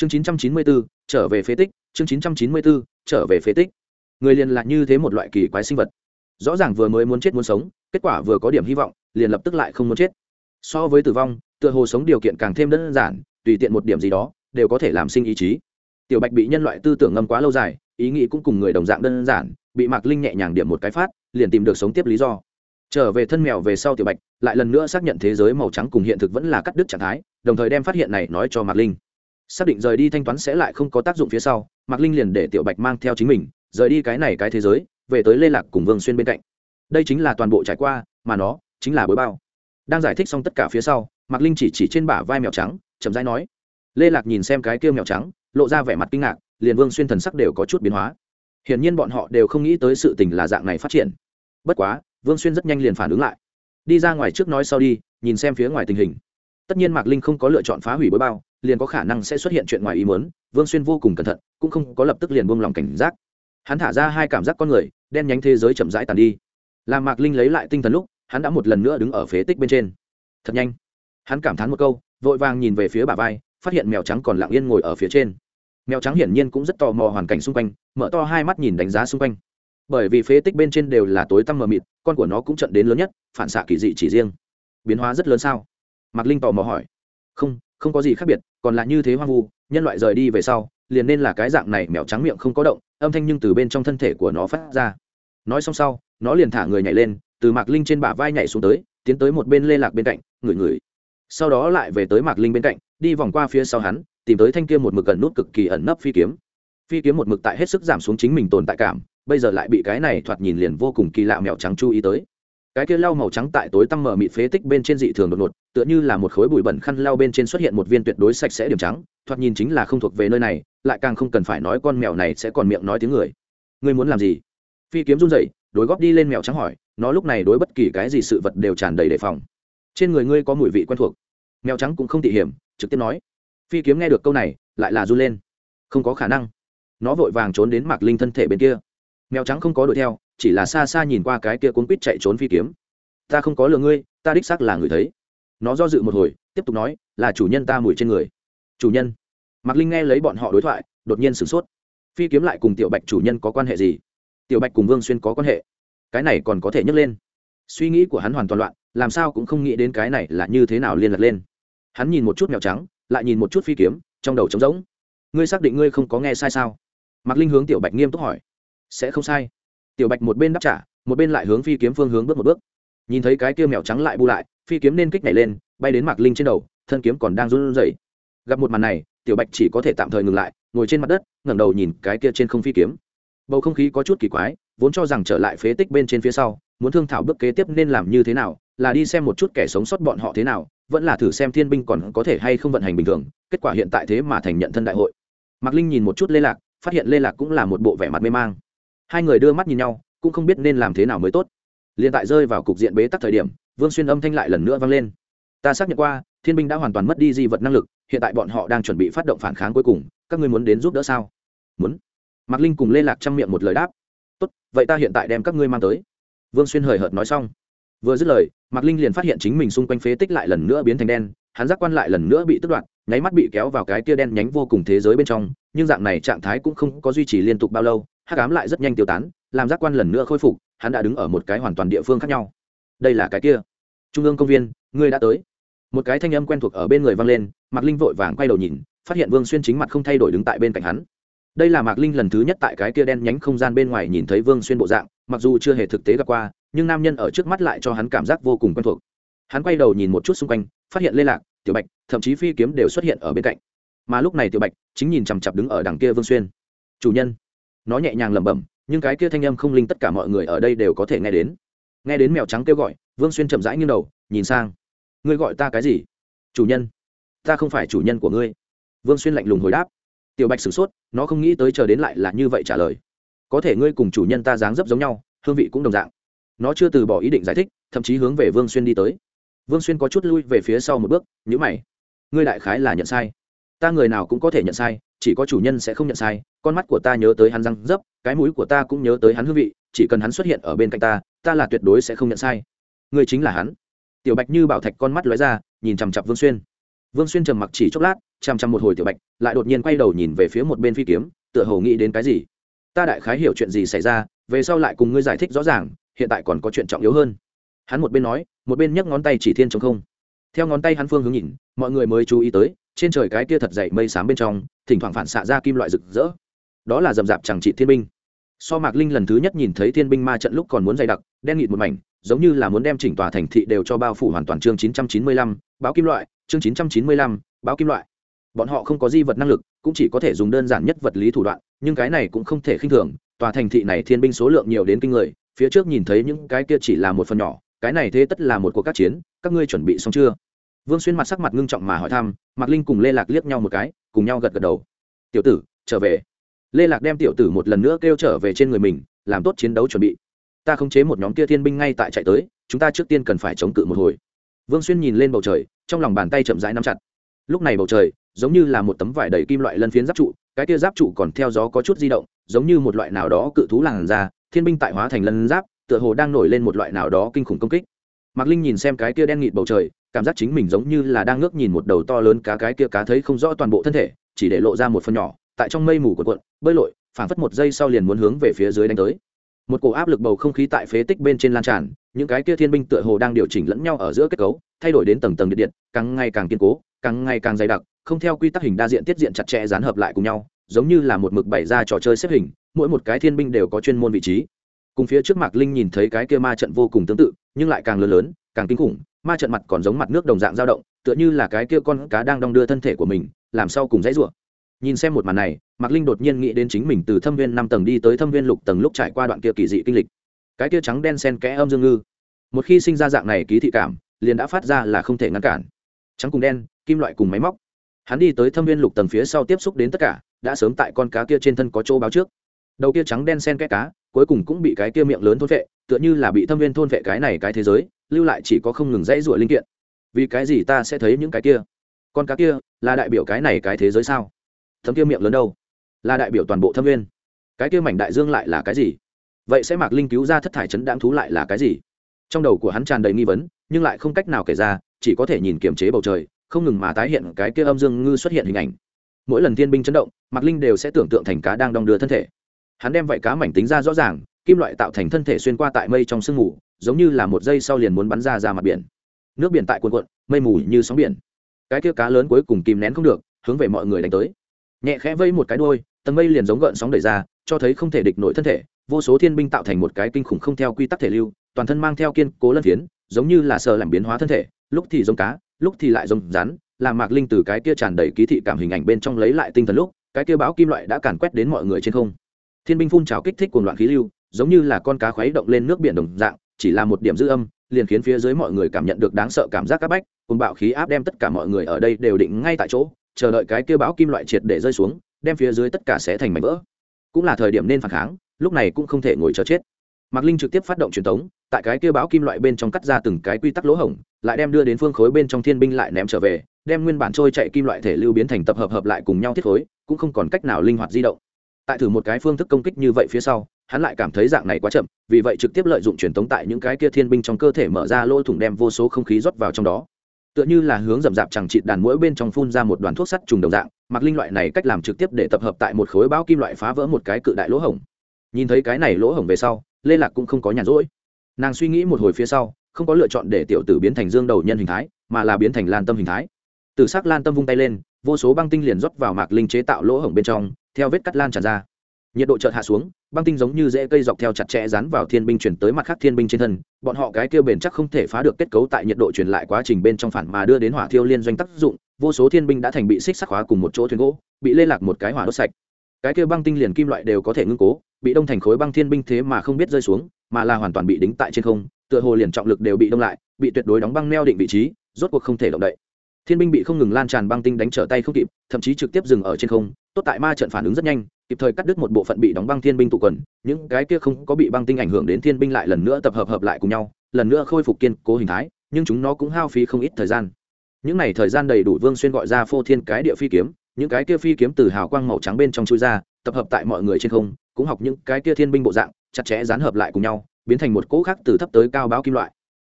chương 994, trở về phế tích. Chương 994, trở về phế tích. Người liền là như thế một loại kỳ quái sinh vật. Rõ ràng vừa mới muốn chết muốn sống kết quả vừa có điểm hy vọng liền lập tức lại không muốn chết. So với tử vong tựa hồ sống điều kiện càng thêm đơn giản tùy tiện một điểm gì đó đều có thể làm sinh ý chí. Tiểu bạch bị nhân loại tư tưởng ngâm quá lâu dài ý nghĩ cũng cùng người đồng dạng đơn giản bị mạc linh nhẹ nhàng điểm một cái phát liền tìm được sống tiếp lý do. Trở về thân mèo về sau tiểu bạch lại lần nữa xác nhận thế giới màu trắng cùng hiện thực vẫn là cắt đứt trạng thái đồng thời đem phát hiện này nói cho mạc linh xác định rời đi thanh toán sẽ lại không có tác dụng phía sau, mạc linh liền để tiểu bạch mang theo chính mình, rời đi cái này cái thế giới, về tới lê lạc cùng vương xuyên bên cạnh. Đây chính là toàn bộ trải qua, mà nó chính là bối bao. Đang giải thích xong tất cả phía sau, mạc linh chỉ chỉ trên bả vai mèo trắng, chậm rãi nói, lê lạc nhìn xem cái kia mèo trắng, lộ ra vẻ mặt kinh ngạc, liền vương xuyên thần sắc đều có chút biến hóa. Hiển nhiên bọn họ đều không nghĩ tới sự tình là dạng này phát triển. Bất quá, vương xuyên rất nhanh liền phản ứng lại. Đi ra ngoài trước nói sau đi, nhìn xem phía ngoài tình hình. Tất nhiên mạc linh không có lựa chọn phá hủy bối bao liền có khả năng sẽ xuất hiện chuyện ngoài ý muốn, vương xuyên vô cùng cẩn thận, cũng không có lập tức liền buông lòng cảnh giác. Hắn thả ra hai cảm giác con người, đen nhánh thế giới chậm rãi tàn đi. Làm mạc linh lấy lại tinh thần lúc, hắn đã một lần nữa đứng ở phế tích bên trên. Thật nhanh. Hắn cảm thán một câu, vội vàng nhìn về phía bà vai, phát hiện mèo trắng còn lặng yên ngồi ở phía trên. Mèo trắng hiển nhiên cũng rất tò mò hoàn cảnh xung quanh, mở to hai mắt nhìn đánh giá xung quanh. Bởi vì phế tích bên trên đều là tối tăm mờ mịt, con của nó cũng trận đến lớn nhất, phản xạ kỳ dị chỉ riêng. Biến hóa rất lớn sao? Mạc linh tò mò hỏi. Không không có gì khác biệt, còn là như thế hoang vu, nhân loại rời đi về sau, liền nên là cái dạng này mèo trắng miệng không có động, âm thanh nhưng từ bên trong thân thể của nó phát ra. Nói xong sau, nó liền thả người nhảy lên, từ mạc linh trên bả vai nhảy xuống tới, tiến tới một bên lê lạc bên cạnh, ngửi ngửi. Sau đó lại về tới mạc linh bên cạnh, đi vòng qua phía sau hắn, tìm tới thanh kia một mực gần nút cực kỳ ẩn nấp phi kiếm. Phi kiếm một mực tại hết sức giảm xuống chính mình tồn tại cảm, bây giờ lại bị cái này thoạt nhìn liền vô cùng kỳ lạ mèo trắng chú ý tới cái kia lau màu trắng tại tối tăm mở mịt phế tích bên trên dị thường đột ngột, tựa như là một khối bụi bẩn khăn lau bên trên xuất hiện một viên tuyệt đối sạch sẽ điểm trắng, thoạt nhìn chính là không thuộc về nơi này, lại càng không cần phải nói con mèo này sẽ còn miệng nói tiếng người. Ngươi muốn làm gì? Phi kiếm run rẩy, đối góp đi lên mèo trắng hỏi, nó lúc này đối bất kỳ cái gì sự vật đều tràn đầy đề phòng. Trên người ngươi có mùi vị quen thuộc. Mèo trắng cũng không tỉ hiểm, trực tiếp nói. Phi kiếm nghe được câu này, lại là run lên. Không có khả năng. Nó vội vàng trốn đến mạc linh thân thể bên kia. Mèo trắng không có đuổi theo chỉ là xa xa nhìn qua cái kia cuốn quýt chạy trốn phi kiếm. Ta không có lừa ngươi, ta đích xác là người thấy. Nó do dự một hồi, tiếp tục nói, là chủ nhân ta mùi trên người. Chủ nhân. Mạc linh nghe lấy bọn họ đối thoại, đột nhiên sửng sốt. Phi kiếm lại cùng tiểu bạch chủ nhân có quan hệ gì? Tiểu bạch cùng vương xuyên có quan hệ? Cái này còn có thể nhấc lên. Suy nghĩ của hắn hoàn toàn loạn, làm sao cũng không nghĩ đến cái này là như thế nào liên lạc lên. Hắn nhìn một chút mèo trắng, lại nhìn một chút phi kiếm, trong đầu trống rỗng. Ngươi xác định ngươi không có nghe sai sao? Mạc linh hướng tiểu bạch nghiêm túc hỏi. Sẽ không sai tiểu bạch một bên đáp trả, một bên lại hướng phi kiếm phương hướng bước một bước. Nhìn thấy cái kia mèo trắng lại bu lại, phi kiếm nên kích nhảy lên, bay đến mạc linh trên đầu, thân kiếm còn đang run rẩy. Gặp một màn này, tiểu bạch chỉ có thể tạm thời ngừng lại, ngồi trên mặt đất, ngẩng đầu nhìn cái kia trên không phi kiếm. Bầu không khí có chút kỳ quái, vốn cho rằng trở lại phế tích bên trên phía sau, muốn thương thảo bước kế tiếp nên làm như thế nào, là đi xem một chút kẻ sống sót bọn họ thế nào, vẫn là thử xem thiên binh còn có thể hay không vận hành bình thường, kết quả hiện tại thế mà thành nhận thân đại hội. Mạc linh nhìn một chút lê lạc, phát hiện lê lạc cũng là một bộ vẻ mặt mê mang hai người đưa mắt nhìn nhau, cũng không biết nên làm thế nào mới tốt. Liền tại rơi vào cục diện bế tắc thời điểm, vương xuyên âm thanh lại lần nữa vang lên. Ta xác nhận qua, thiên binh đã hoàn toàn mất đi di vật năng lực, hiện tại bọn họ đang chuẩn bị phát động phản kháng cuối cùng, các ngươi muốn đến giúp đỡ sao? Muốn. Mạc linh cùng lê lạc chăm miệng một lời đáp. Tốt, vậy ta hiện tại đem các ngươi mang tới. Vương xuyên hời hợt nói xong. Vừa dứt lời, mạc linh liền phát hiện chính mình xung quanh phế tích lại lần nữa biến thành đen, hắn giác quan lại lần nữa bị tức đoạt, nháy mắt bị kéo vào cái tia đen nhánh vô cùng thế giới bên trong, nhưng dạng này trạng thái cũng không có duy trì liên tục bao lâu hắc ám lại rất nhanh tiêu tán, làm giác quan lần nữa khôi phục, hắn đã đứng ở một cái hoàn toàn địa phương khác nhau. Đây là cái kia. Trung ương công viên, ngươi đã tới. Một cái thanh âm quen thuộc ở bên người vang lên, mạc linh vội vàng quay đầu nhìn, phát hiện vương xuyên chính mặt không thay đổi đứng tại bên cạnh hắn. Đây là mạc linh lần thứ nhất tại cái kia đen nhánh không gian bên ngoài nhìn thấy vương xuyên bộ dạng, mặc dù chưa hề thực tế gặp qua, nhưng nam nhân ở trước mắt lại cho hắn cảm giác vô cùng quen thuộc. Hắn quay đầu nhìn một chút xung quanh, phát hiện lê lạc, tiểu bạch, thậm chí phi kiếm đều xuất hiện ở bên cạnh. Mà lúc này tiểu bạch chính nhìn chằm chặp đứng ở đằng kia vương xuyên. Chủ nhân nó nhẹ nhàng lẩm bẩm, nhưng cái kia thanh âm không linh tất cả mọi người ở đây đều có thể nghe đến. Nghe đến mèo trắng kêu gọi, vương xuyên chậm rãi nghiêng đầu, nhìn sang. Ngươi gọi ta cái gì? Chủ nhân. Ta không phải chủ nhân của ngươi. Vương xuyên lạnh lùng hồi đáp. Tiểu bạch sửng sốt, nó không nghĩ tới chờ đến lại là như vậy trả lời. Có thể ngươi cùng chủ nhân ta dáng dấp giống nhau, hương vị cũng đồng dạng. Nó chưa từ bỏ ý định giải thích, thậm chí hướng về vương xuyên đi tới. Vương xuyên có chút lui về phía sau một bước nhữ mày. Ngươi đại khái là nhận sai ta người nào cũng có thể nhận sai, chỉ có chủ nhân sẽ không nhận sai, con mắt của ta nhớ tới hắn răng dấp, cái mũi của ta cũng nhớ tới hắn hương vị, chỉ cần hắn xuất hiện ở bên cạnh ta ta là tuyệt đối sẽ không nhận sai. Người chính là hắn. Tiểu bạch như bảo thạch con mắt lóe ra, nhìn chằm chặp vương xuyên. Vương xuyên trầm mặc chỉ chốc lát, chằm chằm một hồi tiểu bạch, lại đột nhiên quay đầu nhìn về phía một bên phi kiếm, tựa hồ nghĩ đến cái gì. Ta đại khái hiểu chuyện gì xảy ra, về sau lại cùng ngươi giải thích rõ ràng, hiện tại còn có chuyện trọng yếu hơn. Hắn một bên nói, một bên nhấc ngón tay chỉ thiên chống không. Theo ngón tay hắn phương hướng nhìn, mọi người mới chú ý tới trên trời cái kia thật dày mây xám bên trong thỉnh thoảng phản xạ ra kim loại rực rỡ. Đó là dầm dạp chẳng trị thiên binh. So mạc linh lần thứ nhất nhìn thấy thiên binh ma trận lúc còn muốn dày đặc đen nghịt một mảnh giống như là muốn đem chỉnh tòa thành thị đều cho bao phủ hoàn toàn chương 995, báo kim loại chương 995, báo kim loại. Bọn họ không có di vật năng lực cũng chỉ có thể dùng đơn giản nhất vật lý thủ đoạn nhưng cái này cũng không thể khinh thường tòa thành thị này thiên binh số lượng nhiều đến kinh người phía trước nhìn thấy những cái kia chỉ là một phần nhỏ cái này thế tất là một cuộc các chiến các ngươi chuẩn bị xong chưa? Vương xuyên mặt sắc mặt ngưng trọng mà hỏi thăm, mạc linh cùng lê lạc liếc nhau một cái, cùng nhau gật gật đầu. Tiểu tử, trở về. Lê lạc đem tiểu tử một lần nữa kêu trở về trên người mình, làm tốt chiến đấu chuẩn bị. Ta khống chế một nhóm kia thiên binh ngay tại chạy tới, chúng ta trước tiên cần phải chống cự một hồi. Vương xuyên nhìn lên bầu trời, trong lòng bàn tay chậm rãi nắm chặt. Lúc này bầu trời, giống như là một tấm vải đầy kim loại lân phiến giáp trụ, cái kia giáp trụ còn theo gió có chút di động, giống như một loại nào đó cự thú làn ra thiên binh tại hóa thành lân giáp, tựa hồ đang nổi lên một loại nào đó kinh khủng công kích mạc linh nhìn xem cái kia đen nghịt bầu trời, cảm giác chính mình giống như là đang ngước nhìn một đầu to lớn cá, cái kia cá thấy không rõ toàn bộ thân thể, chỉ để lộ ra một phần nhỏ, tại trong mây mù của quận bơi lội, phảng phất một giây sau liền muốn hướng về phía dưới đánh tới. Một cổ áp lực bầu không khí tại phế tích bên trên lan tràn, những cái kia thiên binh tựa hồ đang điều chỉnh lẫn nhau ở giữa kết cấu, thay đổi đến tầng tầng điện điện, càng ngày càng kiên cố, càng ngày càng dày đặc, không theo quy tắc hình đa diện tiết diện chặt chẽ dán hợp lại cùng nhau, giống như là một mực bày ra trò chơi xếp hình, mỗi một cái thiên binh đều có chuyên môn vị trí cùng phía trước mạc linh nhìn thấy cái kia ma trận vô cùng tương tự, nhưng lại càng lớn lớn, càng kinh khủng, ma trận mặt còn giống mặt nước đồng dạng dao động, tựa như là cái kia con cá đang đong đưa thân thể của mình, làm sao cùng dãy rủa. Nhìn xem một màn này, mạc linh đột nhiên nghĩ đến chính mình từ thâm viên năm tầng đi tới thâm viên lục tầng lúc trải qua đoạn kia kỳ dị kinh lịch. Cái kia trắng đen sen kẽ âm dương ngư. Một khi sinh ra dạng này ký thị cảm, liền đã phát ra là không thể ngăn cản. Trắng cùng đen, kim loại cùng máy móc. Hắn đi tới thâm viên lục tầng phía sau tiếp xúc đến tất cả, đã sớm tại con cá kia trên thân có chỗ báo trước. Đầu kia trắng đen sen kẽ cá cuối cùng cũng bị cái kia miệng lớn thôn vệ, tựa như là bị thâm viên thôn vệ cái này cái thế giới, lưu lại chỉ có không ngừng dãy rủa linh kiện. Vì cái gì ta sẽ thấy những cái kia? Con cá kia là đại biểu cái này cái thế giới sao? Thấm kia miệng lớn đâu? Là đại biểu toàn bộ thâm viên. Cái kia mảnh đại dương lại là cái gì? Vậy sẽ mạc linh cứu ra thất thải chấn đáng thú lại là cái gì? Trong đầu của hắn tràn đầy nghi vấn, nhưng lại không cách nào kể ra, chỉ có thể nhìn kiềm chế bầu trời, không ngừng mà tái hiện cái kia âm dương ngư xuất hiện hình ảnh. Mỗi lần thiên binh chấn động, mạc linh đều sẽ tưởng tượng thành cá đang đong đưa thân thể hắn đem vảy cá mảnh tính ra rõ ràng, kim loại tạo thành thân thể xuyên qua tại mây trong sương mù, giống như là một giây sau liền muốn bắn ra ra mặt biển. Nước biển tại cuồn cuộn, mây mù như sóng biển. Cái kia cá lớn cuối cùng kìm nén không được, hướng về mọi người đánh tới. Nhẹ khẽ vây một cái đôi tầng mây liền giống gợn sóng đẩy ra, cho thấy không thể địch nổi thân thể, vô số thiên binh tạo thành một cái kinh khủng không theo quy tắc thể lưu, toàn thân mang theo kiên cố lân phiến, giống như là sờ làm biến hóa thân thể, lúc thì giống cá, lúc thì lại giống rắn, làm mạc linh từ cái kia tràn đầy ký thị cảm hình ảnh bên trong lấy lại tinh thần lúc, cái kia bão kim loại đã càn quét đến mọi người trên không thiên binh phun trào kích thích cuồng loạn khí lưu, giống như là con cá khuấy động lên nước biển đồng dạng, chỉ là một điểm dư âm, liền khiến phía dưới mọi người cảm nhận được đáng sợ cảm giác áp bách cùng bạo khí áp đem tất cả mọi người ở đây đều định ngay tại chỗ, chờ đợi cái kia bão kim loại triệt để rơi xuống, đem phía dưới tất cả sẽ thành mảnh vỡ. Cũng là thời điểm nên phản kháng, lúc này cũng không thể ngồi chờ chết. Mạc linh trực tiếp phát động truyền thống tại cái kia bão kim loại bên trong cắt ra từng cái quy tắc lỗ hổng, lại đem đưa đến phương khối bên trong thiên binh lại ném trở về, đem nguyên bản trôi chạy kim loại thể lưu biến thành tập hợp hợp lại cùng nhau thiết khối, cũng không còn cách nào linh hoạt di động tại thử một cái phương thức công kích như vậy phía sau, hắn lại cảm thấy dạng này quá chậm, vì vậy trực tiếp lợi dụng truyền thống tại những cái kia thiên binh trong cơ thể mở ra lỗ thủng đem vô số không khí rót vào trong đó. Tựa như là hướng rậm rạp chẳng chịt đàn mũi bên trong phun ra một đoàn thuốc sắt trùng đồng dạng, mặc linh loại này cách làm trực tiếp để tập hợp tại một khối bão kim loại phá vỡ một cái cự đại lỗ hổng. Nhìn thấy cái này lỗ hổng về sau, lê lạc cũng không có nhàn rỗi. Nàng suy nghĩ một hồi phía sau, không có lựa chọn để tiểu tử biến thành dương đầu nhân hình thái, mà là biến thành lan tâm hình thái. Từ s ắ c lan tâm vung tay lên vô số băng tinh liền rót vào mạc linh chế tạo lỗ hổng bên trong, theo vết cắt lan tràn ra. Nhiệt độ chợt hạ xuống, băng tinh giống như rễ cây dọc theo chặt chẽ dán vào thiên binh chuyển tới mặt khác thiên binh trên thân, bọn họ cái kêu bền chắc không thể phá được kết cấu tại nhiệt độ truyền lại quá trình bên trong phản mà đưa đến hỏa thiêu liên doanh tác dụng, vô số thiên binh đã thành bị xích sắc hóa cùng một chỗ thuyền gỗ, bị lê lạc một cái hỏa đốt sạch. Cái kêu băng tinh liền kim loại đều có thể ngưng cố, bị đông thành khối băng thiên binh thế mà không biết rơi xuống, mà là hoàn toàn bị đính tại trên không, tựa hồ liền trọng lực đều bị đông lại, bị tuyệt đối đóng băng neo định vị trí, rốt cuộc không thể động đậy thiên binh bị không ngừng lan tràn băng tinh đánh trở tay không kịp, thậm chí trực tiếp dừng ở trên không. Tốt tại ma trận phản ứng rất nhanh, kịp thời cắt đứt một bộ phận bị đóng băng thiên binh tụ quần. Những cái kia không có bị băng tinh ảnh hưởng đến thiên binh lại lần nữa tập hợp hợp lại cùng nhau, lần nữa khôi phục kiên cố hình thái, nhưng chúng nó cũng hao phí không ít thời gian. Những n à y thời gian đầy đủ vương xuyên gọi ra phô thiên cái địa phi kiếm, những cái kia phi kiếm từ hào quang màu trắng bên trong chui ra, tập hợp tại mọi người trên không, cũng học những cái kia thiên binh bộ dạng, chặt chẽ dán hợp lại cùng nhau, biến thành một cỗ khác từ thấp tới cao báo kim loại.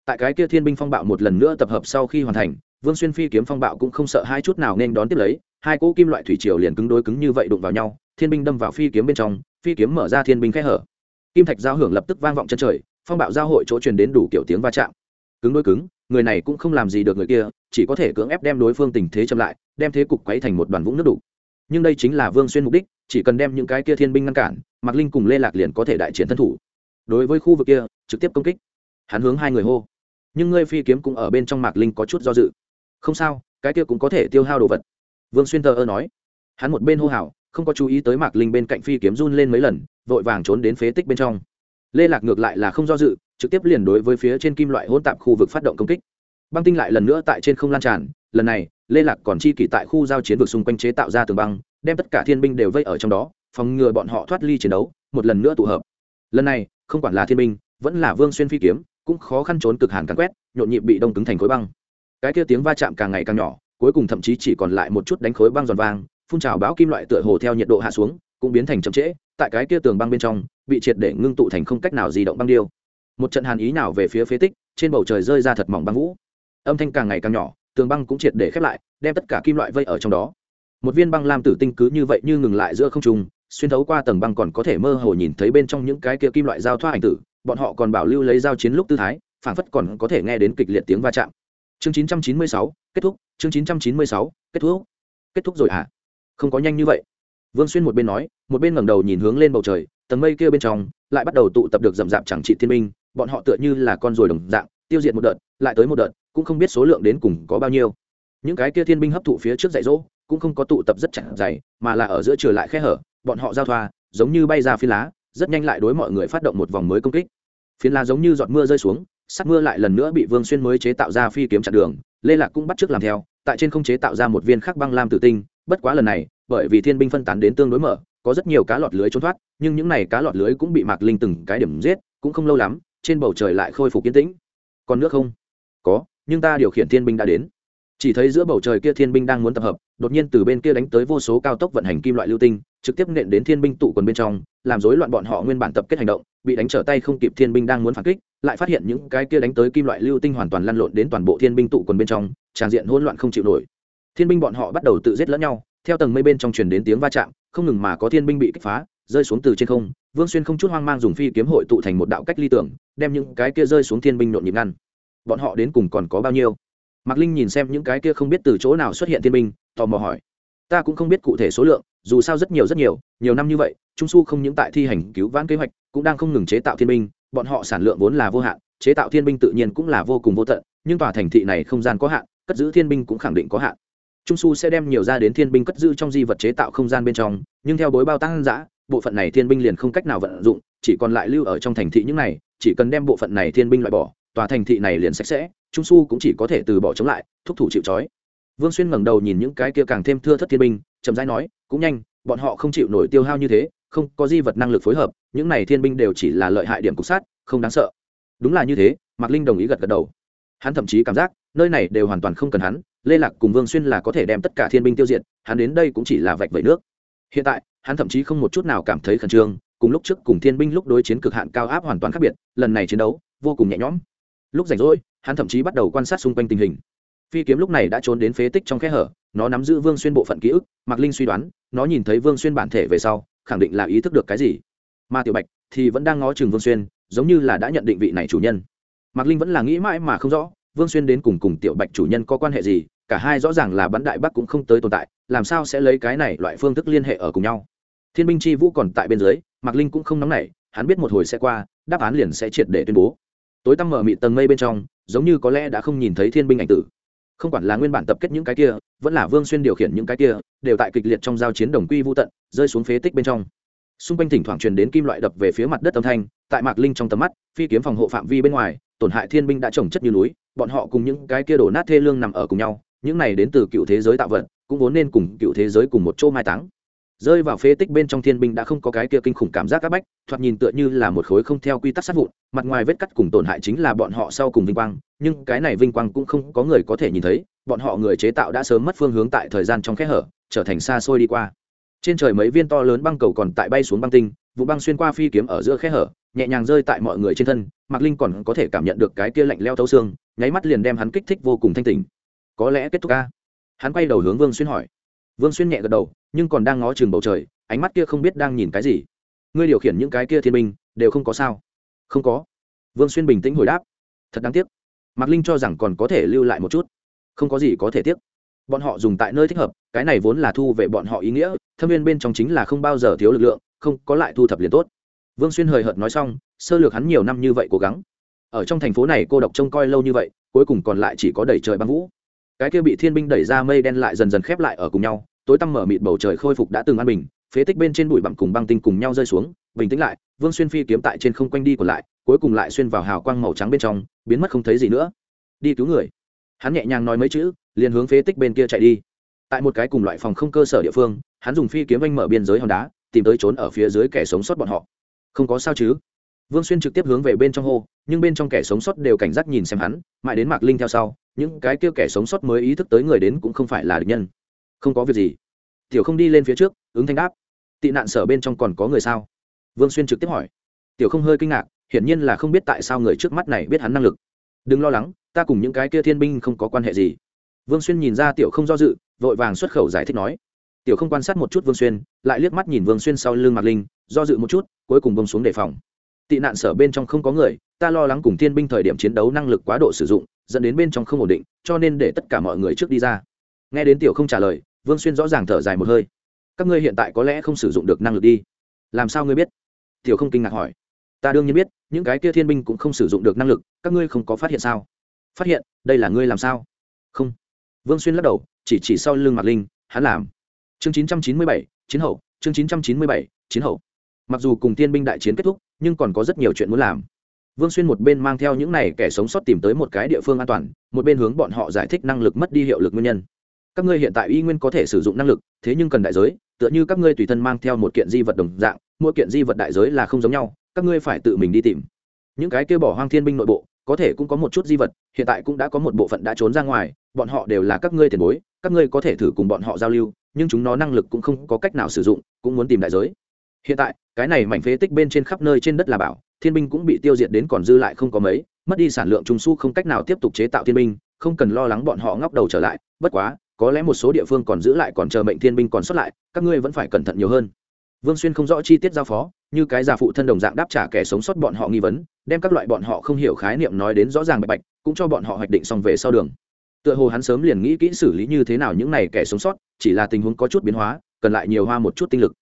Tại cái kia thiên binh phong bạo một lần nữa tập hợp sau khi hoàn thành vương xuyên phi kiếm phong bạo cũng không sợ hai chút nào nên đón tiếp lấy, hai cỗ kim loại thủy triều liền cứng đối cứng như vậy đụng vào nhau, thiên binh đâm vào phi kiếm bên trong, phi kiếm mở ra thiên binh khe hở. Kim thạch giao hưởng lập tức vang vọng chân trời, phong bạo giao hội chỗ truyền đến đủ kiểu tiếng va chạm. Cứng đối cứng, người này cũng không làm gì được người kia, chỉ có thể cưỡng ép đem đối phương tình thế chậm lại, đem thế cục quấy thành một đoàn vũng nước đủ nhưng đây chính là vương xuyên mục đích, chỉ cần đem những cái kia thiên binh ngăn cản, mạc linh cùng lê lạc liền có thể đại chiến thân thủ. Đối với khu vực kia, trực tiếp công kích. Hắn hướng hai người hô. Nhưng ngươi phi kiếm cũng ở bên trong mạc linh có chút do dự không sao, cái kia cũng có thể tiêu hao đồ vật. Vương xuyên thờ ơ nói. Hắn một bên hô hào, không có chú ý tới mạc linh bên cạnh phi kiếm run lên mấy lần, vội vàng trốn đến phế tích bên trong. Lê lạc ngược lại là không do dự, trực tiếp liền đối với phía trên kim loại hỗn tạp khu vực phát động công kích. Băng tinh lại lần nữa tại trên không lan tràn, lần này, lê lạc còn chi kỷ tại khu giao chiến vực xung quanh chế tạo ra tường băng, đem tất cả thiên binh đều vây ở trong đó, phòng ngừa bọn họ thoát ly chiến đấu, một lần nữa tụ hợp. Lần này, không quản là thiên binh, vẫn là vương xuyên phi kiếm, cũng khó khăn trốn cực hàn cắn quét, nhộn nhịp bị đông cứng thành khối băng cái kia tiếng va chạm càng ngày càng nhỏ, cuối cùng thậm chí chỉ còn lại một chút đánh khối băng giòn vang, phun trào báo kim loại tựa hồ theo nhiệt độ hạ xuống, cũng biến thành chậm trễ, tại cái kia tường băng bên trong, bị triệt để ngưng tụ thành không cách nào di động băng điêu. Một trận hàn ý nào về phía phế tích, trên bầu trời rơi ra thật mỏng băng vũ. Âm thanh càng ngày càng nhỏ, tường băng cũng triệt để khép lại, đem tất cả kim loại vây ở trong đó. Một viên băng lam tử tinh cứ như vậy như ngừng lại giữa không trung, xuyên thấu qua tầng băng còn có thể mơ hồ nhìn thấy bên trong những cái kia kim loại giao thoa ảnh tử, bọn họ còn bảo lưu lấy giao chiến lúc tư thái, phảng phất còn có thể nghe đến kịch liệt tiếng va chạm chương 996, kết thúc chương 996, kết thúc. Kết thúc rồi hả? À? không có nhanh như vậy. Vương xuyên một bên nói một bên ngẩng đầu nhìn hướng lên bầu trời tầng mây kia bên trong lại bắt đầu tụ tập được rậm rạp chẳng trị thiên minh bọn họ tựa như là con ruồi đồng dạng tiêu diệt một đợt lại tới một đợt cũng không biết số lượng đến cùng có bao nhiêu. Những cái kia thiên binh hấp thụ phía trước dạy dỗ cũng không có tụ tập rất chặt dày mà là ở giữa trừ lại khe hở bọn họ giao thoa giống như bay ra phi lá rất nhanh lại đối mọi người phát động một vòng mới công kích. Phiến lá giống như giọt mưa rơi xuống sắc mưa lại lần nữa bị vương xuyên mới chế tạo ra phi kiếm chặn đường, lê lạc cũng bắt t làm theo, tại trên không chế tạo ra một viên khắc băng lam tử tinh, bất quá lần này, bởi vì thiên binh phân tán đến tương đối mở, có rất nhiều cá lọt lưới trốn thoát, nhưng những này cá lọt lưới cũng bị mạc linh từng cái điểm giết, cũng không lâu lắm, trên bầu trời lại khôi phục yên tĩnh. Còn nước không? Có, nhưng ta điều khiển thiên binh đã đến chỉ thấy giữa bầu trời kia thiên binh đang muốn tập hợp, đột nhiên từ bên kia đánh tới vô số cao tốc vận hành kim loại lưu tinh, trực tiếp nện đến thiên binh tụ quần bên trong, làm rối loạn bọn họ nguyên bản tập kết hành động, bị đánh trở tay không kịp thiên binh đang muốn phản kích, lại phát hiện những cái kia đánh tới kim loại lưu tinh hoàn toàn lăn lộn đến toàn bộ thiên binh tụ quần bên trong, tràn diện hỗn loạn không chịu nổi. Thiên binh bọn họ bắt đầu tự giết lẫn nhau, theo tầng mây bên trong truyền đến tiếng va chạm, không ngừng mà có thiên binh bị kích phá, rơi xuống từ trên không, vương xuyên không chút hoang mang dùng phi kiếm hội tụ thành một đạo cách ly tưởng đem những cái kia rơi xuống thiên binh nhộn nhịp ngăn. Bọn họ đến cùng còn có bao nhiêu? Mạc linh nhìn xem những cái kia không biết từ chỗ nào xuất hiện thiên binh, tò mò hỏi. Ta cũng không biết cụ thể số lượng, dù sao rất nhiều rất nhiều nhiều năm như vậy, trung su không những tại thi hành cứu vãn kế hoạch, cũng đang không ngừng chế tạo thiên binh, bọn họ sản lượng vốn là vô hạn, chế tạo thiên binh tự nhiên cũng là vô cùng vô tận, nhưng tòa thành thị này không gian có hạn, cất giữ thiên binh cũng khẳng định có hạn. Trung su sẽ đem nhiều ra đến thiên binh cất giữ trong di vật chế tạo không gian bên trong, nhưng theo bối bao tăng giã bộ phận này thiên binh liền không cách nào vận dụng, chỉ còn lại lưu ở trong thành thị những này, chỉ cần đem bộ phận này thiên binh loại bỏ, tòa thành thị này liền sạch sẽ trung su cũng chỉ có thể từ bỏ chống lại, thúc thủ chịu trói. Vương xuyên ngẩng đầu nhìn những cái kia càng thêm thưa thất thiên binh, chậm rãi nói, cũng nhanh, bọn họ không chịu nổi tiêu hao như thế, không có di vật năng lực phối hợp, những này thiên binh đều chỉ là lợi hại điểm cục sát, không đáng sợ. Đúng là như thế, mạc linh đồng ý gật gật đầu. Hắn thậm chí cảm giác, nơi này đều hoàn toàn không cần hắn, lê lạc cùng vương xuyên là có thể đem tất cả thiên binh tiêu diệt, hắn đến đây cũng chỉ là vạch vẩy nước. Hiện tại, hắn thậm chí không một chút nào cảm thấy khẩn trương, cùng lúc trước cùng thiên binh lúc đối chiến cực hạn cao áp hoàn toàn khác biệt, lần này chiến đấu, vô cùng nhẹ nhõm. Lúc rảnh rỗi hắn thậm chí bắt đầu quan sát xung quanh tình hình. Phi kiếm lúc này đã trốn đến phế tích trong khe hở, nó nắm giữ vương xuyên bộ phận ký ức, mạc linh suy đoán, nó nhìn thấy vương xuyên bản thể về sau, khẳng định là ý thức được cái gì. Mà tiểu bạch thì vẫn đang ngó chừng vương xuyên, giống như là đã nhận định vị này chủ nhân. Mạc linh vẫn là nghĩ mãi mà không rõ, vương xuyên đến cùng cùng tiểu bạch chủ nhân có quan hệ gì, cả hai rõ ràng là bắn đại bắc cũng không tới tồn tại, làm sao sẽ lấy cái này loại phương thức liên hệ ở cùng nhau. Thiên binh chi vũ còn tại bên dưới, mạc linh cũng không nóng nảy, hắn biết một hồi sẽ qua, đáp án liền sẽ triệt để tuyên bố. Tối tăm mở mị tầng mây bên trong giống như có lẽ đã không nhìn thấy thiên binh ảnh tử. Không quản là nguyên bản tập kết những cái kia, vẫn là vương xuyên điều khiển những cái kia, đều tại kịch liệt trong giao chiến đồng quy vô tận, rơi xuống phế tích bên trong. Xung quanh thỉnh thoảng truyền đến kim loại đập về phía mặt đất âm thanh, tại mạc linh trong tầm mắt, phi kiếm phòng hộ phạm vi bên ngoài, tổn hại thiên binh đã trồng chất như núi, bọn họ cùng những cái kia đổ nát thê lương nằm ở cùng nhau, những này đến từ cựu thế giới tạo vật, cũng vốn nên cùng cựu thế giới cùng một chỗ mai táng rơi vào phế tích bên trong thiên binh đã không có cái kia kinh khủng cảm giác áp bách, thoạt nhìn tựa như là một khối không theo quy tắc sát vụn, mặt ngoài vết cắt cùng tổn hại chính là bọn họ sau cùng vinh quang, nhưng cái này vinh quang cũng không có người có thể nhìn thấy, bọn họ người chế tạo đã sớm mất phương hướng tại thời gian trong kẽ hở, trở thành xa xôi đi qua. Trên trời mấy viên to lớn băng cầu còn tại bay xuống băng tinh, vụ băng xuyên qua phi kiếm ở giữa khe hở, nhẹ nhàng rơi tại mọi người trên thân, mạc linh còn có thể cảm nhận được cái kia lạnh leo thấu xương, nháy mắt liền đem hắn kích thích vô cùng thanh tình có lẽ kết thúc ca? Hắn quay đầu hướng vương xuyên hỏi vương xuyên nhẹ gật đầu, nhưng còn đang ngó chừng bầu trời, ánh mắt kia không biết đang nhìn cái gì. Ngươi điều khiển những cái kia thiên binh, đều không có sao? Không có. Vương xuyên bình tĩnh hồi đáp. Thật đáng tiếc. Mạc linh cho rằng còn có thể lưu lại một chút. Không có gì có thể tiếc. Bọn họ dùng tại nơi thích hợp, cái này vốn là thu về bọn họ ý nghĩa, thâm viên bên trong chính là không bao giờ thiếu lực lượng, không có lại thu thập liền tốt. Vương xuyên hời hợt nói xong, sơ lược hắn nhiều năm như vậy cố gắng. Ở trong thành phố này cô độc trông coi lâu như vậy, cuối cùng còn lại chỉ có đầy trời băng vũ cái kia bị thiên binh đẩy ra mây đen lại dần dần khép lại ở cùng nhau, tối tăm mở mịt bầu trời khôi phục đã từng an bình, phế tích bên trên bụi bặm cùng băng tinh cùng nhau rơi xuống, bình tĩnh lại, vương xuyên phi kiếm tại trên không quanh đi còn lại, cuối cùng lại xuyên vào hào quang màu trắng bên trong, biến mất không thấy gì nữa. Đi cứu người. Hắn nhẹ nhàng nói mấy chữ, liền hướng phế tích bên kia chạy đi. Tại một cái cùng loại phòng không cơ sở địa phương, hắn dùng phi kiếm anh mở biên giới hòn đá, tìm tới trốn ở phía dưới kẻ sống sót bọn họ. Không có sao chứ? Vương xuyên trực tiếp hướng về bên trong hô, nhưng bên trong kẻ sống sót đều cảnh giác nhìn xem hắn, mãi đến mạc linh theo sau, những cái kia kẻ sống sót mới ý thức tới người đến cũng không phải là địch nhân. Không có việc gì. Tiểu không đi lên phía trước, ứng thanh đáp. Tị nạn sở bên trong còn có người sao? Vương xuyên trực tiếp hỏi. Tiểu không hơi kinh ngạc, hiển nhiên là không biết tại sao người trước mắt này biết hắn năng lực. Đừng lo lắng, ta cùng những cái kia thiên binh không có quan hệ gì. Vương xuyên nhìn ra tiểu không do dự, vội vàng xuất khẩu giải thích nói. Tiểu không quan sát một chút vương xuyên, lại liếc mắt nhìn vương xuyên sau lưng mạc linh, do dự một chút, cuối cùng bông xuống đề phòng tị nạn sở bên trong không có người, ta lo lắng cùng thiên binh thời điểm chiến đấu năng lực quá độ sử dụng, dẫn đến bên trong không ổn định, cho nên để tất cả mọi người trước đi ra. Nghe đến tiểu không trả lời, vương xuyên rõ ràng thở dài một hơi. Các ngươi hiện tại có lẽ không sử dụng được năng lực đi. Làm sao ngươi biết? Tiểu không kinh ngạc hỏi. Ta đương nhiên biết, những cái kia thiên binh cũng không sử dụng được năng lực, các ngươi không có phát hiện sao? Phát hiện, đây là ngươi làm sao? Không. Vương xuyên lắc đầu, chỉ chỉ sau lưng mạc linh, hắn làm. Chương chín trăm chín mươi bảy, chiến hậu, chương chín trăm chín mươi bảy, chiến hậu. Mặc dù cùng tiên binh đại chiến kết thúc nhưng còn có rất nhiều chuyện muốn làm. Vương xuyên một bên mang theo những này kẻ sống sót tìm tới một cái địa phương an toàn, một bên hướng bọn họ giải thích năng lực mất đi hiệu lực nguyên nhân. Các ngươi hiện tại y nguyên có thể sử dụng năng lực, thế nhưng cần đại giới, tựa như các ngươi tùy thân mang theo một kiện di vật đồng dạng, mỗi kiện di vật đại giới là không giống nhau, các ngươi phải tự mình đi tìm. Những cái kêu bỏ hoang thiên binh nội bộ, có thể cũng có một chút di vật, hiện tại cũng đã có một bộ phận đã trốn ra ngoài, bọn họ đều là các ngươi tiền bối, các ngươi có thể thử cùng bọn họ giao lưu, nhưng chúng nó năng lực cũng không có cách nào sử dụng, cũng muốn tìm đại giới. Hiện tại cái này mảnh phế tích bên trên khắp nơi trên đất là bảo, thiên binh cũng bị tiêu diệt đến còn dư lại không có mấy, mất đi sản lượng trung su không cách nào tiếp tục chế tạo thiên binh, không cần lo lắng bọn họ ngóc đầu trở lại, bất quá, có lẽ một số địa phương còn giữ lại còn chờ mệnh thiên binh còn xuất lại, các ngươi vẫn phải cẩn thận nhiều hơn. Vương xuyên không rõ chi tiết giao phó, như cái già phụ thân đồng dạng đáp trả kẻ sống sót bọn họ nghi vấn, đem các loại bọn họ không hiểu khái niệm nói đến rõ ràng bạch bạch, cũng cho bọn họ hoạch định xong về sau đường. Tựa hồ hắn sớm liền nghĩ kỹ xử lý như thế nào những này kẻ sống sót, chỉ là tình huống có chút biến hóa, cần lại nhiều hoa một chút tinh lực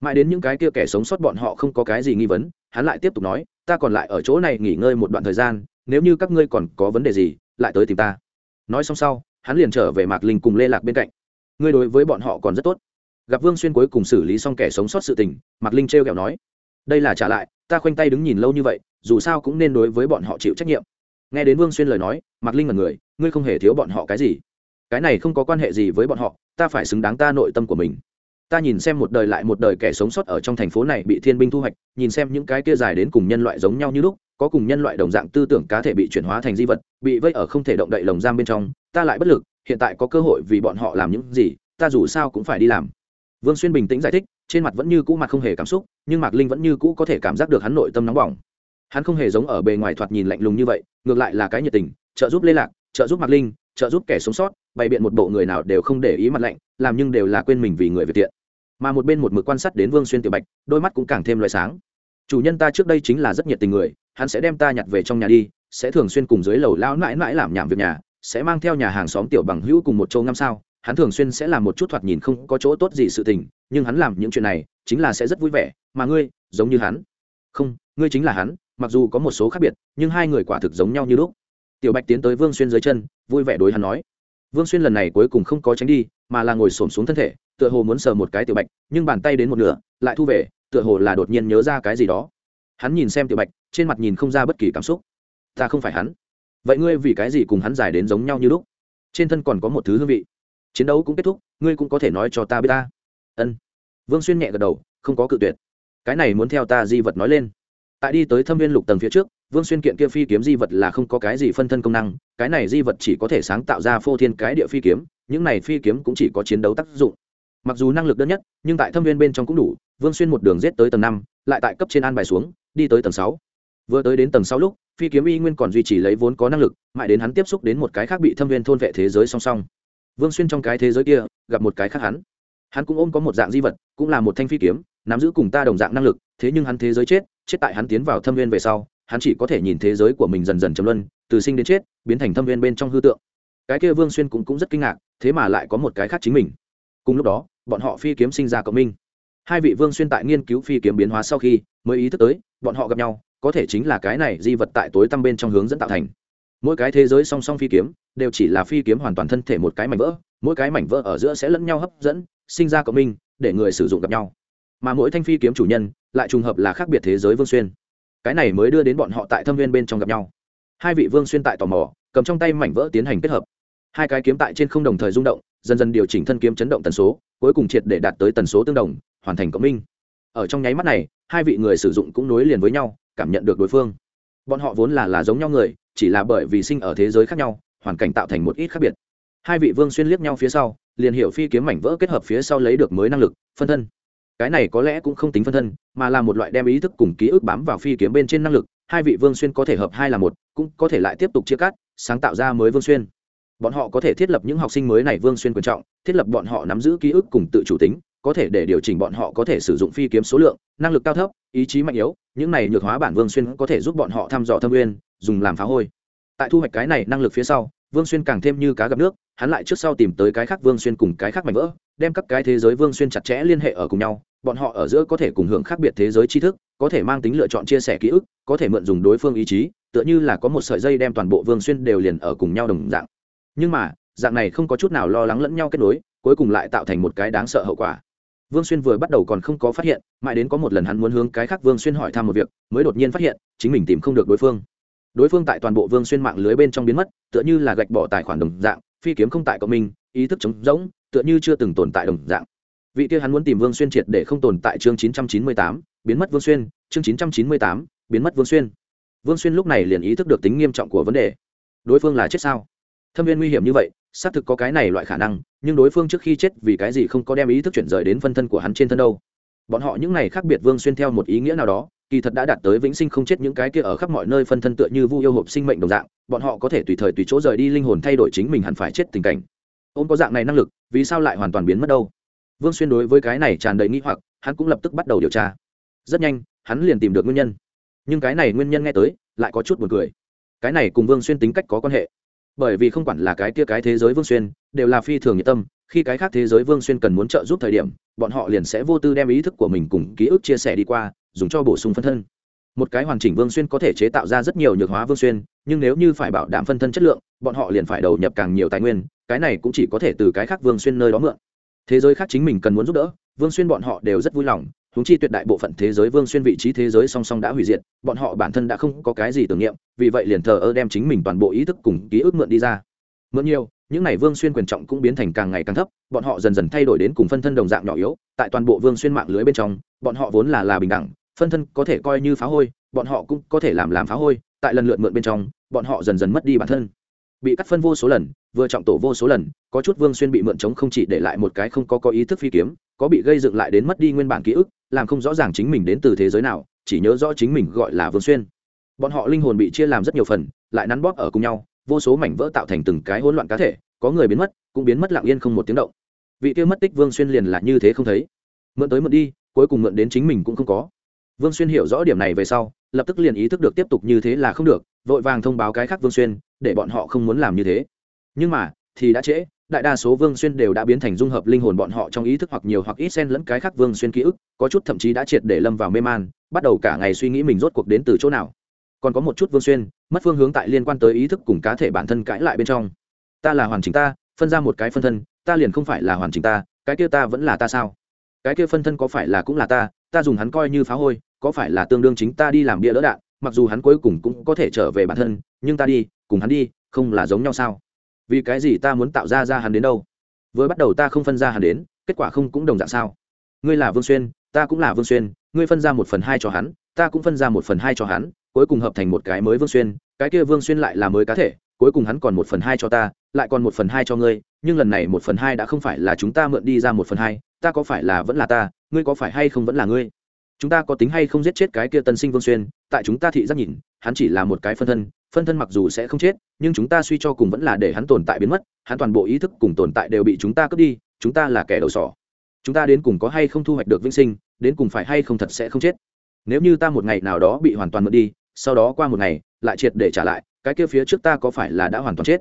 mãi đến những cái kia kẻ sống sót bọn họ không có cái gì nghi vấn, hắn lại tiếp tục nói, ta còn lại ở chỗ này nghỉ ngơi một đoạn thời gian, nếu như các ngươi còn có vấn đề gì, lại tới tìm ta. Nói xong sau, hắn liền trở về mạc linh cùng lê lạc bên cạnh. Ngươi đối với bọn họ còn rất tốt. Gặp vương xuyên cuối cùng xử lý xong kẻ sống sót sự tình, mạc linh t r kẹo nói, đây là trả lại, ta khoanh tay đứng nhìn lâu như vậy, dù sao cũng nên đối với bọn họ chịu trách nhiệm. Nghe đến vương xuyên lời nói, mạc linh là người, ngươi không hề thiếu bọn họ cái gì. Cái này không có quan hệ gì với bọn họ, ta phải xứng đáng ta nội tâm của mình ta nhìn xem một đời lại một đời kẻ sống sót ở trong thành phố này bị thiên binh thu hoạch, nhìn xem những cái kia dài đến cùng nhân loại giống nhau như lúc, có cùng nhân loại đồng dạng tư tưởng cá thể bị chuyển hóa thành di vật, bị vây ở không thể động đậy lồng giam bên trong, ta lại bất lực, hiện tại có cơ hội vì bọn họ làm những gì, ta dù sao cũng phải đi làm. Vương xuyên bình tĩnh giải thích, trên mặt vẫn như cũ mặt không hề cảm xúc, nhưng mạc linh vẫn như cũ có thể cảm giác được hắn nội tâm nóng bỏng. Hắn không hề giống ở bề ngoài thoạt nhìn lạnh lùng như vậy, ngược lại là cái nhiệt tình, trợ giúp lê lạc, trợ giúp mạc linh, trợ giúp kẻ sống sót, bày biện một bộ người nào đều không để ý mặt lạnh, làm nhưng đều là quên mình vì người việt tiện mà một bên một mực quan sát đến vương xuyên tiểu bạch, đôi mắt cũng càng thêm loại sáng. Chủ nhân ta trước đây chính là rất nhiệt tình người, hắn sẽ đem ta nhặt về trong nhà đi, sẽ thường xuyên cùng dưới lầu lão mãi mãi làm nhảm việc nhà, sẽ mang theo nhà hàng xóm tiểu bằng hữu cùng một châu năm sao, hắn thường xuyên sẽ làm một chút thoạt nhìn không có chỗ tốt gì sự tình, nhưng hắn làm những chuyện này, chính là sẽ rất vui vẻ, mà ngươi, giống như hắn. Không, ngươi chính là hắn, mặc dù có một số khác biệt, nhưng hai người quả thực giống nhau như lúc. Tiểu bạch tiến tới vương xuyên dưới chân, vui vẻ đối hắn nói vương xuyên lần này cuối cùng không có tránh đi, mà là ngồi xổm xuống thân thể, tựa hồ muốn sờ một cái tiểu bạch, nhưng bàn tay đến một nửa, lại thu về, tựa hồ là đột nhiên nhớ ra cái gì đó. Hắn nhìn xem tiểu bạch, trên mặt nhìn không ra bất kỳ cảm xúc. Ta không phải hắn. Vậy ngươi vì cái gì cùng hắn giải đến giống nhau như lúc? Trên thân còn có một thứ hương vị. Chiến đấu cũng kết thúc, ngươi cũng có thể nói cho ta biết ta. Ân. Vương xuyên nhẹ gật đầu, không có cự tuyệt. Cái này muốn theo ta di vật nói lên. Tại đi tới thâm viên lục tầng phía trước vương xuyên kiện kia phi kiếm di vật là không có cái gì phân thân công năng, cái này di vật chỉ có thể sáng tạo ra phô thiên cái địa phi kiếm, những này phi kiếm cũng chỉ có chiến đấu tác dụng. Mặc dù năng lực đơn nhất, nhưng tại thâm viên bên trong cũng đủ, vương xuyên một đường rết tới tầng năm, lại tại cấp trên an bài xuống, đi tới tầng sáu. Vừa tới đến tầng sáu lúc, phi kiếm y nguyên còn duy trì lấy vốn có năng lực, mãi đến hắn tiếp xúc đến một cái khác bị thâm viên thôn vệ thế giới song song. Vương xuyên trong cái thế giới kia, gặp một cái khác hắn. Hắn cũng ôm có một dạng di vật, cũng là một thanh phi kiếm, nắm giữ cùng ta đồng dạng năng lực, thế nhưng hắn thế giới chết chết tại hắn tiến vào thâm viên về sau hắn chỉ có thể nhìn thế giới của mình dần dần chấm luân từ sinh đến chết biến thành thâm viên bên trong hư tượng. Cái kia vương xuyên cũng, cũng rất kinh ngạc thế mà lại có một cái khác chính mình. Cùng lúc đó bọn họ phi kiếm sinh ra cộng minh. Hai vị vương xuyên tại nghiên cứu phi kiếm biến hóa sau khi mới ý thức tới bọn họ gặp nhau có thể chính là cái này di vật tại tối tăm bên trong hướng dẫn tạo thành. Mỗi cái thế giới song song phi kiếm đều chỉ là phi kiếm hoàn toàn thân thể một cái mảnh vỡ mỗi cái mảnh vỡ ở giữa sẽ lẫn nhau hấp dẫn sinh ra cộng minh để người sử dụng gặp nhau. Mà mỗi thanh phi kiếm chủ nhân lại trùng hợp là khác biệt thế giới vương xuyên cái này mới đưa đến bọn họ tại thâm viên bên trong gặp nhau. Hai vị vương xuyên tại tò mò, cầm trong tay mảnh vỡ tiến hành kết hợp. Hai cái kiếm tại trên không đồng thời rung động, dần dần điều chỉnh thân kiếm chấn động tần số, cuối cùng triệt để đạt tới tần số tương đồng, hoàn thành cộng minh. Ở trong nháy mắt này, hai vị người sử dụng cũng nối liền với nhau, cảm nhận được đối phương. Bọn họ vốn là là giống nhau người, chỉ là bởi vì sinh ở thế giới khác nhau, hoàn cảnh tạo thành một ít khác biệt. Hai vị vương xuyên liếc nhau phía sau, liền hiểu phi kiếm mảnh vỡ kết hợp phía sau lấy được mới năng lực, phân thân cái này có lẽ cũng không tính phân thân, mà là một loại đem ý thức cùng ký ức bám vào phi kiếm bên trên năng lực, hai vị vương xuyên có thể hợp hai là một, cũng có thể lại tiếp tục chia cắt, sáng tạo ra mới vương xuyên. Bọn họ có thể thiết lập những học sinh mới này vương xuyên quan trọng, thiết lập bọn họ nắm giữ ký ức cùng tự chủ tính, có thể để điều chỉnh bọn họ có thể sử dụng phi kiếm số lượng, năng lực cao thấp, ý chí mạnh yếu, những này nhược hóa bản vương xuyên có thể giúp bọn họ thăm dò thâm nguyên, dùng làm phá hôi. Tại thu hoạch cái này năng lực phía sau, vương xuyên càng thêm như cá gặp nước, hắn lại trước sau tìm tới cái khác vương xuyên cùng cái khác mạnh vỡ, đem các cái thế giới vương xuyên chặt chẽ liên hệ ở cùng nhau bọn họ ở giữa có thể cùng hưởng khác biệt thế giới tri thức, có thể mang tính lựa chọn chia sẻ ký ức, có thể mượn dùng đối phương ý chí, tựa như là có một sợi dây đem toàn bộ vương xuyên đều liền ở cùng nhau đồng dạng. Nhưng mà, dạng này không có chút nào lo lắng lẫn nhau kết nối, cuối cùng lại tạo thành một cái đáng sợ hậu quả. Vương xuyên vừa bắt đầu còn không có phát hiện, mãi đến có một lần hắn muốn hướng cái khác vương xuyên hỏi thăm một việc, mới đột nhiên phát hiện, chính mình tìm không được đối phương. Đối phương tại toàn bộ vương xuyên mạng lưới bên trong biến mất, tựa như là gạch bỏ tài khoản đồng dạng, phi kiếm không tại cộng minh ý thức trống rỗng, tựa như chưa từng tồn tại đồng dạng vị kia hắn muốn tìm vương xuyên triệt để không tồn tại chương chín trăm chín mươi tám, biến mất vương xuyên, chương chín trăm chín mươi tám, biến mất vương xuyên. Vương xuyên lúc này liền ý thức được tính nghiêm trọng của vấn đề. Đối phương là chết sao? Thâm viên nguy hiểm như vậy, xác thực có cái này loại khả năng, nhưng đối phương trước khi chết vì cái gì không có đem ý thức chuyển rời đến phân thân của hắn trên thân đâu? Bọn họ những này khác biệt vương xuyên theo một ý nghĩa nào đó, kỳ thật đã đạt tới vĩnh sinh không chết những cái kia ở khắp mọi nơi phân thân tựa như vu yêu hộp sinh mệnh đồng dạng, bọn họ có thể tùy thời tùy chỗ rời đi linh hồn thay đổi chính mình hẳn phải chết tình cảnh. Ôm có dạng này năng lực, vì sao lại hoàn toàn biến mất đâu? Vương xuyên đối với cái này tràn đầy nghĩ hoặc, hắn cũng lập tức bắt đầu điều tra. Rất nhanh, hắn liền tìm được nguyên nhân. Nhưng cái này nguyên nhân nghe tới, lại có chút buồn cười. Cái này cùng vương xuyên tính cách có quan hệ. Bởi vì không quản là cái kia cái thế giới vương xuyên, đều là phi thường nhiệt tâm, khi cái khác thế giới vương xuyên cần muốn trợ giúp thời điểm, bọn họ liền sẽ vô tư đem ý thức của mình cùng ký ức chia sẻ đi qua, dùng cho bổ sung phân thân. Một cái hoàn chỉnh vương xuyên có thể chế tạo ra rất nhiều nhược hóa vương xuyên, nhưng nếu như phải bảo đảm phân thân chất lượng, bọn họ liền phải đầu nhập càng nhiều tài nguyên, cái này cũng chỉ có thể từ cái khác vương xuyên nơi đó mượn thế giới khác chính mình cần muốn giúp đỡ, vương xuyên bọn họ đều rất vui lòng húng chi tuyệt đại bộ phận thế giới vương xuyên vị trí thế giới song song đã hủy diệt, bọn họ bản thân đã không có cái gì tưởng niệm, vì vậy liền thờ ơ đem chính mình toàn bộ ý thức cùng ký ức mượn đi ra. Mượn nhiều, những n à y vương xuyên quyền trọng cũng biến thành càng ngày càng thấp, bọn họ dần dần thay đổi đến cùng phân thân đồng dạng nhỏ yếu, tại toàn bộ vương xuyên mạng lưới bên trong, bọn họ vốn là là bình đẳng, phân thân có thể coi như phá hôi, bọn họ cũng có thể làm làm phá hôi, tại lần lượt mượn bên trong, bọn họ dần dần mất đi bản thân bị cắt phân vô số lần, vừa trọng tổ vô số lần, có chút vương xuyên bị mượn chống không chỉ để lại một cái không có có ý thức phi kiếm, có bị gây dựng lại đến mất đi nguyên bản ký ức, làm không rõ ràng chính mình đến từ thế giới nào, chỉ nhớ rõ chính mình gọi là vương xuyên. Bọn họ linh hồn bị chia làm rất nhiều phần, lại nắn bóp ở cùng nhau, vô số mảnh vỡ tạo thành từng cái hỗn loạn cá thể, có người biến mất, cũng biến mất lặng yên không một tiếng động. Vị kia mất tích vương xuyên liền là như thế không thấy. Mượn tới mượn đi, cuối cùng mượn đến chính mình cũng không có. Vương xuyên hiểu rõ điểm này về sau lập tức liền ý thức được tiếp tục như thế là không được, vội vàng thông báo cái khác vương xuyên, để bọn họ không muốn làm như thế. Nhưng mà, thì đã trễ, đại đa số vương xuyên đều đã biến thành dung hợp linh hồn bọn họ trong ý thức hoặc nhiều hoặc ít xen lẫn cái khác vương xuyên ký ức, có chút thậm chí đã triệt để lâm vào mê man, bắt đầu cả ngày suy nghĩ mình rốt cuộc đến từ chỗ nào. Còn có một chút vương xuyên, mất phương hướng tại liên quan tới ý thức cùng cá thể bản thân cãi lại bên trong. Ta là hoàn chỉnh ta, phân ra một cái phân thân, ta liền không phải là hoàn chỉnh ta, cái kia ta vẫn là ta sao? Cái kia phân thân có phải là cũng là ta ta dùng hắn coi như phá hôi có phải là tương đương chính ta đi làm bia đỡ đạn, mặc dù hắn cuối cùng cũng có thể trở về bản thân, nhưng ta đi, cùng hắn đi, không là giống nhau sao? Vì cái gì ta muốn tạo ra ra hắn đến đâu? Vừa bắt đầu ta không phân ra hắn đến, kết quả không cũng đồng dạng sao? Ngươi là vương xuyên, ta cũng là vương xuyên, ngươi phân ra một phần hai cho hắn, ta cũng phân ra một phần hai cho hắn, cuối cùng hợp thành một cái mới vương xuyên, cái kia vương xuyên lại là mới cá thể, cuối cùng hắn còn một phần hai cho ta, lại còn một phần hai cho ngươi, nhưng lần này một phần hai đã không phải là chúng ta mượn đi ra một phần hai, ta có phải là vẫn là ta, ngươi có phải hay không vẫn là ngươi? Chúng ta có tính hay không giết chết cái kia tân sinh vương xuyên, tại chúng ta thị giác nhìn, hắn chỉ là một cái phân thân phân thân mặc dù sẽ không chết, nhưng chúng ta suy cho cùng vẫn là để hắn tồn tại biến mất, hắn toàn bộ ý thức cùng tồn tại đều bị chúng ta cướp đi, chúng ta là kẻ đầu sỏ. Chúng ta đến cùng có hay không thu hoạch được vĩnh sinh, đến cùng phải hay không thật sẽ không chết. Nếu như ta một ngày nào đó bị hoàn toàn mượn đi, sau đó qua một ngày, lại triệt để trả lại, cái kia phía trước ta có phải là đã hoàn toàn chết?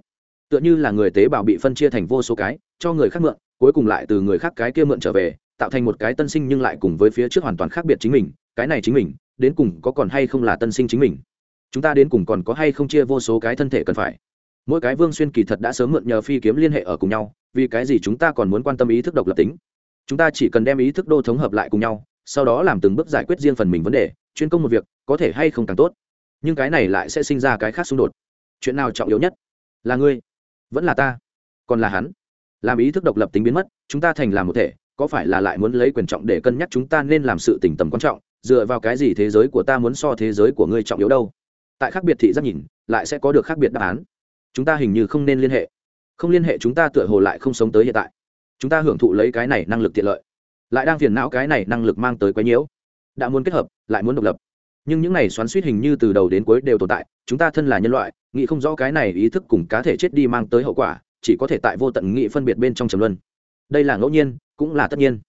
Tựa như là người tế bào bị phân chia thành vô số cái, cho người khác mượn, cuối cùng lại từ người khác cái kia mượn trở về tạo thành một cái tân sinh nhưng lại cùng với phía trước hoàn toàn khác biệt chính mình, cái này chính mình, đến cùng có còn hay không là tân sinh chính mình? Chúng ta đến cùng còn có hay không chia vô số cái thân thể cần phải? Mỗi cái vương xuyên kỳ thật đã sớm mượn nhờ phi kiếm liên hệ ở cùng nhau, vì cái gì chúng ta còn muốn quan tâm ý thức độc lập tính? Chúng ta chỉ cần đem ý thức đô thống hợp lại cùng nhau, sau đó làm từng bước giải quyết riêng phần mình vấn đề, chuyên công một việc, có thể hay không càng tốt. Nhưng cái này lại sẽ sinh ra cái khác xung đột. Chuyện nào trọng yếu nhất? Là ngươi, vẫn là ta, còn là hắn. Làm ý thức độc lập tính biến mất, chúng ta thành làm một thể có phải là lại muốn lấy quyền trọng để cân nhắc chúng ta nên làm sự tình tầm quan trọng, dựa vào cái gì thế giới của ta muốn so thế giới của ngươi trọng yếu đâu? Tại khác biệt thị giác nhìn, lại sẽ có được khác biệt đáp án. Chúng ta hình như không nên liên hệ. Không liên hệ chúng ta tựa hồ lại không sống tới hiện tại. Chúng ta hưởng thụ lấy cái này năng lực tiện lợi. Lại đang phiền não cái này năng lực mang tới quái nhiễu đã muốn kết hợp, lại muốn độc lập. Nhưng những này xoắn suýt hình như từ đầu đến cuối đều tồn tại, chúng ta thân là nhân loại, nghĩ không rõ cái này ý thức cùng cá thể chết đi mang tới hậu quả, chỉ có thể tại vô tận nghị phân biệt bên trong trầm luân. Đây là ngẫu nhiên cũng là tất nhiên.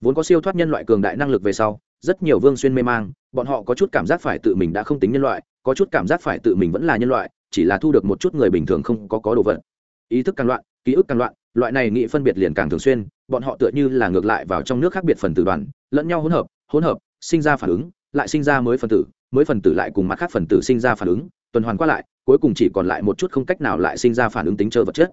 Vốn có siêu thoát nhân loại cường đại năng lực về sau, rất nhiều vương xuyên mê mang, bọn họ có chút cảm giác phải tự mình đã không tính nhân loại, có chút cảm giác phải tự mình vẫn là nhân loại, chỉ là thu được một chút người bình thường không có có đồ vật. Ý thức càng loạn, ký ức càng loạn, loại này nghị phân biệt liền càng thường xuyên, bọn họ tựa như là ngược lại vào trong nước khác biệt phần tử đoàn, lẫn nhau hỗn hợp hỗn hợp, sinh ra phản ứng, lại sinh ra mới phần tử, mới phần tử lại cùng mặt khác phần tử sinh ra phản ứng, tuần hoàn qua lại, cuối cùng chỉ còn lại một chút không cách nào lại sinh ra phản ứng tính chơ vật chất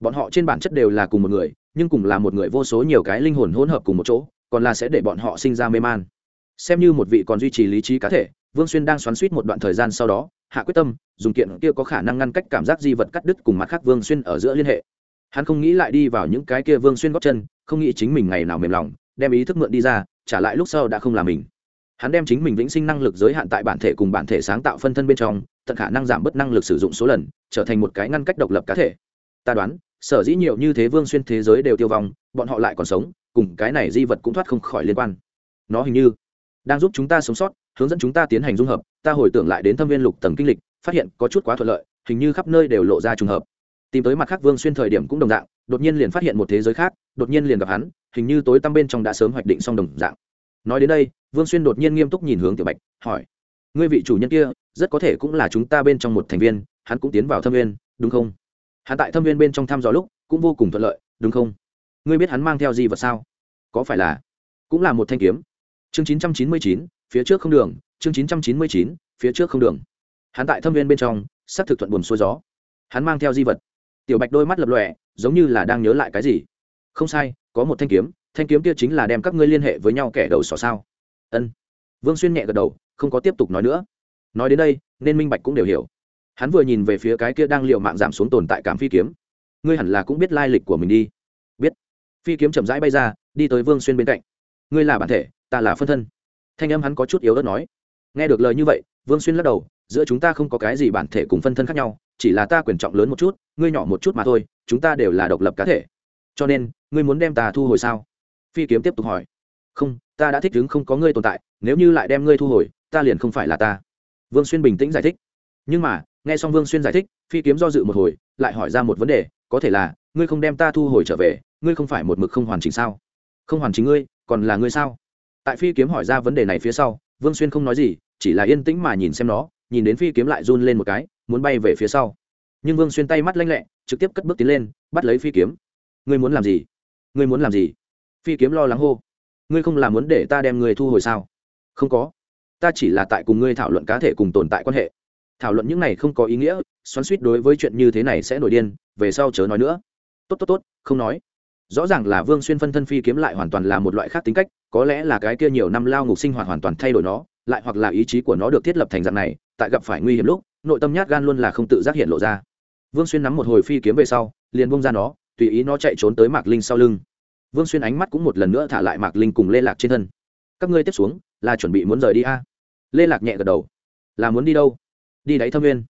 bọn họ trên bản chất đều là cùng một người, nhưng cùng là một người vô số nhiều cái linh hồn hỗn hợp cùng một chỗ, còn là sẽ để bọn họ sinh ra mê man. Xem như một vị còn duy trì lý trí cá thể, vương xuyên đang xoắn suýt một đoạn thời gian sau đó, hạ quyết tâm, dùng kiện kia có khả năng ngăn cách cảm giác di vật cắt đứt cùng mặt khác vương xuyên ở giữa liên hệ. Hắn không nghĩ lại đi vào những cái kia vương xuyên góp chân, không nghĩ chính mình ngày nào mềm lòng, đem ý thức mượn đi ra, trả lại lúc sau đã không là mình. Hắn đem chính mình vĩnh sinh năng lực giới hạn tại bản thể cùng bản thể sáng tạo phân thân bên trong, tận khả năng giảm bớt năng lực sử dụng số lần, trở thành một cái ngăn cách độc lập cá thể. Ta đoán sở dĩ nhiều như thế vương xuyên thế giới đều tiêu vong, bọn họ lại còn sống, cùng cái này di vật cũng thoát không khỏi liên quan. Nó hình như đang giúp chúng ta sống sót, hướng dẫn chúng ta tiến hành dung hợp, ta hồi tưởng lại đến thâm viên lục tầng kinh lịch, phát hiện có chút quá thuận lợi, hình như khắp nơi đều lộ ra trùng hợp. Tìm tới mặt khác vương xuyên thời điểm cũng đồng dạng, đột nhiên liền phát hiện một thế giới khác, đột nhiên liền gặp hắn, hình như tối tăm bên trong đã sớm hoạch định xong đồng dạng. Nói đến đây, vương xuyên đột nhiên nghiêm túc nhìn hướng tiểu bạch, hỏi, ngươi vị chủ nhân kia, rất có thể cũng là chúng ta bên trong một thành viên, hắn cũng tiến vào thâm viên, đúng không? Hắn tại thâm viên bên trong thăm dò lúc cũng vô cùng thuận lợi, đúng không? Ngươi biết hắn mang theo gì vật sao? Có phải là? Cũng là một thanh kiếm. Chương chín trăm chín mươi chín, phía trước không đường. Chương chín trăm chín mươi chín, phía trước không đường. Hắn tại thâm viên bên trong s ắ c thực thuận buồn xuôi gió. Hắn mang theo di vật. Tiểu bạch đôi mắt lập lọe giống như là đang nhớ lại cái gì. Không sai, có một thanh kiếm. Thanh kiếm kia chính là đem các ngươi liên hệ với nhau kẻ đầu sỏ sao? Ân. Vương xuyên nhẹ gật đầu, không có tiếp tục nói nữa. Nói đến đây, nên minh bạch cũng đều hiểu hắn vừa nhìn về phía cái kia đang liệu mạng giảm xuống tồn tại cảm phi kiếm. Ngươi hẳn là cũng biết lai lịch của mình đi. Biết. Phi kiếm chậm rãi bay ra, đi tới vương xuyên bên cạnh. Ngươi là bản thể, ta là phân thân. Thanh âm hắn có chút yếu ớt nói. Nghe được lời như vậy, vương xuyên lắc đầu, giữa chúng ta không có cái gì bản thể cùng phân thân khác nhau, chỉ là ta quyền trọng lớn một chút, ngươi nhỏ một chút mà thôi, chúng ta đều là độc lập cá thể. Cho nên, ngươi muốn đem ta thu hồi sao? Phi kiếm tiếp tục hỏi. Không, ta đã thích đứng không có ngươi tồn tại, nếu như lại đem ngươi thu hồi, ta liền không phải là ta. Vương xuyên bình tĩnh giải thích. Nhưng mà nghe xong vương xuyên giải thích, phi kiếm do dự một hồi, lại hỏi ra một vấn đề, có thể là, ngươi không đem ta thu hồi trở về, ngươi không phải một mực không hoàn chỉnh sao? Không hoàn chỉnh ngươi, còn là ngươi sao? Tại phi kiếm hỏi ra vấn đề này phía sau, vương xuyên không nói gì, chỉ là yên tĩnh mà nhìn xem nó, nhìn đến phi kiếm lại run lên một cái, muốn bay về phía sau. Nhưng vương xuyên tay mắt lanh lẹ, trực tiếp cất bước tiến lên, bắt lấy phi kiếm. Ngươi muốn làm gì? Ngươi muốn làm gì? Phi kiếm lo lắng hô. Ngươi không làm muốn để ta đem ngươi thu hồi sao? Không có. Ta chỉ là tại cùng ngươi thảo luận cá thể cùng tồn tại quan hệ thảo luận những này không có ý nghĩa, xoắn suýt đối với chuyện như thế này sẽ nổi điên, về sau chớ nói nữa. Tốt tốt tốt, không nói. Rõ ràng là vương xuyên phân thân phi kiếm lại hoàn toàn là một loại khác tính cách, có lẽ là cái kia nhiều năm lao ngục sinh hoạt hoàn toàn thay đổi nó, lại hoặc là ý chí của nó được thiết lập thành dạng này, tại gặp phải nguy hiểm lúc, nội tâm nhát gan luôn là không tự giác hiện lộ ra. Vương xuyên nắm một hồi phi kiếm về sau, liền bông ra nó, tùy ý nó chạy trốn tới mạc linh sau lưng. Vương xuyên ánh mắt cũng một lần nữa thả lại mạc linh cùng lê lạc trên thân. Các ngươi tiếp xuống, là chuẩn bị muốn rời đi a? Lê lạc nhẹ gật đầu. Là muốn đi đâu? Đi đáy thâm viên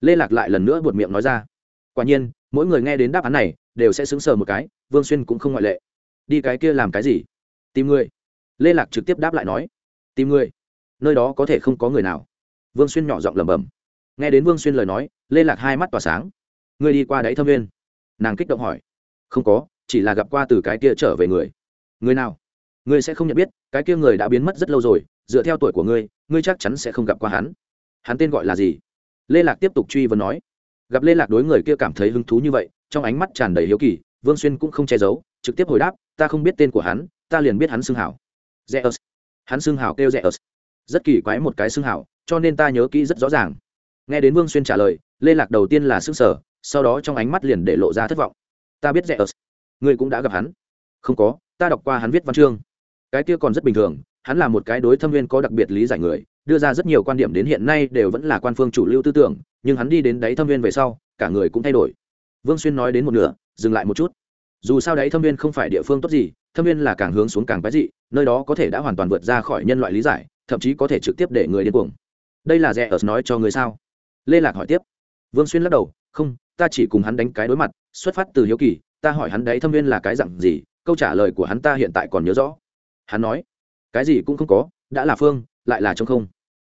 lê lạc lại lần nữa buột miệng nói ra. Quả nhiên, mỗi người nghe đến đáp án này, đều sẽ sững sờ một cái, vương xuyên cũng không ngoại lệ. Đi cái kia làm cái gì? Tìm người. Lê lạc trực tiếp đáp lại nói. Tìm người. Nơi đó có thể không có người nào. Vương xuyên nhỏ giọng lẩm bẩm. Nghe đến vương xuyên lời nói, lê lạc hai mắt tỏa sáng. Ngươi đi qua đáy thâm viên nàng kích động hỏi. Không có, chỉ là gặp qua từ cái kia trở về người. Người nào? Ngươi sẽ không nhận biết, cái kia người đã biến mất rất lâu rồi, dựa theo tuổi của ngươi ngươi chắc chắn sẽ không gặp qua hắn hắn tên gọi là gì? Lê lạc tiếp tục truy vấn nói. Gặp lê lạc đối người kia cảm thấy hứng thú như vậy, trong ánh mắt tràn đầy hiếu kỳ, vương xuyên cũng không che giấu, trực tiếp hồi đáp, ta không biết tên của hắn, ta liền biết hắn xưng hảo. Zeus. Hắn xưng hảo kêu zeus. Rất kỳ quái một cái xưng hảo, cho nên ta nhớ kỹ rất rõ ràng. Nghe đến vương xuyên trả lời, lê lạc đầu tiên là xưng sở sau đó trong ánh mắt liền để lộ ra thất vọng. Ta biết zeus. Ngươi cũng đã gặp hắn. Không có, ta đọc qua hắn viết văn chương. Cái kia còn rất bình thường, hắn là một cái đối thâm viên có đặc biệt lý giải người đưa ra rất nhiều quan điểm đến hiện nay đều vẫn là quan phương chủ lưu tư tưởng, nhưng hắn đi đến đáy thâm viên về sau, cả người cũng thay đổi. Vương xuyên nói đến một nửa, dừng lại một chút. Dù sao đáy thâm viên không phải địa phương tốt gì, thâm viên là càng hướng xuống càng quái dị, nơi đó có thể đã hoàn toàn vượt ra khỏi nhân loại lý giải, thậm chí có thể trực tiếp để người điên cuồng. Đây là rẻ ở nói cho người sao? Lê lạc hỏi tiếp. Vương xuyên lắc đầu, không, ta chỉ cùng hắn đánh cái đối mặt, xuất phát từ hiếu kỳ, ta hỏi hắn đấy thâm viên là cái dặn gì, câu trả lời của hắn ta hiện tại còn nhớ rõ. Hắn nói, cái gì cũng không có, đã là phương lại là trong không.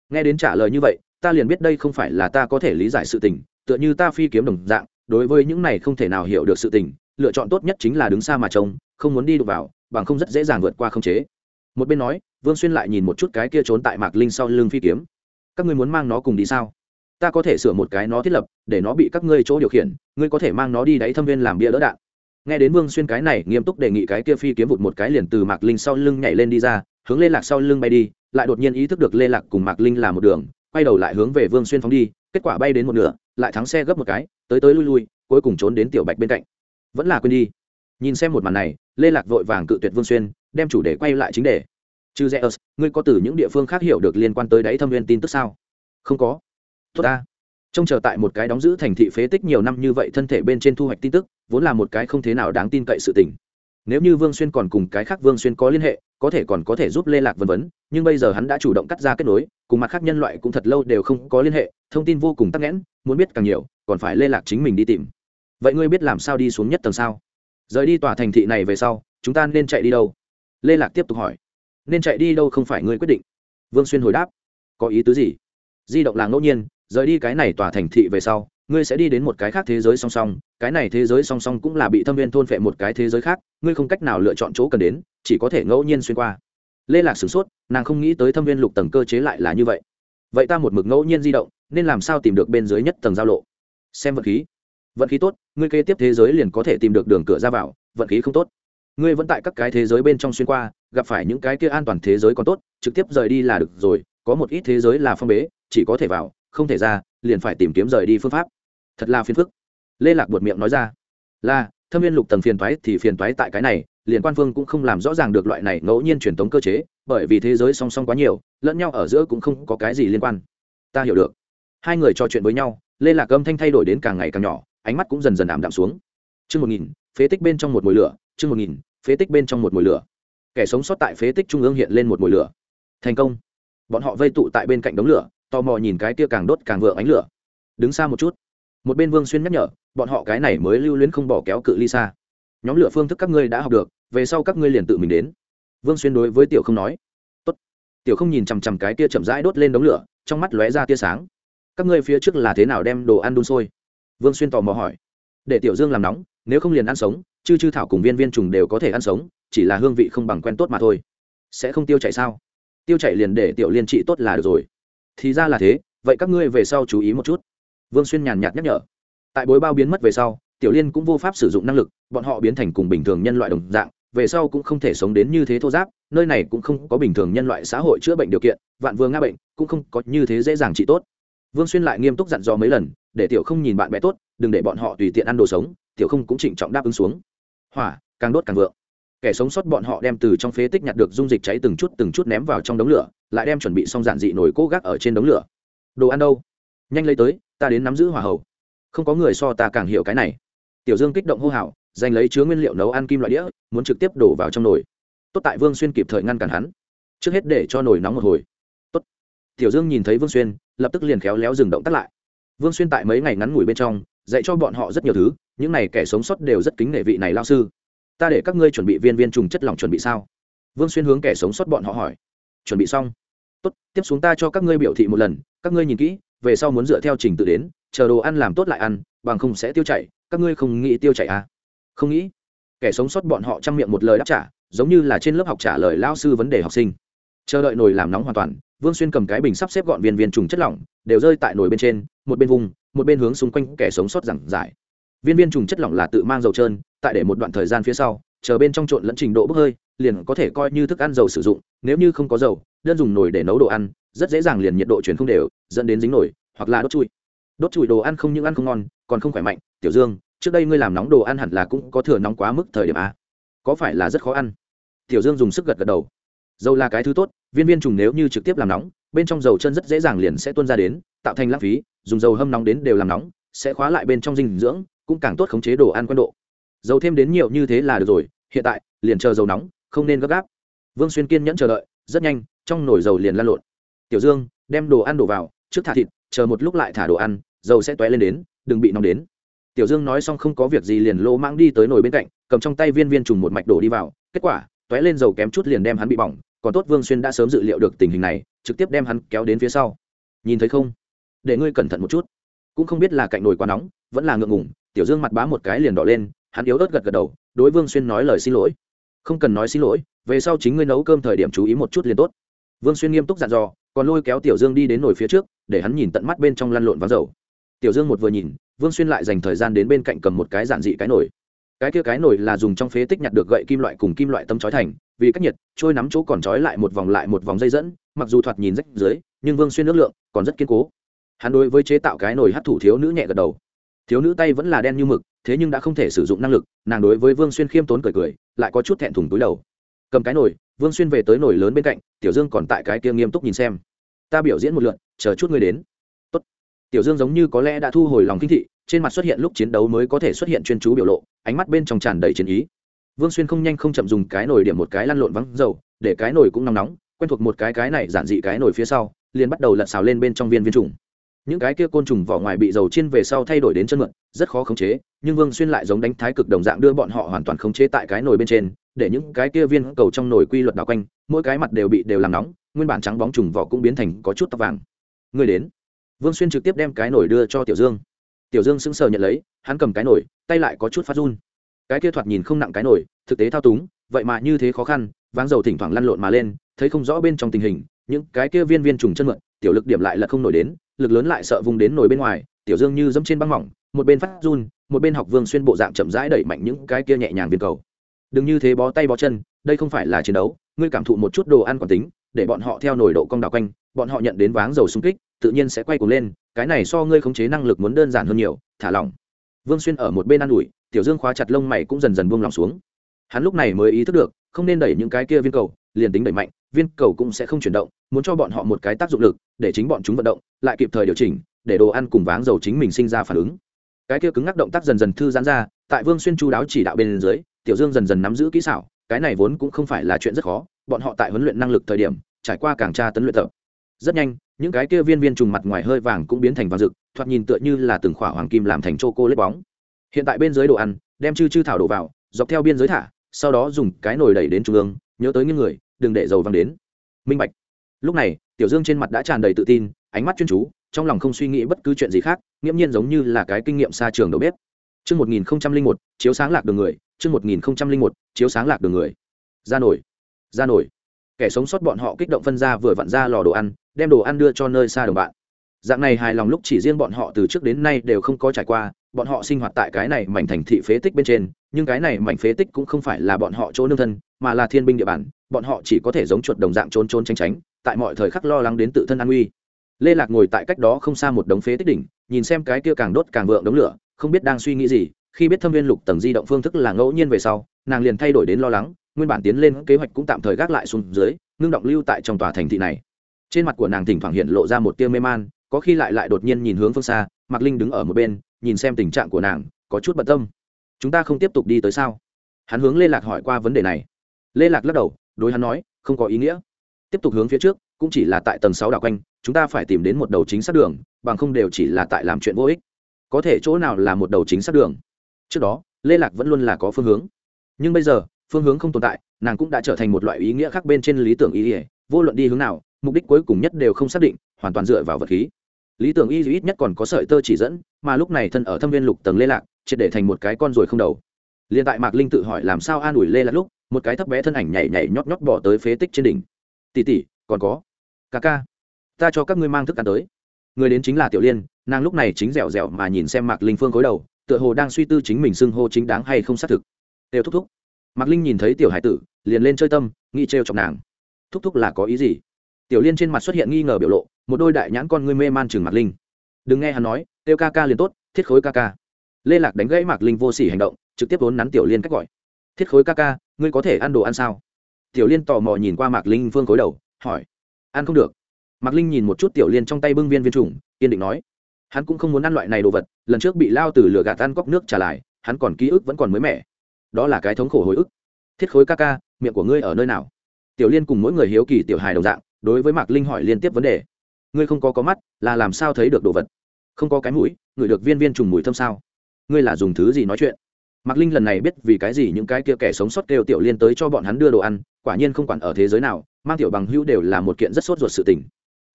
Nghe đến trả lời như vậy, ta liền biết đây không phải là ta có thể lý giải sự tình, tựa như ta phi kiếm đồng dạng, đối với những này không thể nào hiểu được sự tình, lựa chọn tốt nhất chính là đứng xa mà trông, không muốn đi đụng vào, bằng không rất dễ dàng vượt qua không chế. Một bên nói, vương xuyên lại nhìn một chút cái kia trốn tại mạc linh sau lưng phi kiếm. Các ngươi muốn mang nó cùng đi sao? Ta có thể sửa một cái nó thiết lập, để nó bị các ngươi chỗ điều khiển, ngươi có thể mang nó đi đáy thâm viên làm bia đỡ đạn. Nghe đến vương xuyên cái này, nghiêm túc đề nghị cái kia phi kiếm vụt một cái liền từ mạc linh sau lưng nhảy lên đi ra, hướng lê lạc sau lưng bay đi lại đột nhiên ý thức được lê lạc cùng mạc linh là một đường, quay đầu lại hướng về vương xuyên phóng đi, kết quả bay đến một nửa, lại thắng xe gấp một cái, tới tới lui lui, cuối cùng trốn đến tiểu bạch bên cạnh. Vẫn là quên đi. Nhìn xem một màn này, lê lạc vội vàng cự tuyệt vương xuyên, đem chủ đề quay lại chính đề. Chứ rẽ ngươi có từ những địa phương khác hiểu được liên quan tới đáy thâm viên tin tức sao? Không có. Tốt ta. Trông chờ tại một cái đóng giữ thành thị phế tích nhiều năm như vậy thân thể bên trên thu hoạch tin tức, vốn là một cái không thế nào đáng tin cậy sự tình nếu như vương xuyên còn cùng cái khác vương xuyên có liên hệ, có thể còn có thể giúp lê lạc vân vấn nhưng bây giờ hắn đã chủ động cắt ra kết nối, cùng mặt khác nhân loại cũng thật lâu đều không có liên hệ, thông tin vô cùng tắc nghẽn, muốn biết càng nhiều, còn phải lê lạc chính mình đi tìm. Vậy ngươi biết làm sao đi xuống nhất tầng sao? Rời đi tòa thành thị này về sau, chúng ta nên chạy đi đâu? Lê lạc tiếp tục hỏi. Nên chạy đi đâu không phải ngươi quyết định. Vương xuyên hồi đáp. Có ý tứ gì? Di động là ngẫu nhiên rời đi cái này tòa thành thị về sau, ngươi sẽ đi đến một cái khác thế giới song song, cái này thế giới song song cũng là bị thâm viên thôn phệ một cái thế giới khác, ngươi không cách nào lựa chọn chỗ cần đến, chỉ có thể ngẫu nhiên xuyên qua. Lê lạc sửng sốt, nàng không nghĩ tới thâm viên lục tầng cơ chế lại là như vậy. Vậy ta một mực ngẫu nhiên di động, nên làm sao tìm được bên dưới nhất tầng giao lộ? Xem vận khí. Vận khí tốt, ngươi kế tiếp thế giới liền có thể tìm được đường cửa ra vào vận khí không tốt. Ngươi vẫn tại các cái thế giới bên trong xuyên qua, gặp phải những cái kia an toàn thế giới còn tốt, trực tiếp rời đi là được rồi, có một ít thế giới là phong bế, chỉ có thể vào không thể ra, liền phải tìm kiếm rời đi phương pháp. Thật là phiền phức. Lê lạc buột miệng nói ra. Là, thâm viên lục tầng phiền thoái thì phiền thoái tại cái này, liền quan phương cũng không làm rõ ràng được loại này ngẫu nhiên truyền thống cơ chế, bởi vì thế giới song song quá nhiều, lẫn nhau ở giữa cũng không có cái gì liên quan. Ta hiểu được. Hai người trò chuyện với nhau, lê lạc âm thanh thay đổi đến càng ngày càng nhỏ, ánh mắt cũng dần dần ảm đạm xuống. Chương một nghìn, phế tích bên trong một mùi lửa, chương một nghìn, phế tích bên trong một mùi lửa. Kẻ sống sót tại phế tích trung ương hiện lên một mùi lửa. Thành công. Bọn họ vây tụ tại bên cạnh đống lửa tò mò nhìn cái tia càng đốt càng vượng ánh lửa. Đứng xa một chút. Một bên vương xuyên nhắc nhở, bọn họ cái này mới lưu luyến không bỏ kéo cự ly xa. Nhóm lửa phương thức các ngươi đã học được, về sau các ngươi liền tự mình đến. Vương xuyên đối với tiểu không nói. Tốt. tiểu không nhìn chằm chằm cái tia chậm rãi đốt lên đống lửa, trong mắt lóe ra tia sáng. Các ngươi phía trước là thế nào đem đồ ăn đun sôi? Vương xuyên tò mò hỏi. Để tiểu dương làm nóng, nếu không liền ăn sống, chư chư thảo cùng viên viên trùng đều có thể ăn sống, chỉ là hương vị không bằng quen tốt mà thôi. Sẽ không tiêu chảy sao? Tiêu chảy liền để tiểu liên trị tốt là được rồi thì ra là thế, vậy các ngươi về sau chú ý một chút. Vương xuyên nhàn nhạt nhắc nhở. Tại bối bao biến mất về sau, tiểu liên cũng vô pháp sử dụng năng lực, bọn họ biến thành cùng bình thường nhân loại đồng dạng, về sau cũng không thể sống đến như thế thô giáp, nơi này cũng không có bình thường nhân loại xã hội chữa bệnh điều kiện, vạn vương nga bệnh, cũng không có như thế dễ dàng trị tốt. Vương xuyên lại nghiêm túc dặn dò mấy lần, để tiểu không nhìn bạn bè tốt, đừng để bọn họ tùy tiện ăn đồ sống, tiểu không cũng trịnh trọng đáp ứng xuống. Hỏa, càng đốt càng vượng kẻ sống sót bọn họ đem từ trong phế tích nhặt được dung dịch cháy từng chút từng chút ném vào trong đống lửa, lại đem chuẩn bị xong giản dị nổi cố gác ở trên đống lửa. Đồ ăn đâu? Nhanh lấy tới, ta đến nắm giữ hỏa hầu. Không có người so ta càng hiểu cái này. Tiểu dương kích động hô hào, giành lấy chứa nguyên liệu nấu ăn kim loại đĩa, muốn trực tiếp đổ vào trong nồi. Tốt tại vương xuyên kịp thời ngăn cản hắn. Trước hết để cho nồi nóng một hồi. Tốt. Tiểu dương nhìn thấy vương xuyên, lập tức liền khéo léo dừng động tắt lại. Vương xuyên tại mấy ngày ngắn ngủi bên trong, dạy cho bọn họ rất nhiều thứ, những này kẻ sống sót đều rất kính nể vị này lao sư ta để các ngươi chuẩn bị viên viên trùng chất lỏng chuẩn bị sao? Vương xuyên hướng kẻ sống sót bọn họ hỏi. Chuẩn bị xong. Tốt, tiếp xuống ta cho các ngươi biểu thị một lần, các ngươi nhìn kỹ, về sau muốn dựa theo trình tự đến, chờ đồ ăn làm tốt lại ăn, bằng không sẽ tiêu chảy, các ngươi không nghĩ tiêu chảy à? Không nghĩ. Kẻ sống sót bọn họ chăm miệng một lời đáp trả, giống như là trên lớp học trả lời lao sư vấn đề học sinh. Chờ đợi nồi làm nóng hoàn toàn, vương xuyên cầm cái bình sắp xếp gọn viên viên trùng chất lỏng, đều rơi tại nồi bên trên, một bên vùng, một bên hướng xung quanh kẻ sống sót giảng giải viên viên trùng chất lỏng là tự mang dầu trơn, tại để một đoạn thời gian phía sau, chờ bên trong trộn lẫn trình độ bốc hơi, liền có thể coi như thức ăn dầu sử dụng, nếu như không có dầu, đơn dùng nồi để nấu đồ ăn, rất dễ dàng liền nhiệt độ chuyển không đều, dẫn đến dính nổi hoặc là đốt chui. Đốt chui đồ ăn không những ăn không ngon, còn không khỏe mạnh. Tiểu dương, trước đây ngươi làm nóng đồ ăn hẳn là cũng có thừa nóng quá mức thời điểm a có phải là rất khó ăn? Tiểu dương dùng sức gật gật đầu. Dầu là cái thứ tốt, viên viên trùng nếu như trực tiếp làm nóng, bên trong dầu chân rất dễ dàng liền sẽ tuôn ra đến, tạo thành lãng phí, dùng dầu hâm nóng đến đều làm nóng, sẽ khóa lại bên trong dinh dưỡng cũng càng tốt khống chế đồ ăn quân độ. Dầu thêm đến nhiều như thế là được rồi, hiện tại, liền chờ dầu nóng, không nên gấp gáp. Vương xuyên kiên nhẫn chờ đợi, rất nhanh, trong nồi dầu liền lan lộn. Tiểu dương, đem đồ ăn đổ vào, trước thả thịt, chờ một lúc lại thả đồ ăn, dầu sẽ t lên đến, đừng bị nóng đến. Tiểu dương nói xong không có việc gì liền lô mãng đi tới nồi bên cạnh, cầm trong tay viên viên trùng một mạch đổ đi vào, kết quả t lên dầu kém chút liền đem hắn bị bỏng, còn tốt vương xuyên đã sớm dự liệu được tình hình này, trực tiếp đem hắn kéo đến phía sau. Nhìn thấy không? Để ngươi cẩn thận một chút. Cũng không biết là cạnh nồi quá nóng, vẫn là ngượng ngùng tiểu dương mặt bá một cái liền đỏ lên, hắn yếu ớt gật gật đầu, đối vương xuyên nói lời xin lỗi. Không cần nói xin lỗi, về sau chính ngươi nấu cơm thời điểm chú ý một chút liền tốt. Vương xuyên nghiêm túc dặn dò, còn lôi kéo tiểu dương đi đến nồi phía trước, để hắn nhìn tận mắt bên trong lăn lộn vắng dầu. Tiểu dương một vừa nhìn, vương xuyên lại dành thời gian đến bên cạnh cầm một cái giản dị cái nồi. Cái kia cái nồi là dùng trong phế tích nhặt được gậy kim loại cùng kim loại tấm chói thành, vì cách nhiệt, trôi nắm chỗ còn trói lại một vòng lại một vòng dây dẫn, mặc dù thoạt nhìn rách dưới, nhưng vương xuyên nước lượng còn rất kiên cố. Hắn đối với chế tạo cái nồi hát thủ thiếu nữ nhẹ gật đầu thiếu nữ tay vẫn là đen như mực, thế nhưng đã không thể sử dụng năng lực, nàng đối với vương xuyên khiêm tốn cười cười, lại có chút thẹn thùng túi đầu. Cầm cái nồi, vương xuyên về tới nồi lớn bên cạnh, tiểu dương còn tại cái kia nghiêm túc nhìn xem. Ta biểu diễn một lượn chờ chút ngươi đến. Tốt. tiểu dương giống như có lẽ đã thu hồi lòng kinh thị, trên mặt xuất hiện lúc chiến đấu mới có thể xuất hiện chuyên chú biểu lộ, ánh mắt bên trong tràn đầy chiến ý. Vương xuyên không nhanh không chậm dùng cái nồi điểm một cái lăn lộn vắng dầu, để cái nồi cũng nóng nóng, quen thuộc một cái cái này giản dị cái nồi phía sau, liền bắt đầu lật xào lên bên trong viên viên trùng những cái kia côn trùng vỏ ngoài bị dầu chiên về sau thay đổi đến chân mượn rất khó khống chế, nhưng vương xuyên lại giống đánh thái cực đồng dạng đưa bọn họ hoàn toàn khống chế tại cái nồi bên trên, để những cái kia viên cầu trong nồi quy luật đảo quanh, mỗi cái mặt đều bị đều làm nóng, nguyên bản trắng bóng trùng vỏ cũng biến thành có chút tóc vàng. Người đến. Vương xuyên trực tiếp đem cái nồi đưa cho tiểu dương. Tiểu dương sững sờ nhận lấy, hắn cầm cái nồi, tay lại có chút phát run. Cái kia thoạt nhìn không nặng cái nồi, thực tế thao túng, vậy mà như thế khó khăn, váng dầu thỉnh thoảng lăn lộn mà lên, thấy không rõ bên trong tình hình, những cái kia viên viên trùng chân mượn tiểu lực điểm lại là không nổi đến lực lớn lại sợ vùng đến nổi bên ngoài, tiểu dương như dẫm trên băng mỏng, một bên phát run, một bên học vương xuyên bộ dạng chậm rãi đẩy mạnh những cái kia nhẹ nhàng viên cầu. Đừng như thế bó tay bó chân, đây không phải là chiến đấu, ngươi cảm thụ một chút đồ ăn còn tính, để bọn họ theo nổi độ cong đảo quanh, bọn họ nhận đến váng dầu xung kích, tự nhiên sẽ quay cuồng lên, cái này so ngươi khống chế năng lực muốn đơn giản hơn nhiều, thả lỏng. Vương xuyên ở một bên ăn ủi, tiểu dương khóa chặt lông mày cũng dần dần buông lỏng xuống. Hắn lúc này mới ý thức được, không nên đẩy những cái kia viên cầu, liền tính đẩy mạnh viên cầu cũng sẽ không chuyển động, muốn cho bọn họ một cái tác dụng lực, để chính bọn chúng vận động, lại kịp thời điều chỉnh, để đồ ăn cùng váng dầu chính mình sinh ra phản ứng. Cái kia cứng ngắc động tác dần dần thư giãn ra, tại vương xuyên chu đáo chỉ đạo bên dưới, tiểu dương dần dần nắm giữ kỹ xảo, cái này vốn cũng không phải là chuyện rất khó, bọn họ tại huấn luyện năng lực thời điểm, trải qua càng tra tấn luyện tập. Rất nhanh, những cái kia viên viên trùng mặt ngoài hơi vàng cũng biến thành vàng rực, thoạt nhìn tựa như là từng khỏa hoàng kim làm thành chô cô lết bóng. Hiện tại bên dưới đồ ăn, đem chư chư thảo đổ vào, dọc theo biên giới thả, sau đó dùng cái nồi đẩy đến trung ương, nhớ tới những người đừng để dầu văng đến minh bạch lúc này tiểu dương trên mặt đã tràn đầy tự tin ánh mắt chuyên chú trong lòng không suy nghĩ bất cứ chuyện gì khác nghiễm nhiên giống như là cái kinh nghiệm xa trường đầu bếp Trước 1001, chiếu sáng lạc đường người, trước 1001, chiếu sáng lạc đường người. Ra nổi. Ra nổi. Kẻ sống sót bọn họ kích động phân ra vừa vặn ra lò đồ ăn, đem đồ ăn đưa cho nơi xa đồng bạn. Dạng này hài lòng lúc chỉ riêng bọn họ từ trước đến nay đều không có trải qua, bọn họ sinh hoạt tại cái này mảnh thành thị phế tích bên trên, nhưng cái này mảnh phế tích cũng không phải là bọn họ chỗ nương thân, mà là thiên binh địa bàn, bọn họ chỉ có thể giống chuột đồng dạng trốn trốn tránh tránh, tại mọi thời khắc lo lắng đến tự thân an nguy. Lê lạc ngồi tại cách đó không xa một đống phế tích đỉnh nhìn xem cái kia càng đốt càng vượng đống lửa không biết đang suy nghĩ gì khi biết thâm viên lục tầng di động phương thức là ngẫu nhiên về sau nàng liền thay đổi đến lo lắng nguyên bản tiến lên kế hoạch cũng tạm thời gác lại xuống dưới ngưng động lưu tại trong tòa thành thị này. Trên mặt của nàng thỉnh thoảng hiện lộ ra một tia mê man có khi lại lại đột nhiên nhìn hướng phương xa mạc linh đứng ở một bên, nhìn xem tình trạng của nàng, có chút bận tâm. Chúng ta không tiếp tục đi tới sao? Hắn hướng lê lạc hỏi qua vấn đề này. Lê lạc lắc đầu, đối hắn nói, không có ý nghĩa. Tiếp tục hướng phía trước, cũng chỉ là tại tầng sáu đảo quanh, chúng ta phải tìm đến một đầu chính xác đường, bằng không đều chỉ là tại làm chuyện vô ích. Có thể chỗ nào là một đầu chính xác đường? Trước đó, lê lạc vẫn luôn là có phương hướng. Nhưng bây giờ, phương hướng không tồn tại, nàng cũng đã trở thành một loại ý nghĩa khác bên trên lý tưởng ý ỉa vô luận đi hướng nào, mục đích cuối cùng nhất đều không xác định, hoàn toàn dựa vào vật khí lý tưởng y ít nhất còn có sợi tơ chỉ dẫn, mà lúc này thân ở thâm viên lục tầng lê lạc, triệt để thành một cái con ruồi không đầu. Liền tại mạc linh tự hỏi làm sao an ủi lê lạc lúc, một cái thấp bé thân ảnh nhảy nhảy nhót nhót bỏ tới phế tích trên đỉnh. Tỉ tỉ còn có. Ca ca, ta cho các ngươi mang thức ăn tới. Người đến chính là tiểu liên, nàng lúc này chính dẻo dẻo mà nhìn xem mạc linh phương khối đầu, tựa hồ đang suy tư chính mình xưng hô chính đáng hay không xác thực. Đều thúc thúc. Mạc linh nhìn thấy tiểu hải tử, liền lên chơi tâm, nghĩ trêu chọc nàng. Thúc thúc là có ý gì? Tiểu liên trên mặt xuất hiện nghi ngờ biểu lộ một đôi đại nhãn con ngươi mê man chừng mạc linh. Đừng nghe hắn nói, kêu ca ca liền tốt, thiết khối ca ca. Lê lạc đánh gãy mạc linh vô s ỉ hành động, trực tiếp vốn nắn tiểu liên cách gọi. Thiết khối ca ca, ngươi có thể ăn đồ ăn sao? Tiểu liên tò mò nhìn qua mạc linh phương khối đầu, hỏi. Ăn không được. Mạc linh nhìn một chút tiểu liên trong tay bưng viên viên trùng, kiên định nói. Hắn cũng không muốn ăn loại này đồ vật, lần trước bị lao từ lửa gạt ăn cóc nước trả lại, hắn còn ký ức vẫn còn mới mẻ. Đó là cái thống khổ hồi ức. Thiết khối ca ca, miệng của ngươi ở nơi nào? Tiểu liên cùng mỗi người hiếu kỳ tiểu hài đồng dạng, đối với mạc linh hỏi liên tiếp vấn đề ngươi không có có mắt, là làm sao thấy được đồ vật? Không có cái mũi ngửi được viên viên trùng mùi thơm sao? Ngươi là dùng thứ gì nói chuyện? Mạc linh lần này biết vì cái gì những cái kia kẻ sống sót kêu tiểu liên tới cho bọn hắn đưa đồ ăn, quả nhiên không quản ở thế giới nào, mang tiểu bằng hữu đều là một kiện rất sốt ruột sự tình.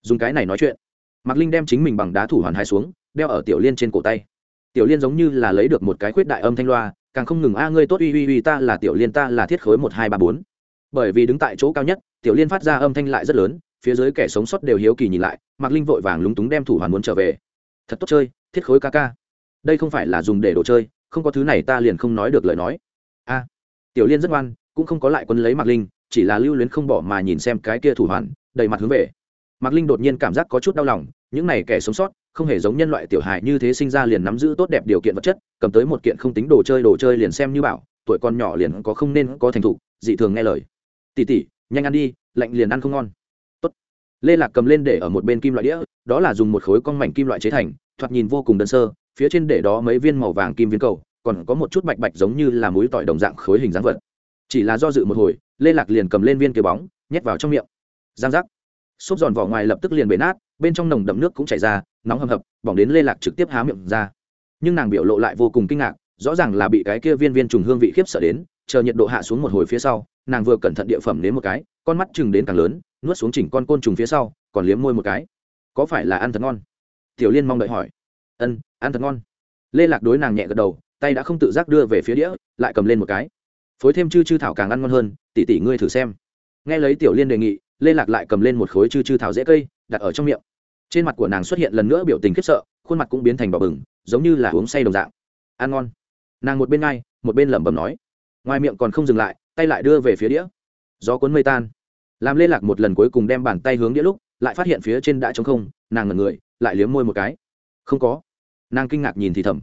Dùng cái này nói chuyện. Mạc linh đem chính mình bằng đá thủ hoàn hai xuống, đeo ở tiểu liên trên cổ tay. Tiểu liên giống như là lấy được một cái khuyết đại âm thanh loa, càng không ngừng, a, ngươi tốt, uy uy uy, ta là tiểu liên, ta là thiết khối một, hai, ba, bốn. Bởi vì đứng tại chỗ cao nhất, tiểu liên phát ra âm thanh lại rất lớn phía dưới kẻ sống sót đều hiếu kỳ nhìn lại, mạc linh vội vàng lúng túng đem thủ hoàn muốn trở về. Thật tốt chơi, thiết khối ca ca. Đây không phải là dùng để đồ chơi, không có thứ này ta liền không nói được lời nói. A, tiểu liên rất ngoan, cũng không có lại quân lấy mạc linh, chỉ là lưu luyến không bỏ mà nhìn xem cái kia thủ hoàn, đầy mặt hướng về. Mạc linh đột nhiên cảm giác có chút đau lòng, những này kẻ sống sót, không hề giống nhân loại tiểu hài như thế sinh ra liền nắm giữ tốt đẹp điều kiện vật chất, cầm tới một kiện không tính đồ chơi đồ chơi liền xem như bảo, tuổi con nhỏ liền có không nên có thành thục, dị thường nghe lời. Tỉ tỉ nhanh ăn đi, lạnh liền ăn không ngon lê lạc cầm lên để ở một bên kim loại đĩa, đó là dùng một khối con mảnh kim loại chế thành, thoạt nhìn vô cùng đơn sơ, phía trên để đó mấy viên màu vàng kim viên cầu, còn có một chút bạch bạch giống như là múi tỏi đồng dạng khối hình dáng vật. Chỉ là do dự một hồi, lê lạc liền cầm lên viên kia bóng, nhét vào trong miệng. Giang giác. Xốp giòn vỏ ngoài lập tức liền bể nát, bên trong nồng đậm nước cũng chảy ra, nóng hầm hập, bỏng đến lê lạc trực tiếp há miệng ra. Nhưng nàng biểu lộ lại vô cùng kinh ngạc, rõ ràng là bị cái kia viên viên trùng hương vị khiếp sợ đến, chờ nhiệt độ hạ xuống một hồi phía sau, nàng vừa cẩn thận địa phẩm đến một cái, con mắt chừng đến càng lớn nuốt xuống chỉnh con côn trùng phía sau, còn liếm môi một cái. Có phải là ăn thật ngon? Tiểu liên mong đợi hỏi. Ân, ăn thật ngon. Lê lạc đối nàng nhẹ gật đầu, tay đã không tự giác đưa về phía đĩa, lại cầm lên một cái. Phối thêm chư chư thảo càng ăn ngon hơn tỉ tỉ ngươi thử xem. Nghe lấy tiểu liên đề nghị, lê lạc lại cầm lên một khối chư chư thảo dễ cây, đặt ở trong miệng. Trên mặt của nàng xuất hiện lần nữa biểu tình khiếp sợ, khuôn mặt cũng biến thành đỏ bừng, giống như là uống say đồng dạng. Ăn ngon. Nàng một bên ngay, một bên lẩm bẩm nói. Ngoài miệng còn không dừng lại, tay lại đưa về phía đĩa. Gió cuốn mây tan làm lê lạc một lần cuối cùng đem bàn tay hướng đĩa lúc, lại phát hiện phía trên đã trống không, nàng ngẩn người, lại liếm môi một cái. Không có. Nàng kinh ngạc nhìn thì thầm.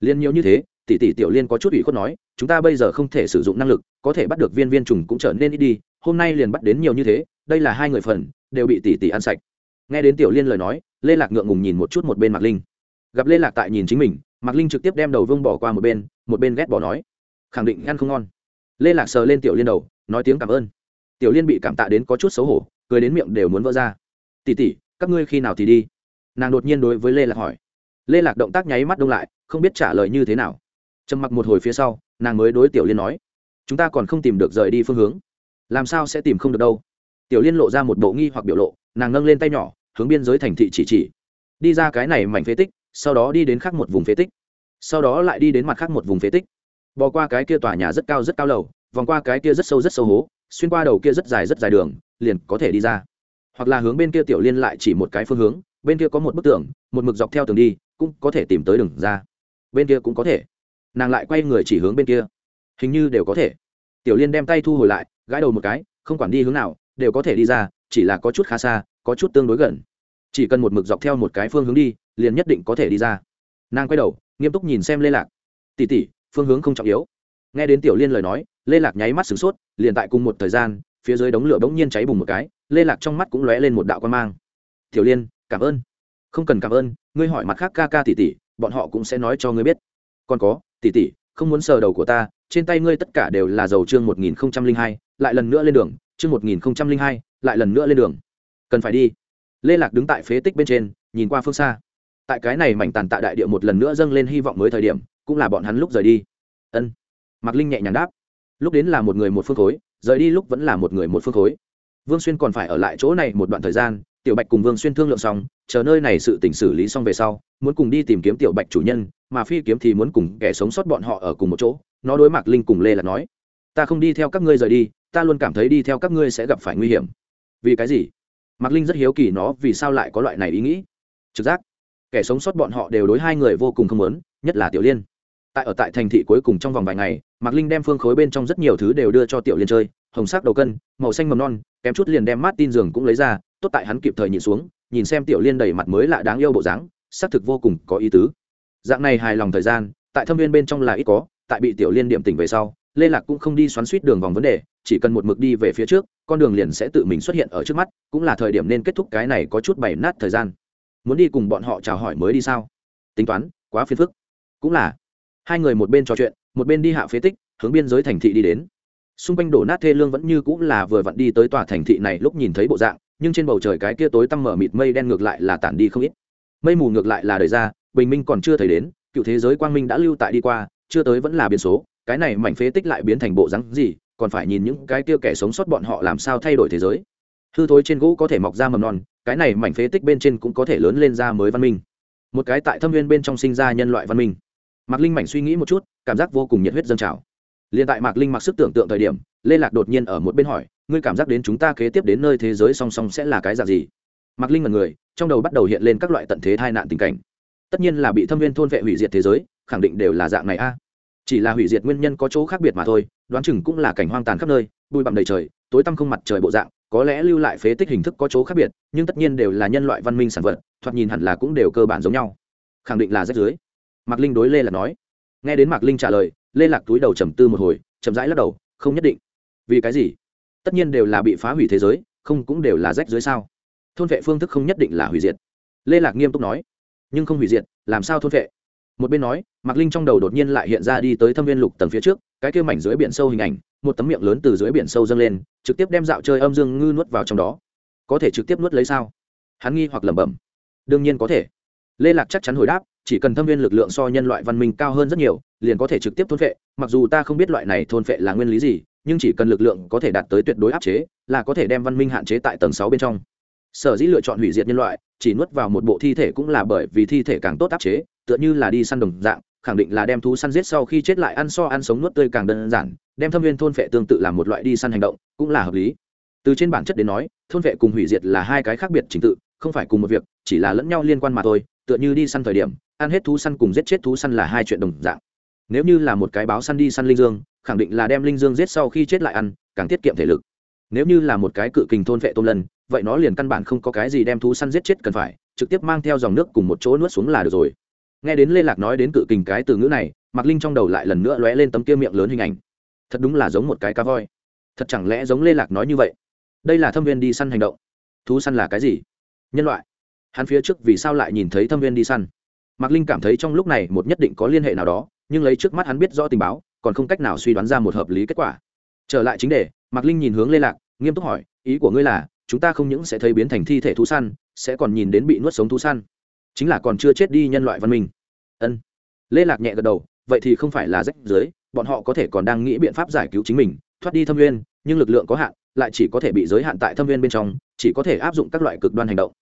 Liên nhiễu như thế, tỷ tỷ tiểu liên có chút ủy khuất nói, chúng ta bây giờ không thể sử dụng năng lực, có thể bắt được viên viên trùng cũng trở nên ít đi, hôm nay liền bắt đến nhiều như thế, đây là hai người phần, đều bị tỷ tỷ ăn sạch. Nghe đến tiểu liên lời nói, lê lạc ngượng ngùng nhìn một chút một bên mạc linh. Gặp lê lạc tại nhìn chính mình, mạc linh trực tiếp đem đầu vương bỏ qua một bên một bên ghét bỏ nói, khẳng định ăn không ngon. Lê lạc sờ lên tiểu liên đầu, nói tiếng cảm ơn tiểu liên bị cảm tạ đến có chút xấu hổ, cười đến miệng đều muốn vỡ ra. Tỉ tỉ các ngươi khi nào thì đi? Nàng đột nhiên đối với lê lạc hỏi. Lê lạc động tác nháy mắt đông lại, không biết trả lời như thế nào. Trầm mặc một hồi phía sau, nàng mới đối tiểu liên nói, chúng ta còn không tìm được rời đi phương hướng. Làm sao sẽ tìm không được đâu? Tiểu liên lộ ra một bộ nghi hoặc biểu lộ, nàng nâng lên tay nhỏ, hướng biên giới thành thị chỉ chỉ. Đi ra cái này mảnh phế tích, sau đó đi đến khác một vùng phế tích. Sau đó lại đi đến mặt khác một vùng phế tích. Bò qua cái kia tòa nhà rất cao rất cao lầu, vòng qua cái kia rất sâu rất sâu hố xuyên qua đầu kia rất dài rất dài đường, liền có thể đi ra. Hoặc là hướng bên kia tiểu liên lại chỉ một cái phương hướng, bên kia có một bức tường, một mực dọc theo tường đi, cũng có thể tìm tới đường ra. Bên kia cũng có thể. Nàng lại quay người chỉ hướng bên kia. Hình như đều có thể. Tiểu liên đem tay thu hồi lại, gãi đầu một cái, không quản đi hướng nào, đều có thể đi ra, chỉ là có chút khá xa, có chút tương đối gần. Chỉ cần một mực dọc theo một cái phương hướng đi, liền nhất định có thể đi ra. Nàng quay đầu, nghiêm túc nhìn xem lê lạc. Tỉ tỉ phương hướng không trọng yếu. Nghe đến tiểu liên lời nói lê lạc nháy mắt sửng sốt liền tại cùng một thời gian phía dưới đống lửa bỗng nhiên cháy bùng một cái lê lạc trong mắt cũng lóe lên một đạo quan mang. Tiểu liên cảm ơn. Không cần cảm ơn ngươi hỏi mặt khác ca ca tỷ tỷ bọn họ cũng sẽ nói cho ngươi biết. Còn có Tỷ Tỷ, không muốn sờ đầu của ta trên tay ngươi tất cả đều là dầu chương một nghìn hai lại lần nữa lên đường chương một nghìn hai lại lần nữa lên đường. Cần phải đi. Lê lạc đứng tại phế tích bên trên nhìn qua phương xa. Tại cái này mảnh tàn tạ đại địa một lần nữa dâng lên hy vọng mới thời điểm cũng là bọn hắn lúc rời đi. Ân. Mạc linh nhẹ nhàng đáp lúc đến là một người một phương khối, rời đi lúc vẫn là một người một phương khối. Vương xuyên còn phải ở lại chỗ này một đoạn thời gian, tiểu bạch cùng vương xuyên thương lượng xong, chờ nơi này sự t xử lý xong về sau, muốn cùng đi tìm kiếm tiểu bạch chủ nhân, mà phi kiếm thì muốn cùng kẻ sống sót bọn họ ở cùng một chỗ, nó đối mặt linh cùng lê là nói, ta không đi theo các ngươi rời đi, ta luôn cảm thấy đi theo các ngươi sẽ gặp phải nguy hiểm. Vì cái gì? Mạc linh rất hiếu kỳ nó vì sao lại có loại này ý nghĩ. Trực giác, kẻ sống sót bọn họ đều đối hai người vô cùng không lớn nhất là tiểu liên. Tại ở tại thành thị cuối cùng trong vòng vài ngày mạc linh đem phương khối bên trong rất nhiều thứ đều đưa cho tiểu liên chơi, hồng sắc đầu cân, màu xanh mầm non, kém chút liền đem mát tin giường cũng lấy ra, tốt tại hắn kịp thời nhìn xuống, nhìn xem tiểu liên đầy mặt mới lạ đáng yêu bộ dáng, xác thực vô cùng có ý tứ. Dạng này hài lòng thời gian, tại thâm viên bên trong là ít có, tại bị tiểu liên điểm tỉnh về sau, lê lạc cũng không đi xoắn suýt đường vòng vấn đề, chỉ cần một mực đi về phía trước, con đường liền sẽ tự mình xuất hiện ở trước mắt, cũng là thời điểm nên kết thúc cái này có chút bày nát thời gian. Muốn đi cùng bọn họ chào hỏi mới đi sao? Tính toán, quá phiền phức. Cũng là, hai người một bên trò chuyện một bên đi hạ phế tích, hướng biên giới thành thị đi đến. Xung quanh đổ nát thê lương vẫn như cũng là vừa vặn đi tới tòa thành thị này lúc nhìn thấy bộ dạng, nhưng trên bầu trời cái kia tối tăm mở mịt mây đen ngược lại là tản đi không ít. Mây mù ngược lại là đời ra, bình minh còn chưa thấy đến, cựu thế giới quang minh đã lưu tại đi qua, chưa tới vẫn là biến số, cái này mảnh phế tích lại biến thành bộ rắn gì, còn phải nhìn những cái kia kẻ sống sót bọn họ làm sao thay đổi thế giới. Hư thối trên gỗ có thể mọc ra mầm non, cái này mảnh phế tích bên trên cũng có thể lớn lên ra mới văn minh. Một cái tại thâm viên bên trong sinh ra nhân loại văn minh mạc linh mảnh suy nghĩ một chút, cảm giác vô cùng nhiệt huyết dâng trào. Liền tại mạc linh mặc sức tưởng tượng thời điểm, lê lạc đột nhiên ở một bên hỏi, ngươi cảm giác đến chúng ta kế tiếp đến nơi thế giới song song sẽ là cái dạng gì? Mạc linh là người, trong đầu bắt đầu hiện lên các loại tận thế tai nạn tình cảnh. Tất nhiên là bị thâm viên thôn vệ hủy diệt thế giới, khẳng định đều là dạng này a. Chỉ là hủy diệt nguyên nhân có chỗ khác biệt mà thôi, đoán chừng cũng là cảnh hoang tàn khắp nơi, bụi bặm đầy trời, tối tăm không mặt trời bộ dạng, có lẽ lưu lại phế tích hình thức có chỗ khác biệt, nhưng tất nhiên đều là nhân loại văn minh sản vật, thoạt nhìn hẳn là cũng đều cơ bản giống nhau. Khẳng định là rách dưới mạc linh đối lê lạc nói. Nghe đến mạc linh trả lời, lê lạc túi đầu trầm tư một hồi, chậm rãi lắc đầu, không nhất định. Vì cái gì? Tất nhiên đều là bị phá hủy thế giới, không cũng đều là rách dưới sao? Thôn vệ phương thức không nhất định là hủy diệt. Lê lạc nghiêm túc nói. Nhưng không hủy diệt, làm sao thôn vệ? Một bên nói, mạc linh trong đầu đột nhiên lại hiện ra đi tới thâm viên lục tầng phía trước, cái kia mảnh dưới biển sâu hình ảnh, một tấm miệng lớn từ dưới biển sâu dâng lên, trực tiếp đem dạo chơi âm dương ngư nuốt vào trong đó. Có thể trực tiếp nuốt lấy sao? Hắn nghi hoặc lẩm bẩm. Đương nhiên có thể. Lê lạc chắc chắn hồi đáp chỉ cần thâm viên lực lượng so nhân loại văn minh cao hơn rất nhiều, liền có thể trực tiếp thôn phệ. Mặc dù ta không biết loại này thôn phệ là nguyên lý gì, nhưng chỉ cần lực lượng có thể đạt tới tuyệt đối áp chế, là có thể đem văn minh hạn chế tại tầng sáu bên trong. Sở dĩ lựa chọn hủy diệt nhân loại, chỉ nuốt vào một bộ thi thể cũng là bởi vì thi thể càng tốt áp chế, tựa như là đi săn đồng dạng, khẳng định là đem thú săn giết sau khi chết lại ăn so ăn sống nuốt tươi càng đơn giản, đem thâm viên thôn phệ tương tự làm một loại đi săn hành động, cũng là hợp lý. Từ trên bản chất đến nói, thôn phệ cùng hủy diệt là hai cái khác biệt trình tự, không phải cùng một việc, chỉ là lẫn nhau liên quan mà thôi, tựa như đi săn thời điểm ăn hết thú săn cùng giết chết thú săn là hai chuyện đồng dạng. Nếu như là một cái báo săn đi săn linh dương, khẳng định là đem linh dương giết sau khi chết lại ăn, càng tiết kiệm thể lực. Nếu như là một cái cự kình thôn vệ tôm lần vậy nó liền căn bản không có cái gì đem thú săn giết chết cần phải, trực tiếp mang theo dòng nước cùng một chỗ nuốt xuống là được rồi. Nghe đến lê lạc nói đến cự kình cái từ ngữ này mặc linh trong đầu lại lần nữa lóe lên tấm kia miệng lớn hình ảnh. Thật đúng là giống một cái cá voi. Thật chẳng lẽ giống lê lạc nói như vậy? Đây là thâm viên đi săn hành động. Thú săn là cái gì? Nhân loại. Hắn phía trước vì sao lại nhìn thấy thâm viên đi săn? Mạc linh cảm thấy trong lúc này một nhất định có liên hệ nào đó, nhưng lấy trước mắt hắn biết rõ tình báo, còn không cách nào suy đoán ra một hợp lý kết quả. Trở lại chính đề, mạc linh nhìn hướng lê lạc, nghiêm túc hỏi, ý của ngươi là, chúng ta không những sẽ thấy biến thành thi thể thú săn, sẽ còn nhìn đến bị nuốt sống thú săn? Chính là còn chưa chết đi nhân loại văn minh. Ân. Lê lạc nhẹ gật đầu, vậy thì không phải là rách dưới bọn họ có thể còn đang nghĩ biện pháp giải cứu chính mình, thoát đi thâm viên nhưng lực lượng có hạn, lại chỉ có thể bị giới hạn tại thâm viên bên trong, chỉ có thể áp dụng các loại cực đoan hành động.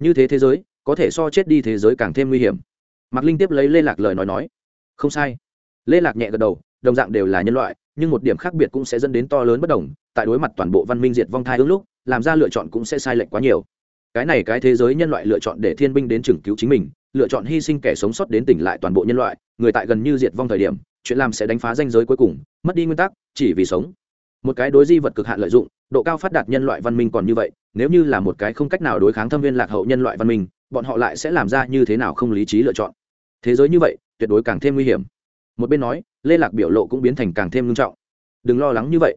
Như thế thế giới, có thể so chết đi thế giới càng thêm nguy hiểm mạc linh tiếp lấy lê lạc lời nói nói, không sai. Lê lạc nhẹ gật đầu, đồng dạng đều là nhân loại, nhưng một điểm khác biệt cũng sẽ dẫn đến to lớn bất đồng, tại đối mặt toàn bộ văn minh diệt vong thai ứng lúc, làm ra lựa chọn cũng sẽ sai lệch quá nhiều. Cái này cái thế giới nhân loại lựa chọn để thiên binh đến chừng cứu chính mình, lựa chọn hy sinh kẻ sống sót đến tỉnh lại toàn bộ nhân loại, người tại gần như diệt vong thời điểm, chuyện làm sẽ đánh phá danh giới cuối cùng, mất đi nguyên tắc, chỉ vì sống. Một cái đối di vật cực hạn lợi dụng, độ cao phát đạt nhân loại văn minh còn như vậy, nếu như là một cái không cách nào đối kháng thâm viên lạc hậu nhân loại văn minh, bọn họ lại sẽ làm ra như thế nào không lý trí lựa chọn? Thế giới như vậy, tuyệt đối càng thêm nguy hiểm. Một bên nói, lê lạc biểu lộ cũng biến thành càng thêm nghiêm trọng. Đừng lo lắng như vậy.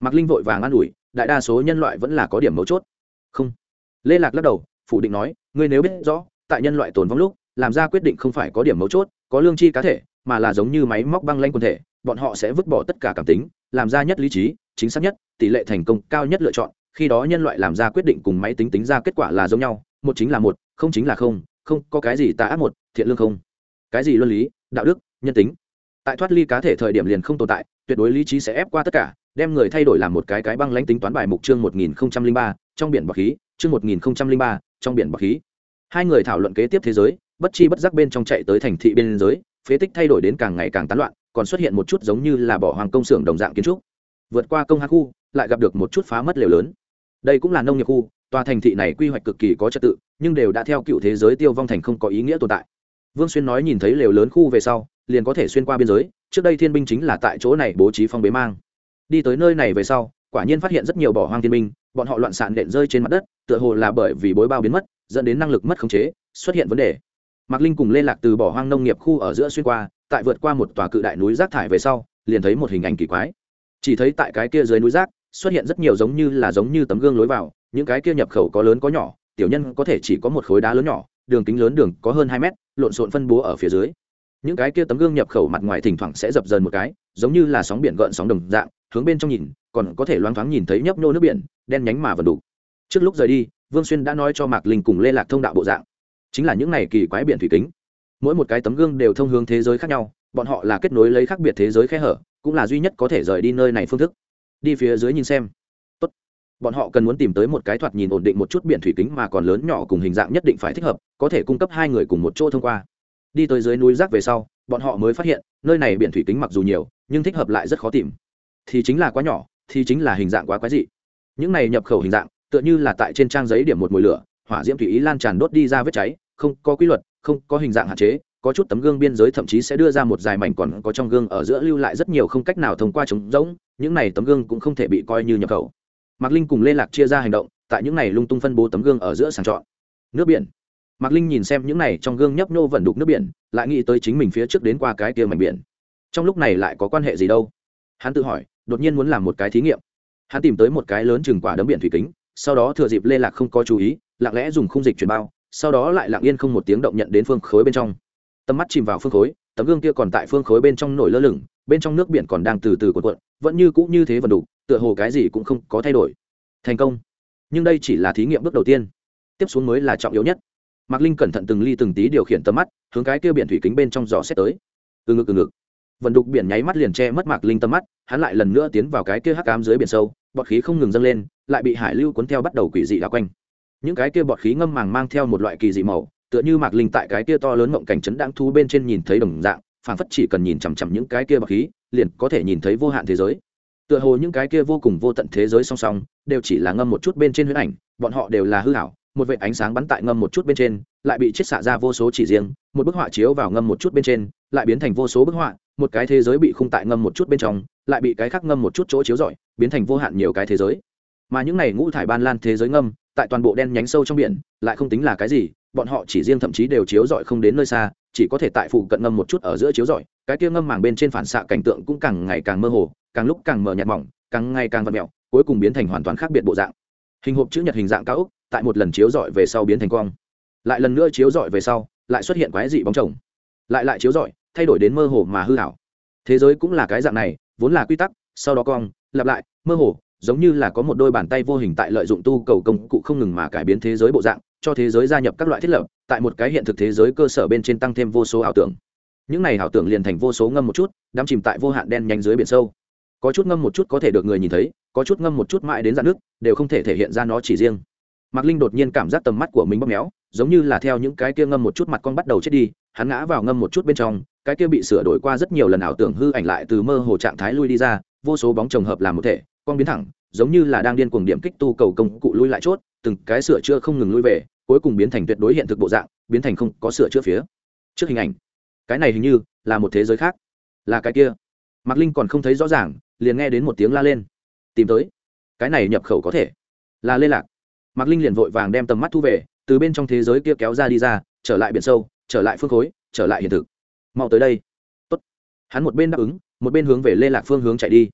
Mạc linh vội vàng an ủi, đại đa số nhân loại vẫn là có điểm mấu chốt. Không. Lê lạc lắc đầu, phủ định nói, ngươi nếu biết rõ, tại nhân loại tồn vong lúc, làm ra quyết định không phải có điểm mấu chốt, có lương chi cá thể, mà là giống như máy móc băng lanh quần thể, bọn họ sẽ vứt bỏ tất cả cảm tính, làm ra nhất lý trí, chính xác nhất, tỷ lệ thành công cao nhất lựa chọn, khi đó nhân loại làm ra quyết định cùng máy tính tính ra kết quả là giống nhau, một chính là một, không chính là không không có cái gì tà ác một, thiện lương không cái gì luân lý, đạo đức, nhân tính. Tại thoát ly cá thể thời điểm liền không tồn tại, tuyệt đối lý trí sẽ ép qua tất cả, đem người thay đổi làm một cái cái băng lãnh tính toán bài mục chương một nghìn ba, trong biển bọc khí, chương một nghìn ba, trong biển bọc khí. Hai người thảo luận kế tiếp thế giới, bất chi bất giác bên trong chạy tới thành thị biên giới, phế tích thay đổi đến càng ngày càng tán loạn, còn xuất hiện một chút giống như là bỏ hoàng công xưởng đồng dạng kiến trúc. Vượt qua công hạ khu, lại gặp được một chút phá mất lều lớn. Đây cũng là nông nghiệp khu, tòa thành thị này quy hoạch cực kỳ có trật tự, nhưng đều đã theo cựu thế giới tiêu vong thành không có ý nghĩa tồn tại vương xuyên nói nhìn thấy lều lớn khu về sau, liền có thể xuyên qua biên giới, trước đây thiên binh chính là tại chỗ này bố trí phong bế mang. Đi tới nơi này về sau, quả nhiên phát hiện rất nhiều bỏ hoang thiên binh, bọn họ loạn sạn đện rơi trên mặt đất, tựa hồ là bởi vì bối bao biến mất, dẫn đến năng lực mất khống chế, xuất hiện vấn đề. Mạc linh cùng lê lạc từ bỏ hoang nông nghiệp khu ở giữa xuyên qua, tại vượt qua một tòa cự đại núi rác thải về sau, liền thấy một hình ảnh kỳ quái. Chỉ thấy tại cái kia dưới núi rác, xuất hiện rất nhiều giống như là giống như tấm gương lối vào, những cái kia nhập khẩu có lớn có nhỏ, tiểu nhân có thể chỉ có một khối đá lớn nhỏ, đường kính lớn đường có hơn hai mét lộn xộn phân bố ở phía dưới. Những cái kia tấm gương nhập khẩu mặt ngoài thỉnh thoảng sẽ dập dờn một cái, giống như là sóng biển gợn sóng đồng dạng, hướng bên trong nhìn, còn có thể loáng thoáng nhìn thấy nhấp nhô nước biển, đen nhánh mà vần đủ. Trước lúc rời đi, vương xuyên đã nói cho mạc linh cùng lê lạc thông đạo bộ dạng. Chính là những này kỳ quái biển thủy kính. Mỗi một cái tấm gương đều thông hướng thế giới khác nhau, bọn họ là kết nối lấy khác biệt thế giới khe hở, cũng là duy nhất có thể rời đi nơi này phương thức. Đi phía dưới nhìn xem bọn họ cần muốn tìm tới một cái thoạt nhìn ổn định một chút biển thủy kính mà còn lớn nhỏ cùng hình dạng nhất định phải thích hợp, có thể cung cấp hai người cùng một chỗ thông qua. Đi tới dưới núi rác về sau, bọn họ mới phát hiện, nơi này biển thủy kính mặc dù nhiều, nhưng thích hợp lại rất khó tìm. Thì chính là quá nhỏ, thì chính là hình dạng quá quái dị. Những này nhập khẩu hình dạng, tựa như là tại trên trang giấy điểm một mùi lửa, hỏa diễm thủy ý lan tràn đốt đi ra vết cháy, không có quy luật, không có hình dạng hạn chế, có chút tấm gương biên giới thậm chí sẽ đưa ra một dài mảnh còn có trong gương ở giữa lưu lại rất nhiều không cách nào thông qua trống rỗng, những này tấm gương cũng không thể bị coi như nhập khẩu mạc linh cùng lê lạc chia ra hành động, tại những này lung tung phân bố tấm gương ở giữa sàng trọn nước biển. Mạc linh nhìn xem những này trong gương nhấp nhô vẩn đục nước biển, lại nghĩ tới chính mình phía trước đến qua cái kia mảnh biển. Trong lúc này lại có quan hệ gì đâu? Hắn tự hỏi, đột nhiên muốn làm một cái thí nghiệm. Hắn tìm tới một cái lớn chừng quả đấm biển thủy kính, sau đó thừa dịp lê lạc không có chú ý, lặng lẽ dùng khung dịch chuyển bao, sau đó lại lặng yên không một tiếng động nhận đến phương khối bên trong. Tầm mắt chìm vào phương khối, tấm gương kia còn tại phương khối bên trong nổi lơ lửng, bên trong nước biển còn đang từ từ cuộn cuộn, vẫn như cũ như thế vẫn đủ tựa hồ cái gì cũng không có thay đổi. Thành công. Nhưng đây chỉ là thí nghiệm bước đầu tiên. Tiếp xuống mới là trọng yếu nhất. Mạc linh cẩn thận từng ly từng tí điều khiển tầm mắt, hướng cái kia biển thủy kính bên trong giò xét tới. Từ ngực từ ngực. Vận đục biển nháy mắt liền che mất mạc linh tầm mắt, hắn lại lần nữa tiến vào cái kia hắc cám dưới biển sâu, bọt khí không ngừng dâng lên, lại bị hải lưu cuốn theo bắt đầu quỷ dị đảo quanh. Những cái kia bọt khí ngâm màng mang theo một loại kỳ dị màu, tựa như mạc linh tại cái kia to lớn mộng cảnh trấn đang thu bên trên nhìn thấy đồng dạng phản phất chỉ cần nhìn chằm chằm những cái kia bọt khí, liền có thể nhìn thấy vô hạn thế giới tựa hồ những cái kia vô cùng vô tận thế giới song song đều chỉ là ngâm một chút bên trên huyễn ảnh, bọn họ đều là hư hảo một vệ ánh sáng bắn tại ngâm một chút bên trên, lại bị chết xạ ra vô số chỉ riêng, một bức họa chiếu vào ngâm một chút bên trên, lại biến thành vô số bức họa, một cái thế giới bị khung tại ngâm một chút bên trong, lại bị cái khác ngâm một chút chỗ chiếu rọi, biến thành vô hạn nhiều cái thế giới. Mà những này ngũ thải ban lan thế giới ngâm, tại toàn bộ đen nhánh sâu trong biển, lại không tính là cái gì, bọn họ chỉ riêng thậm chí đều chiếu rọi không đến nơi xa, chỉ có thể tại phụ cận ngâm một chút ở giữa chiếu rọi cái kia ngâm màng bên trên phản xạ cảnh tượng cũng càng ngày càng mơ hồ càng lúc càng mờ nhạt mỏng càng ngày càng vặt mẹo cuối cùng biến thành hoàn toàn khác biệt bộ dạng. Hình hộp chữ nhật hình dạng cao ốc tại một lần chiếu rọi về sau biến thành quang, lại lần nữa chiếu rọi về sau lại xuất hiện quái dị bóng chồng. Lại lại chiếu rọi thay đổi đến mơ hồ mà hư hảo thế giới cũng là cái dạng này vốn là quy tắc sau đó cong lặp lại mơ hồ giống như là có một đôi bàn tay vô hình tại lợi dụng tu cầu công cụ không ngừng mà cải biến thế giới bộ dạng cho thế giới gia nhập các loại thiết lập tại một cái hiện thực thế giới cơ sở bên trên tăng thêm vô số ảo tưởng những này ảo tưởng liền thành vô số ngâm một chút, đắm chìm tại vô hạn đen nhanh dưới biển sâu. Có chút ngâm một chút có thể được người nhìn thấy, có chút ngâm một chút mãi đến dạn nước, đều không thể thể hiện ra nó chỉ riêng. Mạc linh đột nhiên cảm giác tầm mắt của mình bóp méo, giống như là theo những cái kia ngâm một chút mặt con bắt đầu chết đi, hắn ngã vào ngâm một chút bên trong, cái kia bị sửa đổi qua rất nhiều lần ảo tưởng hư ảnh lại từ mơ hồ trạng thái lui đi ra, vô số bóng chồng hợp làm một thể, con biến thẳng, giống như là đang điên cuồng điểm kích tu cầu công cụ lui lại chốt, từng cái sửa chữa không ngừng lui về, cuối cùng biến thành tuyệt đối hiện thực bộ dạng, biến thành không có sửa chữa phía trước hình ảnh cái này hình như là một thế giới khác. Là cái kia. Mạc linh còn không thấy rõ ràng, liền nghe đến một tiếng la lên. Tìm tới. Cái này nhập khẩu có thể. Là lê lạc. Mạc linh liền vội vàng đem tầm mắt thu về, từ bên trong thế giới kia kéo ra đi ra, trở lại biển sâu, trở lại phương khối, trở lại hiện thực. Mau tới đây. Tốt. hắn một bên đáp ứng, một bên hướng về lê lạc phương hướng chạy đi.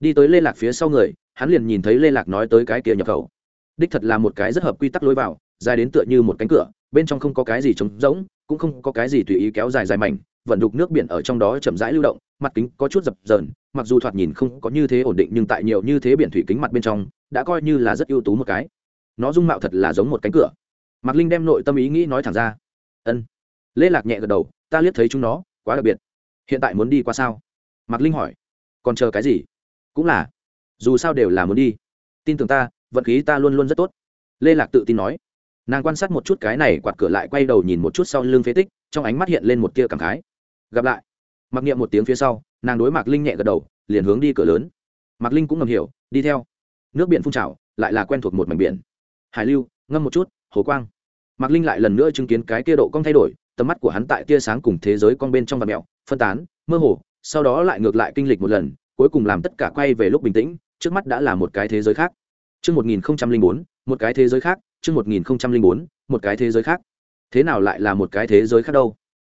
Đi tới lê lạc phía sau người, hắn liền nhìn thấy lê lạc nói tới cái kia nhập khẩu. Đích thật là một cái rất hợp quy tắc lối vào, dài đến tựa như một cánh cửa, bên trong không có cái gì trống rỗng cũng không có cái gì tùy ý kéo dài dài mảnh, vận đục nước biển ở trong đó chậm rãi lưu động, mặt kính có chút dập dờn, mặc dù thoạt nhìn không có như thế ổn định nhưng tại nhiều như thế biển thủy kính mặt bên trong, đã coi như là rất ưu tú một cái. Nó dung mạo thật là giống một cánh cửa. Mạc linh đem nội tâm ý nghĩ nói thẳng ra. Ân. Lê lạc nhẹ gật đầu, ta liếc thấy chúng nó, quá đặc biệt. Hiện tại muốn đi qua sao? Mạc linh hỏi. Còn chờ cái gì? Cũng là. Dù sao đều là muốn đi. Tin tưởng ta, vận khí ta luôn luôn rất tốt. Lê lạc tự tin nói nàng quan sát một chút cái này quạt cửa lại quay đầu nhìn một chút sau lưng phế tích trong ánh mắt hiện lên một tia cảm khái. Gặp lại. Mặc niệm một tiếng phía sau nàng đối mạc linh nhẹ gật đầu liền hướng đi cửa lớn. Mạc linh cũng ngầm hiểu đi theo. Nước biển phun trào lại là quen thuộc một mảnh biển. Hải lưu ngâm một chút hồ quang. Mạc linh lại lần nữa chứng kiến cái kia độ cong thay đổi tầm mắt của hắn tại tia sáng cùng thế giới con bên trong và mẹo phân tán mơ hồ sau đó lại ngược lại kinh lịch một lần cuối cùng làm tất cả quay về lúc bình tĩnh trước mắt đã là một cái thế giới khác. Trước 1004, một cái thế giới khác, trước 1004, một cái thế giới khác. Thế nào lại là một cái thế giới khác đâu?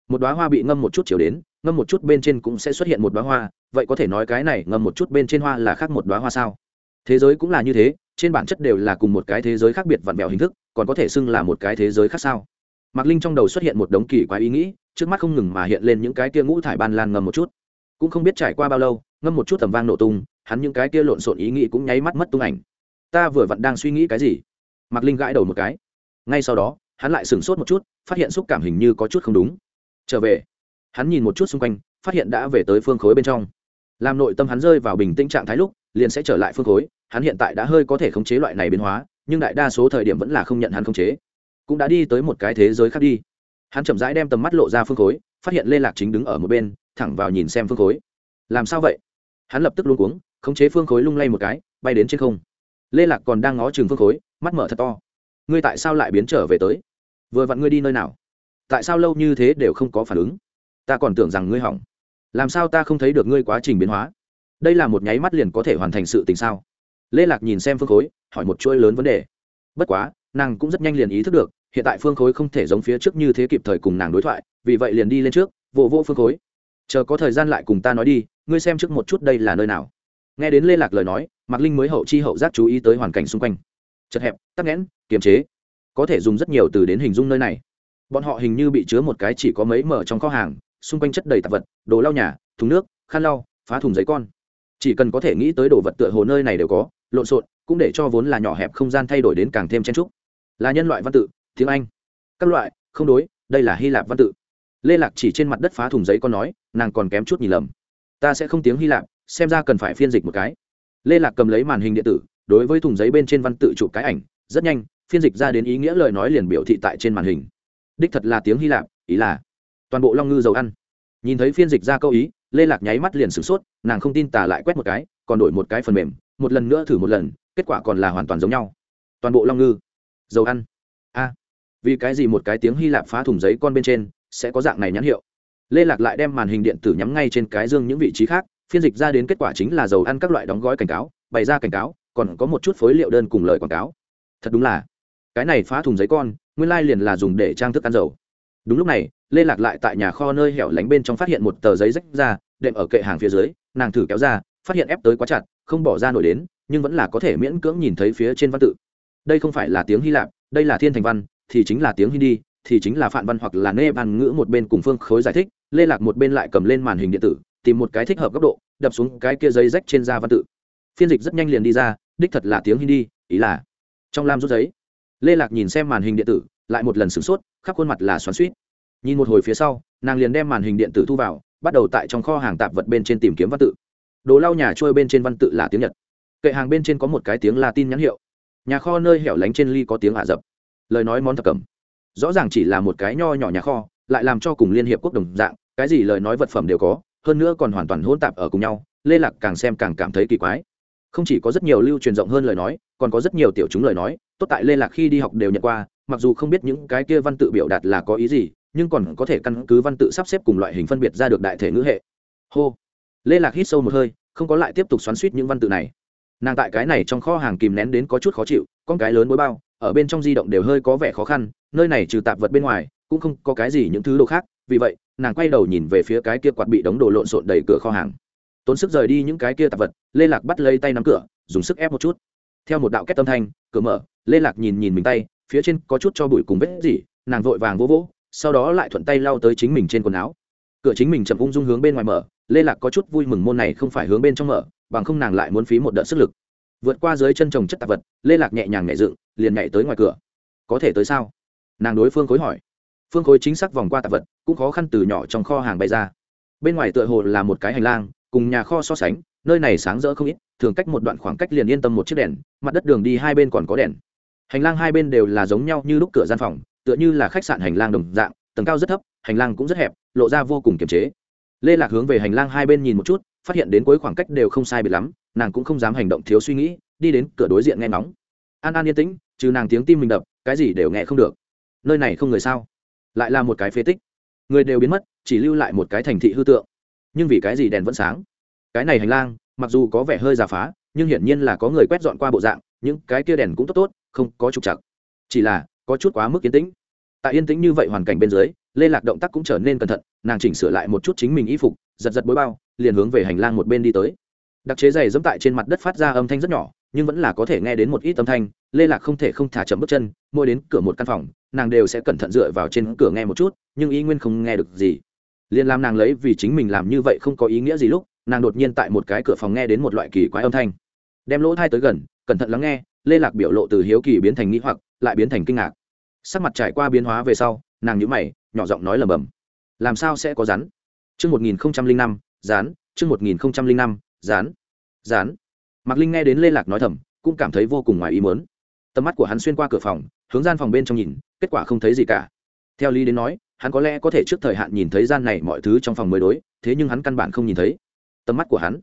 Một đóa hoa bị ngâm một chút chiều đến, ngâm một chút bên trên cũng sẽ xuất hiện một đóa hoa, vậy có thể nói cái này ngâm một chút bên trên hoa là khác một đóa hoa sao? Thế giới cũng là như thế, trên bản chất đều là cùng một cái thế giới khác biệt vặn vẹo hình thức, còn có thể xưng là một cái thế giới khác sao? Mạc Linh trong đầu xuất hiện một đống kỳ quái ý nghĩ, trước mắt không ngừng mà hiện lên những cái kia ngũ thải ban lan ngâm một chút. Cũng không biết trải qua bao lâu, ngâm một chút tầm vang nổ tung, hắn những cái kia lộn xộn ý nghĩ cũng nháy mắt mất tung ảnh ta vừa vặn đang suy nghĩ cái gì mạc linh gãi đầu một cái. Ngay sau đó, hắn lại sửng sốt một chút, phát hiện xúc cảm hình như có chút không đúng. Trở về. Hắn nhìn một chút xung quanh, phát hiện đã về tới phương khối bên trong. Làm nội tâm hắn rơi vào bình tĩnh trạng thái lúc, liền sẽ trở lại phương khối. Hắn hiện tại đã hơi có thể khống chế loại này biến hóa, nhưng đại đa số thời điểm vẫn là không nhận hắn khống chế. Cũng đã đi tới một cái thế giới khác đi. Hắn chậm rãi đem tầm mắt lộ ra phương khối, phát hiện lê lạc chính đứng ở một bên, thẳng vào nhìn xem phương khối. Làm sao vậy? Hắn lập tức luôn cuống, khống chế phương khối lung lay một cái, bay đến trên không lê lạc còn đang ngó chừng phương khối mắt mở thật to. Ngươi tại sao lại biến trở về tới? Vừa vặn ngươi đi nơi nào? Tại sao lâu như thế đều không có phản ứng? Ta còn tưởng rằng ngươi hỏng. Làm sao ta không thấy được ngươi quá trình biến hóa? Đây là một nháy mắt liền có thể hoàn thành sự tình sao? Lê lạc nhìn xem phương khối hỏi một chuỗi lớn vấn đề. Bất quá nàng cũng rất nhanh liền ý thức được hiện tại phương khối không thể giống phía trước như thế kịp thời cùng nàng đối thoại vì vậy liền đi lên trước vụ vô, vô phương khối. Chờ có thời gian lại cùng ta nói đi ngươi xem trước một chút đây là nơi nào nghe đến lê lạc lời nói, mạc linh mới hậu chi hậu giác chú ý tới hoàn cảnh xung quanh. Chật hẹp, tắc nghẽn, kiềm chế. Có thể dùng rất nhiều từ đến hình dung nơi này. Bọn họ hình như bị chứa một cái chỉ có mấy mở trong kho hàng, xung quanh chất đầy tạp vật, đồ lau nhà, thùng nước, khăn lau, phá thùng giấy con. Chỉ cần có thể nghĩ tới đồ vật tựa hồ nơi này đều có, lộn xộn, cũng để cho vốn là nhỏ hẹp không gian thay đổi đến càng thêm chen trúc là nhân loại văn tự, tiếng anh. Các loại, không đối, đây là hy lạp văn tự. Lê lạc chỉ trên mặt đất phá thùng giấy con nói, nàng còn kém chút nhìn lầm. Ta sẽ không tiếng hy lạp xem ra cần phải phiên dịch một cái. Lê lạc cầm lấy màn hình điện tử, đối với thùng giấy bên trên văn tự chụp cái ảnh, rất nhanh, phiên dịch ra đến ý nghĩa lời nói liền biểu thị tại trên màn hình. Đích thật là tiếng hy lạp, ý là toàn bộ long ngư dầu ăn. Nhìn thấy phiên dịch ra câu ý, lê lạc nháy mắt liền sửng sốt, nàng không tin tả lại quét một cái, còn đổi một cái phần mềm, một lần nữa thử một lần, kết quả còn là hoàn toàn giống nhau. Toàn bộ long ngư dầu ăn. A, vì cái gì một cái tiếng hy lạp phá thùng giấy con bên trên sẽ có dạng này nhãn hiệu? Lê lạc lại đem màn hình điện tử nhắm ngay trên cái dương những vị trí khác phiên dịch ra đến kết quả chính là dầu ăn các loại đóng gói cảnh cáo, bày ra cảnh cáo, còn có một chút phối liệu đơn cùng lời quảng cáo. Thật đúng là, cái này phá thùng giấy con, nguyên lai liền là dùng để trang thức ăn dầu. Đúng lúc này, lê lạc lại tại nhà kho nơi hẻo lánh bên trong phát hiện một tờ giấy rách ra, đệm ở kệ hàng phía dưới, nàng thử kéo ra, phát hiện ép tới quá chặt, không bỏ ra nổi đến, nhưng vẫn là có thể miễn cưỡng nhìn thấy phía trên văn tự. Đây không phải là tiếng hy lạp, đây là thiên thành văn, thì chính là tiếng hindi, thì chính là phạn văn hoặc là nê văn ngữ một bên cùng phương khối giải thích. Lê lạc một bên lại cầm lên màn hình điện tử tìm một cái thích hợp góc độ, đập xuống cái kia giấy rách trên da văn tự. Phiên dịch rất nhanh liền đi ra, đích thật là tiếng hindi, ý là trong lam rút giấy. Lê lạc nhìn xem màn hình điện tử, lại một lần sửng sốt, khắp khuôn mặt là xoắn suýt nhìn một hồi phía sau, nàng liền đem màn hình điện tử thu vào, bắt đầu tại trong kho hàng tạp vật bên trên tìm kiếm văn tự. Đồ lau nhà trôi bên trên văn tự là tiếng nhật. Kệ hàng bên trên có một cái tiếng latin nhãn hiệu. Nhà kho nơi hẻo lánh trên ly có tiếng ả rập. Lời nói món thập cầm rõ ràng chỉ là một cái nho nhỏ nhà kho, lại làm cho cùng liên hiệp quốc đồng dạng, cái gì lời nói vật phẩm đều có hơn nữa còn hoàn toàn hỗn tạp ở cùng nhau, lê lạc càng xem càng cảm thấy kỳ quái. Không chỉ có rất nhiều lưu truyền rộng hơn lời nói, còn có rất nhiều tiểu chúng lời nói, tốt tại lê lạc khi đi học đều nhận qua, mặc dù không biết những cái kia văn tự biểu đạt là có ý gì, nhưng còn có thể căn cứ văn tự sắp xếp cùng loại hình phân biệt ra được đại thể ngữ hệ. Hô. Lê lạc hít sâu một hơi, không có lại tiếp tục xoắn suýt những văn tự này. Nàng tại cái này trong kho hàng kìm nén đến có chút khó chịu, con cái lớn bối bao, ở bên trong di động đều hơi có vẻ khó khăn, nơi này trừ tạp vật bên ngoài, cũng không có cái gì những thứ đồ khác, vì vậy nàng quay đầu nhìn về phía cái kia quạt bị đống đồ lộn xộn đầy cửa kho hàng. Tốn sức rời đi những cái kia tạp vật, lê lạc bắt lấy tay nắm cửa, dùng sức ép một chút. Theo một đạo kết tâm thanh, cửa mở, lê lạc nhìn nhìn mình tay, phía trên có chút cho bụi cùng vết gì nàng vội vàng vỗ vỗ, sau đó lại thuận tay lau tới chính mình trên quần áo. Cửa chính mình chậm ung dung hướng bên ngoài mở, lê lạc có chút vui mừng môn này không phải hướng bên trong mở, bằng không nàng lại muốn phí một đợt sức lực. Vượt qua dưới chân trồng chất tạp vật, lê lạc nhẹ nhàng nhẹ dựng, liền nhảy tới ngoài cửa. Có thể tới sao? Nàng đối phương khối hỏi phương khối chính xác vòng qua tạp vật, cũng khó khăn từ nhỏ trong kho hàng bay ra. Bên ngoài tựa hồ là một cái hành lang, cùng nhà kho so sánh, nơi này sáng rỡ không ít, thường cách một đoạn khoảng cách liền yên tâm một chiếc đèn, mặt đất đường đi hai bên còn có đèn. Hành lang hai bên đều là giống nhau như lúc cửa gian phòng, tựa như là khách sạn hành lang đồng dạng, tầng cao rất thấp, hành lang cũng rất hẹp, lộ ra vô cùng kiềm chế. Lê lạc hướng về hành lang hai bên nhìn một chút, phát hiện đến cuối khoảng cách đều không sai biệt lắm, nàng cũng không dám hành động thiếu suy nghĩ, đi đến cửa đối diện nghe ngóng. An an yên tĩnh, trừ nàng tiếng tim mình đập, cái gì đều nghe không được. Nơi này không người sao? Lại là một cái phế tích. Người đều biến mất, chỉ lưu lại một cái thành thị hư tượng. Nhưng vì cái gì đèn vẫn sáng? Cái này hành lang, mặc dù có vẻ hơi giả phá, nhưng hiển nhiên là có người quét dọn qua bộ dạng, những cái kia đèn cũng tốt tốt, không có trục chặt chỉ là, có chút quá mức yên tĩnh. Tại yên tĩnh như vậy hoàn cảnh bên dưới, lê lạc động tác cũng trở nên cẩn thận, nàng chỉnh sửa lại một chút chính mình y phục, giật giật bối bao, liền hướng về hành lang một bên đi tới. Đặc chế giày dẫm tại trên mặt đất phát ra âm thanh rất nhỏ, nhưng vẫn là có thể nghe đến một ít âm thanh, lê lạc không thể không thả chậm bước chân môi đến cửa một căn phòng nàng đều sẽ cẩn thận dựa vào trên cửa nghe một chút, nhưng y nguyên không nghe được gì. Liền làm nàng lấy vì chính mình làm như vậy không có ý nghĩa gì lúc, nàng đột nhiên tại một cái cửa phòng nghe đến một loại kỳ quái âm thanh. Đem lỗ thai tới gần, cẩn thận lắng nghe, lê lạc biểu lộ từ hiếu kỳ biến thành nghĩ hoặc, lại biến thành kinh ngạc. Sắc mặt trải qua biến hóa về sau, nàng nhữ mày, nhỏ giọng nói lầm bầm làm sao sẽ có rắn? Chương một nghìn năm, rán, chương một nghìn năm, rán rán. Mạc linh nghe đến lê lạc nói thầm, cũng cảm thấy vô cùng ngoài ý mớn tầm mắt của hắn xuyên qua cửa phòng hướng gian phòng bên trong nhìn, kết quả không thấy gì cả. Theo lý đến nói, hắn có lẽ có thể trước thời hạn nhìn thấy gian này mọi thứ trong phòng mới đối, thế nhưng hắn căn bản không nhìn thấy. Tầm mắt của hắn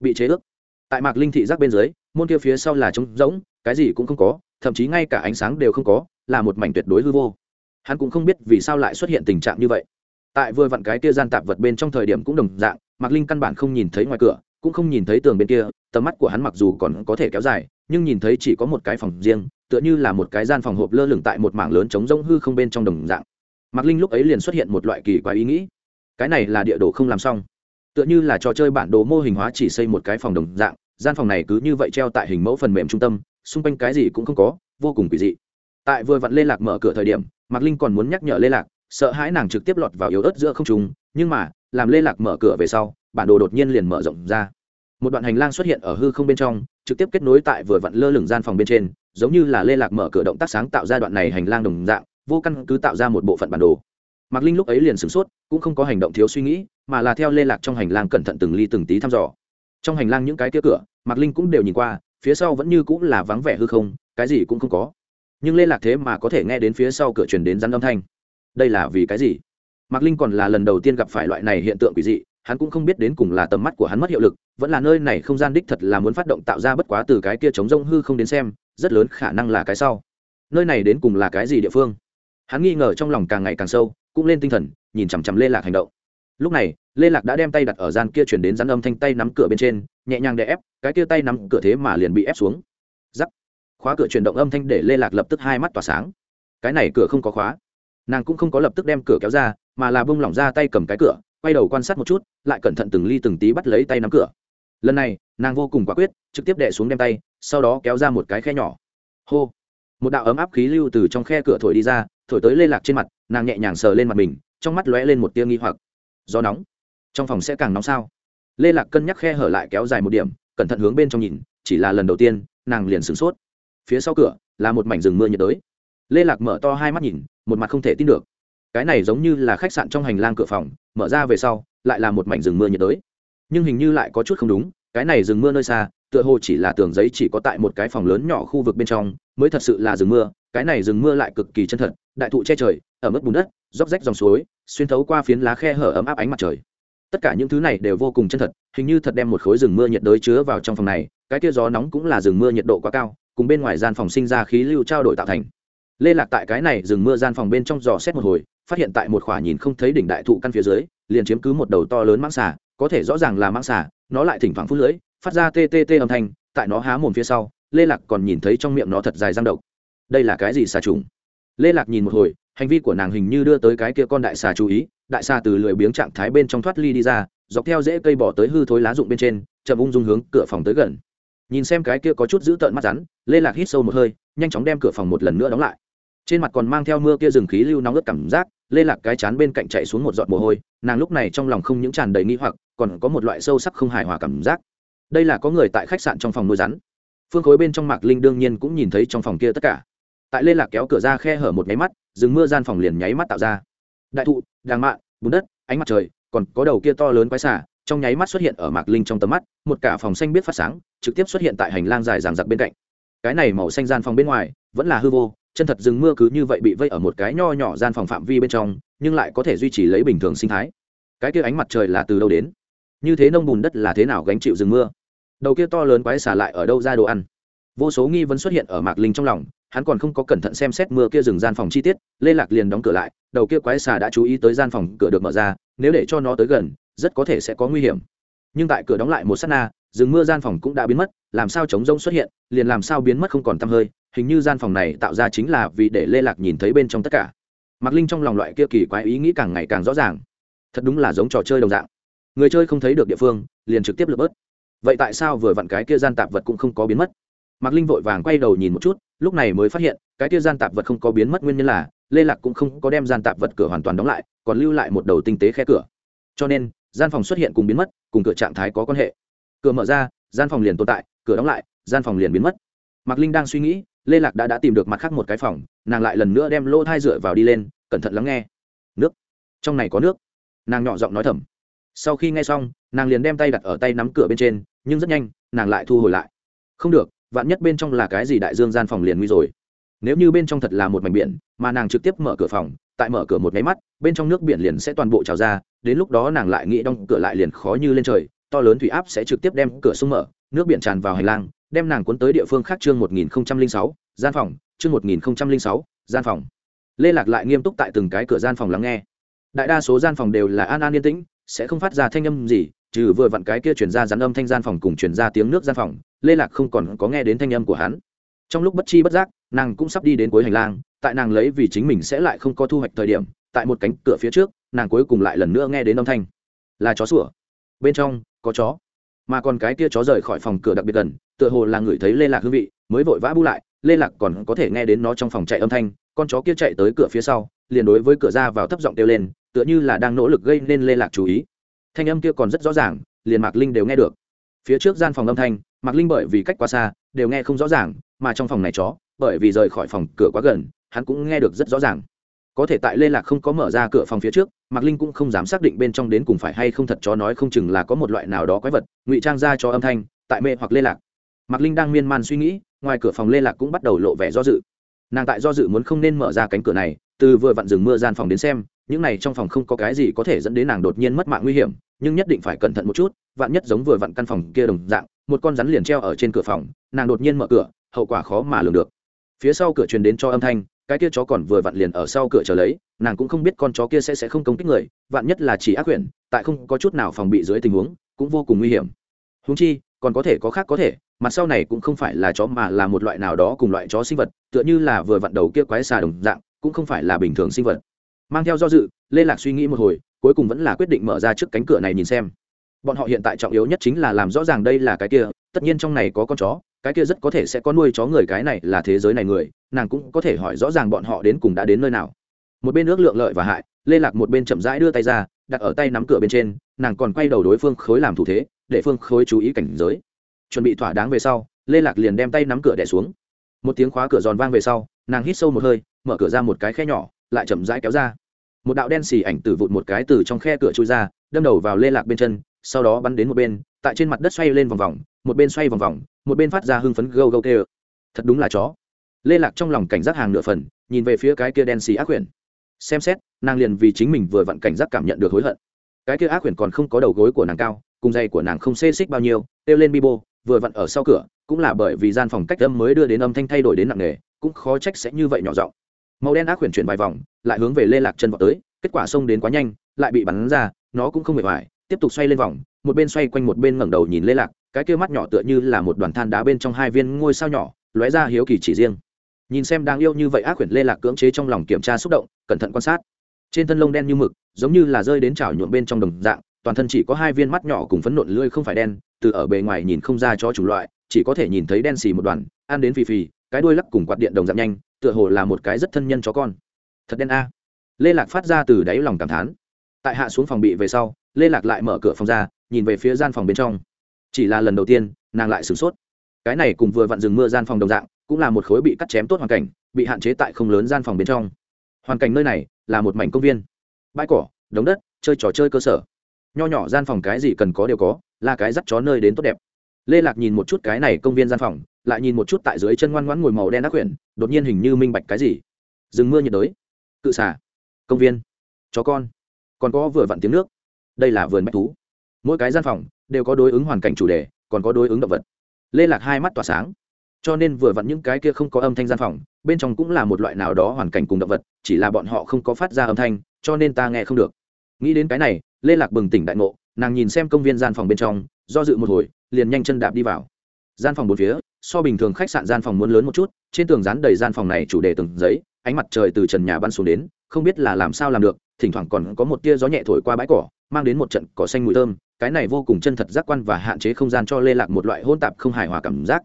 bị chế ước. Tại mạc linh thị giác bên dưới, môn kia phía sau là trống rỗng, cái gì cũng không có, thậm chí ngay cả ánh sáng đều không có, là một mảnh tuyệt đối hư vô. Hắn cũng không biết vì sao lại xuất hiện tình trạng như vậy. Tại vừa vặn cái kia gian tạp vật bên trong thời điểm cũng đồng dạng, mạc linh căn bản không nhìn thấy ngoài cửa, cũng không nhìn thấy tường bên kia, tầm mắt của hắn mặc dù còn có thể kéo dài nhưng nhìn thấy chỉ có một cái phòng riêng, tựa như là một cái gian phòng hộp lơ lửng tại một mảng lớn trống rỗng hư không bên trong đồng dạng. Mạc linh lúc ấy liền xuất hiện một loại kỳ quái ý nghĩ. Cái này là địa đồ không làm xong. Tựa như là trò chơi bản đồ mô hình hóa chỉ xây một cái phòng đồng dạng, gian phòng này cứ như vậy treo tại hình mẫu phần mềm trung tâm, xung quanh cái gì cũng không có, vô cùng quỷ dị. Tại vừa vặn lê lạc mở cửa thời điểm, mạc linh còn muốn nhắc nhở lê lạc, sợ hãi nàng trực tiếp lọt vào yếu ớt giữa không trùng nhưng mà, làm lê lạc mở cửa về sau, bản đồ đột nhiên liền mở rộng ra một đoạn hành lang xuất hiện ở hư không bên trong, trực tiếp kết nối tại vừa vặn lơ lửng gian phòng bên trên, giống như là lê lạc mở cửa động tác sáng tạo ra đoạn này hành lang đồng dạng, vô căn cứ tạo ra một bộ phận bản đồ. Mạc linh lúc ấy liền sửng sốt, cũng không có hành động thiếu suy nghĩ, mà là theo lê lạc trong hành lang cẩn thận từng ly từng tí thăm dò. Trong hành lang những cái tia cửa, mạc linh cũng đều nhìn qua, phía sau vẫn như cũng là vắng vẻ hư không, cái gì cũng không có. Nhưng lê lạc thế mà có thể nghe đến phía sau cửa truyền đến rắn âm thanh. Đây là vì cái gì? Mạc linh còn là lần đầu tiên gặp phải loại này hiện tượng quỷ dị hắn cũng không biết đến cùng là tầm mắt của hắn mất hiệu lực, vẫn là nơi này không gian đích thật là muốn phát động tạo ra bất quá từ cái kia chống rông hư không đến xem, rất lớn khả năng là cái sau. Nơi này đến cùng là cái gì địa phương? Hắn nghi ngờ trong lòng càng ngày càng sâu, cũng lên tinh thần, nhìn chằm chằm lê lạc hành động. Lúc này, lê lạc đã đem tay đặt ở gian kia chuyển đến rắn âm thanh tay nắm cửa bên trên, nhẹ nhàng để ép, cái kia tay nắm cửa thế mà liền bị ép xuống. Giắc khóa cửa chuyển động âm thanh để lê lạc lập tức hai mắt tỏa sáng. Cái này cửa không có khóa. Nàng cũng không có lập tức đem cửa kéo ra, mà là bông lỏng ra tay cầm cái cửa quay đầu quan sát một chút, lại cẩn thận từng ly từng tí bắt lấy tay nắm cửa. Lần này, nàng vô cùng quả quyết, trực tiếp đẻ xuống đem tay, sau đó kéo ra một cái khe nhỏ. Hô! Một đạo ấm áp khí lưu từ trong khe cửa thổi đi ra, thổi tới lê lạc trên mặt, nàng nhẹ nhàng sờ lên mặt mình, trong mắt lóe lên một tia nghi hoặc. Do nóng. Trong phòng sẽ càng nóng sao? Lê lạc cân nhắc khe hở lại kéo dài một điểm, cẩn thận hướng bên trong nhìn, chỉ là lần đầu tiên, nàng liền sửng sốt. Phía sau cửa, là một mảnh rừng mưa nhiệt đới. Lê lạc mở to hai mắt nhìn, một mặt không thể tin được cái này giống như là khách sạn trong hành lang cửa phòng, mở ra về sau, lại là một mảnh rừng mưa nhiệt đới. Nhưng hình như lại có chút không đúng, cái này rừng mưa nơi xa, tựa hồ chỉ là tường giấy chỉ có tại một cái phòng lớn nhỏ khu vực bên trong, mới thật sự là rừng mưa, cái này rừng mưa lại cực kỳ chân thật, đại thụ che trời, ở mức bùn đất, róc rách dòng suối, xuyên thấu qua phiến lá khe hở ấm áp ánh mặt trời. Tất cả những thứ này đều vô cùng chân thật, hình như thật đem một khối rừng mưa nhiệt đới chứa vào trong phòng này, cái tia gió nóng cũng là rừng mưa nhiệt độ quá cao, cùng bên ngoài gian phòng sinh ra khí lưu trao đổi tạo thành. Lê lạc tại cái này rừng mưa gian phòng bên trong dò xét một hồi phát hiện tại một khỏa nhìn không thấy đỉnh đại thụ căn phía dưới, liền chiếm cứ một đầu to lớn mãng xà, có thể rõ ràng là mãng xà, nó lại thỉnh thoảng phút lưỡi phát ra tê tê tê âm thanh, tại nó há mồm phía sau, lê lạc còn nhìn thấy trong miệng nó thật dài răng độc. Đây là cái gì xà trùng? Lê lạc nhìn một hồi, hành vi của nàng hình như đưa tới cái kia con đại xà chú ý, đại xà từ lười biếng trạng thái bên trong thoát ly đi ra, dọc theo rễ cây bỏ tới hư thối lá rụng bên trên, chậm ung dung hướng cửa phòng tới gần. Nhìn xem cái kia có chút giữ tợn mắt rắn, lê lạc hít sâu một hơi, nhanh chóng đem cửa phòng một lần nữa đóng lại. Trên mặt còn mang theo mưa kia rừng khí lưu nóng ướt cảm giác lê lạc cái chán bên cạnh chạy xuống một giọt mồ hôi, nàng lúc này trong lòng không những tràn đầy nghi hoặc, còn có một loại sâu sắc không hài hòa cảm giác. Đây là có người tại khách sạn trong phòng nuôi rắn. Phương khối bên trong mạc linh đương nhiên cũng nhìn thấy trong phòng kia tất cả. Tại lê lạc kéo cửa ra khe hở một nháy mắt, rừng mưa gian phòng liền nháy mắt tạo ra. Đại thụ, đàng mạ bùn đất, ánh mặt trời, còn có đầu kia to lớn quái xả trong nháy mắt xuất hiện ở mạc linh trong tầm mắt, một cả phòng xanh biết phát sáng, trực tiếp xuất hiện tại hành lang dài ràng giặc bên cạnh. Cái này màu xanh gian phòng bên ngoài, vẫn là hư vô chân thật rừng mưa cứ như vậy bị vây ở một cái nho nhỏ gian phòng phạm vi bên trong, nhưng lại có thể duy trì lấy bình thường sinh thái. Cái kia ánh mặt trời là từ đâu đến? Như thế nông bùn đất là thế nào gánh chịu rừng mưa? Đầu kia to lớn quái xả lại ở đâu ra đồ ăn? Vô số nghi vấn xuất hiện ở mạc linh trong lòng, hắn còn không có cẩn thận xem xét mưa kia dừng gian phòng chi tiết, lê lạc liền đóng cửa lại, đầu kia quái xà đã chú ý tới gian phòng cửa được mở ra, nếu để cho nó tới gần, rất có thể sẽ có nguy hiểm. Nhưng tại cửa đóng lại một s á t na, rừng mưa gian phòng cũng đã biến mất, làm sao chống rông xuất hiện, liền làm sao biến mất không còn t hơi hình như gian phòng này tạo ra chính là vì để lê lạc nhìn thấy bên trong tất cả. Mạc linh trong lòng loại kia kỳ quái ý nghĩ càng ngày càng rõ ràng. Thật đúng là giống trò chơi đồng dạng. Người chơi không thấy được địa phương, liền trực tiếp lượt bớt. Vậy tại sao vừa vặn cái kia gian tạp vật cũng không có biến mất? Mạc linh vội vàng quay đầu nhìn một chút, lúc này mới phát hiện, cái kia gian tạp vật không có biến mất nguyên nhân là, lê lạc cũng không có đem gian tạp vật cửa hoàn toàn đóng lại, còn lưu lại một đầu tinh tế khe cửa. Cho nên, gian phòng xuất hiện cùng biến mất, cùng cửa trạng thái có quan hệ. Cửa mở ra, gian phòng liền tồn tại, cửa đóng lại, gian phòng liền biến mất. Mạc linh đang suy nghĩ lê lạc đã đã tìm được mặt khác một cái phòng, nàng lại lần nữa đem lỗ thai dựa vào đi lên, cẩn thận lắng nghe. Nước. Trong này có nước. Nàng nhỏ giọng nói thầm. Sau khi nghe xong, nàng liền đem tay đặt ở tay nắm cửa bên trên, nhưng rất nhanh, nàng lại thu hồi lại. Không được, vạn nhất bên trong là cái gì đại dương gian phòng liền nguy rồi. Nếu như bên trong thật là một mảnh biển, mà nàng trực tiếp mở cửa phòng, tại mở cửa một máy mắt, bên trong nước biển liền sẽ toàn bộ trào ra, đến lúc đó nàng lại nghĩ đóng cửa lại liền khó như lên trời, to lớn thủy áp sẽ trực tiếp đem cửa sông mở, nước biển tràn vào hành lang đem nàng cuốn tới địa phương khác chương một nghìn sáu, gian phòng, chương một nghìn sáu, gian phòng. Lê lạc lại nghiêm túc tại từng cái cửa gian phòng lắng nghe. Đại đa số gian phòng đều là an an yên tĩnh, sẽ không phát ra thanh âm gì, trừ vừa vặn cái kia chuyển ra rắn âm thanh gian phòng cùng chuyển ra tiếng nước gian phòng, lê lạc không còn có nghe đến thanh âm của hắn. Trong lúc bất chi bất giác, nàng cũng sắp đi đến cuối hành lang, tại nàng lấy vì chính mình sẽ lại không có thu hoạch thời điểm, tại một cánh cửa phía trước, nàng cuối cùng lại lần nữa nghe đến âm thanh. Là chó sủa. Bên trong, có chó. Mà còn cái kia chó rời khỏi phòng cửa đặc biệt gần tựa hồ là người thấy lê lạc hương vị, mới vội vã bu lại, lê lạc còn có thể nghe đến nó trong phòng chạy âm thanh, con chó kia chạy tới cửa phía sau, liền đối với cửa ra vào thấp giọng kêu lên, tựa như là đang nỗ lực gây nên lê lạc chú ý. Thanh âm kia còn rất rõ ràng, liền mạc linh đều nghe được. Phía trước gian phòng âm thanh, mạc linh bởi vì cách quá xa, đều nghe không rõ ràng, mà trong phòng này chó, bởi vì rời khỏi phòng cửa quá gần, hắn cũng nghe được rất rõ ràng. Có thể tại lê lạc không có mở ra cửa phòng phía trước, mạc linh cũng không dám xác định bên trong đến cùng phải hay không thật chó nói không chừng là có một loại nào đó quái vật, ngụy trang ra cho âm thanh, tại mê hoặc lê lạc mạc linh đang miên man suy nghĩ, ngoài cửa phòng lê lạc cũng bắt đầu lộ vẻ do dự. Nàng tại do dự muốn không nên mở ra cánh cửa này, từ vừa vặn dừng mưa gian phòng đến xem, những này trong phòng không có cái gì có thể dẫn đến nàng đột nhiên mất mạng nguy hiểm, nhưng nhất định phải cẩn thận một chút, vạn nhất giống vừa vặn căn phòng kia đồng dạng, một con rắn liền treo ở trên cửa phòng, nàng đột nhiên mở cửa, hậu quả khó mà lường được. Phía sau cửa truyền đến cho âm thanh, cái kia chó còn vừa vặn liền ở sau cửa chờ lấy, nàng cũng không biết con chó kia sẽ sẽ không công kích người, vạn nhất là chỉ ác quyển, tại không có chút nào phòng bị dưới tình huống, cũng vô cùng nguy hiểm. Húng chi còn có thể có khác có thể mặt sau này cũng không phải là chó mà là một loại nào đó cùng loại chó sinh vật, tựa như là vừa vặn đầu kia quái xà đồng dạng, cũng không phải là bình thường sinh vật. Mang theo do dự, lê lạc suy nghĩ một hồi, cuối cùng vẫn là quyết định mở ra trước cánh cửa này nhìn xem. Bọn họ hiện tại trọng yếu nhất chính là làm rõ ràng đây là cái kia, tất nhiên trong này có con chó, cái kia rất có thể sẽ có nuôi chó người cái này là thế giới này người, nàng cũng có thể hỏi rõ ràng bọn họ đến cùng đã đến nơi nào. Một bên ước lượng lợi và hại, lê lạc một bên chậm rãi đưa tay ra, đặt ở tay nắm cửa bên trên, nàng còn quay đầu đối phương khối làm thủ thế để phương khối chú ý cảnh giới. Chuẩn bị thỏa đáng về sau, lê lạc liền đem tay nắm cửa đẻ xuống. Một tiếng khóa cửa giòn vang về sau, nàng hít sâu một hơi, mở cửa ra một cái khe nhỏ, lại chậm rãi kéo ra. Một đạo đen xì ảnh từ vụt một cái từ trong khe cửa chui ra, đâm đầu vào lê lạc bên chân, sau đó bắn đến một bên, tại trên mặt đất xoay lên vòng vòng, một bên xoay vòng vòng, một bên phát ra hưng phấn gâu gâu kêu thật đúng là chó. Lê lạc trong lòng cảnh giác hàng nửa phần, nhìn về phía cái kia đen xì ác quyển. Xem xét, nàng liền vì chính mình vừa vặn cảnh giác cảm nhận được hối hận. Cái kia ác quyển còn không có đầu gối của nàng cao cùng dây của nàng không xê xích bao nhiêu, kêu lên bi bô vừa vặn ở sau cửa, cũng là bởi vì gian phòng cách âm mới đưa đến âm thanh thay đổi đến nặng nề, cũng khó trách sẽ như vậy nhỏ giọng. Màu đen ác quyển chuyển vài vòng, lại hướng về lê lạc chân vào tới, kết quả xông đến quá nhanh, lại bị bắn ra, nó cũng không mệt mỏi, tiếp tục xoay lên vòng, một bên xoay quanh một bên ngẩng đầu nhìn lê lạc, cái kia mắt nhỏ tựa như là một đoàn than đá bên trong hai viên ngôi sao nhỏ, lóe ra hiếu kỳ chỉ riêng. Nhìn xem đáng yêu như vậy ác quyển lê lạc cưỡng chế trong lòng kiểm tra xúc động, cẩn thận quan sát. Trên thân lông đen như mực, giống như là rơi đến chảo nhuộm bên trong đồng dạng toàn thân chỉ có hai viên mắt nhỏ cùng phấn nộn lưỡi không phải đen, từ ở bề ngoài nhìn không ra cho chủng loại, chỉ có thể nhìn thấy đen xì một đoàn, ăn đến phì phì, cái đuôi lắc cùng quạt điện đồng dạng nhanh, tựa hồ là một cái rất thân nhân chó con. Thật đen a. Lê lạc phát ra từ đáy lòng cảm thán. Tại hạ xuống phòng bị về sau, lê lạc lại mở cửa phòng ra, nhìn về phía gian phòng bên trong. Chỉ là lần đầu tiên, nàng lại sửng sốt. Cái này cùng vừa vặn rừng mưa gian phòng đồng dạng, cũng là một khối bị cắt chém tốt hoàn cảnh, bị hạn chế tại không lớn gian phòng bên trong. Hoàn cảnh nơi này là một mảnh công viên. Bãi cỏ, đống đất, chơi trò chơi cơ sở nho nhỏ gian phòng cái gì cần có đều có, là cái dắt chó nơi đến tốt đẹp. Lê lạc nhìn một chút cái này công viên gian phòng, lại nhìn một chút tại dưới chân ngoan ngoãn ngồi màu đen ác quyển, đột nhiên hình như minh bạch cái gì. Rừng mưa nhiệt đới. Cự xả công viên. Chó con. Còn có vừa vặn tiếng nước. Đây là vườn bách thú. Mỗi cái gian phòng đều có đối ứng hoàn cảnh chủ đề, còn có đối ứng động vật. Lê lạc hai mắt tỏa sáng. Cho nên vừa vặn những cái kia không có âm thanh gian phòng, bên trong cũng là một loại nào đó hoàn cảnh cùng động vật, chỉ là bọn họ không có phát ra âm thanh, cho nên ta nghe không được nghĩ đến cái này, lê lạc bừng tỉnh đại ngộ, nàng nhìn xem công viên gian phòng bên trong, do dự một hồi, liền nhanh chân đạp đi vào. Gian phòng bốn phía, so bình thường khách sạn gian phòng muốn lớn một chút, trên tường dán đầy gian phòng này chủ đề từng giấy, ánh mặt trời từ trần nhà bắn xuống đến, không biết là làm sao làm được, thỉnh thoảng còn có một tia gió nhẹ thổi qua bãi cỏ, mang đến một trận cỏ xanh mùi thơm, cái này vô cùng chân thật giác quan và hạn chế không gian cho lê lạc một loại hôn tạp không hài hòa cảm giác.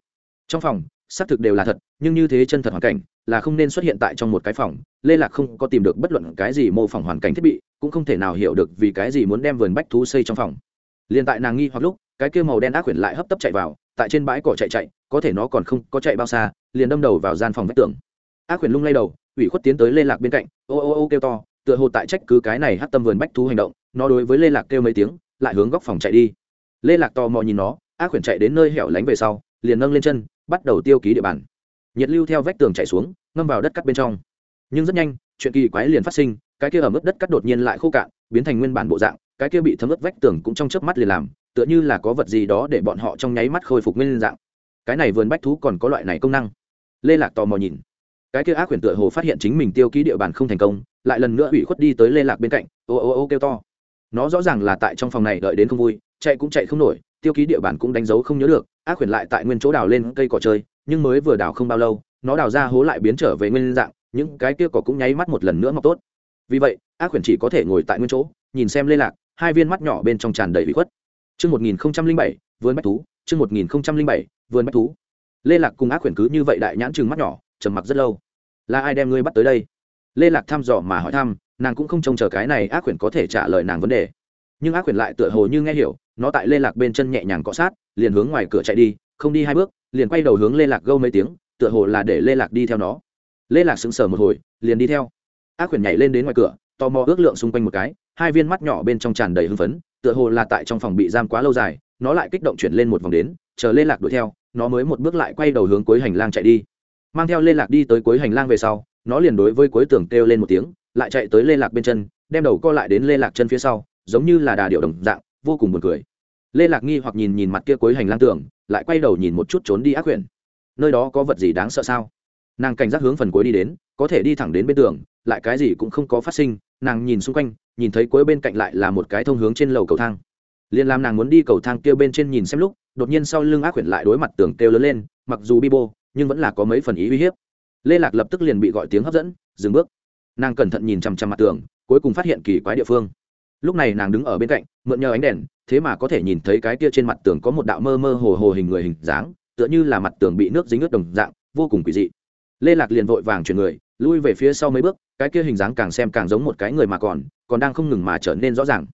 Trong phòng, xác thực đều là thật, nhưng như thế chân thật hoàn cảnh là không nên xuất hiện tại trong một cái phòng, lê lạc không có tìm được bất luận cái gì mô phỏng hoàn cảnh thiết bị, cũng không thể nào hiểu được vì cái gì muốn đem vườn bách thú xây trong phòng. Liền tại nàng nghi hoặc lúc, cái kia màu đen ác quyển lại hấp tấp chạy vào, tại trên bãi cỏ chạy chạy, có thể nó còn không có chạy bao xa, liền đâm đầu vào gian phòng vách tường. Ác quyển lung lay đầu, ủy khuất tiến tới lê lạc bên cạnh, ô ô ô kêu to, tựa hồ tại trách cứ cái này hát tâm vườn bách thú hành động, nó đối với lê lạc kêu mấy tiếng, lại hướng góc phòng chạy đi. Lê lạc tò mò nhìn nó, ác quyển chạy đến nơi hẻo lánh về sau, liền nâng lên chân, bắt đầu tiêu ký địa bàn nhiệt lưu theo vách tường chạy xuống, ngâm vào đất cắt bên trong. Nhưng rất nhanh, chuyện kỳ quái liền phát sinh, cái kia ở mức đất cắt đột nhiên lại khô cạn, biến thành nguyên bản bộ dạng, cái kia bị thấm ướt vách tường cũng trong chớp mắt liền làm, tựa như là có vật gì đó để bọn họ trong nháy mắt khôi phục nguyên dạng. Cái này vườn bách thú còn có loại này công năng. Lê lạc tò mò nhìn. Cái kia ác quyển tựa hồ phát hiện chính mình tiêu ký địa bàn không thành công, lại lần nữa ủy khuất đi tới lê lạc bên cạnh, ô ô ô kêu to. Nó rõ ràng là tại trong phòng này đợi đến không vui, chạy cũng chạy không nổi, tiêu ký địa bàn cũng đánh dấu không nhớ được, ác quyển lại tại nguyên chỗ đào lên cây cỏ chơi nhưng mới vừa đào không bao lâu nó đào ra hố lại biến trở về nguyên dạng những cái kia cỏ cũng nháy mắt một lần nữa mọc tốt vì vậy ác quyển chỉ có thể ngồi tại nguyên chỗ nhìn xem lê lạc hai viên mắt nhỏ bên trong tràn đầy bị khuất Trước 1007, vườn bách thú, trước 1007, vườn bách thú. Lê Lạc cùng ác quyển cứ như vậy đại nhãn trừng mắt nhỏ, trầm mặc rất lâu. Là ai đem ngươi bắt tới đây? Lê Lạc thăm dò mà hỏi thăm, nàng cũng không trông chờ cái này ác quyển có thể trả lời nàng vấn đề. Nhưng ác quyển lại tựa hồ như nghe hiểu, nó tại Lê Lạc bên chân nhẹ nhàng cọ sát, liền hướng ngoài cửa chạy đi, không đi hai bước, liền quay đầu hướng Lê Lạc gâu mấy tiếng, tựa hồ là để Lê Lạc đi theo nó. Lê Lạc sững sờ một hồi, liền đi theo. Ác quyển nhảy lên đến ngoài cửa, tò mò ước lượng xung quanh một cái, hai viên mắt nhỏ bên trong tràn đầy hưng phấn tựa hồ là tại trong phòng bị giam quá lâu dài nó lại kích động chuyển lên một vòng đến chờ lê lạc đuổi theo nó mới một bước lại quay đầu hướng cuối hành lang chạy đi mang theo lê lạc đi tới cuối hành lang về sau nó liền đối với cuối tường kêu lên một tiếng lại chạy tới lê lạc bên chân đem đầu co lại đến lê lạc chân phía sau giống như là đà điệu đồng dạng vô cùng buồn cười lê lạc nghi hoặc nhìn nhìn mặt kia cuối hành lang tường lại quay đầu nhìn một chút trốn đi ác quyển nơi đó có vật gì đáng sợ sao? Nàng cảnh giác hướng phần cuối đi đến, có thể đi thẳng đến bên tường, lại cái gì cũng không có phát sinh, nàng nhìn xung quanh, nhìn thấy cuối bên cạnh lại là một cái thông hướng trên lầu cầu thang. Liền làm nàng muốn đi cầu thang kia bên trên nhìn xem lúc, đột nhiên sau lưng ác quyển lại đối mặt tường kêu lớn lên, mặc dù bi bô, nhưng vẫn là có mấy phần ý uy hiếp. Lê lạc lập tức liền bị gọi tiếng hấp dẫn, dừng bước. Nàng cẩn thận nhìn chằm chằm mặt tường, cuối cùng phát hiện kỳ quái địa phương lúc này nàng đứng ở bên cạnh, mượn nhờ ánh đèn, thế mà có thể nhìn thấy cái kia trên mặt tường có một đạo mơ mơ hồ hồ hình người hình dáng, tựa như là mặt tường bị nước dính ướt đồng dạng, vô cùng quỷ dị. Lê lạc liền vội vàng chuyển người, lui về phía sau mấy bước, cái kia hình dáng càng xem càng giống một cái người mà còn còn đang không ngừng mà trở nên rõ ràng.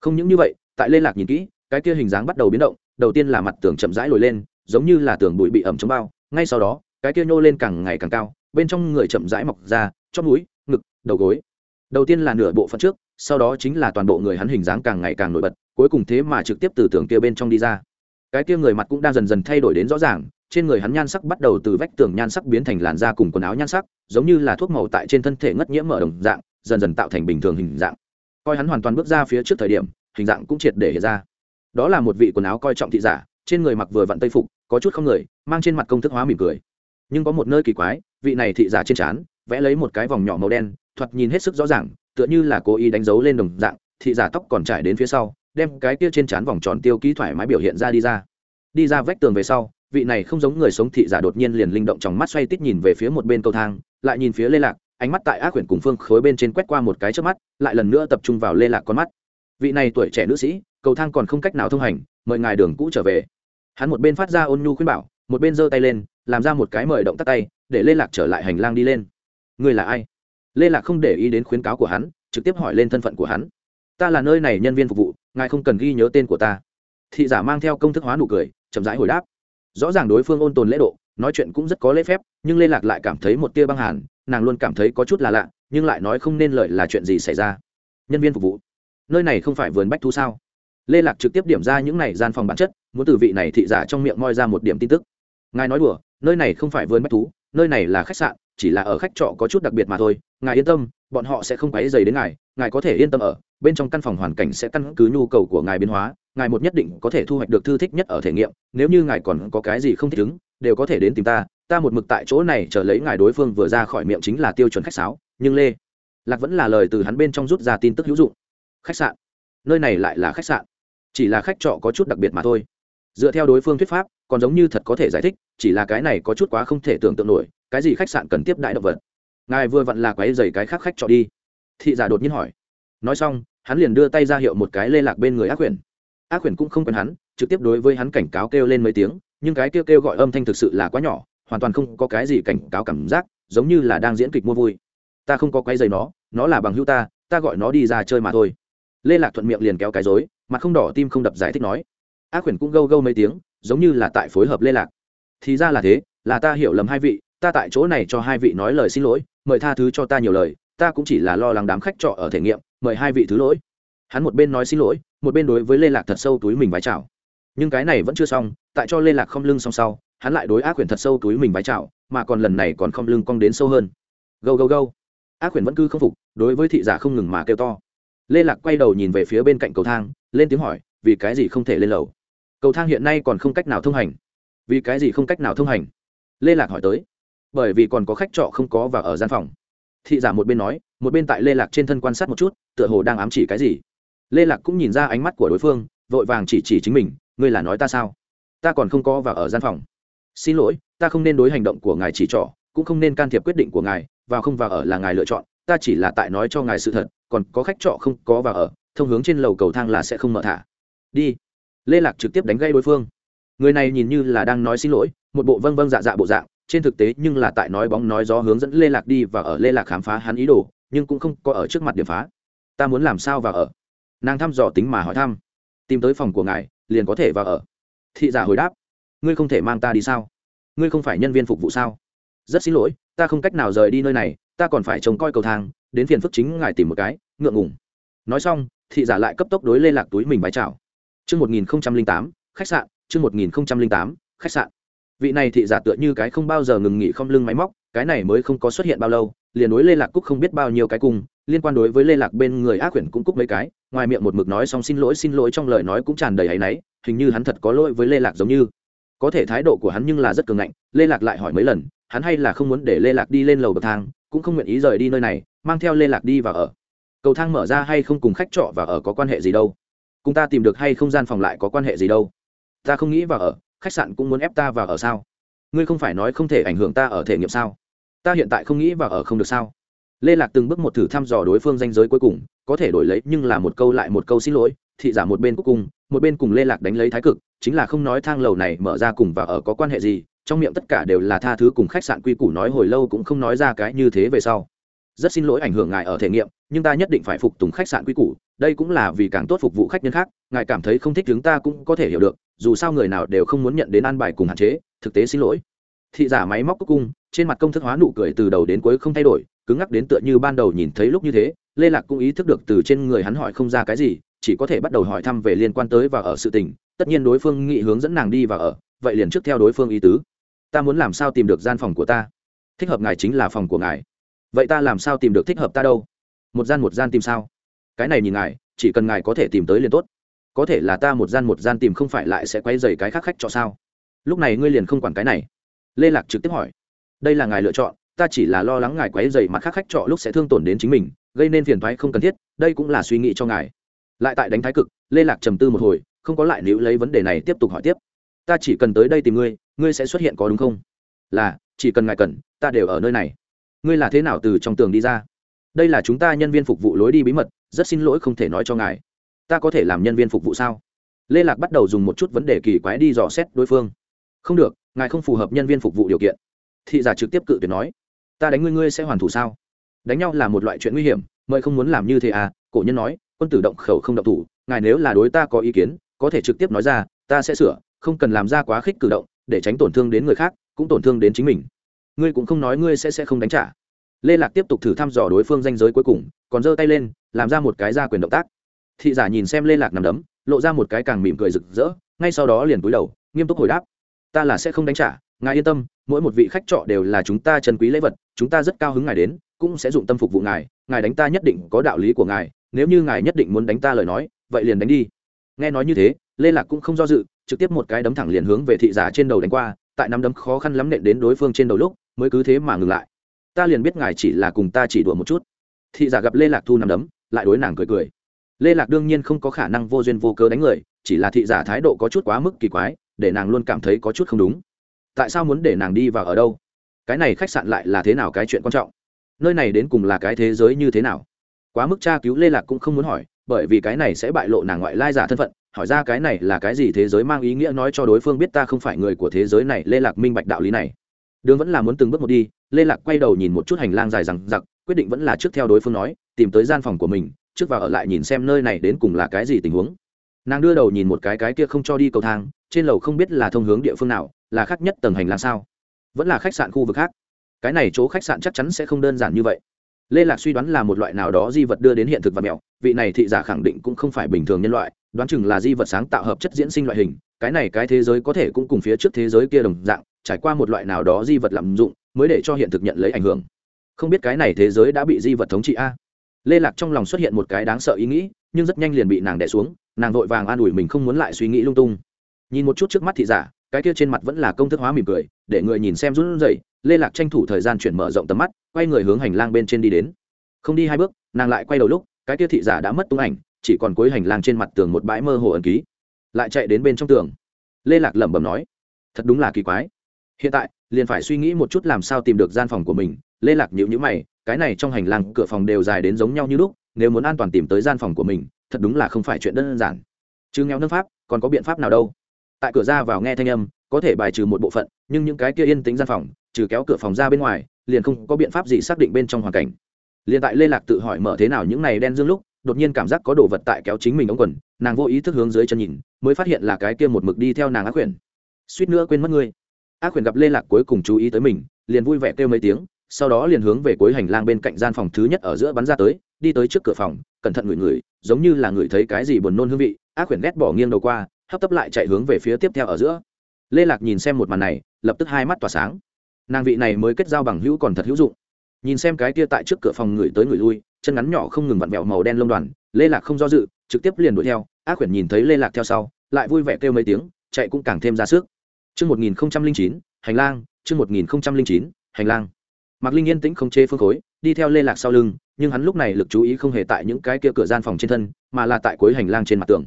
Không những như vậy, tại lê lạc nhìn kỹ, cái kia hình dáng bắt đầu biến động, đầu tiên là mặt tường chậm rãi lồi lên, giống như là tường bụi bị ẩm chống bao, ngay sau đó, cái kia nhô lên càng ngày càng cao, bên trong người chậm rãi mọc ra chót núi ngực, đầu gối. Đầu tiên là nửa bộ phận trước sau đó chính là toàn bộ người hắn hình dáng càng ngày càng nổi bật, cuối cùng thế mà trực tiếp từ tường kia bên trong đi ra. Cái kia người mặt cũng đang dần dần thay đổi đến rõ ràng, trên người hắn nhan sắc bắt đầu từ vách tường nhan sắc biến thành làn da cùng quần áo nhan sắc, giống như là thuốc màu tại trên thân thể ngất nhiễm mở đồng dạng, dần dần tạo thành bình thường hình dạng. Coi hắn hoàn toàn bước ra phía trước thời điểm, hình dạng cũng triệt để hiện ra. Đó là một vị quần áo coi trọng thị giả, trên người mặc vừa vặn tây phục, có chút không người, mang trên mặt công thức hóa mỉm cười. Nhưng có một nơi kỳ quái, vị này thị giả trên trán, vẽ lấy một cái vòng nhỏ màu đen, thoạt nhìn hết sức rõ ràng tựa như là cố ý đánh dấu lên đồng dạng, thị giả tóc còn trải đến phía sau, đem cái kia trên trán vòng tròn tiêu ký thoải mái biểu hiện ra đi ra. Đi ra vách tường về sau, vị này không giống người sống thị giả đột nhiên liền linh động trong mắt xoay tít nhìn về phía một bên cầu thang, lại nhìn phía lê lạc, ánh mắt tại ác quyển cùng phương khối bên trên quét qua một cái trước mắt, lại lần nữa tập trung vào lê lạc con mắt. Vị này tuổi trẻ nữ sĩ, cầu thang còn không cách nào thông hành, mời ngài đường cũ trở về. Hắn một bên phát ra ôn nhu khuyên bảo, một bên giơ tay lên, làm ra một cái mời động tắt tay, để lê lạc trở lại hành lang đi lên. Người là ai? Lê lạc không để ý đến khuyến cáo của hắn, trực tiếp hỏi lên thân phận của hắn. Ta là nơi này nhân viên phục vụ, ngài không cần ghi nhớ tên của ta. Thị giả mang theo công thức hóa nụ cười, chậm rãi hồi đáp. Rõ ràng đối phương ôn tồn lễ độ, nói chuyện cũng rất có lễ phép, nhưng lê lạc lại cảm thấy một tia băng hàn, nàng luôn cảm thấy có chút là lạ, nhưng lại nói không nên lợi là chuyện gì xảy ra. Nhân viên phục vụ, nơi này không phải vườn bách thú sao? Lê lạc trực tiếp điểm ra những này gian phòng bản chất, muốn từ vị này thị giả trong miệng moi ra một điểm tin tức. Ngài nói đùa, nơi này không phải vườn bách thú, nơi này là khách sạn, chỉ là ở khách trọ có chút đặc biệt mà thôi ngài yên tâm, bọn họ sẽ không quấy dày đến ngài ngài có thể yên tâm ở, bên trong căn phòng hoàn cảnh sẽ căn cứ nhu cầu của ngài biến hóa, ngài một nhất định có thể thu hoạch được thư thích nhất ở thể nghiệm, nếu như ngài còn có cái gì không thích ứng, đều có thể đến tìm ta ta một mực tại chỗ này chờ lấy ngài đối phương vừa ra khỏi miệng chính là tiêu chuẩn khách sáo, nhưng lê lạc vẫn là lời từ hắn bên trong rút ra tin tức hữu dụng. Khách sạn. Nơi này lại là khách sạn. Chỉ là khách trọ có chút đặc biệt mà thôi. Dựa theo đối phương thuyết pháp, còn giống như thật có thể giải thích, chỉ là cái này có chút quá không thể tưởng tượng nổi, cái gì khách sạn cần tiếp đại động vật? Ngài vừa vặn là quái dày cái khác khách trọ đi. Thị giả đột nhiên hỏi. Nói xong, hắn liền đưa tay ra hiệu một cái lê lạc bên người ác quyển ác quyển cũng không quen hắn, trực tiếp đối với hắn cảnh cáo kêu lên mấy tiếng, nhưng cái kêu kêu gọi âm thanh thực sự là quá nhỏ, hoàn toàn không có cái gì cảnh cáo cảm giác, giống như là đang diễn kịch mua vui. Ta không có quay dày nó nó là bằng hữu ta ta gọi nó đi ra chơi mà thôi. Lê lạc thuận miệng liền kéo cái dối mặt không đỏ tim không đập giải thích nói. Ác quyển cũng gâu gâu mấy tiếng, giống như là tại phối hợp lê lạc. Thì ra là thế, là ta hiểu lầm hai vị, ta tại chỗ này cho hai vị nói lời xin lỗi mời tha thứ cho ta nhiều lời, ta cũng chỉ là lo lắng đám khách trọ ở thể nghiệm, mời hai vị thứ lỗi. Hắn một bên nói xin lỗi, một bên đối với lê lạc thật sâu túi mình vái chào. Nhưng cái này vẫn chưa xong, tại cho lê lạc không lưng song sau, hắn lại đối ác quyển thật sâu túi mình vái chào, mà còn lần này còn không lưng cong đến sâu hơn. Gâu gâu gâu. Ác quyển vẫn cứ không phục, đối với thị giả không ngừng mà kêu to. Lê lạc quay đầu nhìn về phía bên cạnh cầu thang, lên tiếng hỏi, vì cái gì không thể lên lầu? Cầu thang hiện nay còn không cách nào thông hành. Vì cái gì không cách nào thông hành? Lê lạc hỏi tới bởi vì còn có khách trọ không có và ở gian phòng. Thị giả một bên nói, một bên tại lê lạc trên thân quan sát một chút, tựa hồ đang ám chỉ cái gì. Lê lạc cũng nhìn ra ánh mắt của đối phương, vội vàng chỉ chỉ chính mình, ngươi là nói ta sao? Ta còn không có và ở gian phòng. Xin lỗi, ta không nên đối hành động của ngài chỉ trỏ, cũng không nên can thiệp quyết định của ngài và không vào ở là ngài lựa chọn, ta chỉ là tại nói cho ngài sự thật, còn có khách trọ không có vào ở, thông hướng trên lầu cầu thang là sẽ không mở thả. Đi. Lê lạc trực tiếp đánh gây đối phương. Người này nhìn như là đang nói xin lỗi, một bộ vâng vâng dạ dạ bộ dạng trên thực tế nhưng là tại nói bóng nói gió hướng dẫn lê lạc đi và ở lê lạc khám phá hắn ý đồ, nhưng cũng không có ở trước mặt điểm phá. Ta muốn làm sao và ở? Nàng thăm dò tính mà hỏi thăm. Tìm tới phòng của ngài, liền có thể vào ở. Thị giả hồi đáp. Ngươi không thể mang ta đi sao? Ngươi không phải nhân viên phục vụ sao? Rất xin lỗi, ta không cách nào rời đi nơi này, ta còn phải trông coi cầu thang, đến phiền phức chính ngài tìm một cái, ngượng ngùng. Nói xong, thị giả lại cấp tốc đối lê lạc túi mình bái chào. Chương một nghìn tám, khách sạn, chương một nghìn tám, khách sạn vị này thị giả tựa như cái không bao giờ ngừng nghỉ không lưng máy móc, cái này mới không có xuất hiện bao lâu, liền đối lê lạc cúc không biết bao nhiêu cái cùng, liên quan đối với lê lạc bên người ác quyển cũng cúc mấy cái, ngoài miệng một mực nói xong xin lỗi xin lỗi trong lời nói cũng tràn đầy áy náy, hình như hắn thật có lỗi với lê lạc giống như. Có thể thái độ của hắn nhưng là rất cường ngạnh, lê lạc lại hỏi mấy lần, hắn hay là không muốn để lê lạc đi lên lầu bậc thang, cũng không nguyện ý rời đi nơi này, mang theo lê lạc đi và ở. Cầu thang mở ra hay không cùng khách trọ và ở có quan hệ gì đâu? Cùng ta tìm được hay không gian phòng lại có quan hệ gì đâu? Ta không nghĩ và ở khách sạn cũng muốn ép ta vào ở sao? Ngươi không phải nói không thể ảnh hưởng ta ở thể nghiệm sao? Ta hiện tại không nghĩ vào ở không được sao? Lê lạc từng bước một thử thăm dò đối phương danh giới cuối cùng, có thể đổi lấy nhưng là một câu lại một câu xin lỗi, thị giả một bên cuối cùng, một bên cùng lê lạc đánh lấy thái cực, chính là không nói thang lầu này mở ra cùng và ở có quan hệ gì, trong miệng tất cả đều là tha thứ cùng khách sạn quy củ nói hồi lâu cũng không nói ra cái như thế về sau. Rất xin lỗi ảnh hưởng ngài ở thể nghiệm, nhưng ta nhất định phải phục tùng khách sạn quy củ đây cũng là vì càng tốt phục vụ khách nhân khác, ngài cảm thấy không thích chúng ta cũng có thể hiểu được, dù sao người nào đều không muốn nhận đến an bài cùng hạn chế, thực tế xin lỗi. Thị giả máy móc cúc cung trên mặt công thức hóa nụ cười từ đầu đến cuối không thay đổi, cứng ngắc đến tựa như ban đầu nhìn thấy lúc như thế, lê lạc cũng ý thức được từ trên người hắn hỏi không ra cái gì, chỉ có thể bắt đầu hỏi thăm về liên quan tới và ở sự tình, tất nhiên đối phương nghị hướng dẫn nàng đi và ở, vậy liền trước theo đối phương ý tứ. Ta muốn làm sao tìm được gian phòng của ta? Thích hợp ngài chính là phòng của ngài. Vậy ta làm sao tìm được thích hợp ta đâu? Một gian một gian tìm sao? Cái này nhìn ngài, chỉ cần ngài có thể tìm tới liền tốt. Có thể là ta một gian một gian tìm không phải lại sẽ quay dày cái khác khách cho sao? Lúc này ngươi liền không quản cái này. Lê lạc trực tiếp hỏi. Đây là ngài lựa chọn, ta chỉ là lo lắng ngài quấy dày mặt khác khách trọ lúc sẽ thương tổn đến chính mình, gây nên phiền thoái không cần thiết, đây cũng là suy nghĩ cho ngài. Lại tại đánh thái cực, lê lạc trầm tư một hồi, không có lại nếu lấy vấn đề này tiếp tục hỏi tiếp. Ta chỉ cần tới đây tìm ngươi ngươi sẽ xuất hiện có đúng không? Là, chỉ cần ngài cần, ta đều ở nơi này. Ngươi là thế nào từ trong tường đi ra? Đây là chúng ta nhân viên phục vụ lối đi bí mật, rất xin lỗi không thể nói cho ngài. Ta có thể làm nhân viên phục vụ sao? Lê lạc bắt đầu dùng một chút vấn đề kỳ quái đi dò xét đối phương. Không được, ngài không phù hợp nhân viên phục vụ điều kiện. Thị giả trực tiếp cự tuyệt nói. Ta đánh ngươi ngươi sẽ hoàn thủ sao? Đánh nhau là một loại chuyện nguy hiểm, mời không muốn làm như thế à? Cổ nhân nói, quân tử động khẩu không động thủ, ngài nếu là đối ta có ý kiến, có thể trực tiếp nói ra, ta sẽ sửa, không cần làm ra quá khích cử động, để tránh tổn thương đến người khác, cũng tổn thương đến chính mình. Ngươi cũng không nói ngươi sẽ sẽ không đánh trả lê lạc tiếp tục thử thăm dò đối phương danh giới cuối cùng, còn giơ tay lên, làm ra một cái ra quyền động tác. Thị giả nhìn xem lê lạc nằm đấm, lộ ra một cái càng mỉm cười rực rỡ, ngay sau đó liền cúi đầu, nghiêm túc hồi đáp. Ta là sẽ không đánh trả, ngài yên tâm, mỗi một vị khách trọ đều là chúng ta chân quý lễ vật, chúng ta rất cao hứng ngài đến, cũng sẽ dụng tâm phục vụ ngài ngài đánh ta nhất định có đạo lý của ngài, nếu như ngài nhất định muốn đánh ta lời nói, vậy liền đánh đi. Nghe nói như thế, lê lạc cũng không do dự, trực tiếp một cái đấm thẳng liền hướng về thị giả trên đầu đánh qua, tại nắm đấm khó khăn lắm nện đến đối phương trên đầu lúc, mới cứ thế mà ngừng lại ta liền biết ngài chỉ là cùng ta chỉ đùa một chút. Thị giả gặp lê lạc thu nằm đấm, lại đối nàng cười cười. Lê lạc đương nhiên không có khả năng vô duyên vô cớ đánh người, chỉ là thị giả thái độ có chút quá mức kỳ quái, để nàng luôn cảm thấy có chút không đúng. Tại sao muốn để nàng đi vào ở đâu? Cái này khách sạn lại là thế nào cái chuyện quan trọng? Nơi này đến cùng là cái thế giới như thế nào? Quá mức tra cứu lê lạc cũng không muốn hỏi, bởi vì cái này sẽ bại lộ nàng ngoại lai giả thân phận, hỏi ra cái này là cái gì thế giới mang ý nghĩa nói cho đối phương biết ta không phải người của thế giới này, lê lạc minh bạch đạo lý này đường vẫn là muốn từng bước một đi, lê lạc quay đầu nhìn một chút hành lang dài rằng giặc quyết định vẫn là trước theo đối phương nói, tìm tới gian phòng của mình, trước vào ở lại nhìn xem nơi này đến cùng là cái gì tình huống. Nàng đưa đầu nhìn một cái cái kia không cho đi cầu thang, trên lầu không biết là thông hướng địa phương nào, là khác nhất tầng hành lang sao? Vẫn là khách sạn khu vực khác. Cái này chỗ khách sạn chắc chắn sẽ không đơn giản như vậy. Lê lạc suy đoán là một loại nào đó di vật đưa đến hiện thực và mẹo, vị này thị giả khẳng định cũng không phải bình thường nhân loại, đoán chừng là di vật sáng tạo hợp chất diễn sinh loại hình, cái này cái thế giới có thể cũng cùng phía trước thế giới kia đồng dạng trải qua một loại nào đó di vật lạm dụng, mới để cho hiện thực nhận lấy ảnh hưởng. Không biết cái này thế giới đã bị di vật thống trị a? Lê lạc trong lòng xuất hiện một cái đáng sợ ý nghĩ, nhưng rất nhanh liền bị nàng đẻ xuống, nàng vội vàng an ủi mình không muốn lại suy nghĩ lung tung. Nhìn một chút trước mắt thị giả, cái kia trên mặt vẫn là công thức hóa mỉm cười, để người nhìn xem run rẩy, lê lạc tranh thủ thời gian chuyển mở rộng tầm mắt, quay người hướng hành lang bên trên đi đến. Không đi hai bước, nàng lại quay đầu lúc, cái kia thị giả đã mất tung ảnh, chỉ còn cuối hành lang trên mặt tường một bãi mơ hồ ẩn ký, lại chạy đến bên trong tường. Lê lạc lẩm bẩm nói, thật đúng là kỳ quái hiện tại, liền phải suy nghĩ một chút làm sao tìm được gian phòng của mình. Lê lạc nhịu nhữ mày, cái này trong hành lang cửa phòng đều dài đến giống nhau như lúc, nếu muốn an toàn tìm tới gian phòng của mình, thật đúng là không phải chuyện đơn giản. Chứ nghèo nâng pháp, còn có biện pháp nào đâu? Tại cửa ra vào nghe thanh âm, có thể bài trừ một bộ phận, nhưng những cái kia yên tính gian phòng, trừ kéo cửa phòng ra bên ngoài, liền không có biện pháp gì xác định bên trong hoàn cảnh. Liền tại lê lạc tự hỏi mở thế nào những này đen dương lúc, đột nhiên cảm giác có đồ vật tại kéo chính mình ống quần, nàng vô ý thức hướng dưới chân nhìn, mới phát hiện là cái kia một mực đi theo nàng ác quyển. Suýt nữa quên mất ngươi ác Quyền gặp lê lạc cuối cùng chú ý tới mình, liền vui vẻ kêu mấy tiếng, sau đó liền hướng về cuối hành lang bên cạnh gian phòng thứ nhất ở giữa bắn ra tới, đi tới trước cửa phòng, cẩn thận ngửi ngửi, giống như là ngửi thấy cái gì buồn nôn hương vị, ác quyển ghét bỏ nghiêng đầu qua, hấp tấp lại chạy hướng về phía tiếp theo ở giữa. Lê lạc nhìn xem một màn này, lập tức hai mắt tỏa sáng. Nàng vị này mới kết giao bằng hữu còn thật hữu dụng. Nhìn xem cái kia tại trước cửa phòng người tới người lui, chân ngắn nhỏ không ngừng vặn vẹo màu đen lông đoàn, lê lạc không do dự, trực tiếp liền đuổi theo. Ác quyển nhìn thấy lê lạc theo sau, lại vui vẻ kêu mấy tiếng, chạy cũng càng thêm ra sức. Chương 1009, hành lang, chương 1009, hành lang. Mạc Linh yên tĩnh không chế phương khối, đi theo Lê Lạc sau lưng, nhưng hắn lúc này lực chú ý không hề tại những cái kia cửa gian phòng trên thân, mà là tại cuối hành lang trên mặt tường.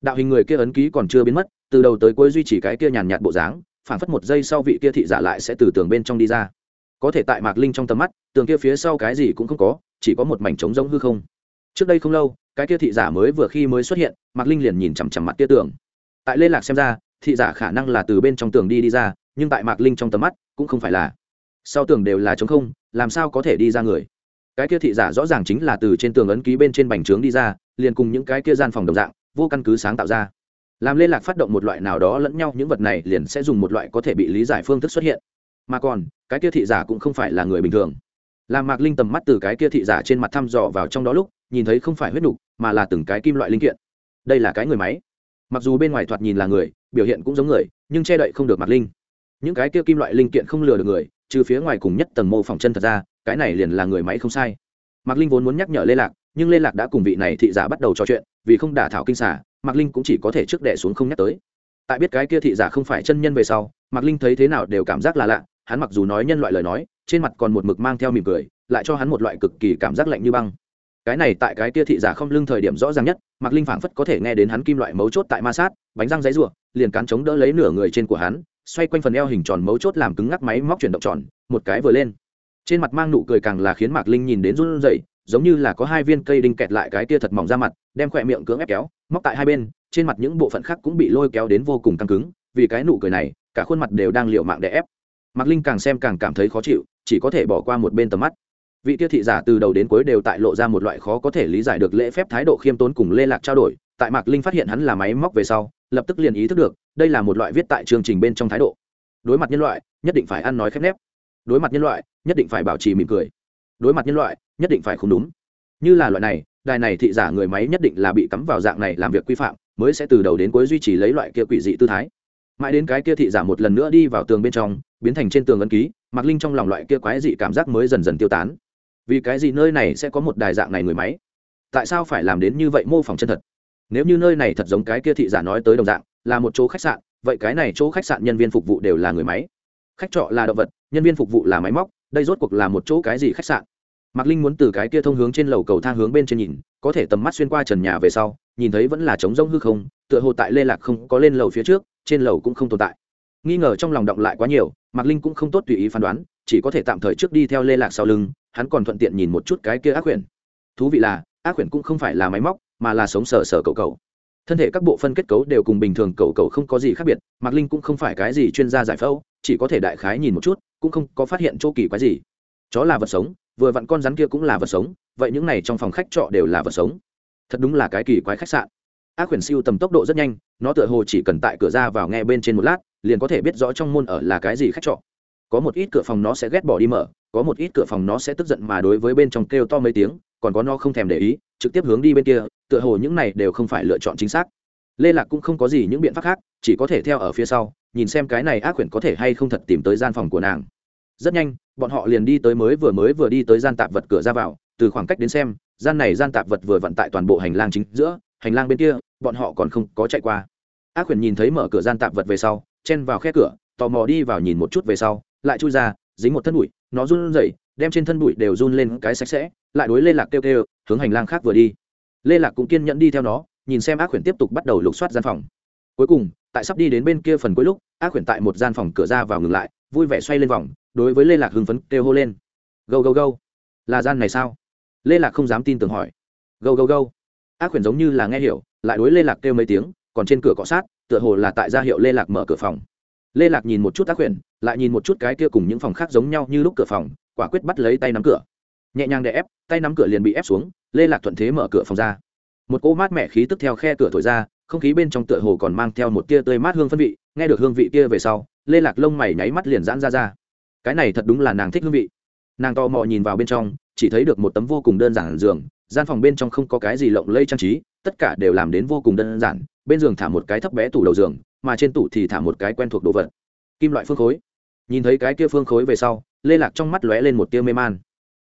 Đạo hình người kia ấn ký còn chưa biến mất, từ đầu tới cuối duy trì cái kia nhàn nhạt bộ dáng, phản phất một giây sau vị kia thị giả lại sẽ từ tường bên trong đi ra có thể tại mạc linh trong tầm mắt tường kia phía sau cái gì cũng không có chỉ có một mảnh trống rỗng hư không trước đây không lâu cái kia thị giả mới vừa khi mới xuất hiện mạc linh liền nhìn chằm chằm mặt kia tường tại lê lạc xem ra thị giả khả năng là từ bên trong tường đi đi ra, nhưng tại mạc linh trong tầm mắt, cũng không phải là. Sau tường đều là trống không, làm sao có thể đi ra người? Cái kia thị giả rõ ràng chính là từ trên tường ấn ký bên trên bành trướng đi ra, liền cùng những cái kia gian phòng đồng dạng, vô căn cứ sáng tạo ra. Làm liên lạc phát động một loại nào đó lẫn nhau, những vật này liền sẽ dùng một loại có thể bị lý giải phương thức xuất hiện. Mà còn, cái kia thị giả cũng không phải là người bình thường. Làm mạc linh tầm mắt từ cái kia thị giả trên mặt thăm dò vào trong đó lúc, nhìn thấy không phải huyết nục, mà là từng cái kim loại linh kiện. Đây là cái người máy mặc dù bên ngoài thoạt nhìn là người, biểu hiện cũng giống người, nhưng che đậy không được mặt linh. Những cái kia kim loại linh kiện không lừa được người, trừ phía ngoài cùng nhất tầng mô phỏng chân thật ra, cái này liền là người máy không sai. Mạc linh vốn muốn nhắc nhở lê lạc, nhưng lê lạc đã cùng vị này thị giả bắt đầu trò chuyện, vì không đả thảo kinh xả, mạc linh cũng chỉ có thể trước đẻ xuống không nhắc tới. Tại biết cái kia thị giả không phải chân nhân về sau, mạc linh thấy thế nào đều cảm giác là lạ, hắn mặc dù nói nhân loại lời nói, trên mặt còn một mực mang theo mỉm cười, lại cho hắn một loại cực kỳ cảm giác lạnh như băng cái này tại cái kia thị giả không lưng thời điểm rõ ràng nhất, mạc linh phảng phất có thể nghe đến hắn kim loại mấu chốt tại ma sát, bánh răng giấy ruộng liền cán chống đỡ lấy nửa người trên của hắn, xoay quanh phần eo hình tròn mấu chốt làm cứng ngắc máy móc chuyển động tròn, một cái vừa lên. Trên mặt mang nụ cười càng là khiến mạc linh nhìn đến run rẩy, giống như là có hai viên cây đinh kẹt lại cái kia thật mỏng ra mặt, đem khỏe miệng cưỡng ép kéo, móc tại hai bên, trên mặt những bộ phận khác cũng bị lôi kéo đến vô cùng căng cứng, vì cái nụ cười này, cả khuôn mặt đều đang liều mạng để ép. Mạc linh càng xem càng cảm thấy khó chịu, chỉ có thể bỏ qua một bên tầm mắt vị tiêu thị giả từ đầu đến cuối đều tại lộ ra một loại khó có thể lý giải được lễ phép thái độ khiêm tốn cùng lê lạc trao đổi. Tại mạc linh phát hiện hắn là máy móc về sau, lập tức liền ý thức được, đây là một loại viết tại chương trình bên trong thái độ. Đối mặt nhân loại, nhất định phải ăn nói khép nép. Đối mặt nhân loại, nhất định phải bảo trì mỉm cười. Đối mặt nhân loại, nhất định phải không đúng. Như là loại này, đài này thị giả người máy nhất định là bị cắm vào dạng này làm việc quy phạm, mới sẽ từ đầu đến cuối duy trì lấy loại kia quỷ dị tư thái. Mãi đến cái kia thị giả một lần nữa đi vào tường bên trong, biến thành trên tường ấn ký, mạc linh trong lòng loại kia quái dị cảm giác mới dần dần tiêu tán vì cái gì nơi này sẽ có một đài dạng này người máy? Tại sao phải làm đến như vậy mô phỏng chân thật? Nếu như nơi này thật giống cái kia thị giả nói tới đồng dạng, là một chỗ khách sạn, vậy cái này chỗ khách sạn nhân viên phục vụ đều là người máy. Khách trọ là động vật, nhân viên phục vụ là máy móc, đây rốt cuộc là một chỗ cái gì khách sạn? Mạc linh muốn từ cái kia thông hướng trên lầu cầu thang hướng bên trên nhìn, có thể tầm mắt xuyên qua trần nhà về sau, nhìn thấy vẫn là trống rông hư không, tựa hồ tại lê lạc không có lên lầu phía trước, trên lầu cũng không tồn tại. Nghi ngờ trong lòng động lại quá nhiều, mạc linh cũng không tốt tùy ý phán đoán chỉ có thể tạm thời trước đi theo lê lạc sau lưng, hắn còn thuận tiện nhìn một chút cái kia ác quyển thú vị là, ác quyển cũng không phải là máy móc, mà là sống sờ sờ cầu cầu thân thể các bộ phân kết cấu đều cùng bình thường cầu cầu không có gì khác biệt, mạc linh cũng không phải cái gì chuyên gia giải phẫu, chỉ có thể đại khái nhìn một chút, cũng không có phát hiện chỗ kỳ quái gì. Chó là vật sống, vừa vặn con rắn kia cũng là vật sống, vậy những này trong phòng khách trọ đều là vật sống. Thật đúng là cái kỳ quái khách sạn. Ác quyển siêu tầm tốc độ rất nhanh, nó tựa hồ chỉ cần tại cửa ra vào nghe bên trên một lát, liền có thể biết rõ trong môn ở là cái gì khách trọ có một ít cửa phòng nó sẽ ghét bỏ đi mở, có một ít cửa phòng nó sẽ tức giận mà đối với bên trong kêu to mấy tiếng, còn có nó không thèm để ý, trực tiếp hướng đi bên kia, tựa hồ những này đều không phải lựa chọn chính xác. Lê lạc cũng không có gì những biện pháp khác, chỉ có thể theo ở phía sau, nhìn xem cái này ác quyển có thể hay không thật tìm tới gian phòng của nàng. Rất nhanh, bọn họ liền đi tới mới vừa mới vừa đi tới gian tạp vật cửa ra vào, từ khoảng cách đến xem, gian này gian tạp vật vừa vận tại toàn bộ hành lang chính giữa, hành lang bên kia, bọn họ còn không có chạy qua. Ác quyển nhìn thấy mở cửa gian tạp vật về sau, chen vào khe cửa, tò mò đi vào nhìn một chút về sau lại chui ra, dính một thân bụi, nó run rẩy, đem trên thân bụi đều run lên cái sạch sẽ, lại đối lê lạc kêu kêu, hướng hành lang khác vừa đi. Lê lạc cũng kiên nhẫn đi theo nó, nhìn xem ác quyển tiếp tục bắt đầu lục soát gian phòng. Cuối cùng, tại sắp đi đến bên kia phần cuối lúc, ác quyển tại một gian phòng cửa ra vào ngừng lại, vui vẻ xoay lên vòng, đối với lê lạc hưng phấn kêu hô lên. Gâu gâu gâu, là gian này sao? Lê lạc không dám tin tưởng hỏi. Gâu gâu gâu. Ác quyển giống như là nghe hiểu, lại đối lê lạc kêu mấy tiếng, còn trên cửa cọ sát, tựa hồ là tại gia hiệu lê lạc mở cửa phòng lê lạc nhìn một chút tác quyển lại nhìn một chút cái kia cùng những phòng khác giống nhau như lúc cửa phòng, quả quyết bắt lấy tay nắm cửa. Nhẹ nhàng để ép, tay nắm cửa liền bị ép xuống, lê lạc thuận thế mở cửa phòng ra. Một cô mát mẻ khí tức theo khe cửa thổi ra, không khí bên trong tựa hồ còn mang theo một tia tươi mát hương phân vị, nghe được hương vị kia về sau, lê lạc lông mày nháy mắt liền giãn ra ra. Cái này thật đúng là nàng thích hương vị. Nàng to mò nhìn vào bên trong, chỉ thấy được một tấm vô cùng đơn giản giường, gian phòng bên trong không có cái gì lộng lây trang trí, tất cả đều làm đến vô cùng đơn giản, bên giường thả một cái thấp bé tủ đầu giường mà trên tủ thì thả một cái quen thuộc đồ vật. Kim loại phương khối. Nhìn thấy cái kia phương khối về sau, lê lạc trong mắt lóe lên một tia mê man.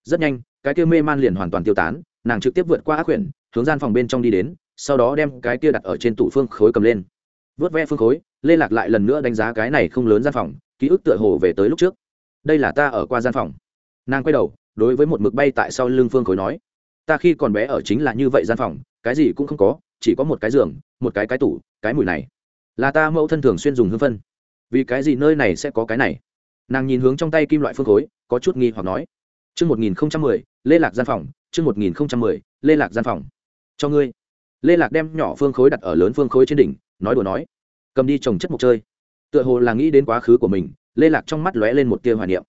Rất nhanh, cái kia mê man liền hoàn toàn tiêu tán, nàng trực tiếp vượt qua ác quyển, hướng gian phòng bên trong đi đến, sau đó đem cái kia đặt ở trên tủ phương khối cầm lên. Vớt ve phương khối, lê lạc lại lần nữa đánh giá cái này không lớn gian phòng, ký ức tựa hồ về tới lúc trước. Đây là ta ở qua gian phòng. Nàng quay đầu, đối với một mực bay tại sau lưng phương khối nói, ta khi còn bé ở chính là như vậy gian phòng, cái gì cũng không có, chỉ có một cái giường, một cái cái tủ, cái mùi này là ta mẫu thân thường xuyên dùng hương phân vì cái gì nơi này sẽ có cái này nàng nhìn hướng trong tay kim loại phương khối có chút nghi hoặc nói Trương một nghìn không trăm mười, Lê Lạc gian phòng, Trương một nghìn không trăm mười, Lê Lạc gian phòng. Cho ngươi. Lê Lạc đem nhỏ phương khối đặt ở lớn phương khối trên đỉnh, nói đùa nói. Cầm đi trồng chất mục chơi. Tựa hồ là nghĩ đến quá khứ của mình, Lê Lạc trong mắt lóe lên một tia hoài niệm.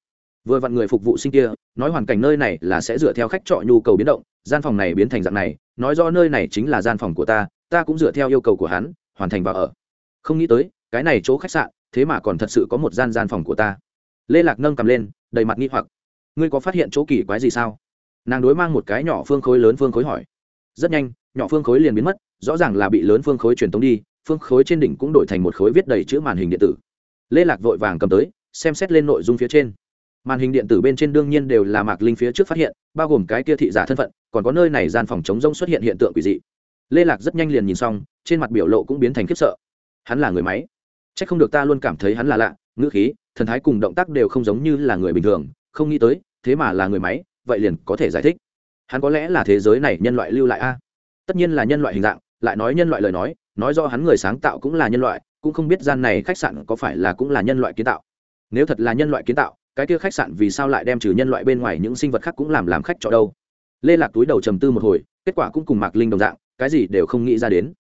Vừa vặn người phục vụ sinh kia, nói hoàn cảnh nơi này là sẽ dựa theo khách trọ nhu cầu biến động, gian phòng này biến thành dạng này, nói do nơi này chính là gian phòng của ta, ta cũng dựa theo yêu cầu của hắn, hoàn thành vào ở. Không nghĩ tới, cái này chỗ khách sạn, thế mà còn thật sự có một gian gian phòng của ta. Lê Lạc nâng cầm lên, đầy mặt nghi hoặc. Ngươi có phát hiện chỗ kỳ quái gì sao? Nàng đối mang một cái nhỏ phương khối lớn phương khối hỏi. Rất nhanh nhỏ phương khối liền biến mất rõ ràng là bị lớn phương khối truyền tống đi phương khối trên đỉnh cũng đổi thành một khối viết đầy chữ màn hình điện tử. Lê lạc vội vàng cầm tới xem xét lên nội dung phía trên. Màn hình điện tử bên trên đương nhiên đều là mạc linh phía trước phát hiện bao gồm cái kia thị giả thân phận còn có nơi này gian phòng chống rông xuất hiện hiện tượng quỷ dị. Lê lạc rất nhanh liền nhìn xong trên mặt biểu lộ cũng biến thành khiếp sợ hắn là người máy. C h ắ c không được ta luôn cảm thấy hắn là lạ, ngữ khí, thần thái cùng động tác đều không giống như là người bình thường, không nghĩ tới, thế mà là người máy, vậy liền có thể giải thích. Hắn có lẽ là thế giới này nhân loại lưu lại a. Tất nhiên là nhân loại hình dạng, lại nói nhân loại lời nói nói do hắn người sáng tạo cũng là nhân loại, cũng không biết gian này khách sạn có phải là cũng là nhân loại kiến tạo. Nếu thật là nhân loại kiến tạo, cái kia khách sạn vì sao lại đem trừ nhân loại bên ngoài những sinh vật khác cũng làm làm khách cho đâu? Lê lạc túi đầu trầm tư một hồi, kết quả cũng cùng mạc linh đồng dạng, cái gì đều không nghĩ ra đến.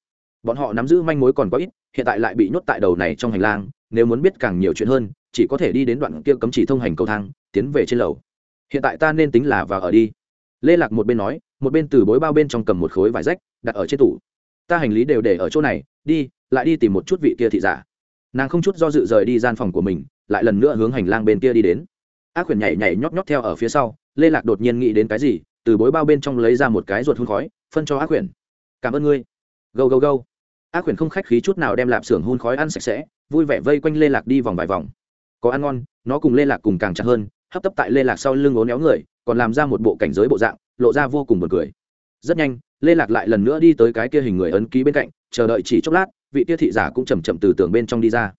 Bọn họ nắm giữ manh mối còn có ít hiện tại lại bị nhốt tại đầu này trong hành lang, nếu muốn biết càng nhiều chuyện hơn, chỉ có thể đi đến đoạn kia cấm chỉ thông hành cầu thang, tiến về trên lầu. Hiện tại ta nên tính là vào ở đi. Lê lạc một bên nói, một bên từ bối bao bên trong cầm một khối vải rách, đặt ở trên tủ. Ta hành lý đều để ở chỗ này, đi, lại đi tìm một chút vị kia thị giả. Nàng không chút do dự rời đi gian phòng của mình, lại lần nữa hướng hành lang bên kia đi đến. Ác quyển nhảy nhảy nhót nhót theo ở phía sau, lê lạc đột nhiên nghĩ đến cái gì, từ bối bao bên trong lấy ra một cái ruột hun khói, phân cho ác quyển cảm ơn ngươi. Gâu gâu gâu ác quyển không khách khí chút nào đem lạp xưởng hun khói ăn sạch sẽ, vui vẻ vây quanh lê lạc đi vòng vài vòng. Có ăn ngon, nó cùng lê lạc cùng càng chặt hơn, hấp tấp tại lê lạc sau lưng ố néo người, còn làm ra một bộ cảnh giới bộ dạng, lộ ra vô cùng buồn cười. Rất nhanh, lê lạc lại lần nữa đi tới cái kia hình người ấn ký bên cạnh, chờ đợi chỉ chốc lát, vị kia thị giả cũng chầm chậm từ tường bên trong đi ra.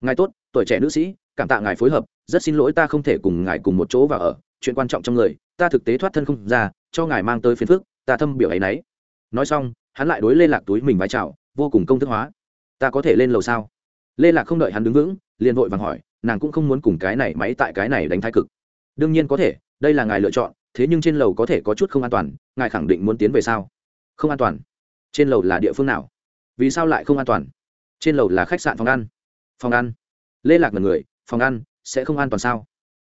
Ngài tốt, tuổi trẻ nữ sĩ, cảm tạ ngài phối hợp, rất xin lỗi ta không thể cùng ngài cùng một chỗ và ở, chuyện quan trọng trong người, ta thực tế thoát thân không ra, cho ngài mang tới phiền phức, ta thâm biểu ấy nấy. Nói xong, hắn lại đối lê lạc túi mình vai trào vô cùng công thức hóa. Ta có thể lên lầu sao? Lê lạc không đợi hắn đứng vững, liền vội vàng hỏi, nàng cũng không muốn cùng cái này máy tại cái này đánh thái cực. Đương nhiên có thể, đây là ngài lựa chọn, thế nhưng trên lầu có thể có chút không an toàn, ngài khẳng định muốn tiến về sao? Không an toàn. Trên lầu là địa phương nào? Vì sao lại không an toàn? Trên lầu là khách sạn phòng ăn. Phòng ăn. Lê lạc là người, phòng ăn, sẽ không an toàn sao?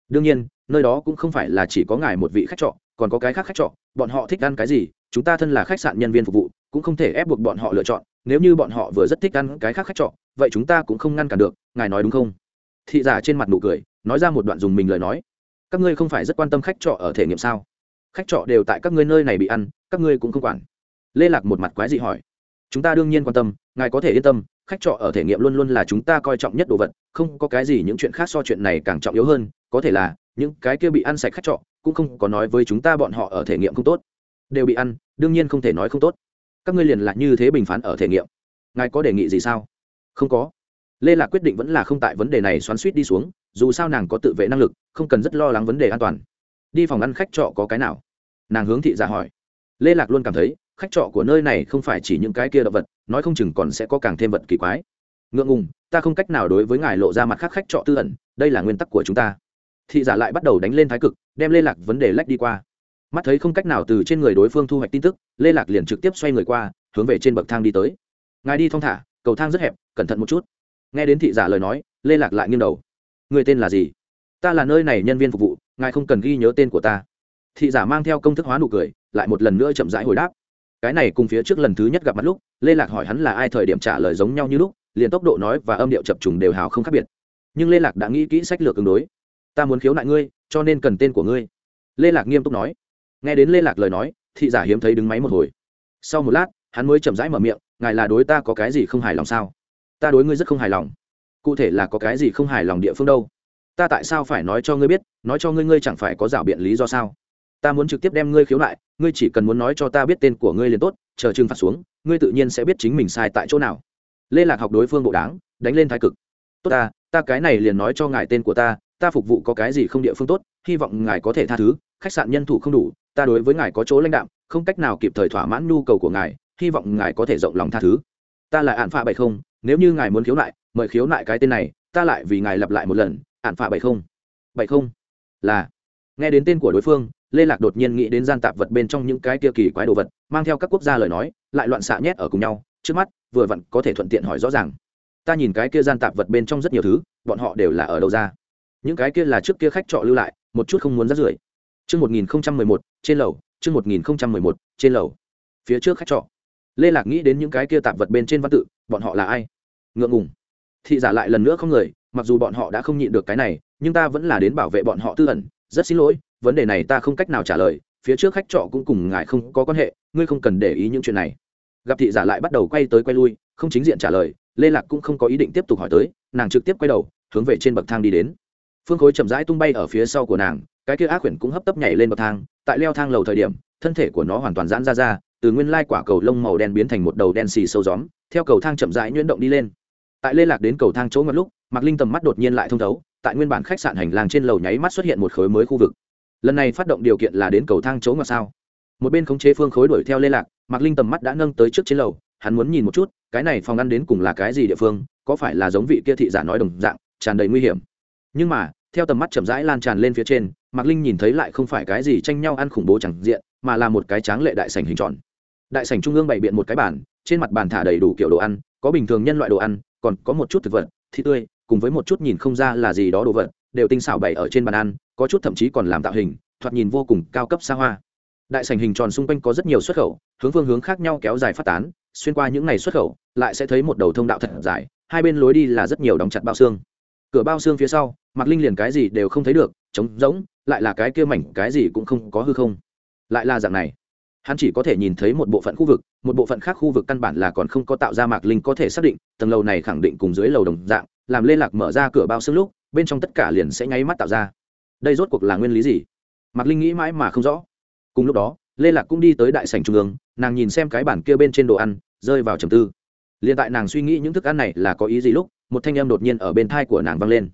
Đương nhiên, nơi đó cũng không phải là chỉ có ngài một vị khách trọ, còn có cái khác khách trọ, bọn họ thích ăn cái gì, chúng ta thân là khách sạn nhân viên phục vụ, cũng không thể ép buộc bọn họ lựa chọn nếu như bọn họ vừa rất thích ăn cái khác khách trọ, vậy chúng ta cũng không ngăn cản được, ngài nói đúng không? Thị giả trên mặt nụ cười, nói ra một đoạn dùng mình lời nói. Các ngươi không phải rất quan tâm khách trọ ở thể nghiệm sao? Khách trọ đều tại các ngươi nơi này bị ăn, các ngươi cũng không quản. Lê lạc một mặt quái dị hỏi. Chúng ta đương nhiên quan tâm, ngài có thể yên tâm, khách trọ ở thể nghiệm luôn luôn là chúng ta coi trọng nhất đồ vật, không có cái gì những chuyện khác so chuyện này càng trọng yếu hơn, có thể là những cái kia bị ăn sạch khách trọ cũng không có nói với chúng ta bọn họ ở thể nghiệm không tốt. Đều bị ăn, đương nhiên không thể nói không tốt các ngươi liền lại như thế bình phán ở thể nghiệm. Ngài có đề nghị gì sao? Không có. Lê lạc quyết định vẫn là không tại vấn đề này xoắn suýt đi xuống, dù sao nàng có tự vệ năng lực, không cần rất lo lắng vấn đề an toàn. Đi phòng ăn khách trọ có cái nào? Nàng hướng thị giả hỏi. Lê lạc luôn cảm thấy, khách trọ của nơi này không phải chỉ những cái kia động vật, nói không chừng còn sẽ có càng thêm vật kỳ quái. Ngượng ngùng, ta không cách nào đối với ngài lộ ra mặt khác khách trọ tư ẩn, đây là nguyên tắc của chúng ta. Thị giả lại bắt đầu đánh lên thái cực, đem lê lạc vấn đề lách đi qua mắt thấy không cách nào từ trên người đối phương thu hoạch tin tức, lê lạc liền trực tiếp xoay người qua, hướng về trên bậc thang đi tới. Ngài đi thong thả, cầu thang rất hẹp, cẩn thận một chút. Nghe đến thị giả lời nói, lê lạc lại nghiêng đầu. Người tên là gì? Ta là nơi này nhân viên phục vụ, ngài không cần ghi nhớ tên của ta. Thị giả mang theo công thức hóa nụ cười, lại một lần nữa chậm rãi hồi đáp. Cái này cùng phía trước lần thứ nhất gặp mặt lúc, lê lạc hỏi hắn là ai thời điểm trả lời giống nhau như lúc, liền tốc độ nói và âm điệu chập trùng đều hào không khác biệt. Nhưng lê lạc đã nghĩ kỹ sách lược ứng đối. Ta muốn khiếu nại ngươi, cho nên cần tên của ngươi. Lê lạc nghiêm túc nói nghe đến lê lạc lời nói, thị giả hiếm thấy đứng máy một hồi. Sau một lát, hắn mới chậm rãi mở miệng, ngài là đối ta có cái gì không hài lòng sao? Ta đối ngươi rất không hài lòng. Cụ thể là có cái gì không hài lòng địa phương đâu? Ta tại sao phải nói cho ngươi biết, nói cho ngươi ngươi chẳng phải có rảo biện lý do sao? Ta muốn trực tiếp đem ngươi khiếu nại, ngươi chỉ cần muốn nói cho ta biết tên của ngươi liền tốt, chờ trừng phạt xuống, ngươi tự nhiên sẽ biết chính mình sai tại chỗ nào. Lê lạc học đối phương bộ đáng, đánh lên thái cực. Tốt ta ta cái này liền nói cho ngài tên của ta ta phục vụ có cái gì không địa phương tốt, hy vọng ngài có thể tha thứ, khách sạn nhân thủ không đủ ta đối với ngài có chỗ lãnh đạm, không cách nào kịp thời thỏa mãn nhu cầu của ngài, hy vọng ngài có thể rộng lòng tha thứ. Ta là ạn phạ bảy không, nếu như ngài muốn khiếu nại, mời khiếu nại cái tên này, ta lại vì ngài lặp lại một lần ạn phạ bảy không. Bảy không? Là. Nghe đến tên của đối phương, lê lạc đột nhiên nghĩ đến gian tạp vật bên trong những cái kia kỳ quái đồ vật, mang theo các quốc gia lời nói, lại loạn xạ nhét ở cùng nhau, trước mắt, vừa vặn có thể thuận tiện hỏi rõ ràng. Ta nhìn cái kia gian tạp vật bên trong rất nhiều thứ, bọn họ đều là ở đâu ra? Những cái kia là trước kia khách trọ lưu lại, một chút không muốn rắt rưởi. Chương 1011, trên lầu, chương 1011, trên lầu. Phía trước khách trọ. Lê Lạc nghĩ đến những cái kia tạp vật bên trên văn tự, bọn họ là ai? Ngượng ngùng. Thị giả lại lần nữa không người, mặc dù bọn họ đã không nhịn được cái này, nhưng ta vẫn là đến bảo vệ bọn họ tư ẩn, rất xin lỗi, vấn đề này ta không cách nào trả lời, phía trước khách trọ cũng cùng ngài không có quan hệ, ngươi không cần để ý những chuyện này. Gặp thị giả lại bắt đầu quay tới quay lui, không chính diện trả lời, Lê Lạc cũng không có ý định tiếp tục hỏi tới, nàng trực tiếp quay đầu, hướng về trên bậc thang đi đến. Phương Khối chậm rãi tung bay ở phía sau của nàng, cái kia ác quyển cũng hấp tấp nhảy lên bậc thang tại leo thang lầu thời điểm thân thể của nó hoàn toàn giãn ra ra từ nguyên lai quả cầu lông màu đen biến thành một đầu đen xì sâu gióm theo cầu thang chậm rãi nhuyễn động đi lên. Tại lê lạc đến cầu thang chỗ ngặt lúc mạc linh tầm mắt đột nhiên lại thông thấu tại nguyên bản khách sạn hành lang trên lầu nháy mắt xuất hiện một khối mới khu vực. Lần này phát động điều kiện là đến cầu thang chỗ ngặt sao? Một bên khống chế phương khối đuổi theo lê lạc mạc linh tầm mắt đã nâng tới trước trên lầu hắn muốn nhìn một chút cái này phòng ăn đến cùng là cái gì địa phương có phải là giống vị kia thị giả nói đồng dạng tràn đầy nguy hiểm. Nhưng mà theo tầm mắt chậm rãi lan tràn lên phía trên, mạc linh nhìn thấy lại không phải cái gì tranh nhau ăn khủng bố chẳng diện, mà là một cái tráng lệ đại sảnh hình tròn. Đại sảnh trung ương bày biện một cái bàn, trên mặt bàn thả đầy đủ kiểu đồ ăn, có bình thường nhân loại đồ ăn, còn có một chút thực vật, thịt tươi, cùng với một chút nhìn không ra là gì đó đồ vật, đều tinh xảo bày ở trên bàn ăn, có chút thậm chí còn làm tạo hình, thoạt nhìn vô cùng cao cấp xa hoa. Đại sảnh hình tròn xung quanh có rất nhiều xuất khẩu, hướng phương hướng khác nhau kéo dài phát tán, xuyên qua những ngày xuất khẩu, lại sẽ thấy một đầu thông đạo thật dài, hai bên lối đi là rất nhiều đóng chặt bao xương. Cửa bao xương phía sau mạc linh liền cái gì đều không thấy được, trống rỗng, lại là cái kia mảnh cái gì cũng không có hư không. Lại là dạng này. Hắn chỉ có thể nhìn thấy một bộ phận khu vực, một bộ phận khác khu vực căn bản là còn không có tạo ra mạc linh có thể xác định, tầng lầu này khẳng định cùng dưới lầu đồng dạng, làm liên lạc mở ra cửa bao xương lúc, bên trong tất cả liền sẽ nháy mắt tạo ra. Đây rốt cuộc là nguyên lý gì? Mạc linh nghĩ mãi mà không rõ. Cùng lúc đó, lê lạc cũng đi tới đại sảnh trung ương, nàng nhìn xem cái bản kia bên trên đồ ăn, rơi vào trầm tư. Liền tại nàng suy nghĩ những thức ăn này là có ý gì lúc, một thanh âm đột nhiên ở bên thai của nàng vang lên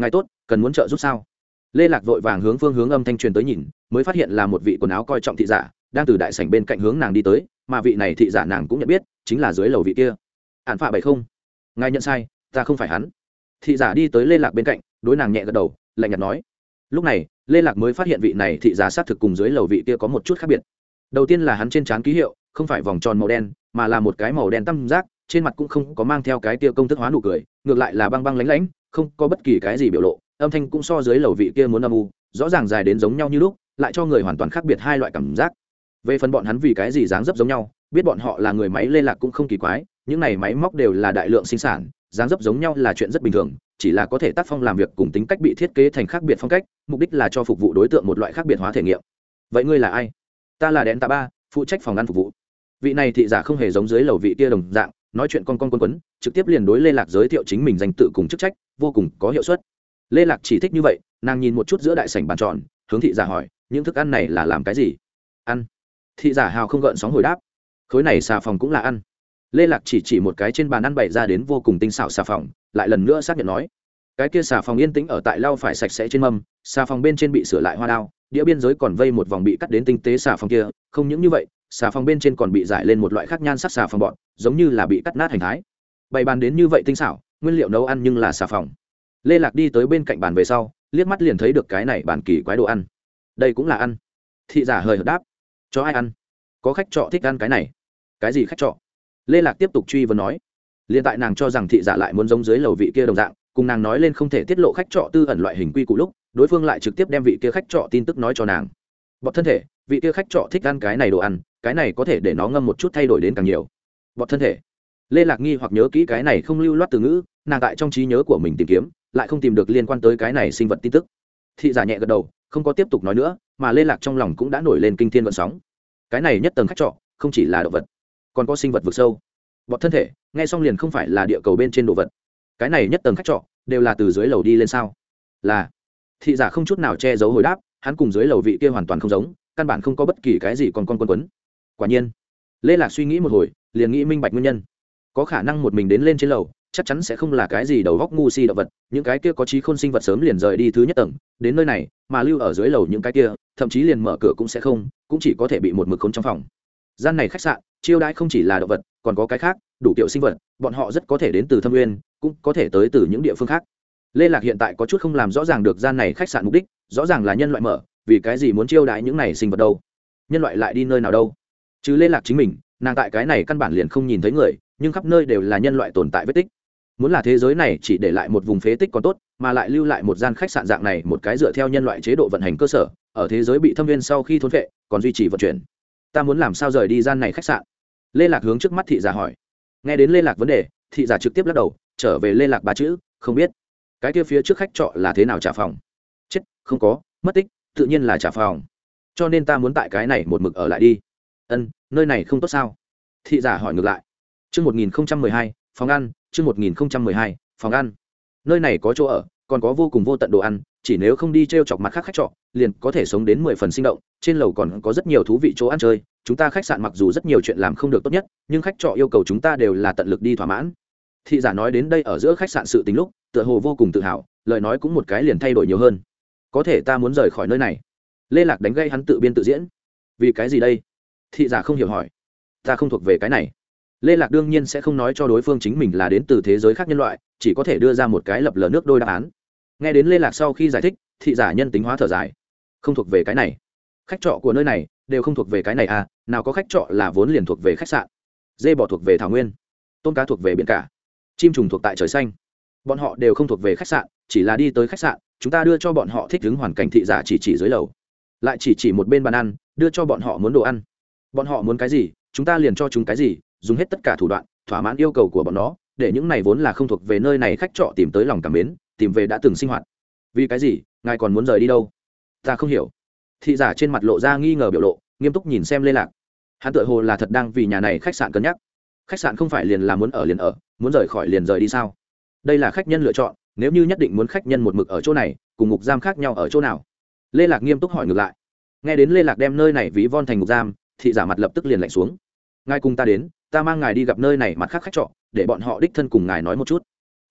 ngài tốt, cần muốn trợ giúp sao? Lê lạc vội vàng hướng phương hướng âm thanh truyền tới nhìn, mới phát hiện là một vị quần áo coi trọng thị giả, đang từ đại sảnh bên cạnh hướng nàng đi tới, mà vị này thị giả nàng cũng nhận biết, chính là dưới lầu vị kia. Ạn phạ bảy không, ngài nhận sai, ta không phải hắn. Thị giả đi tới lê lạc bên cạnh, đối nàng nhẹ gật đầu, lạnh nhạt nói. Lúc này, lê lạc mới phát hiện vị này thị giả xác thực cùng dưới lầu vị kia có một chút khác biệt. Đầu tiên là hắn trên trán ký hiệu, không phải vòng tròn màu đen, mà là một cái màu đen tăm giác, trên mặt cũng không có mang theo cái tia công thức hóa nụ cười, ngược lại là băng băng lánh lánh không có bất kỳ cái gì biểu lộ, âm thanh cũng so dưới lầu vị kia muốn âm u, rõ ràng dài đến giống nhau như lúc, lại cho người hoàn toàn khác biệt hai loại cảm giác. Về phần bọn hắn vì cái gì dáng dấp giống nhau, biết bọn họ là người máy lê lạc cũng không kỳ quái, những này máy móc đều là đại lượng sinh sản, dáng dấp giống nhau là chuyện rất bình thường, chỉ là có thể tác phong làm việc cùng tính cách bị thiết kế thành khác biệt phong cách, mục đích là cho phục vụ đối tượng một loại khác biệt hóa thể nghiệm. Vậy ngươi là ai? Ta là đèn tạ ba, phụ trách phòng ăn phục vụ. Vị này thị giả không hề giống dưới lầu vị kia đồng dạng, nói chuyện con con quân quấn, trực tiếp liền đối lê lạc giới thiệu chính mình danh tự cùng chức trách vô cùng có hiệu suất. Lê lạc chỉ thích như vậy, nàng nhìn một chút giữa đại sảnh bàn tròn, hướng thị giả hỏi, những thức ăn này là làm cái gì? Ăn. Thị giả hào không gợn sóng hồi đáp, khối này xà phòng cũng là ăn. Lê lạc chỉ chỉ một cái trên bàn ăn bày ra đến vô cùng tinh xảo xà phòng, lại lần nữa xác nhận nói, cái kia xà phòng yên tĩnh ở tại lau phải sạch sẽ trên mâm, xà phòng bên trên bị sửa lại hoa đao, đĩa biên giới còn vây một vòng bị cắt đến tinh tế xà phòng kia, không những như vậy, xà phòng bên trên còn bị giải lên một loại khác nhan sắc xà phòng bọn, giống như là bị cắt nát hành thái. Bày bàn đến như vậy tinh xảo nguyên liệu nấu ăn nhưng là xà phòng. Lê lạc đi tới bên cạnh bàn về sau, liếc mắt liền thấy được cái này bàn kỳ quái đồ ăn. Đây cũng là ăn. Thị giả hời hợt đáp. Cho ai ăn? Có khách trọ thích ăn cái này. Cái gì khách trọ? Lê lạc tiếp tục truy vấn nói. Liền tại nàng cho rằng thị giả lại muốn giống dưới lầu vị kia đồng dạng, cùng nàng nói lên không thể tiết lộ khách trọ tư ẩn loại hình quy cụ lúc, đối phương lại trực tiếp đem vị kia khách trọ tin tức nói cho nàng. Bọt thân thể, vị kia khách trọ thích ăn cái này đồ ăn, cái này có thể để nó ngâm một chút thay đổi đến càng nhiều. Bọt thân thể lê lạc nghi hoặc nhớ kỹ cái này không lưu loát từ ngữ, nàng tại trong trí nhớ của mình tìm kiếm, lại không tìm được liên quan tới cái này sinh vật tin tức. Thị giả nhẹ gật đầu, không có tiếp tục nói nữa, mà lê lạc trong lòng cũng đã nổi lên kinh thiên vận sóng. Cái này nhất tầng khách trọ, không chỉ là động vật, còn có sinh vật vực sâu. Bọn thân thể, nghe xong liền không phải là địa cầu bên trên đồ vật. Cái này nhất tầng khách trọ, đều là từ dưới lầu đi lên sao? Là. Thị giả không chút nào che giấu hồi đáp, hắn cùng dưới lầu vị kia hoàn toàn không giống, căn bản không có bất kỳ cái gì còn con quân quấn. Quả nhiên. Lê lạc suy nghĩ một hồi, liền nghĩ minh bạch nguyên nhân có khả năng một mình đến lên trên lầu, chắc chắn sẽ không là cái gì đầu góc ngu si động vật, những cái kia có trí khôn sinh vật sớm liền rời đi thứ nhất tầng, đến nơi này, mà lưu ở dưới lầu những cái kia, thậm chí liền mở cửa cũng sẽ không, cũng chỉ có thể bị một mực khốn trong phòng. Gian này khách sạn, chiêu đãi không chỉ là động vật, còn có cái khác, đủ kiểu sinh vật, bọn họ rất có thể đến từ thâm nguyên, cũng có thể tới từ những địa phương khác. Lê lạc hiện tại có chút không làm rõ ràng được gian này khách sạn mục đích, rõ ràng là nhân loại mở, vì cái gì muốn chiêu đãi những này sinh vật đâu? Nhân loại lại đi nơi nào đâu? Chứ lê lạc chính mình, nàng tại cái này căn bản liền không nhìn thấy người nhưng khắp nơi đều là nhân loại tồn tại vết tích. Muốn là thế giới này chỉ để lại một vùng phế tích còn tốt, mà lại lưu lại một gian khách sạn dạng này một cái dựa theo nhân loại chế độ vận hành cơ sở, ở thế giới bị thâm viên sau khi thốn vệ còn duy trì vận chuyển. Ta muốn làm sao rời đi gian này khách sạn? Lê lạc hướng trước mắt thị giả hỏi. Nghe đến lê lạc vấn đề, thị giả trực tiếp lắc đầu, trở về lê lạc ba chữ, không biết. Cái kia phía trước khách trọ là thế nào trả phòng? Chết, không có, mất tích, tự nhiên là trả phòng. Cho nên ta muốn tại cái này một mực ở lại đi. Ân, nơi này không tốt sao? Thị giả hỏi ngược lại chương một nghìn hai, phòng ăn, chương một nghìn hai, phòng ăn. Nơi này có chỗ ở, còn có vô cùng vô tận đồ ăn, chỉ nếu không đi trêu chọc mặt khác khách trọ, liền có thể sống đến mười phần sinh động, trên lầu còn có rất nhiều thú vị chỗ ăn chơi, chúng ta khách sạn mặc dù rất nhiều chuyện làm không được tốt nhất, nhưng khách trọ yêu cầu chúng ta đều là tận lực đi thỏa mãn. Thị giả nói đến đây ở giữa khách sạn sự tình lúc, tựa hồ vô cùng tự hào, lời nói cũng một cái liền thay đổi nhiều hơn. Có thể ta muốn rời khỏi nơi này. Lê lạc đánh gây hắn tự biên tự diễn. Vì cái gì đây? Thị giả không hiểu hỏi. Ta không thuộc về cái này lê lạc đương nhiên sẽ không nói cho đối phương chính mình là đến từ thế giới khác nhân loại, chỉ có thể đưa ra một cái lập lờ nước đôi đáp án. Nghe đến lê lạc sau khi giải thích, thị giả nhân tính hóa thở dài. Không thuộc về cái này. Khách trọ của nơi này, đều không thuộc về cái này à nào có khách trọ là vốn liền thuộc về khách sạn. Dê bỏ thuộc về thảo nguyên. Tôm cá thuộc về biển cả. Chim trùng thuộc tại trời xanh. Bọn họ đều không thuộc về khách sạn, chỉ là đi tới khách sạn, chúng ta đưa cho bọn họ thích ứng hoàn cảnh thị giả chỉ chỉ dưới lầu. Lại chỉ chỉ một bên bàn ăn, đưa cho bọn họ muốn đồ ăn. Bọn họ muốn cái gì, chúng ta liền cho chúng cái gì dùng hết tất cả thủ đoạn, thỏa mãn yêu cầu của bọn nó, để những này vốn là không thuộc về nơi này khách trọ tìm tới lòng cảm mến, tìm về đã từng sinh hoạt. Vì cái gì? Ngài còn muốn rời đi đâu? Ta không hiểu. Thị giả trên mặt lộ ra nghi ngờ biểu lộ, nghiêm túc nhìn xem lê lạc. Hắn tự hồ là thật đang vì nhà này khách sạn cân nhắc. Khách sạn không phải liền là muốn ở liền ở, muốn rời khỏi liền rời đi sao? Đây là khách nhân lựa chọn, nếu như nhất định muốn khách nhân một mực ở chỗ này, cùng ngục giam khác nhau ở chỗ nào? Lê lạc nghiêm túc hỏi ngược lại. Nghe đến lê lạc đem nơi này ví von thành ngục giam, thị giả mặt lập tức liền lạnh xuống. Ngay cùng ta đến ta mang ngài đi gặp nơi này mặt khác khách trọ, để bọn họ đích thân cùng ngài nói một chút.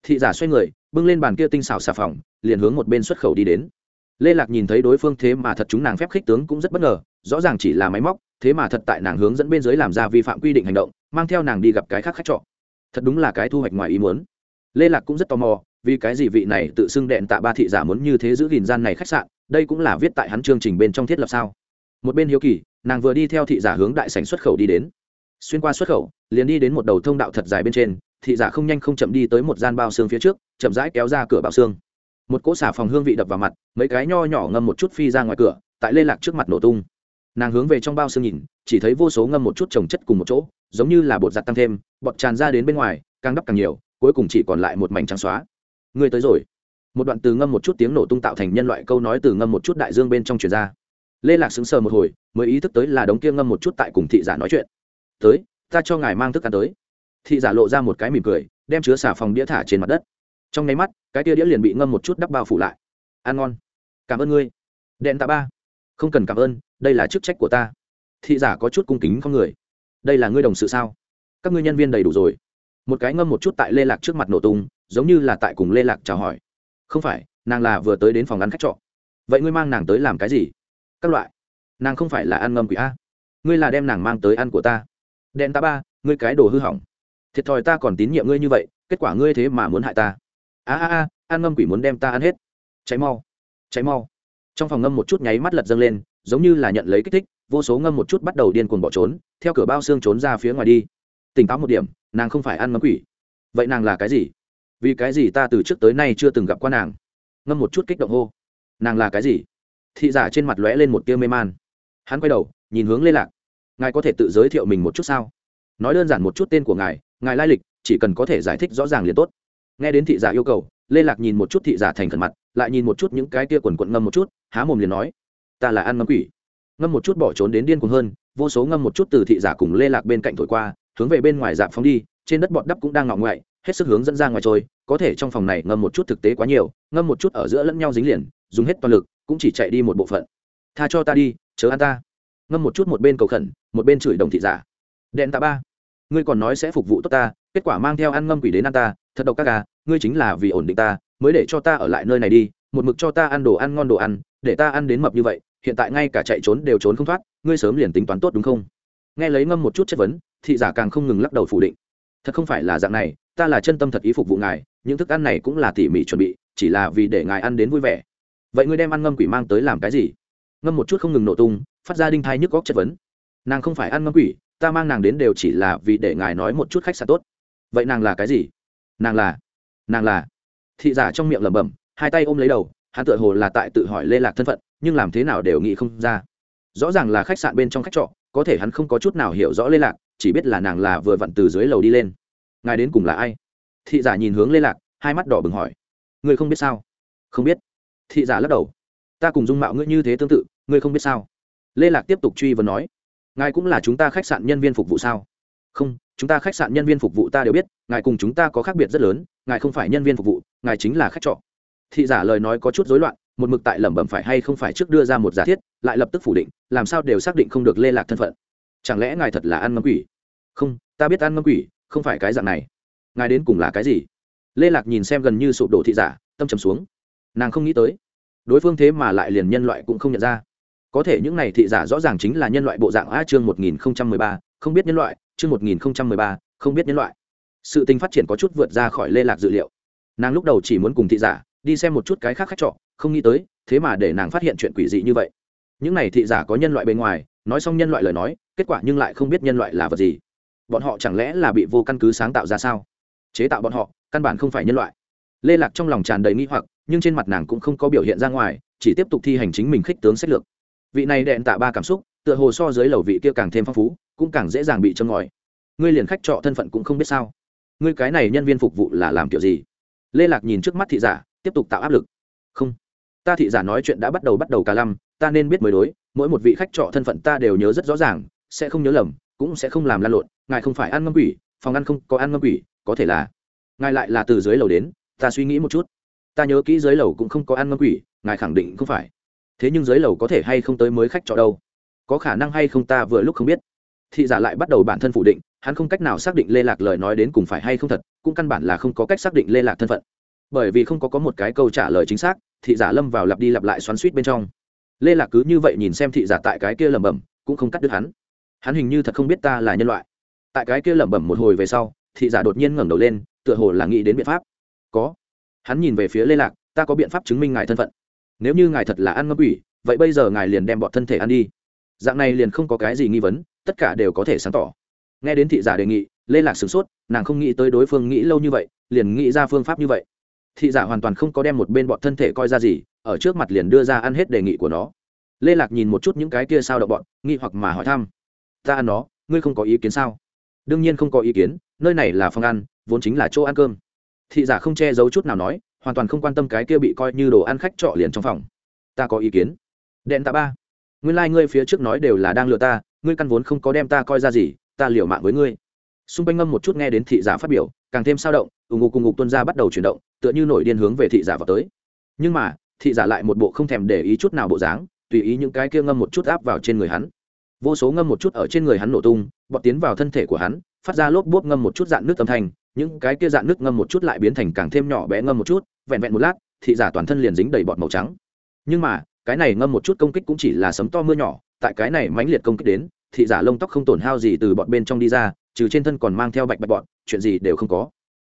Thị giả xoay người, bưng lên bàn kia tinh xảo xà phòng, liền hướng một bên xuất khẩu đi đến. Lê lạc nhìn thấy đối phương thế mà thật chúng nàng phép khích tướng cũng rất bất ngờ, rõ ràng chỉ là máy móc, thế mà thật tại nàng hướng dẫn bên dưới làm ra vi phạm quy định hành động, mang theo nàng đi gặp cái khác khách trọ. Thật đúng là cái thu hoạch ngoài ý muốn. Lê lạc cũng rất tò mò, vì cái gì vị này tự xưng đẹn tạ ba thị giả muốn như thế giữ gìn gian này khách sạn, đây cũng là viết tại hắn chương trình bên trong thiết lập sao? Một bên hiếu kỳ, nàng vừa đi theo thị giả hướng đại sảnh xuất khẩu đi đến xuyên qua xuất khẩu, liền đi đến một đầu thông đạo thật dài bên trên, thị giả không nhanh không chậm đi tới một gian bao xương phía trước, chậm rãi kéo ra cửa bao xương. Một cỗ xả phòng hương vị đập vào mặt, mấy cái nho nhỏ ngâm một chút phi ra ngoài cửa, tại lê lạc trước mặt nổ tung. Nàng hướng về trong bao xương nhìn, chỉ thấy vô số ngâm một chút trồng chất cùng một chỗ, giống như là bột giặt tăng thêm, bọt tràn ra đến bên ngoài, càng đắp càng nhiều, cuối cùng chỉ còn lại một mảnh trắng xóa. Ngươi tới rồi. Một đoạn từ ngâm một chút tiếng nổ tung tạo thành nhân loại câu nói từ ngâm một chút đại dương bên trong truyền ra. Lê lạc sững sờ một hồi, mới ý thức tới là đống kia ngâm một chút tại cùng thị giả nói chuyện tới, ta cho ngài mang thức ăn tới. Thị giả lộ ra một cái mỉm cười, đem chứa xà phòng đĩa thả trên mặt đất. Trong nháy mắt, cái tia đĩa liền bị ngâm một chút đắp bao phủ lại. Ăn ngon. Cảm ơn ngươi. Đèn tạ ba. Không cần cảm ơn, đây là chức trách của ta. Thị giả có chút cung kính không người. Đây là ngươi đồng sự sao? Các ngươi nhân viên đầy đủ rồi. Một cái ngâm một chút tại lê lạc trước mặt nổ tung, giống như là tại cùng lê lạc chào hỏi. Không phải, nàng là vừa tới đến phòng ăn khách trọ. Vậy ngươi mang nàng tới làm cái gì? Các loại. Nàng không phải là ăn ngâm quỷ a. Ngươi là đem nàng mang tới ăn của ta đen ta ba, ngươi cái đồ hư hỏng. Thiệt thòi ta còn tín nhiệm ngươi như vậy, kết quả ngươi thế mà muốn hại ta. A a a, ăn ngâm quỷ muốn đem ta ăn hết. Cháy mau. Cháy mau. Trong phòng ngâm một chút nháy mắt lật dâng lên, giống như là nhận lấy kích thích, vô số ngâm một chút bắt đầu điên cuồng bỏ trốn, theo cửa bao xương trốn ra phía ngoài đi. Tỉnh táo một điểm, nàng không phải ăn ngâm quỷ. Vậy nàng là cái gì? Vì cái gì ta từ trước tới nay chưa từng gặp qua nàng? Ngâm một chút kích động hô. Nàng là cái gì? Thị giả trên mặt lóe lên một tia mê man. Hắn quay đầu, nhìn hướng lê lạc ngài có thể tự giới thiệu mình một chút sao? Nói đơn giản một chút tên của ngài ngài lai lịch, chỉ cần có thể giải thích rõ ràng liền tốt. Nghe đến thị giả yêu cầu, lê lạc nhìn một chút thị giả thành khẩn mặt, lại nhìn một chút những cái tia quần quận ngâm một chút, há mồm liền nói, ta là ăn ngâm quỷ. Ngâm một chút bỏ trốn đến điên cuồng hơn, vô số ngâm một chút từ thị giả cùng lê lạc bên cạnh thổi qua, hướng về bên ngoài dạp phóng đi, trên đất bọt đắp cũng đang ngọ ngoại, hết sức hướng dẫn ra ngoài trôi, có thể trong phòng này ngâm một chút thực tế quá nhiều, ngâm một chút ở giữa lẫn nhau dính liền, dùng hết toàn lực, cũng chỉ chạy đi một bộ phận. Tha cho ta đi, chớ ăn ta ngâm một chút một bên cầu khẩn, một bên chửi đồng thị giả. Đèn tạ ba, ngươi còn nói sẽ phục vụ tốt ta, kết quả mang theo ăn ngâm quỷ đến ăn ta, thật độc các gà, ngươi chính là vì ổn định ta, mới để cho ta ở lại nơi này đi, một mực cho ta ăn đồ ăn ngon đồ ăn, để ta ăn đến mập như vậy, hiện tại ngay cả chạy trốn đều trốn không thoát, ngươi sớm liền tính toán tốt đúng không? Nghe lấy ngâm một chút chất vấn, thị giả càng không ngừng lắc đầu phủ định. Thật không phải là dạng này, ta là chân tâm thật ý phục vụ ngài, những thức ăn này cũng là tỉ mỉ chuẩn bị, chỉ là vì để ngài ăn đến vui vẻ. Vậy ngươi đem ăn ngâm quỷ mang tới làm cái gì? Ngâm một chút không ngừng nổ tung, phát ra đinh thai nhức góc chất vấn. Nàng không phải ăn ngâm quỷ, ta mang nàng đến đều chỉ là vì để ngài nói một chút khách sạn tốt. Vậy nàng là cái gì? Nàng là nàng là. Thị giả trong miệng lẩm bẩm, hai tay ôm lấy đầu, hắn tựa hồ là tại tự hỏi lê lạc thân phận, nhưng làm thế nào đều nghĩ không ra. Rõ ràng là khách sạn bên trong khách trọ, có thể hắn không có chút nào hiểu rõ lê lạc, chỉ biết là nàng là vừa vặn từ dưới lầu đi lên. Ngài đến cùng là ai? Thị giả nhìn hướng lê lạc, hai mắt đỏ bừng hỏi. Người không biết sao? Không biết. Thị giả lắc đầu ta cùng dung mạo ngươi như thế tương tự, ngươi không biết sao? Lê lạc tiếp tục truy vấn nói, ngài cũng là chúng ta khách sạn nhân viên phục vụ sao? Không, chúng ta khách sạn nhân viên phục vụ ta đều biết, ngài cùng chúng ta có khác biệt rất lớn, ngài không phải nhân viên phục vụ, ngài chính là khách trọ. Thị giả lời nói có chút rối loạn, một mực tại lẩm bẩm phải hay không phải trước đưa ra một giả thiết, lại lập tức phủ định, làm sao đều xác định không được lê lạc thân phận. Chẳng lẽ ngài thật là ăn ngâm quỷ? Không, ta biết ăn ngâm quỷ, không phải cái dạng này. Ngài đến cùng là cái gì? Lê lạc nhìn xem gần như sụp đổ thị giả, tâm trầm xuống. Nàng không nghĩ tới đối phương thế mà lại liền nhân loại cũng không nhận ra. Có thể những này thị giả rõ ràng chính là nhân loại bộ dạng a chương một nghìn không trăm mười ba, không biết nhân loại, chương một nghìn không trăm mười ba, không biết nhân loại. Sự tình phát triển có chút vượt ra khỏi lê lạc dự liệu. Nàng lúc đầu chỉ muốn cùng thị giả đi xem một chút cái khác khách trọ, không nghĩ tới, thế mà để nàng phát hiện chuyện quỷ dị như vậy. Những này thị giả có nhân loại bên ngoài, nói xong nhân loại lời nói, kết quả nhưng lại không biết nhân loại là vật gì. Bọn họ chẳng lẽ là bị vô căn cứ sáng tạo ra sao? Chế tạo bọn họ, căn bản không phải nhân loại. Lê lạc trong lòng tràn đầy nghi hoặc nhưng trên mặt nàng cũng không có biểu hiện ra ngoài, chỉ tiếp tục thi hành chính mình khích tướng sách lược. Vị này đẹn tạ ba cảm xúc, tựa hồ so dưới lầu vị kia càng thêm phong phú, cũng càng dễ dàng bị châm ngòi. Ngươi liền khách trọ thân phận cũng không biết sao? Ngươi cái này nhân viên phục vụ là làm kiểu gì? Lê lạc nhìn trước mắt thị giả, tiếp tục tạo áp lực. Không. Ta thị giả nói chuyện đã bắt đầu bắt đầu cả lăm, ta nên biết mới đối, mỗi một vị khách trọ thân phận ta đều nhớ rất rõ ràng, sẽ không nhớ lầm, cũng sẽ không làm lan lộn, ngài không phải ăn ngâm quỷ, phòng ăn không có ăn ngâm quỷ, có thể là. Ngài lại là từ dưới lầu đến, ta suy nghĩ một chút ta nhớ kỹ dưới lầu cũng không có ăn ngâm quỷ, ngài khẳng định không phải. Thế nhưng dưới lầu có thể hay không tới mới khách trọ đâu? Có khả năng hay không ta vừa lúc không biết. Thị giả lại bắt đầu bản thân phủ định, hắn không cách nào xác định lê lạc lời nói đến cùng phải hay không thật, cũng căn bản là không có cách xác định lê lạc thân phận. Bởi vì không có có một cái câu trả lời chính xác, thị giả lâm vào lặp đi lặp lại xoắn suýt bên trong. Lê lạc cứ như vậy nhìn xem thị giả tại cái kia lẩm bẩm, cũng không cắt đứt hắn. Hắn hình như thật không biết ta là nhân loại. Tại cái kia lẩm bẩm một hồi về sau, thị giả đột nhiên ngẩng đầu lên, tựa hồ là nghĩ đến biện pháp. Có hắn nhìn về phía lê lạc, ta có biện pháp chứng minh ngài thân phận. Nếu như ngài thật là ăn ngâm quỷ, vậy bây giờ ngài liền đem bọn thân thể ăn đi. Dạng này liền không có cái gì nghi vấn, tất cả đều có thể sáng tỏ. Nghe đến thị giả đề nghị, lê lạc sửng sốt, nàng không nghĩ tới đối phương nghĩ lâu như vậy, liền nghĩ ra phương pháp như vậy. Thị giả hoàn toàn không có đem một bên bọn thân thể coi ra gì, ở trước mặt liền đưa ra ăn hết đề nghị của nó. Lê lạc nhìn một chút những cái kia sao đậu bọn, nghi hoặc mà hỏi thăm. Ta ăn nó, ngươi không có ý kiến sao? Đương nhiên không có ý kiến, nơi này là phòng ăn, vốn chính là chỗ ăn cơm thị giả không che giấu chút nào nói, hoàn toàn không quan tâm cái kia bị coi như đồ ăn khách trọ liền trong phòng. Ta có ý kiến. Đèn tạ ba. Nguyên lai、like、ngươi phía trước nói đều là đang lừa ta, ngươi căn vốn không có đem ta coi ra gì, ta liều mạng với ngươi. Xung quanh ngâm một chút nghe đến thị giả phát biểu, càng thêm sao động ủng ngục cùng ngục tuân ra bắt đầu chuyển động, tựa như nổi điên hướng về thị giả vào tới. Nhưng mà, thị giả lại một bộ không thèm để ý chút nào bộ dáng, tùy ý những cái kia ngâm một chút áp vào trên người hắn. Vô số ngâm một chút ở trên người hắn nổ tung, bọt tiến vào thân thể của hắn, phát ra lốp bốp ngâm một chút dạn nước âm thanh những cái kia dạn nước ngâm một chút lại biến thành càng thêm nhỏ bé ngâm một chút, vẹn vẹn một lát, thị giả toàn thân liền dính đầy bọt màu trắng. Nhưng mà, cái này ngâm một chút công kích cũng chỉ là sấm to mưa nhỏ, tại cái này mãnh liệt công kích đến, thị giả lông tóc không tổn hao gì từ bọn bên trong đi ra, trừ trên thân còn mang theo bạch bạch bọn chuyện gì đều không có.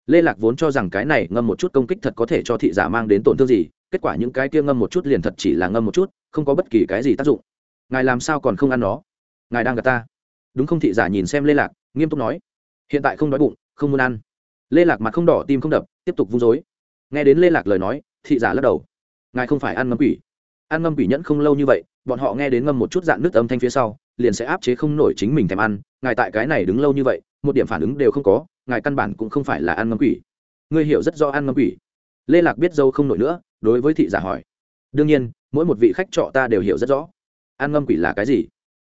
Lê lạc vốn cho rằng cái này ngâm một chút công kích thật có thể cho thị giả mang đến tổn thương gì, kết quả những cái kia ngâm một chút liền thật chỉ là ngâm một chút, không có bất kỳ cái gì tác dụng. Ngài làm sao còn không ăn nó? Ngài đang gặp ta. Đúng không, thị giả nhìn xem lê lạc, nghiêm túc nói. Hiện tại không đói bụng, không muốn ăn lê lạc mặt không đỏ, tim không đập, tiếp tục vung dối. Nghe đến lê lạc lời nói, thị giả lắc đầu. Ngài không phải ăn ngâm quỷ. Ăn ngâm quỷ nhẫn không lâu như vậy, bọn họ nghe đến ngâm một chút dạng nước âm thanh phía sau, liền sẽ áp chế không nổi chính mình thèm ăn. Ngài tại cái này đứng lâu như vậy, một điểm phản ứng đều không có, ngài căn bản cũng không phải là ăn ngâm quỷ. Ngươi hiểu rất rõ ăn ngâm quỷ. Lê lạc biết dâu không nổi nữa, đối với thị giả hỏi. Đương nhiên, mỗi một vị khách trọ ta đều hiểu rất rõ. Ăn ngâm quỷ là cái gì?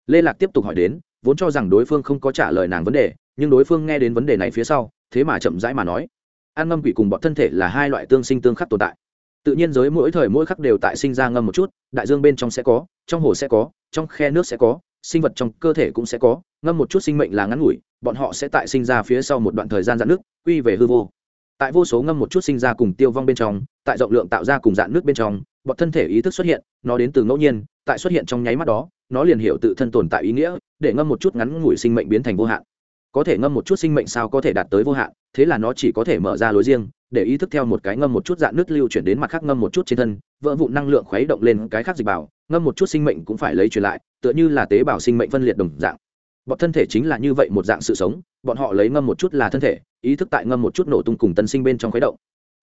Lê lạc tiếp tục hỏi đến, vốn cho rằng đối phương không có trả lời nàng vấn đề, nhưng đối phương nghe đến vấn đề này phía sau thế mà chậm rãi mà nói. Ăn ngâm quỷ cùng bọn thân thể là hai loại tương sinh tương khắc tồn tại. Tự nhiên giới mỗi thời mỗi khắc đều tại sinh ra ngâm một chút, đại dương bên trong sẽ có, trong hồ sẽ có, trong khe nước sẽ có, sinh vật trong cơ thể cũng sẽ có, ngâm một chút sinh mệnh là ngắn ngủi, bọn họ sẽ tại sinh ra phía sau một đoạn thời gian dạn nước, quy về hư vô. Tại vô số ngâm một chút sinh ra cùng tiêu vong bên trong, tại rộng lượng tạo ra cùng dạn nước bên trong, bọn thân thể ý thức xuất hiện, nó đến từ ngẫu nhiên, tại xuất hiện trong nháy mắt đó, nó liền hiểu tự thân tồn tại ý nghĩa, để ngâm một chút ngắn ngủi sinh mệnh biến thành vô hạn có thể ngâm một chút sinh mệnh sao có thể đạt tới vô hạn, thế là nó chỉ có thể mở ra lối riêng, để ý thức theo một cái ngâm một chút dạng nước lưu chuyển đến mặt khác ngâm một chút trên thân, vỡ vụ năng lượng khuấy động lên cái khác dịch bảo, ngâm một chút sinh mệnh cũng phải lấy truyền lại, tựa như là tế bào sinh mệnh phân liệt đồng dạng. Bọn thân thể chính là như vậy một dạng sự sống, bọn họ lấy ngâm một chút là thân thể, ý thức tại ngâm một chút nổ tung cùng tân sinh bên trong khuấy động.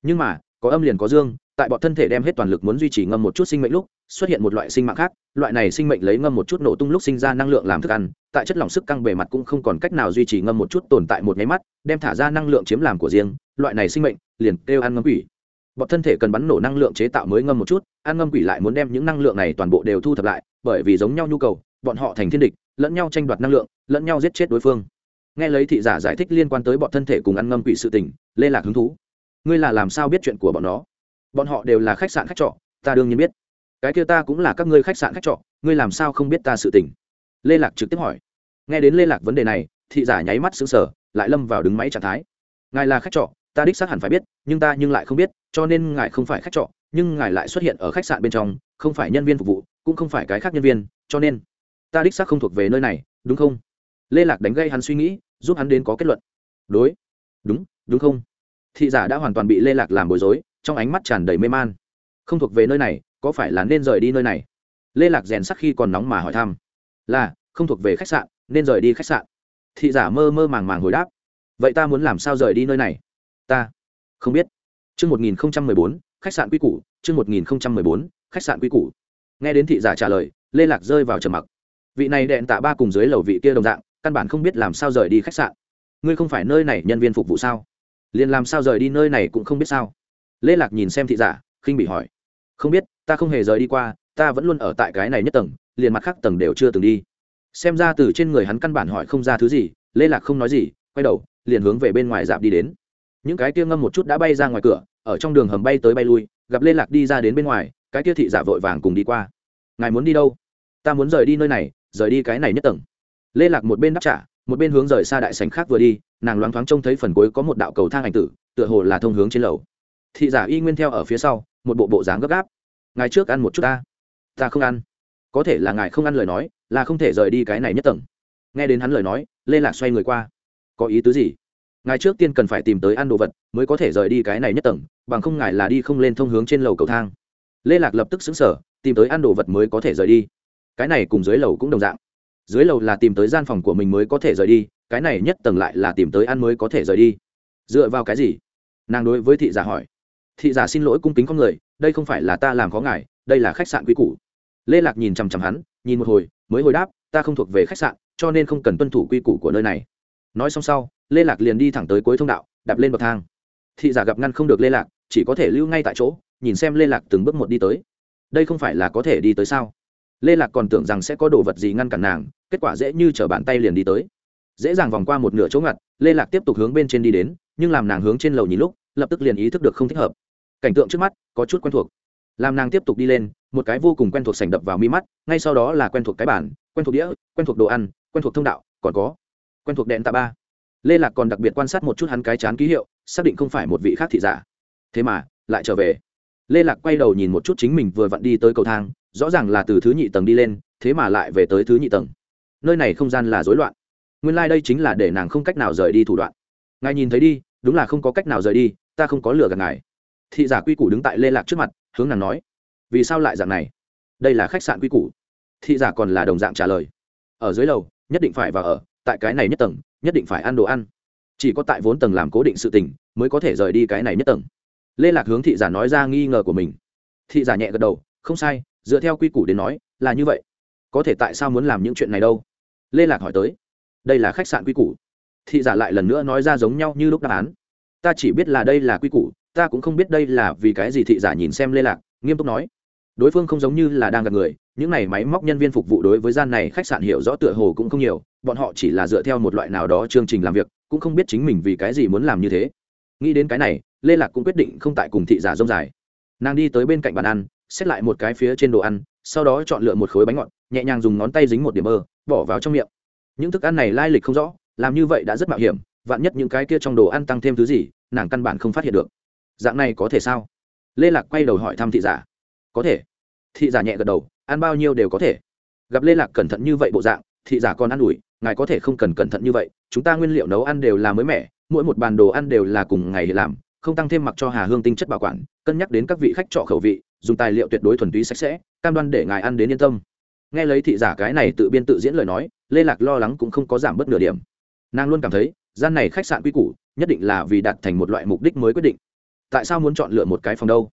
Nhưng mà, có âm liền có dương, tại bọn thân thể đem hết toàn lực muốn duy trì ngâm một chút sinh mệnh lúc xuất hiện một loại sinh mạng khác, loại này sinh mệnh lấy ngâm một chút nổ tung lúc sinh ra năng lượng làm thức ăn, tại chất lỏng sức căng bề mặt cũng không còn cách nào duy trì ngâm một chút tồn tại một nháy mắt, đem thả ra năng lượng chiếm làm của riêng, loại này sinh mệnh liền kêu ăn ngâm quỷ. Bọn thân thể cần bắn nổ năng lượng chế tạo mới ngâm một chút, ăn ngâm quỷ lại muốn đem những năng lượng này toàn bộ đều thu thập lại, bởi vì giống nhau nhu cầu, bọn họ thành thiên địch, lẫn nhau tranh đoạt năng lượng, lẫn nhau giết chết đối phương. Nghe lấy thị giả giải thích liên quan tới bọn thân thể cùng ăn ngâm quỷ sự tình, lê lạc hứng thú. Ngươi là làm sao biết chuyện của bọn nó? Bọn họ đều là khách sạn khách trọ, ta đương nhiên biết cái kia ta cũng là các ngươi khách sạn khách trọ, ngươi làm sao không biết ta sự tình? Lê lạc trực tiếp hỏi. Nghe đến lê lạc vấn đề này, thị giả nháy mắt xứng sở lại lâm vào đứng máy trạng thái. Ngài là khách trọ, ta đích xác hẳn phải biết, nhưng ta nhưng lại không biết, cho nên ngài không phải khách trọ, nhưng ngài lại xuất hiện ở khách sạn bên trong, không phải nhân viên phục vụ, cũng không phải cái khác nhân viên, cho nên ta đích xác không thuộc về nơi này, đúng không? Lê lạc đánh gây hắn suy nghĩ, giúp hắn đến có kết luận. Đối. Đúng đúng không? Thị giả đã hoàn toàn bị lê lạc làm bối rối, trong ánh mắt tràn đầy mê man. Không thuộc về nơi này có phải là nên rời đi nơi này? Lê lạc rèn sắc khi còn nóng mà hỏi thăm. Là, không thuộc về khách sạn, nên rời đi khách sạn. Thị giả mơ mơ màng màng hồi đáp. Vậy ta muốn làm sao rời đi nơi này? Ta không biết. Chương một nghìn mười bốn, khách sạn quy củ, chương một nghìn mười bốn, khách sạn quy củ. Nghe đến thị giả trả lời, lê lạc rơi vào trầm mặc. Vị này đẹn tạ ba cùng dưới lầu vị kia đồng dạng, căn bản không biết làm sao rời đi khách sạn. Ngươi không phải nơi này nhân viên phục vụ sao? Liền làm sao rời đi nơi này cũng không biết sao? Lê lạc nhìn xem thị giả, khinh bị hỏi không biết, ta không hề rời đi qua, ta vẫn luôn ở tại cái này nhất tầng, liền mặt khác tầng đều chưa từng đi. Xem ra từ trên người hắn căn bản hỏi không ra thứ gì, lê lạc không nói gì, quay đầu, liền hướng về bên ngoài dạp đi đến. Những cái kia ngâm một chút đã bay ra ngoài cửa, ở trong đường hầm bay tới bay lui, gặp lê lạc đi ra đến bên ngoài, cái kia thị giả vội vàng cùng đi qua. Ngài muốn đi đâu? Ta muốn rời đi nơi này, rời đi cái này nhất tầng. Lê lạc một bên đáp trả, một bên hướng rời xa đại sảnh khác vừa đi, nàng loáng thoáng trông thấy phần cuối có một đạo cầu thang ảnh tử, tựa hồ là thông hướng trên lầu. Thị giả y nguyên theo ở phía sau một bộ bộ dáng gấp gáp. Ngài trước ăn một chút ta. Ta không ăn. Có thể là ngài không ăn lời nói, là không thể rời đi cái này nhất tầng. Nghe đến hắn lời nói, lê lạc xoay người qua. Có ý tứ gì? Ngài trước tiên cần phải tìm tới ăn đồ vật, mới có thể rời đi cái này nhất tầng, bằng không ngài là đi không lên thông hướng trên lầu cầu thang. Lê lạc lập tức xứng sở tìm tới ăn đồ vật mới có thể rời đi. Cái này cùng dưới lầu cũng đồng dạng. Dưới lầu là tìm tới gian phòng của mình mới có thể rời đi, cái này nhất tầng lại là tìm tới ăn mới có thể rời đi. Dựa vào cái gì? Nàng đối với thị giả hỏi thị giả xin lỗi cung kính con người, đây không phải là ta làm khó ngài, đây là khách sạn quý cũ lê lạc nhìn chằm chằm hắn, nhìn một hồi, mới hồi đáp, ta không thuộc về khách sạn, cho nên không cần tuân thủ quy củ của nơi này. Nói xong sau, lê lạc liền đi thẳng tới cuối thông đạo, đạp lên bậc thang. Thị giả gặp ngăn không được lê lạc, chỉ có thể lưu ngay tại chỗ, nhìn xem lê lạc từng bước một đi tới. Đây không phải là có thể đi tới sao? Lê lạc còn tưởng rằng sẽ có đồ vật gì ngăn cản nàng, kết quả dễ như chở bàn tay liền đi tới. Dễ dàng vòng qua một nửa chỗ ngặt, lê lạc tiếp tục hướng bên trên đi đến, nhưng làm nàng hướng trên lầu nhìn lúc lập tức liền ý thức được không thích hợp. Cảnh tượng trước mắt có chút quen thuộc. Làm nàng tiếp tục đi lên, một cái vô cùng quen thuộc sành đập vào mi mắt, ngay sau đó là quen thuộc cái bản quen thuộc đĩa, quen thuộc đồ ăn, quen thuộc thông đạo, còn có quen thuộc đèn tạ ba. Lê lạc còn đặc biệt quan sát một chút hắn cái chán ký hiệu, xác định không phải một vị khác thị giả. Thế mà, lại trở về. Lê lạc quay đầu nhìn một chút chính mình vừa vặn đi tới cầu thang, rõ ràng là từ thứ nhị tầng đi lên, thế mà lại về tới thứ nhị tầng. Nơi này không gian là rối loạn. Nguyên lai、like、đây chính là để nàng không cách nào rời đi thủ đoạn. Ngài nhìn thấy đi, đúng là không có cách nào rời đi ta không có lừa gạt ngài. Thị giả quy củ đứng tại lê lạc trước mặt, hướng nàng nói, vì sao lại dạng này? Đây là khách sạn quy củ. Thị giả còn là đồng dạng trả lời, ở dưới lầu, nhất định phải vào ở, tại cái này nhất tầng, nhất định phải ăn đồ ăn. Chỉ có tại vốn tầng làm cố định sự tình, mới có thể rời đi cái này nhất tầng. Lê lạc hướng thị giả nói ra nghi ngờ của mình. Thị giả nhẹ gật đầu, không sai, dựa theo quy củ đến nói, là như vậy. Có thể tại sao muốn làm những chuyện này đâu? Lê lạc hỏi tới, đây là khách sạn quy củ. Thị giả lại lần nữa nói ra giống nhau như lúc đáp án ta chỉ biết là đây là quy củ, ta cũng không biết đây là vì cái gì thị giả nhìn xem lê lạc, nghiêm túc nói. Đối phương không giống như là đang gặp người, những này máy móc nhân viên phục vụ đối với gian này khách sạn hiểu rõ tựa hồ cũng không nhiều, bọn họ chỉ là dựa theo một loại nào đó chương trình làm việc, cũng không biết chính mình vì cái gì muốn làm như thế. Nghĩ đến cái này, lê lạc cũng quyết định không tại cùng thị giả rông dài. Nàng đi tới bên cạnh bàn ăn xét lại một cái phía trên đồ ăn, sau đó chọn lựa một khối bánh ngọt, nhẹ nhàng dùng ngón tay dính một điểm mơ, bỏ vào trong miệng. Những thức ăn này lai lịch không rõ, làm như vậy đã rất mạo hiểm vạn nhất những cái kia trong đồ ăn tăng thêm thứ gì, nàng căn bản không phát hiện được. Dạng này có thể sao? Lê lạc quay đầu hỏi thăm thị giả. Có thể. Thị giả nhẹ gật đầu, ăn bao nhiêu đều có thể. Gặp lê lạc cẩn thận như vậy bộ dạng, thị giả còn ăn ủi, ngài có thể không cần cẩn thận như vậy, chúng ta nguyên liệu nấu ăn đều là mới mẻ, mỗi một bàn đồ ăn đều là cùng ngày làm, không tăng thêm mặc cho hà hương tinh chất bảo quản, cân nhắc đến các vị khách trọ khẩu vị, dùng tài liệu tuyệt đối thuần túy sạch sẽ, cam đoan để ngài ăn đến yên tâm. Nghe lấy thị giả cái này tự biên tự diễn lời nói, lê lạc lo lắng cũng không có giảm bớt nửa điểm. Nàng luôn cảm thấy gian này khách sạn quy củ, nhất định là vì đạt thành một loại mục đích mới quyết định. Tại sao muốn chọn lựa một cái phòng đâu?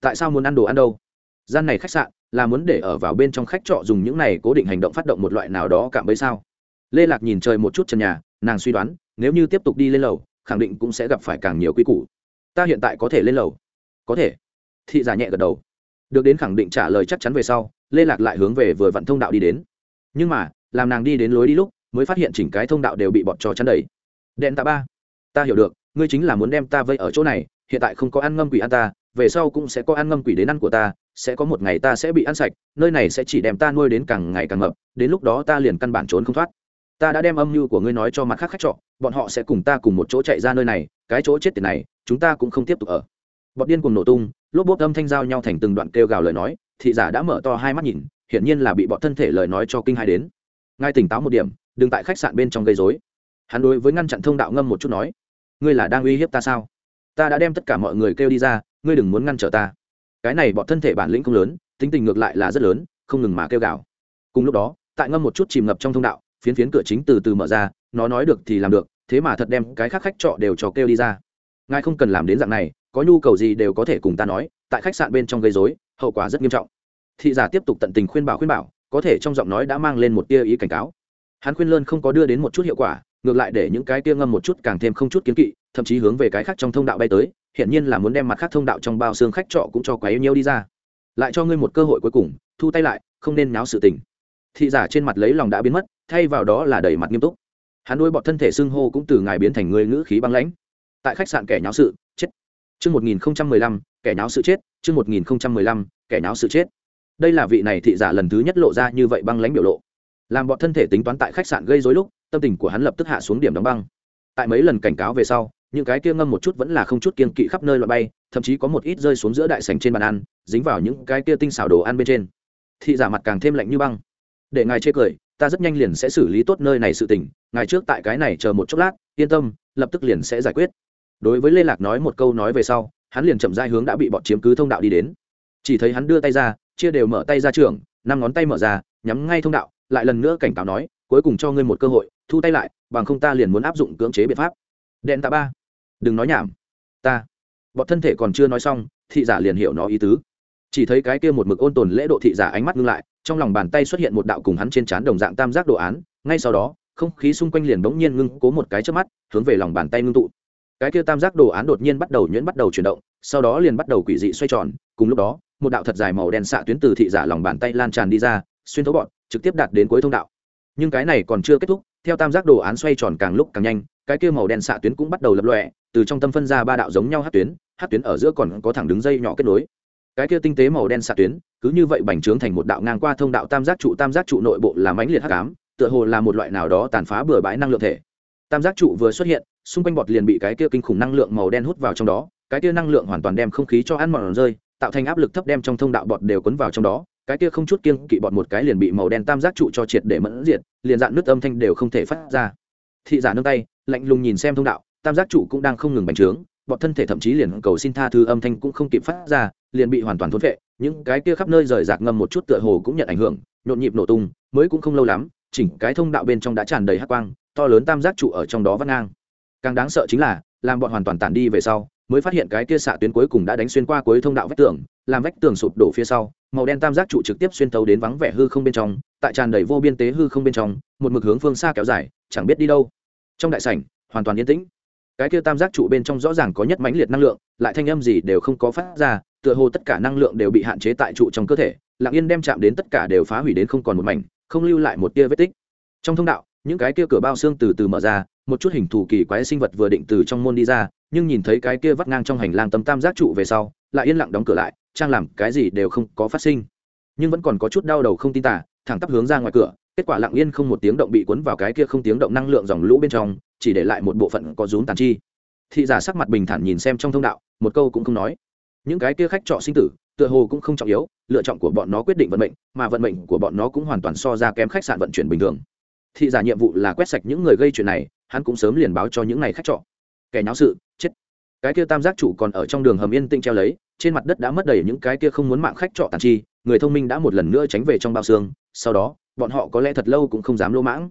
Tại sao muốn ăn đồ ăn đâu? Gian này khách sạn là muốn để ở vào bên trong khách trọ dùng những này cố định hành động phát động một loại nào đó cảm bấy sao? Lê lạc nhìn trời một chút trần nhà, nàng suy đoán, nếu như tiếp tục đi lên lầu, khẳng định cũng sẽ gặp phải càng nhiều quy củ. Ta hiện tại có thể lên lầu. Có thể. Thị giả nhẹ gật đầu. Được đến khẳng định trả lời chắc chắn về sau, lê lạc lại hướng về vừa vặn thông đạo đi đến. Nhưng mà, làm nàng đi đến lối đi lúc, mới phát hiện chỉnh cái thông đạo đều bị bọn trò chắn đầy đen tạ ba. Ta hiểu được, ngươi chính là muốn đem ta vây ở chỗ này, hiện tại không có ăn ngâm quỷ ăn ta, về sau cũng sẽ có ăn ngâm quỷ đến ăn của ta, sẽ có một ngày ta sẽ bị ăn sạch, nơi này sẽ chỉ đem ta nuôi đến càng ngày càng mập, đến lúc đó ta liền căn bản trốn không thoát. Ta đã đem âm mưu của ngươi nói cho mặt khác khách trọ, bọn họ sẽ cùng ta cùng một chỗ chạy ra nơi này, cái chỗ chết tiền này, chúng ta cũng không tiếp tục ở. Bọn điên cùng nổ tung, lốp bốp âm thanh giao nhau thành từng đoạn kêu gào lời nói, thị giả đã mở to hai mắt nhìn, hiển nhiên là bị bọn thân thể lời nói cho kinh hai đến. Ngay tỉnh táo một điểm, đừng tại khách sạn bên trong gây dối hắn đối với ngăn chặn thông đạo ngâm một chút nói, ngươi là đang uy hiếp ta sao? Ta đã đem tất cả mọi người kêu đi ra, ngươi đừng muốn ngăn trở ta. Cái này bọn thân thể bản lĩnh không lớn, tính tình ngược lại là rất lớn, không ngừng mà kêu gào. Cùng lúc đó, tại ngâm một chút chìm ngập trong thông đạo, phiến phiến cửa chính từ từ mở ra, nó nói được thì làm được, thế mà thật đem cái khác khách trọ đều cho kêu đi ra. Ngài không cần làm đến dạng này, có nhu cầu gì đều có thể cùng ta nói, tại khách sạn bên trong gây dối hậu quả rất nghiêm trọng. Thị giả tiếp tục tận tình khuyên bảo khuyên bảo, có thể trong giọng nói đã mang lên một tia ý cảnh cáo. Hắn khuyên lơn không có đưa đến một chút hiệu quả ngược lại để những cái kia ngâm một chút càng thêm không chút kiến kỵ, thậm chí hướng về cái khác trong thông đạo bay tới hiện nhiên là muốn đem mặt khác thông đạo trong bao xương khách trọ cũng cho quá yêu nhiêu đi ra. Lại cho ngươi một cơ hội cuối cùng, thu tay lại, không nên náo sự tình. Thị giả trên mặt lấy lòng đã biến mất, thay vào đó là đầy mặt nghiêm túc. Hắn nuôi bọn thân thể xưng hô cũng từ ngài biến thành người ngữ khí băng lãnh. Tại khách sạn kẻ nháo sự, chết. Chương một nghìn lăm, kẻ nháo sự chết, chương một nghìn lăm, kẻ nháo sự chết. Đây là vị này thị giả lần thứ nhất lộ ra như vậy băng lãnh biểu lộ làm bọn thân thể tính toán tại khách sạn gây dối lúc, tâm tình của hắn lập tức hạ xuống điểm đóng băng. Tại mấy lần cảnh cáo về sau, những cái kia ngâm một chút vẫn là không chút kiên kỵ khắp nơi loại bay, thậm chí có một ít rơi xuống giữa đại sành trên bàn ăn, dính vào những cái kia tinh xảo đồ ăn bên trên. Thị giả mặt càng thêm lạnh như băng. Để ngài chê cười, ta rất nhanh liền sẽ xử lý tốt nơi này sự tình, ngài trước tại cái này chờ một chốc lát, yên tâm, lập tức liền sẽ giải quyết. Đối với lê lạc nói một câu nói về sau, hắn liền chậm dai hướng đã bị bọn chiếm cứ thông đạo đi đến. Chỉ thấy hắn đưa tay ra, chia đều mở tay ra trường năm ngón tay mở ra, nhắm ngay thông đạo lại lần nữa cảnh cáo nói, cuối cùng cho ngươi một cơ hội, thu tay lại, bằng không ta liền muốn áp dụng cưỡng chế biện pháp. Đèn tạ ba. Đừng nói nhảm. Ta. Bọn thân thể còn chưa nói xong, thị giả liền hiểu nó ý tứ. Chỉ thấy cái kia một mực ôn tồn lễ độ thị giả ánh mắt ngưng lại, trong lòng bàn tay xuất hiện một đạo cùng hắn trên trán đồng dạng tam giác đồ án, ngay sau đó, không khí xung quanh liền bỗng nhiên ngưng cố một cái trước mắt, hướng về lòng bàn tay ngưng tụ. Cái kia tam giác đồ án đột nhiên bắt đầu nhuyễn bắt đầu chuyển động, sau đó liền bắt đầu quỷ dị xoay tròn, cùng lúc đó, một đạo thật dài màu đen xạ tuyến từ thị giả lòng bàn tay lan tràn đi ra xuyên thấu bọn, trực tiếp đạt đến cuối thông đạo. Nhưng cái này còn chưa kết thúc, theo tam giác đồ án xoay tròn càng lúc càng nhanh, cái kia màu đen xạ tuyến cũng bắt đầu lập lọe từ trong tâm phân ra ba đạo giống nhau hát tuyến hát tuyến ở giữa còn có thẳng đứng dây nhỏ kết nối. Cái kia tinh tế màu đen xạ tuyến, cứ như vậy bành trướng thành một đạo ngang qua thông đạo tam giác trụ, tam giác trụ nội bộ làm ánh liệt hát cám tựa hồ là một loại nào đó tàn phá bừa bãi năng lượng thể. Tam giác trụ vừa xuất hiện, xung quanh bọt liền bị cái kia kinh khủng năng lượng màu đen hút vào trong đó, cái kia năng lượng hoàn toàn đem không khí cho ăn mòn rơi, tạo thành áp lực thấp đem trong thông đạo bọt đều cuốn vào trong đó cái kia không chút kiêng kỵ bọn một cái liền bị màu đen tam giác trụ cho triệt để mẫn diệt, liền dạn nước âm thanh đều không thể phát ra. Thị giả nâng tay, lạnh lùng nhìn xem thông đạo, tam giác trụ cũng đang không ngừng bành trướng, bọn thân thể thậm chí liền cầu xin tha thứ âm thanh cũng không kịp phát ra, liền bị hoàn toàn thốn vệ những cái kia khắp nơi rời rạc ngâm một chút tựa hồ cũng nhận ảnh hưởng, nhộn nhịp nổ tung, mới cũng không lâu lắm, chỉnh cái thông đạo bên trong đã tràn đầy hắc quang, to lớn tam giác trụ ở trong đó vắt ngang. Càng đáng sợ chính là, làm bọn hoàn toàn tản đi về sau, mới phát hiện cái kia xạ tuyến cuối cùng đã đánh xuyên qua cuối thông đạo vách tường, làm vách tường sụp đổ phía sau màu đen tam giác trụ trực tiếp xuyên tấu đến vắng vẻ hư không bên trong, tại tràn đầy vô biên tế hư không bên trong, một mực hướng phương xa kéo dài, chẳng biết đi đâu. Trong đại sảnh, hoàn toàn yên tĩnh. Cái kia tam giác trụ bên trong rõ ràng có nhất mãnh liệt năng lượng, lại thanh âm gì đều không có phát ra, tựa hồ tất cả năng lượng đều bị hạn chế tại trụ trong cơ thể, lặng yên đem chạm đến tất cả đều phá hủy đến không còn một mảnh, không lưu lại một tia vết tích. Trong thông đạo, những cái kia cửa bao xương từ từ mở ra một chút hình thù kỳ quái sinh vật vừa định từ trong môn đi ra, nhưng nhìn thấy cái kia vắt ngang trong hành lang tấm tam giác trụ về sau, lại yên lặng đóng cửa lại, trang làm cái gì đều không có phát sinh. Nhưng vẫn còn có chút đau đầu không tin tả thẳng tắp hướng ra ngoài cửa, kết quả lặng yên không một tiếng động bị cuốn vào cái kia không tiếng động năng lượng dòng lũ bên trong, chỉ để lại một bộ phận có rúm tàn chi. Thị giả sắc mặt bình thản nhìn xem trong thông đạo, một câu cũng không nói. Những cái kia khách trọ sinh tử, tựa hồ cũng không trọng yếu, lựa chọn của bọn nó quyết định vận mệnh, mà vận mệnh của bọn nó cũng hoàn toàn so ra kém khách sạn vận chuyển bình thường. Thị giả nhiệm vụ là quét sạch những người gây chuyện này hắn cũng sớm liền báo cho những ngày khách trọ. Kẻ nháo sự, chết. Cái kia tam giác chủ còn ở trong đường hầm yên tĩnh treo lấy, trên mặt đất đã mất đầy những cái kia không muốn mạng khách trọ tàn chi, người thông minh đã một lần nữa tránh về trong bao xương, sau đó, bọn họ có lẽ thật lâu cũng không dám lỗ mãng.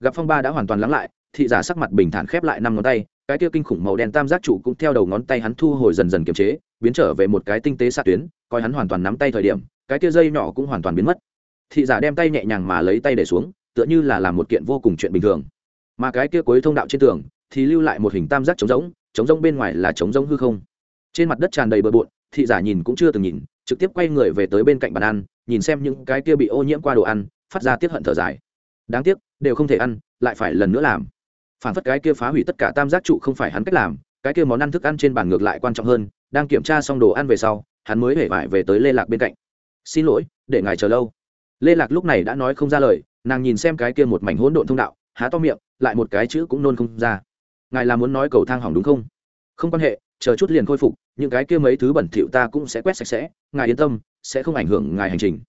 Gặp phong ba đã hoàn toàn lắng lại, thị giả sắc mặt bình thản khép lại năm ngón tay, cái kia kinh khủng màu đen tam giác trụ cũng theo đầu ngón tay hắn thu hồi dần dần kiềm chế, biến trở về một cái tinh tế xạ tuyến, coi hắn hoàn toàn nắm tay thời điểm, cái kia dây nhỏ cũng hoàn toàn biến mất. Thị giả đem tay nhẹ nhàng mà lấy tay để xuống, tựa như là làm một kiện vô cùng chuyện bình thường mà cái kia cuối thông đạo trên tường thì lưu lại một hình tam giác trống rỗng trống rỗng bên ngoài là trống rỗng hư không. Trên mặt đất tràn đầy bừa bộn, thị giả nhìn cũng chưa từng nhìn, trực tiếp quay người về tới bên cạnh bàn ăn, nhìn xem những cái kia bị ô nhiễm qua đồ ăn, phát ra tiết hận thở dài. Đáng tiếc, đều không thể ăn, lại phải lần nữa làm. Phản phất cái kia phá hủy tất cả tam giác trụ không phải hắn cách làm, cái kia món ăn thức ăn trên bàn ngược lại quan trọng hơn, đang kiểm tra xong đồ ăn về sau, hắn mới hể vải về tới lê lạc bên cạnh. Xin lỗi, để ngài chờ lâu. Lê lạc lúc này đã nói không ra lời, nàng nhìn xem cái kia một mảnh hỗn độn thông đạo, há to miệng lại một cái chữ cũng nôn không ra. Ngài là muốn nói cầu thang hỏng đúng không? Không quan hệ, chờ chút liền khôi phục, những cái kia mấy thứ bẩn thỉu ta cũng sẽ quét sạch sẽ, ngài yên tâm, sẽ không ảnh hưởng ngài hành trình.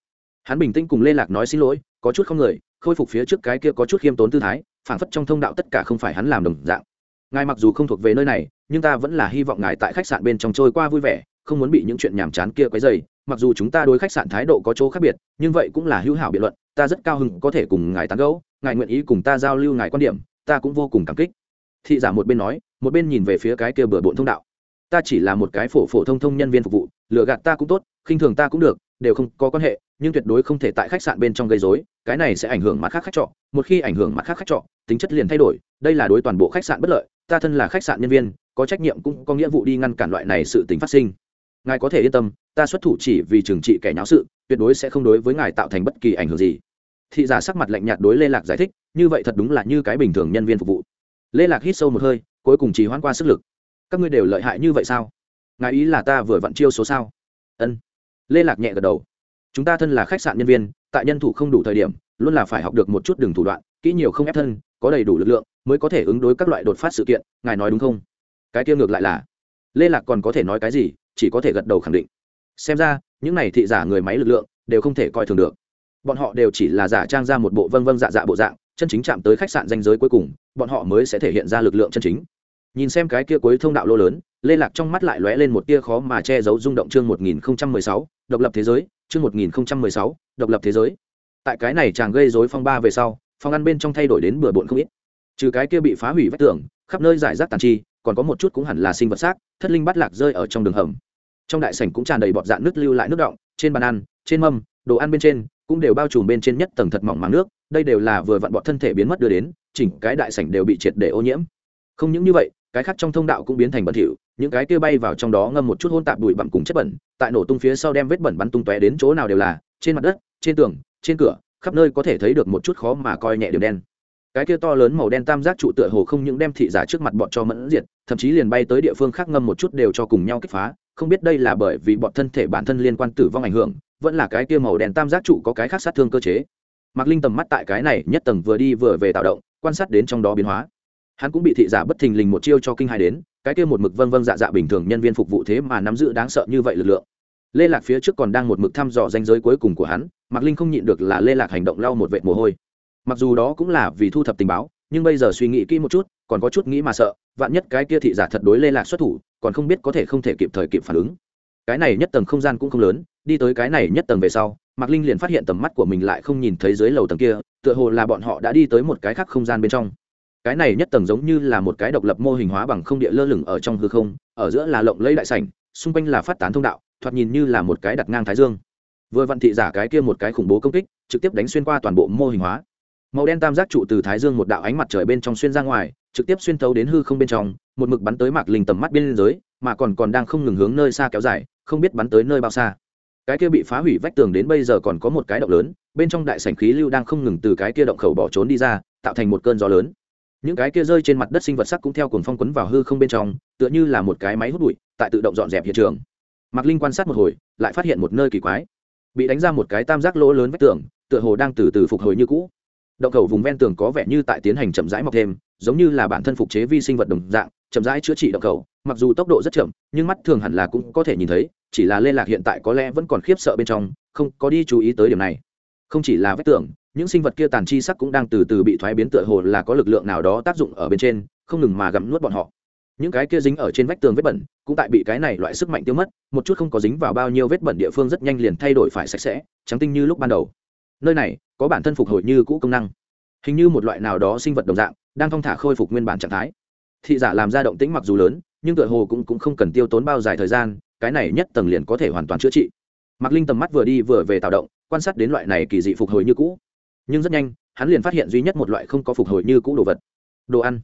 Hắn bình tĩnh cùng lê lạc nói xin lỗi, có chút không người, khôi phục phía trước cái kia có chút khiêm tốn tư thái, phảng phất trong thông đạo tất cả không phải hắn làm đồng dạng. Ngài mặc dù không thuộc về nơi này, nhưng ta vẫn là hy vọng ngài tại khách sạn bên trong trôi qua vui vẻ, không muốn bị những chuyện nhàm chán kia quấy dày mặc dù chúng ta đối khách sạn thái độ có chỗ khác biệt, nhưng vậy cũng là hữu hảo biện luận, ta rất cao hứng có thể cùng ngài tán gẫu, ngài nguyện ý cùng ta giao lưu ngài quan điểm, ta cũng vô cùng cảm kích. Thị giả một bên nói, một bên nhìn về phía cái kia bừa bộn thông đạo. Ta chỉ là một cái phổ phổ thông thông nhân viên phục vụ, lừa gạt ta cũng tốt, khinh thường ta cũng được, đều không có quan hệ, nhưng tuyệt đối không thể tại khách sạn bên trong gây dối cái này sẽ ảnh hưởng mặt khác khách trọ, một khi ảnh hưởng mặt khác khách trọ, tính chất liền thay đổi, đây là đối toàn bộ khách sạn bất lợi, ta thân là khách sạn nhân viên, có trách nhiệm cũng có nghĩa vụ đi ngăn cản loại này sự tính phát sinh. Ngài có thể yên tâm ta xuất thủ chỉ vì trừng trị kẻ nháo sự, tuyệt đối sẽ không đối với ngài tạo thành bất kỳ ảnh hưởng gì. Thị giả sắc mặt lạnh nhạt đối lê lạc giải thích, như vậy thật đúng là như cái bình thường nhân viên phục vụ. Lê lạc hít sâu một hơi, cuối cùng chỉ hoãn qua sức lực. Các ngươi đều lợi hại như vậy sao? Ngài ý là ta vừa vặn chiêu số sao? Ân. Lê lạc nhẹ gật đầu. Chúng ta thân là khách sạn nhân viên, tại nhân thủ không đủ thời điểm, luôn là phải học được một chút đường thủ đoạn, kỹ nhiều không ép thân, có đầy đủ lực lượng, mới có thể ứng đối các loại đột phát sự kiện, ngài nói đúng không? Cái kia ngược lại là. Lê lạc còn có thể nói cái gì, chỉ có thể gật đầu khẳng định xem ra, những này thị giả người máy lực lượng đều không thể coi thường được. Bọn họ đều chỉ là giả trang ra một bộ vân vân dạ dạ bộ dạng, chân chính chạm tới khách sạn danh giới cuối cùng, bọn họ mới sẽ thể hiện ra lực lượng chân chính. Nhìn xem cái kia cuối thông đạo lô lớn, lê lạc trong mắt lại lóe lên một tia khó mà che giấu rung động chương một nghìn sáu, độc lập thế giới, chương một nghìn sáu, độc lập thế giới. Tại cái này chàng gây dối phong ba về sau phong ăn bên trong thay đổi đến bừa bộn không ít. Trừ cái kia bị phá hủy vách tường, khắp nơi giải rác tàn chi, còn có một chút cũng hẳn là sinh vật xác, thất linh bắt lạc rơi ở trong đường hầm trong đại sảnh cũng tràn đầy bọt dạn nước lưu lại nước động trên bàn ăn, trên mâm, đồ ăn bên trên, cũng đều bao trùm bên trên nhất tầng thật mỏng màng nước, đây đều là vừa vặn bọt thân thể biến mất đưa đến, chỉnh cái đại sảnh đều bị triệt để ô nhiễm. Không những như vậy, cái khác trong thông đạo cũng biến thành bẩn thỉu, những cái kia bay vào trong đó ngâm một chút hôn tạp bụi bặm cùng chất bẩn, tại nổ tung phía sau đem vết bẩn bắn tung tóe đến chỗ nào đều là, trên mặt đất, trên tường, trên cửa, khắp nơi có thể thấy được một chút khó mà coi nhẹ điểm đen cái kia to lớn màu đen tam giác trụ tựa hồ không những đem thị giả trước mặt bọn cho mẫn diệt, thậm chí liền bay tới địa phương khác ngâm một chút đều cho cùng nhau kích phá. Không biết đây là bởi vì bọn thân thể bản thân liên quan tử vong ảnh hưởng, vẫn là cái kia màu đen tam giác trụ có cái khác sát thương cơ chế. Mạc linh tầm mắt tại cái này nhất tầng vừa đi vừa về tạo động, quan sát đến trong đó biến hóa. Hắn cũng bị thị giả bất thình lình một chiêu cho kinh hai đến, cái kia một mực vâng vâng dạ dạ bình thường nhân viên phục vụ thế mà nắm giữ đáng sợ như vậy lực lượng. Lê lạc phía trước còn đang một mực thăm dò danh giới cuối cùng của hắn, mạc linh không nhịn được là lê lạc hành động lau một vệt mồ hôi mặc dù đó cũng là vì thu thập tình báo, nhưng bây giờ suy nghĩ kỹ một chút, còn có chút nghĩ mà sợ, vạn nhất cái kia thị giả thật đối lê lạc xuất thủ, còn không biết có thể không thể kịp thời kịp phản ứng. Cái này nhất tầng không gian cũng không lớn, đi tới cái này nhất tầng về sau, mạc linh liền phát hiện tầm mắt của mình lại không nhìn thấy dưới lầu tầng kia, tựa hồ là bọn họ đã đi tới một cái khác không gian bên trong. Cái này nhất tầng giống như là một cái độc lập mô hình hóa bằng không địa lơ lửng ở trong hư không, ở giữa là lộng lấy đại sảnh, xung quanh là phát tán thông đạo, thoạt nhìn như là một cái đặt ngang thái dương. Vừa vặn thị giả cái kia một cái khủng bố công kích, trực tiếp đánh xuyên qua toàn bộ mô hình hóa màu đen tam giác trụ từ thái dương một đạo ánh mặt trời bên trong xuyên ra ngoài, trực tiếp xuyên thấu đến hư không bên trong, một mực bắn tới mạc linh tầm mắt biên giới, mà còn còn đang không ngừng hướng nơi xa kéo dài, không biết bắn tới nơi bao xa. Cái kia bị phá hủy vách tường đến bây giờ còn có một cái động lớn, bên trong đại sảnh khí lưu đang không ngừng từ cái kia động khẩu bỏ trốn đi ra, tạo thành một cơn gió lớn. Những cái kia rơi trên mặt đất sinh vật sắc cũng theo cuồng phong quấn vào hư không bên trong, tựa như là một cái máy hút bụi, tại tự động dọn dẹp hiện trường. Mạc linh quan sát một hồi, lại phát hiện một nơi kỳ quái. Bị đánh ra một cái tam giác lỗ lớn vách tường, tựa hồ đang từ từ phục hồi như cũ động khẩu vùng ven tường có vẻ như tại tiến hành chậm rãi mọc thêm, giống như là bản thân phục chế vi sinh vật đồng dạng, chậm rãi chữa trị động khẩu. Mặc dù tốc độ rất chậm, nhưng mắt thường hẳn là cũng có thể nhìn thấy, chỉ là liên lạc hiện tại có lẽ vẫn còn khiếp sợ bên trong, không có đi chú ý tới điểm này. Không chỉ là vách tường, những sinh vật kia tàn chi sắc cũng đang từ từ bị thoái biến tựa hồ là có lực lượng nào đó tác dụng ở bên trên, không ngừng mà gặm nuốt bọn họ. Những cái kia dính ở trên vách tường vết bẩn, cũng tại bị cái này loại sức mạnh tiêu mất, một chút không có dính vào bao nhiêu vết bẩn địa phương rất nhanh liền thay đổi phải sạch sẽ, trắng tinh như lúc ban đầu nơi này có bản thân phục hồi như cũ công năng. Hình như một loại nào đó sinh vật đồng dạng đang thong thả khôi phục nguyên bản trạng thái. Thị giả làm ra động tĩnh mặc dù lớn nhưng tựa hồ cũng, cũng không cần tiêu tốn bao dài thời gian cái này nhất tầng liền có thể hoàn toàn chữa trị. Mạc linh tầm mắt vừa đi vừa về tạo động quan sát đến loại này kỳ dị phục hồi như cũ. Nhưng rất nhanh hắn liền phát hiện duy nhất một loại không có phục hồi như cũ đồ vật. Đồ ăn.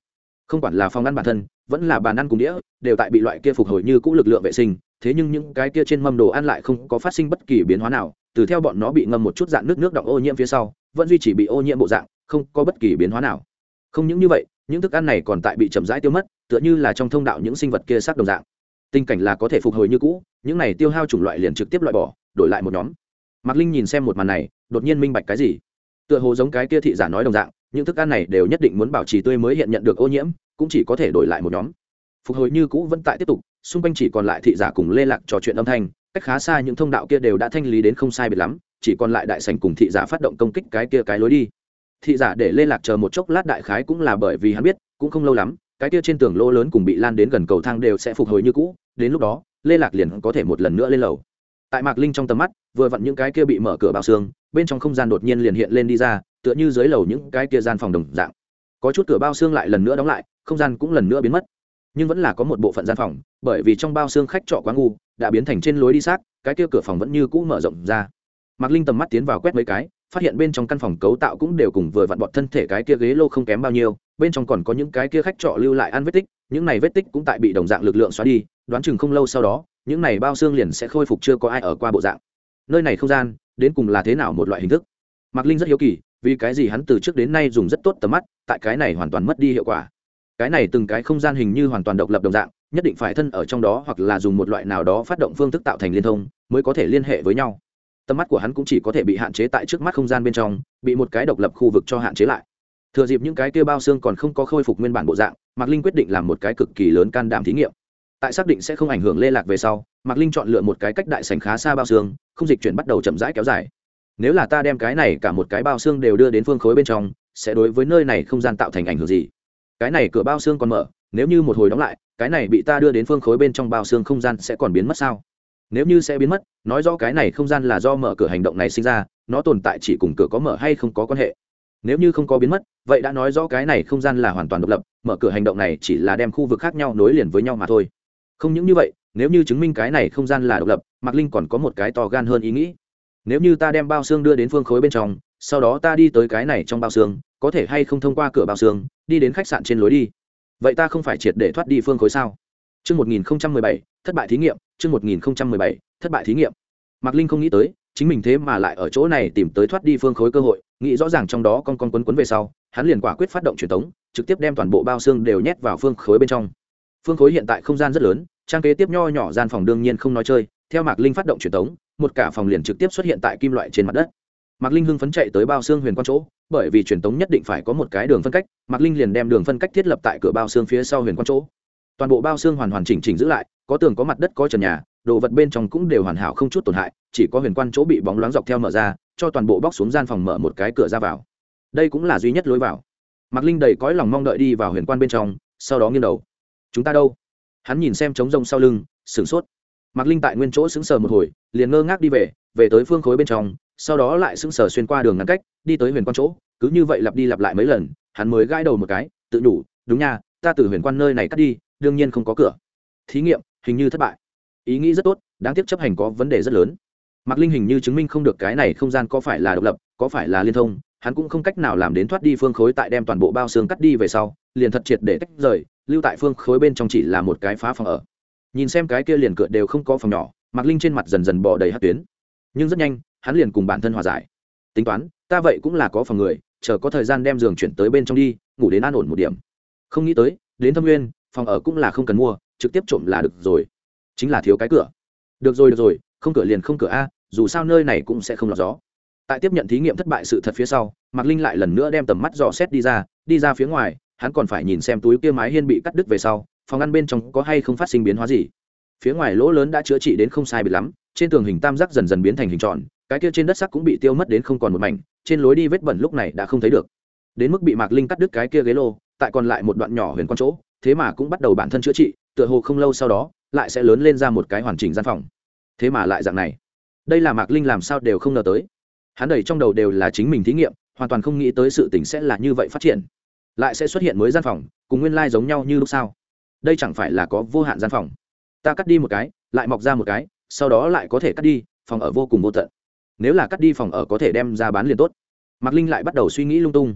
Không quản là phòng ăn bản thân vẫn là bàn ăn cùng đĩa đều tại bị loại kia phục hồi như cũ lực lượng vệ sinh thế nhưng những cái kia trên mâm đồ ăn lại không có phát sinh bất kỳ biến hóa nào từ theo bọn nó bị ngâm một chút dạng nước nước động ô nhiễm phía sau, vẫn duy trì bị ô nhiễm bộ dạng, không có bất kỳ biến hóa nào. Không những như vậy, những thức ăn này còn tại bị chậm rãi tiêu mất, tựa như là trong thông đạo những sinh vật kia sắc đồng dạng. Tình cảnh là có thể phục hồi như cũ, những này tiêu hao chủng loại liền trực tiếp loại bỏ, đổi lại một nhóm. Mạc linh nhìn xem một màn này, đột nhiên minh bạch cái gì? Tựa hồ giống cái kia thị giả nói đồng dạng, những thức ăn này đều nhất định muốn bảo trì tươi mới hiện nhận được ô nhiễm, cũng chỉ có thể đổi lại một nhóm. Phục hồi như cũ vẫn tại tiếp tục, xung quanh chỉ còn lại thị giả cùng lê lạc trò chuyện âm thanh cách khá xa những thông đạo kia đều đã thanh lý đến không sai biệt lắm, chỉ còn lại đại sành cùng thị giả phát động công kích cái kia cái lối đi. Thị giả để lê lạc chờ một chốc lát đại khái cũng là bởi vì hắn biết, cũng không lâu lắm, cái kia trên tường lô lớn cùng bị lan đến gần cầu thang đều sẽ phục hồi như cũ, đến lúc đó, lê lạc liền có thể một lần nữa lên lầu. Tại mạc linh trong tầm mắt, vừa vặn những cái kia bị mở cửa bao xương, bên trong không gian đột nhiên liền hiện lên đi ra, tựa như dưới lầu những cái kia gian phòng đồng dạng. Có chút cửa bao xương lại lần nữa đóng lại, không gian cũng lần nữa biến mất. Nhưng vẫn là có một bộ phận gian phòng, bởi vì trong bao xương khách trọ quá ngu đã biến thành trên lối đi xác, cái kia cửa phòng vẫn như cũ mở rộng ra. Mạc linh tầm mắt tiến vào quét mấy cái, phát hiện bên trong căn phòng cấu tạo cũng đều cùng vừa vặn bọn thân thể cái kia ghế lô không kém bao nhiêu, bên trong còn có những cái kia khách trọ lưu lại ăn vết tích, những này vết tích cũng tại bị đồng dạng lực lượng xóa đi, đoán chừng không lâu sau đó, những này bao xương liền sẽ khôi phục chưa có ai ở qua bộ dạng. Nơi này không gian, đến cùng là thế nào một loại hình thức? Mạc linh rất hiếu kỳ, vì cái gì hắn từ trước đến nay dùng rất tốt tầm mắt, tại cái này hoàn toàn mất đi hiệu quả. Cái này từng cái không gian hình như hoàn toàn độc lập đồng dạng nhất định phải thân ở trong đó hoặc là dùng một loại nào đó phát động phương thức tạo thành liên thông mới có thể liên hệ với nhau. Tầm mắt của hắn cũng chỉ có thể bị hạn chế tại trước mắt không gian bên trong, bị một cái độc lập khu vực cho hạn chế lại. Thừa dịp những cái kia bao xương còn không có khôi phục nguyên bản bộ dạng, mạc linh quyết định làm một cái cực kỳ lớn can đảm thí nghiệm. Tại xác định sẽ không ảnh hưởng lê lạc về sau, mạc linh chọn lựa một cái cách đại sành khá xa bao xương, không dịch chuyển bắt đầu chậm rãi kéo dài. Nếu là ta đem cái này cả một cái bao xương đều đưa đến phương khối bên trong, sẽ đối với nơi này không gian tạo thành ảnh hưởng gì? Cái này cửa bao xương còn mở, nếu như một hồi đóng lại cái này bị ta đưa đến phương khối bên trong bao xương không gian sẽ còn biến mất sao? Nếu như sẽ biến mất, nói rõ cái này không gian là do mở cửa hành động này sinh ra, nó tồn tại chỉ cùng cửa có mở hay không có quan hệ. Nếu như không có biến mất, vậy đã nói rõ cái này không gian là hoàn toàn độc lập, mở cửa hành động này chỉ là đem khu vực khác nhau nối liền với nhau mà thôi. Không những như vậy, nếu như chứng minh cái này không gian là độc lập, mạc linh còn có một cái to gan hơn ý nghĩ. Nếu như ta đem bao xương đưa đến phương khối bên trong, sau đó ta đi tới cái này trong bao xương, có thể hay không thông qua cửa bao xương, đi đến khách sạn trên lối đi? Vậy ta không phải triệt để thoát đi phương khối sao Trươn một nghìn không trăm mười bảy, thất bại thí nghiệm, Trươn một nghìn không trăm mười bảy, thất bại thí nghiệm. Mạc Linh không nghĩ tới, chính mình thế mà lại ở chỗ này tìm tới thoát đi phương khối cơ hội, nghĩ rõ ràng trong đó con con quấn quấn về sau, hắn liền quả quyết phát động truyền tống, trực tiếp đem toàn bộ bao xương đều nhét vào phương khối bên trong. Phương khối hiện tại không gian rất lớn, trang kế tiếp nho nhỏ gian phòng đương nhiên không nói chơi, theo Mạc Linh phát động truyền tống, một cả phòng liền trực tiếp xuất hiện tại kim loại trên mặt đất. Mạc Linh hưng phấn chạy tới bao xương huyền quan chỗ, bởi vì truyền tống nhất định phải có một cái đường phân cách, Mạc Linh liền đem đường phân cách thiết lập tại cửa bao xương phía sau huyền quan chỗ. Toàn bộ bao xương hoàn hoàn chỉnh chỉnh giữ lại, có tường có mặt đất có trần nhà, đồ vật bên trong cũng đều hoàn hảo không chút tổn hại, chỉ có huyền quan chỗ bị bóng loáng dọc theo mở ra, cho toàn bộ bóc xuống gian phòng mở một cái cửa ra vào. Đây cũng là duy nhất lối vào. Mạc Linh đầy cõi lòng mong đợi đi vào huyền quan bên trong, sau đó nghiêng đầu. Chúng ta đâu? Hắn nhìn xem trống rông sau lưng, sửng sốt. Mạc Linh tại nguyên chỗ sững sờ một hồi, liền ngơ ngác đi về, về tới phương khối bên trong, sau đó lại sững sờ xuyên qua đường ngăn cách, đi tới huyền quan chỗ, cứ như vậy lặp đi lặp lại mấy lần, hắn mới gãi đầu một cái, tự đủ đúng nha, ta từ huyền quan nơi này cắt đi, đương nhiên không có cửa. Thí nghiệm, hình như thất bại. Ý nghĩ rất tốt, đáng tiếc chấp hành có vấn đề rất lớn. Mạc linh hình như chứng minh không được cái này không gian có phải là độc lập, có phải là liên thông, hắn cũng không cách nào làm đến thoát đi phương khối tại đem toàn bộ bao xương cắt đi về sau, liền thật triệt để tách rời, lưu tại phương khối bên trong chỉ là một cái phá phòng ở. Nhìn xem cái kia liền cửa đều không có phòng nhỏ, mạc linh trên mặt dần dần bỏ đầy hát tuyến nhưng rất nhanh, hắn liền cùng bản thân hòa giải. Tính toán, ta vậy cũng là có phòng người, chờ có thời gian đem giường chuyển tới bên trong đi, ngủ đến an ổn một điểm. Không nghĩ tới, đến thâm nguyên, phòng ở cũng là không cần mua, trực tiếp trộm là được rồi. Chính là thiếu cái cửa. Được rồi được rồi, không cửa liền không cửa a, dù sao nơi này cũng sẽ không lọt gió. Tại tiếp nhận thí nghiệm thất bại sự thật phía sau, mạc linh lại lần nữa đem tầm mắt dò xét đi ra đi ra phía ngoài, hắn còn phải nhìn xem túi kia mái hiên bị cắt đứt về sau, phòng ăn bên trong có hay không phát sinh biến hóa gì. Phía ngoài lỗ lớn đã chữa trị đến không sai biệt lắm trên tường hình tam giác dần dần biến thành hình tròn, cái kia trên đất sắc cũng bị tiêu mất đến không còn một mảnh, trên lối đi vết bẩn lúc này đã không thấy được. Đến mức bị mạc linh cắt đứt cái kia ghế lô, tại còn lại một đoạn nhỏ huyền quan chỗ, thế mà cũng bắt đầu bản thân chữa trị, tựa hồ không lâu sau đó, lại sẽ lớn lên ra một cái hoàn chỉnh gian phòng. Thế mà lại dạng này. Đây là mạc linh làm sao đều không ngờ tới. Hắn đầy trong đầu đều là chính mình thí nghiệm, hoàn toàn không nghĩ tới sự tình sẽ là như vậy phát triển. Lại sẽ xuất hiện mới gian phòng, cùng nguyên lai giống nhau như lúc sau. Đây chẳng phải là có vô hạn gian phòng. Ta cắt đi một cái, lại mọc ra một cái sau đó lại có thể cắt đi, phòng ở vô cùng vô tận. Nếu là cắt đi, phòng ở có thể đem ra bán liền tốt. Mạc linh lại bắt đầu suy nghĩ lung tung.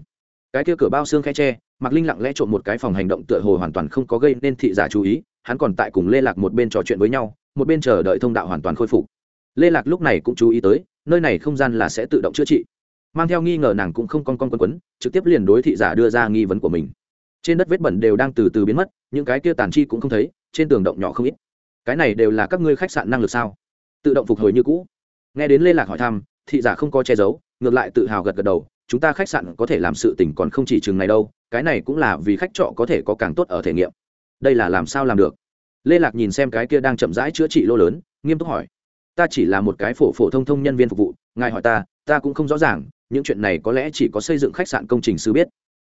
Cái kia cửa bao xương khe tre, mạc linh lặng lẽ trộm một cái phòng hành động tựa hồ hoàn toàn không có gây nên thị giả chú ý, hắn còn tại cùng lê lạc một bên trò chuyện với nhau, một bên chờ đợi thông đạo hoàn toàn khôi phục. Lê lạc lúc này cũng chú ý tới, nơi này không gian là sẽ tự động chữa trị. Mang theo nghi ngờ nàng cũng không con con quấn quấn, trực tiếp liền đối thị giả đưa ra nghi vấn của mình. Trên đất vết bẩn đều đang từ từ biến mất, những cái kia tàn chi cũng không thấy, trên tường động nhỏ không ít cái này đều là các ngươi khách sạn năng lực sao? Tự động phục hồi như cũ. Nghe đến lê lạc hỏi thăm, thị giả không có che giấu, ngược lại tự hào gật gật đầu, chúng ta khách sạn có thể làm sự tình còn không chỉ chừng này đâu, cái này cũng là vì khách trọ có thể có càng tốt ở thể nghiệm. Đây là làm sao làm được? Lê lạc nhìn xem cái kia đang chậm rãi chữa trị lô lớn, nghiêm túc hỏi. Ta chỉ là một cái phổ phổ thông thông nhân viên phục vụ, ngài hỏi ta ta cũng không rõ ràng, những chuyện này có lẽ chỉ có xây dựng khách sạn công trình sư biết.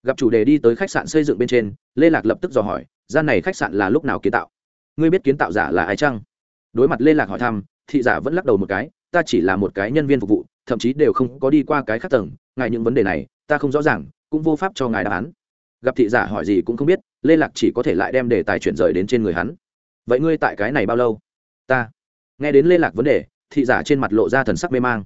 Gặp chủ đề đi tới khách sạn xây dựng bên trên, lê lạc lập tức dò hỏi, gian này khách sạn là lúc nào kiến tạo? Ngươi biết kiến tạo giả là ai chăng? Đối mặt lê lạc hỏi thăm, thị giả vẫn lắc đầu một cái, ta chỉ là một cái nhân viên phục vụ, thậm chí đều không có đi qua cái khác tầng, ngài những vấn đề này, ta không rõ ràng, cũng vô pháp cho ngài đáp án. Gặp thị giả hỏi gì cũng không biết, lê lạc chỉ có thể lại đem đề tài chuyển rời đến trên người hắn. Vậy ngươi tại cái này bao lâu? Ta. Nghe đến lê lạc vấn đề, thị giả trên mặt lộ ra thần sắc mê mang.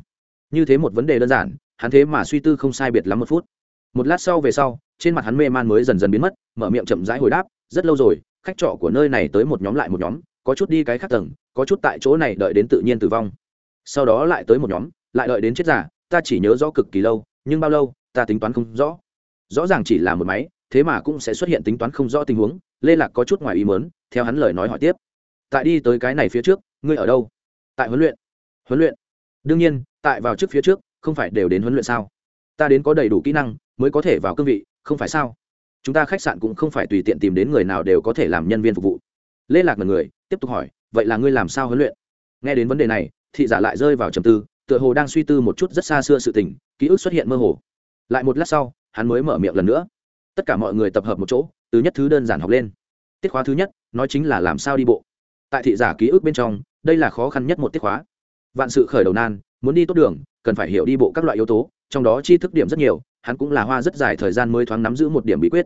Như thế một vấn đề đơn giản, hắn thế mà suy tư không sai biệt lắm một phút. Một lát sau về sau, trên mặt hắn mê man mới dần dần biến mất, mở miệng chậm rãi hồi đáp, rất lâu rồi khách trọ của nơi này tới một nhóm lại một nhóm, có chút đi cái khác tầng, có chút tại chỗ này đợi đến tự nhiên tử vong. Sau đó lại tới một nhóm, lại đợi đến chết giả ta chỉ nhớ rõ cực kỳ lâu, nhưng bao lâu, ta tính toán không rõ. Rõ ràng chỉ là một máy, thế mà cũng sẽ xuất hiện tính toán không rõ tình huống, lê lạc có chút ngoài ý mớn theo hắn lời nói hỏi tiếp. Tại đi tới cái này phía trước, ngươi ở đâu? Tại huấn luyện. Huấn luyện? Đương nhiên, tại vào trước phía trước, không phải đều đến huấn luyện sao? Ta đến có đầy đủ kỹ năng, mới có thể vào cương vị, không phải sao? Chúng ta khách sạn cũng không phải tùy tiện tìm đến người nào đều có thể làm nhân viên phục vụ. Lê lạc là người, tiếp tục hỏi, vậy là ngươi làm sao huấn luyện? Nghe đến vấn đề này, thị giả lại rơi vào trầm tư, tựa hồ đang suy tư một chút rất xa xưa sự tình, ký ức xuất hiện mơ hồ. Lại một lát sau, hắn mới mở miệng lần nữa. Tất cả mọi người tập hợp một chỗ, từ nhất thứ đơn giản học lên. Tiết khóa thứ nhất, nói chính là làm sao đi bộ. Tại thị giả ký ức bên trong, đây là khó khăn nhất một tiết khóa. Vạn sự khởi đầu nan, muốn đi tốt đường, cần phải hiểu đi bộ các loại yếu tố, trong đó chi thức điểm rất nhiều hắn cũng là hoa rất dài thời gian mới thoáng nắm giữ một điểm bí quyết.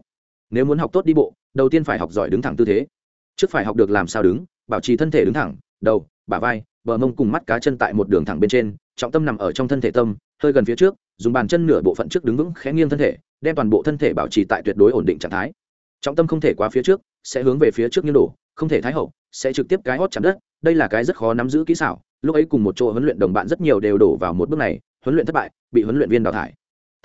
Nếu muốn học tốt đi bộ, đầu tiên phải học giỏi đứng thẳng tư thế. Trước phải học được làm sao đứng, bảo trì thân thể đứng thẳng, đầu, bả vai, bờ mông cùng mắt cá chân tại một đường thẳng bên trên, trọng tâm nằm ở trong thân thể tâm, hơi gần phía trước, dùng bàn chân nửa bộ phận trước đứng vững khẽ nghiêng thân thể, đem toàn bộ thân thể bảo trì tại tuyệt đối ổn định trạng thái. Trọng tâm không thể quá phía trước, sẽ hướng về phía trước như đổ, không thể thái hậu, sẽ trực tiếp cái hót chạm đất, đây là cái rất khó nắm giữ kỹ xảo. Lúc ấy cùng một chỗ huấn luyện đồng bạn rất nhiều đều đổ vào một bước này, huấn luyện thất bại, bị huấn luyện viên đào thải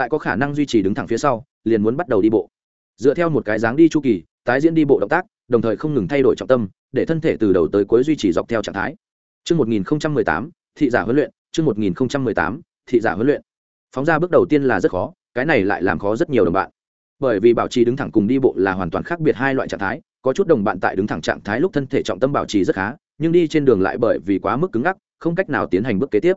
tại có khả năng duy trì đứng thẳng phía sau liền muốn bắt đầu đi bộ dựa theo một cái dáng đi chu kỳ tái diễn đi bộ động tác đồng thời không ngừng thay đổi trọng tâm để thân thể từ đầu tới cuối duy trì dọc theo trạng thái Trước 1018, thị giả huấn luyện, trước 1018, thị giả huấn luyện. Phóng ra bước đầu tiên là rất khó, cái này lại làm khó rất nhiều đồng bạn. Bởi vì bảo trì đứng thẳng cùng đi bộ là hoàn toàn khác biệt hai loại trạng thái, có chút đồng bạn tại đứng thẳng trạng thái lúc thân thể trọng tâm bảo trì rất khá, nhưng đi trên đường lại bởi vì quá mức cứng ngắc, không cách nào tiến hành bước kế tiếp.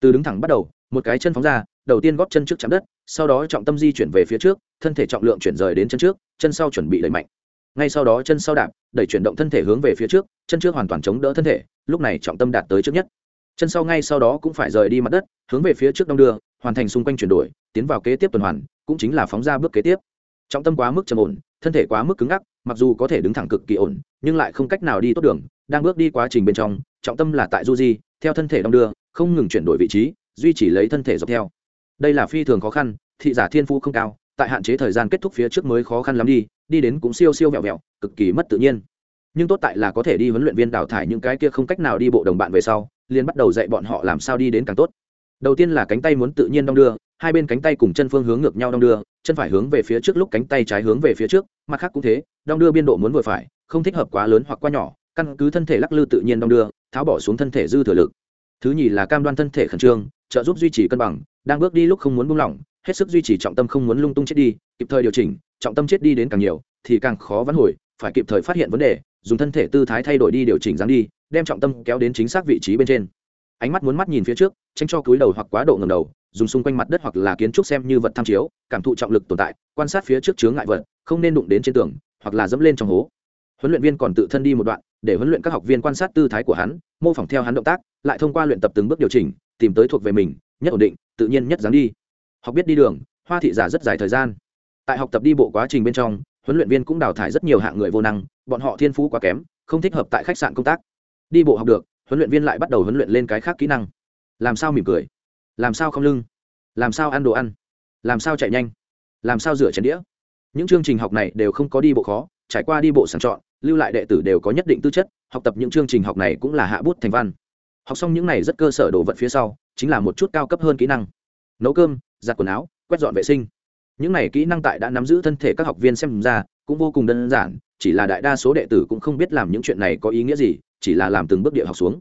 Từ đứng thẳng bắt đầu, một cái chân phóng ra, đầu tiên góp chân trước chạm đất, sau đó trọng tâm di chuyển về phía trước, thân thể trọng lượng chuyển rời đến chân trước, chân sau chuẩn bị đẩy mạnh. Ngay sau đó chân sau đạp đẩy chuyển động thân thể hướng về phía trước chân trước hoàn toàn chống đỡ thân thể lúc này trọng tâm đạt tới trước nhất. Chân sau ngay sau đó cũng phải rời đi mặt đất hướng về phía trước đông đưa hoàn thành xung quanh chuyển đổi tiến vào kế tiếp tuần hoàn cũng chính là phóng ra bước kế tiếp. Trọng tâm quá mức trầm ổn thân thể quá mức cứng ngắc mặc dù có thể đứng thẳng cực kỳ ổn nhưng lại không cách nào đi tốt đường đang bước đi quá trình bên trong trọng tâm là tại du di theo thân thể đông đưa không ngừng chuyển đổi vị trí duy trì lấy thân thể dọc theo. Đây là phi thường khó khăn, thị giả thiên phú không cao, tại hạn chế thời gian kết thúc phía trước mới khó khăn lắm đi đi đến cũng siêu siêu vẹo vẹo, cực kỳ mất tự nhiên. Nhưng tốt tại là có thể đi huấn luyện viên đào thải những cái kia không cách nào đi bộ đồng bạn về sau, liền bắt đầu dạy bọn họ làm sao đi đến càng tốt. Đầu tiên là cánh tay muốn tự nhiên đong đưa, hai bên cánh tay cùng chân phương hướng ngược nhau đong đưa, chân phải hướng về phía trước lúc cánh tay trái hướng về phía trước, mặt khác cũng thế, đong đưa biên độ muốn vừa phải, không thích hợp quá lớn hoặc quá nhỏ, căn cứ thân thể lắc lư tự nhiên đong đưa, tháo bỏ xuống thân thể dư thừa lực. Thứ nhì là cam đoan thân thể khẩn trương trợ giúp duy trì cân bằng, đang bước đi lúc không muốn buông lỏng, hết sức duy trì trọng tâm không muốn lung tung chết đi, kịp thời điều chỉnh, trọng tâm chết đi đến càng nhiều, thì càng khó vãn hồi, phải kịp thời phát hiện vấn đề, dùng thân thể tư thái thay đổi đi điều chỉnh dáng đi, đem trọng tâm kéo đến chính xác vị trí bên trên. Ánh mắt muốn mắt nhìn phía trước, tránh cho cúi đầu hoặc quá độ ngầm đầu, dùng xung quanh mặt đất hoặc là kiến trúc xem như vật tham chiếu, cảm thụ trọng lực tồn tại, quan sát phía trước chướng ngại vật, không nên đụng đến trên tường, hoặc là dẫm lên trong hố. Huấn luyện viên còn tự thân đi một đoạn, để huấn luyện các học viên quan sát tư thái của hắn, mô phỏng theo hắn động tác, lại thông qua luyện tập từng bước điều chỉnh tìm tới thuộc về mình, nhất ổn định, tự nhiên nhất dáng đi. Học biết đi đường, hoa thị giả rất dài thời gian. Tại học tập đi bộ quá trình bên trong, huấn luyện viên cũng đào thải rất nhiều hạng người vô năng, bọn họ thiên phú quá kém, không thích hợp tại khách sạn công tác. Đi bộ học được, huấn luyện viên lại bắt đầu huấn luyện lên cái khác kỹ năng. Làm sao mỉm cười? Làm sao không lưng? Làm sao ăn đồ ăn? Làm sao chạy nhanh? Làm sao rửa chén đĩa? Những chương trình học này đều không có đi bộ khó, trải qua đi bộ sàng chọn, lưu lại đệ tử đều có nhất định tư chất, học tập những chương trình học này cũng là hạ bút thành văn học xong những này rất cơ sở đồ vật phía sau, chính là một chút cao cấp hơn kỹ năng. Nấu cơm, giặt quần áo, quét dọn vệ sinh. Những này kỹ năng tại đã nắm giữ thân thể các học viên xem ra cũng vô cùng đơn giản, chỉ là đại đa số đệ tử cũng không biết làm những chuyện này có ý nghĩa gì, chỉ là làm từng bước địa học xuống.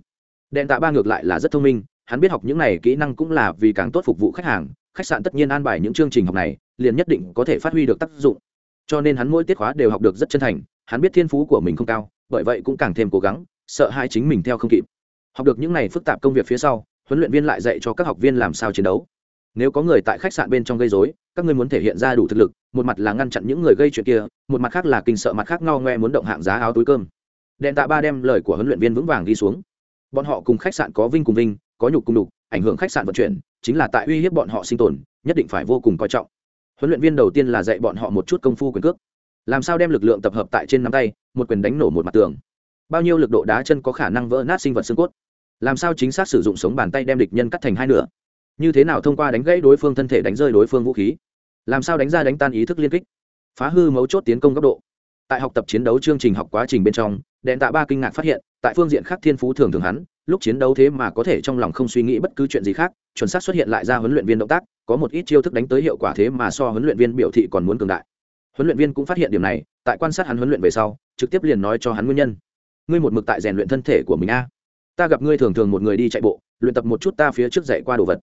Đèn tạ ba ngược lại là rất thông minh, hắn biết học những này kỹ năng cũng là vì càng tốt phục vụ khách hàng, khách sạn tất nhiên an bài những chương trình học này, liền nhất định có thể phát huy được tác dụng. Cho nên hắn mỗi tiết khóa đều học được rất chân thành, hắn biết thiên phú của mình không cao, bởi vậy cũng càng thêm cố gắng, sợ hai chính mình theo không kịp học được những này phức tạp công việc phía sau, huấn luyện viên lại dạy cho các học viên làm sao chiến đấu. Nếu có người tại khách sạn bên trong gây dối các ngươi muốn thể hiện ra đủ thực lực, một mặt là ngăn chặn những người gây chuyện kia, một mặt khác là kinh sợ mặt khác ngao ngoe muốn động hạng giá áo túi cơm. Đèn tạ ba đem lời của huấn luyện viên vững vàng đi xuống. Bọn họ cùng khách sạn có vinh cùng vinh, có nhục cùng đục ảnh hưởng khách sạn vận chuyển, chính là tại uy hiếp bọn họ sinh tồn, nhất định phải vô cùng coi trọng. Huấn luyện viên đầu tiên là dạy bọn họ một chút công phu quyền cước. Làm sao đem lực lượng tập hợp tại trên nắm tay, một quyền đánh nổ một mặt tường. Bao nhiêu lực độ đá chân có khả năng vỡ nát sinh vật xương cốt làm sao chính xác sử dụng sống bàn tay đem địch nhân cắt thành hai nửa? Như thế nào thông qua đánh gãy đối phương thân thể đánh rơi đối phương vũ khí? Làm sao đánh ra đánh tan ý thức liên kích? Phá hư mấu chốt tiến công góc độ. Tại học tập chiến đấu chương trình học quá trình bên trong, đèn tạ ba kinh ngạc phát hiện, tại phương diện khác thiên phú thường thường hắn, lúc chiến đấu thế mà có thể trong lòng không suy nghĩ bất cứ chuyện gì khác, chuẩn xác xuất hiện lại ra huấn luyện viên động tác, có một ít chiêu thức đánh tới hiệu quả thế mà so huấn luyện viên biểu thị còn muốn cường đại. Huấn luyện viên cũng phát hiện điểm này, tại quan sát hắn huấn luyện về sau, trực tiếp liền nói cho hắn nguyên nhân. Ngươi một mực tại rèn luyện thân thể của mình a ta gặp ngươi thường thường một người đi chạy bộ, luyện tập một chút ta phía trước dạy qua đồ vật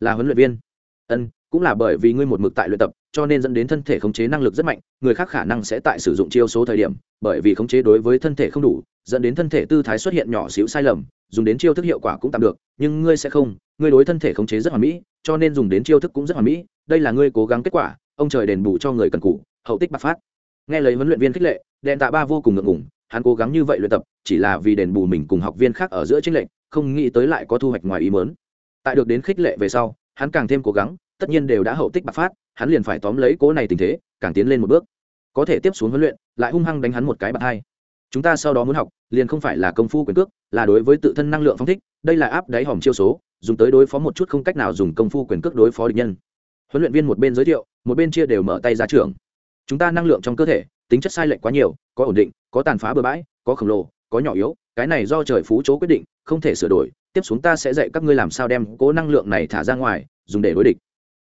là huấn luyện viên ân, cũng là bởi vì ngươi một mực tại luyện tập, cho nên dẫn đến thân thể khống chế năng lực rất mạnh, người khác khả năng sẽ tại sử dụng chiêu số thời điểm, bởi vì khống chế đối với thân thể không đủ, dẫn đến thân thể tư thái xuất hiện nhỏ xíu sai lầm, dùng đến chiêu thức hiệu quả cũng tạm được, nhưng ngươi sẽ không, ngươi đối thân thể khống chế rất hoàn mỹ, cho nên dùng đến chiêu thức cũng rất hoàn mỹ, đây là ngươi cố gắng kết quả, ông trời đền bù cho người cần cũ hậu tích bạc phát nghe lấy huấn luyện viên khích lệ, đèn tạ ba vô cùng ngượng ngủng hắn cố gắng như vậy luyện tập, chỉ là vì đền bù mình cùng học viên khác ở giữa tranh lệch, không nghĩ tới lại có thu hoạch ngoài ý mớn tại được đến khích lệ về sau, hắn càng thêm cố gắng, tất nhiên đều đã hậu tích bạc phát, hắn liền phải tóm lấy cố này tình thế, càng tiến lên một bước. Có thể tiếp xuống huấn luyện, lại hung hăng đánh hắn một cái bạc hai. Chúng ta sau đó muốn học, liền không phải là công phu quyền cước, là đối với tự thân năng lượng phong thích, đây là áp đáy hòm chiêu số, dùng tới đối phó một chút không cách nào dùng công phu quyền cước đối phó địch nhân. Huấn luyện viên một bên giới thiệu, một bên chia đều mở tay ra trường chúng ta năng lượng trong cơ thể tính chất sai lệch quá nhiều, có ổn định, có tàn phá bừa bãi, có khổng lồ, có nhỏ yếu, cái này do trời phú chỗ quyết định, không thể sửa đổi, tiếp xuống ta sẽ dạy các ngươi làm sao đem cố năng lượng này thả ra ngoài, dùng để đối địch.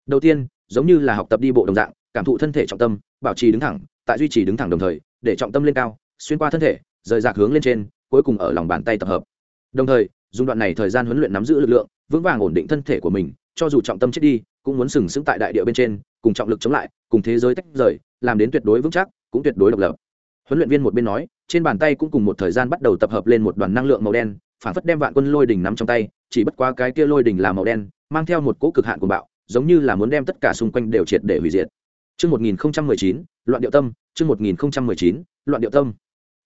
Đầu tiên, giống như là học tập đi bộ đồng dạng, cảm thụ thân thể trọng tâm, bảo trì đứng thẳng, tại duy trì đứng thẳng đồng thời, để trọng tâm lên cao, xuyên qua thân thể, rời rạc hướng lên trên, cuối cùng ở lòng bàn tay tập hợp. Đồng thời, dùng đoạn này thời gian huấn luyện nắm giữ lực lượng, vững vàng ổn định thân thể của mình, cho dù trọng tâm chết đi, cũng muốn sừng sững tại đại địa bên trên, cùng trọng lực chống lại, cùng thế giới tách rời, làm đến tuyệt đối vững chắc cũng tuyệt đối độc lập huấn luyện viên một bên nói trên bàn tay cũng cùng một thời gian bắt đầu tập hợp lên một đoàn năng lượng màu đen phản phất đem vạn quân lôi đỉnh nắm trong tay chỉ bất quá cái kia lôi đỉnh là màu đen mang theo một cỗ cực hạn của bạo giống như là muốn đem tất cả xung quanh đều triệt để hủy diệt Trước 1019, loạn điệu tâm, trước 1019, loạn điệu tâm.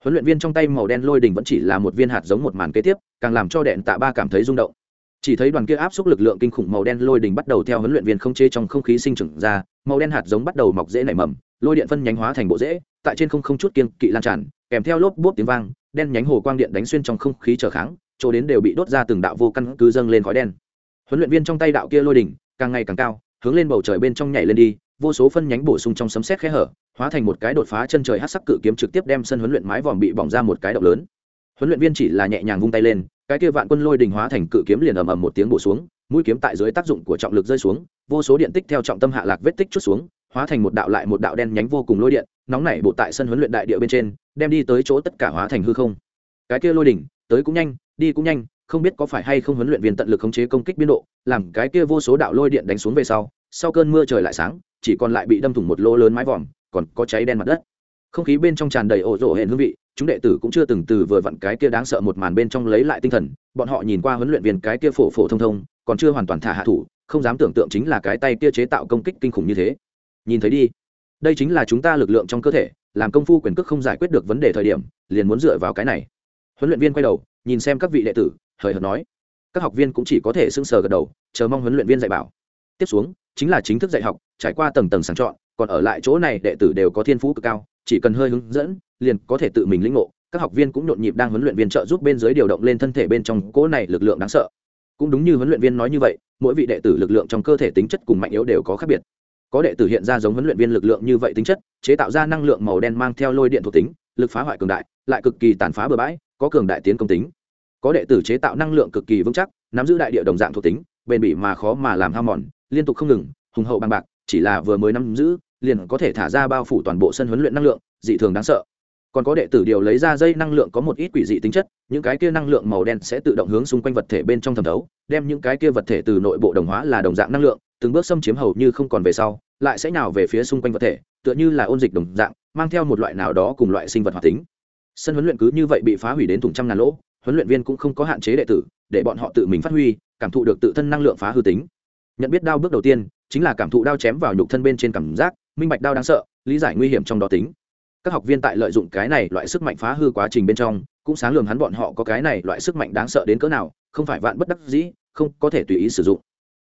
Huấn luyện viên trong tay màu đen lôi đỉnh vẫn chỉ là một viên hạt giống một màn kế tiếp, càng làm cho đèn tạ ba cảm thấy rung động. Chỉ thấy đoàn kia áp xúc lực lượng kinh khủng màu đen lôi đỉnh bắt đầu theo huấn luyện viên không chế trong không khí sinh trưởng ra, màu đen hạt giống bắt đầu mọc rễ nảy mầm, lôi điện phân nhánh hóa thành bộ rễ, tại trên không không chút kiên kỵ lan tràn, kèm theo lốp bốp tiếng vang, đen nhánh hồ quang điện đánh xuyên trong không khí trở kháng, chỗ đến đều bị đốt ra từng đạo vô căn cứ dâng lên khói đen. Huấn luyện viên trong tay đạo kia lôi đỉnh, càng ngày càng cao, hướng lên bầu trời bên trong nhảy lên đi vô số phân nhánh bổ sung trong sấm sét khe hở hóa thành một cái đột phá chân trời hát sắc cự kiếm trực tiếp đem sân huấn luyện mái vòm bị bỏng ra một cái động lớn huấn luyện viên chỉ là nhẹ nhàng vung tay lên cái kia vạn quân lôi đình hóa thành cự kiếm liền ầm ầm một tiếng bổ xuống mũi kiếm tại dưới tác dụng của trọng lực rơi xuống vô số điện tích theo trọng tâm hạ lạc vết tích chút xuống hóa thành một đạo lại một đạo đen nhánh vô cùng lôi điện, nóng nảy bộ tại sân huấn luyện đại địa bên trên, đem đi tới chỗ tất cả hóa thành hư không. Cái kia lôi đỉnh, tới cũng nhanh, đi cũng nhanh, không biết có phải hay không huấn luyện viên tận lực khống chế công kích biên độ, làm cái kia vô số đạo lôi điện đánh xuống về sau sau cơn mưa trời lại sáng, chỉ còn lại bị đâm thủng một lỗ lớn mái vòm, còn có cháy đen mặt đất. Không khí bên trong tràn đầy ổ rỗ hển hương vị, chúng đệ tử cũng chưa từng từ vừa vặn cái kia đáng sợ một màn bên trong lấy lại tinh thần, bọn họ nhìn qua huấn luyện viên cái kia phổ phổ thông thông, còn chưa hoàn toàn thả hạ thủ, không dám tưởng tượng chính là cái tay kia chế tạo công kích kinh khủng như thế nhìn thấy đi. Đây chính là chúng ta lực lượng trong cơ thể, làm công phu quyền cước không giải quyết được vấn đề thời điểm, liền muốn dựa vào cái này. Huấn luyện viên quay đầu, nhìn xem các vị đệ tử, hời hợt nói. Các học viên cũng chỉ có thể sững sờ gật đầu, chờ mong huấn luyện viên dạy bảo. Tiếp xuống, chính là chính thức dạy học, trải qua tầng tầng sàng chọn, còn ở lại chỗ này đệ tử đều có thiên phú cực cao, chỉ cần hơi hướng dẫn, liền có thể tự mình lĩnh ngộ. Các học viên cũng nhộn nhịp đang huấn luyện viên trợ giúp bên dưới điều động lên thân thể bên trong cỗ này lực lượng đáng sợ. Cũng đúng như huấn luyện viên nói như vậy, mỗi vị đệ tử lực lượng trong cơ thể tính chất cùng mạnh yếu đều có khác biệt có đệ tử hiện ra giống huấn luyện viên lực lượng như vậy tính chất, chế tạo ra năng lượng màu đen mang theo lôi điện thuộc tính, lực phá hoại cường đại, lại cực kỳ tàn phá bừa bãi, có cường đại tiến công tính. Có đệ tử chế tạo năng lượng cực kỳ vững chắc, nắm giữ đại địa đồng dạng thuộc tính, bền bỉ mà khó mà làm hao mòn, liên tục không ngừng, hùng hậu bằng bạc, chỉ là vừa mới nắm giữ, liền có thể thả ra bao phủ toàn bộ sân huấn luyện năng lượng, dị thường đáng sợ còn có đệ tử điều lấy ra dây năng lượng có một ít quỷ dị tính chất, những cái kia năng lượng màu đen sẽ tự động hướng xung quanh vật thể bên trong thẩm thấu, đem những cái kia vật thể từ nội bộ đồng hóa là đồng dạng năng lượng, từng bước xâm chiếm hầu như không còn về sau, lại sẽ nào về phía xung quanh vật thể, tựa như là ôn dịch đồng dạng, mang theo một loại nào đó cùng loại sinh vật hoạt tính. Sân huấn luyện cứ như vậy bị phá hủy đến thùng trăm ngàn lỗ, huấn luyện viên cũng không có hạn chế đệ tử, để bọn họ tự mình phát huy, cảm thụ được tự thân năng lượng phá hư tính. Nhận biết đao bước đầu tiên, chính là cảm thụ đao chém vào nhục thân bên trên cảm giác, minh bạch đao đáng sợ, lý giải nguy hiểm trong đó tính các học viên tại lợi dụng cái này loại sức mạnh phá hư quá trình bên trong, cũng sáng lường hắn bọn họ có cái này loại sức mạnh đáng sợ đến cỡ nào, không phải vạn bất đắc dĩ, không có thể tùy ý sử dụng.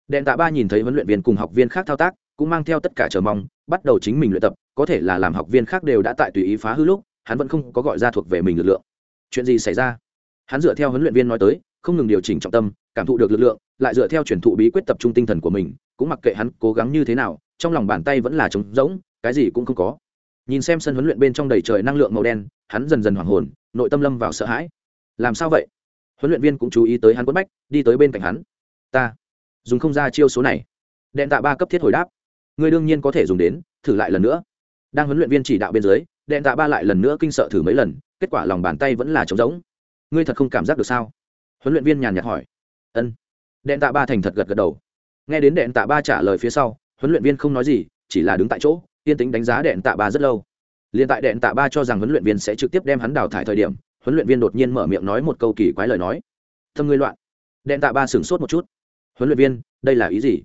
Đèn tạ ba nhìn thấy huấn luyện viên cùng học viên khác thao tác, cũng mang theo tất cả chờ mong, bắt đầu chính mình luyện tập, có thể là làm học viên khác đều đã tại tùy ý phá hư lúc, hắn vẫn không có gọi ra thuộc về mình lực lượng. Chuyện gì xảy ra? Hắn dựa theo huấn luyện viên nói tới, không ngừng điều chỉnh trọng tâm, cảm thụ được lực lượng, lại dựa theo truyền thụ bí quyết tập trung tinh thần của mình, cũng mặc kệ hắn cố gắng như thế nào, trong lòng bàn tay vẫn là trống rỗng, cái gì cũng không có nhìn xem sân huấn luyện bên trong đầy trời năng lượng màu đen, hắn dần dần hoảng hồn, nội tâm lâm vào sợ hãi. Làm sao vậy? Huấn luyện viên cũng chú ý tới hắn quất bách, đi tới bên cạnh hắn. Ta, dùng không ra chiêu số này. Đèn tạ ba cấp thiết hồi đáp. Ngươi đương nhiên có thể dùng đến, thử lại lần nữa. Đang huấn luyện viên chỉ đạo bên dưới, đèn tạ ba lại lần nữa kinh sợ thử mấy lần, kết quả lòng bàn tay vẫn là trống rỗng. Ngươi thật không cảm giác được sao? Huấn luyện viên nhàn nhạt hỏi. Ân. Đèn tạ ba thành thật gật gật đầu. Nghe đến đèn tạ ba trả lời phía sau, huấn luyện viên không nói gì, chỉ là đứng tại chỗ yên tĩnh đánh giá đèn tạ ba rất lâu. Liền tại đèn tạ ba cho rằng huấn luyện viên sẽ trực tiếp đem hắn đào thải thời điểm, huấn luyện viên đột nhiên mở miệng nói một câu kỳ quái lời nói. Thâm ngươi loạn. Đèn tạ ba sửng sốt một chút. Huấn luyện viên, đây là ý gì?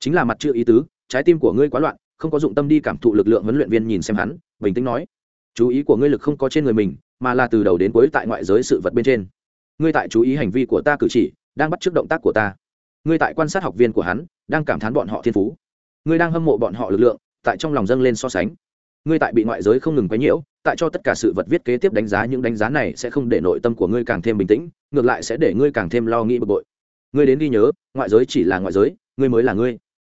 Chính là mặt chưa ý tứ, trái tim của ngươi quá loạn, không có dụng tâm đi cảm thụ lực lượng huấn luyện viên nhìn xem hắn, bình tĩnh nói. Chú ý của ngươi lực không có trên người mình, mà là từ đầu đến cuối tại ngoại giới sự vật bên trên. Ngươi tại chú ý hành vi của ta cử chỉ, đang bắt t r ư ớ c động tác của ta. Ngươi tại quan sát học viên của hắn, đang cảm thán bọn họ thiên phú. Ngươi đang hâm mộ bọn họ lực lượng tại trong lòng dâng lên so sánh. Ngươi tại bị ngoại giới không ngừng quấy nhiễu, tại cho tất cả sự vật viết kế tiếp đánh giá, những đánh giá này sẽ không để nội tâm của ngươi càng thêm bình tĩnh, ngược lại sẽ để ngươi càng thêm lo nghĩ bực bội. Ngươi đến ghi nhớ, ngoại giới chỉ là ngoại giới, ngươi mới là ngươi.